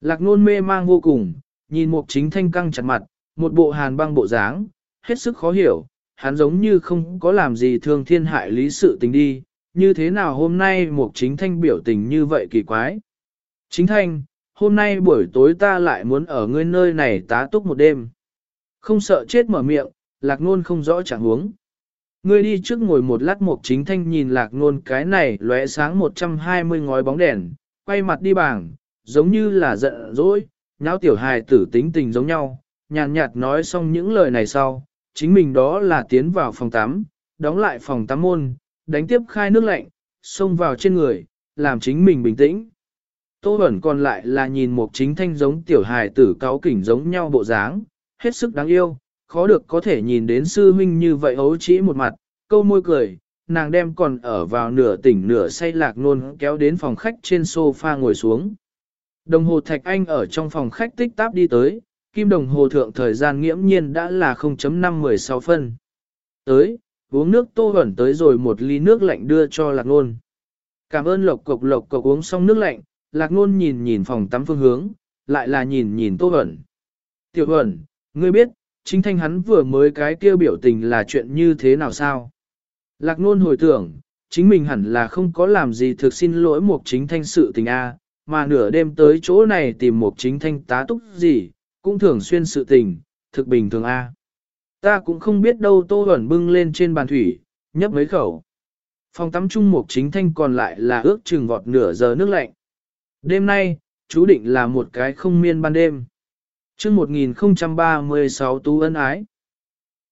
Lạc ngôn mê mang vô cùng, nhìn mục chính thanh căng chặt mặt, một bộ hàn băng bộ dáng, hết sức khó hiểu, hắn giống như không có làm gì thương thiên hại lý sự tình đi, như thế nào hôm nay mục chính thanh biểu tình như vậy kỳ quái. Chính thanh, hôm nay buổi tối ta lại muốn ở ngươi nơi này tá túc một đêm. Không sợ chết mở miệng, lạc nôn không rõ chẳng huống. Ngươi đi trước ngồi một lát mục chính thanh nhìn lạc nôn cái này lóe sáng 120 ngói bóng đèn, quay mặt đi bảng, giống như là giận dỗi, nháo tiểu hài tử tính tình giống nhau, nhàn nhạt nói xong những lời này sau, chính mình đó là tiến vào phòng tắm, đóng lại phòng tắm môn, đánh tiếp khai nước lạnh, xông vào trên người, làm chính mình bình tĩnh. Tô Bẩn còn lại là nhìn một chính thanh giống tiểu hài tử cáo kỉnh giống nhau bộ dáng, hết sức đáng yêu, khó được có thể nhìn đến sư huynh như vậy hấu chỉ một mặt, câu môi cười, nàng đem còn ở vào nửa tỉnh nửa say lạc nôn kéo đến phòng khách trên sofa ngồi xuống. Đồng hồ Thạch Anh ở trong phòng khách tích táp đi tới, kim đồng hồ thượng thời gian nghiễm nhiên đã là 0.516 phân. Tới, uống nước tô ẩn tới rồi một ly nước lạnh đưa cho lạc nôn. Cảm ơn lộc cộc lộc cộc uống xong nước lạnh, lạc nôn nhìn nhìn phòng tắm phương hướng, lại là nhìn nhìn tô ẩn. Tiểu ẩn, ngươi biết, chính thanh hắn vừa mới cái kêu biểu tình là chuyện như thế nào sao? Lạc nôn hồi tưởng, chính mình hẳn là không có làm gì thực xin lỗi một chính thanh sự tình A, mà nửa đêm tới chỗ này tìm một chính thanh tá túc gì, cũng thường xuyên sự tình, thực bình thường A. Ta cũng không biết đâu tô Hoẩn bưng lên trên bàn thủy, nhấp mấy khẩu. Phòng tắm chung một chính thanh còn lại là ước chừng vọt nửa giờ nước lạnh. Đêm nay, chú định là một cái không miên ban đêm. chương 1036 tú ân ái.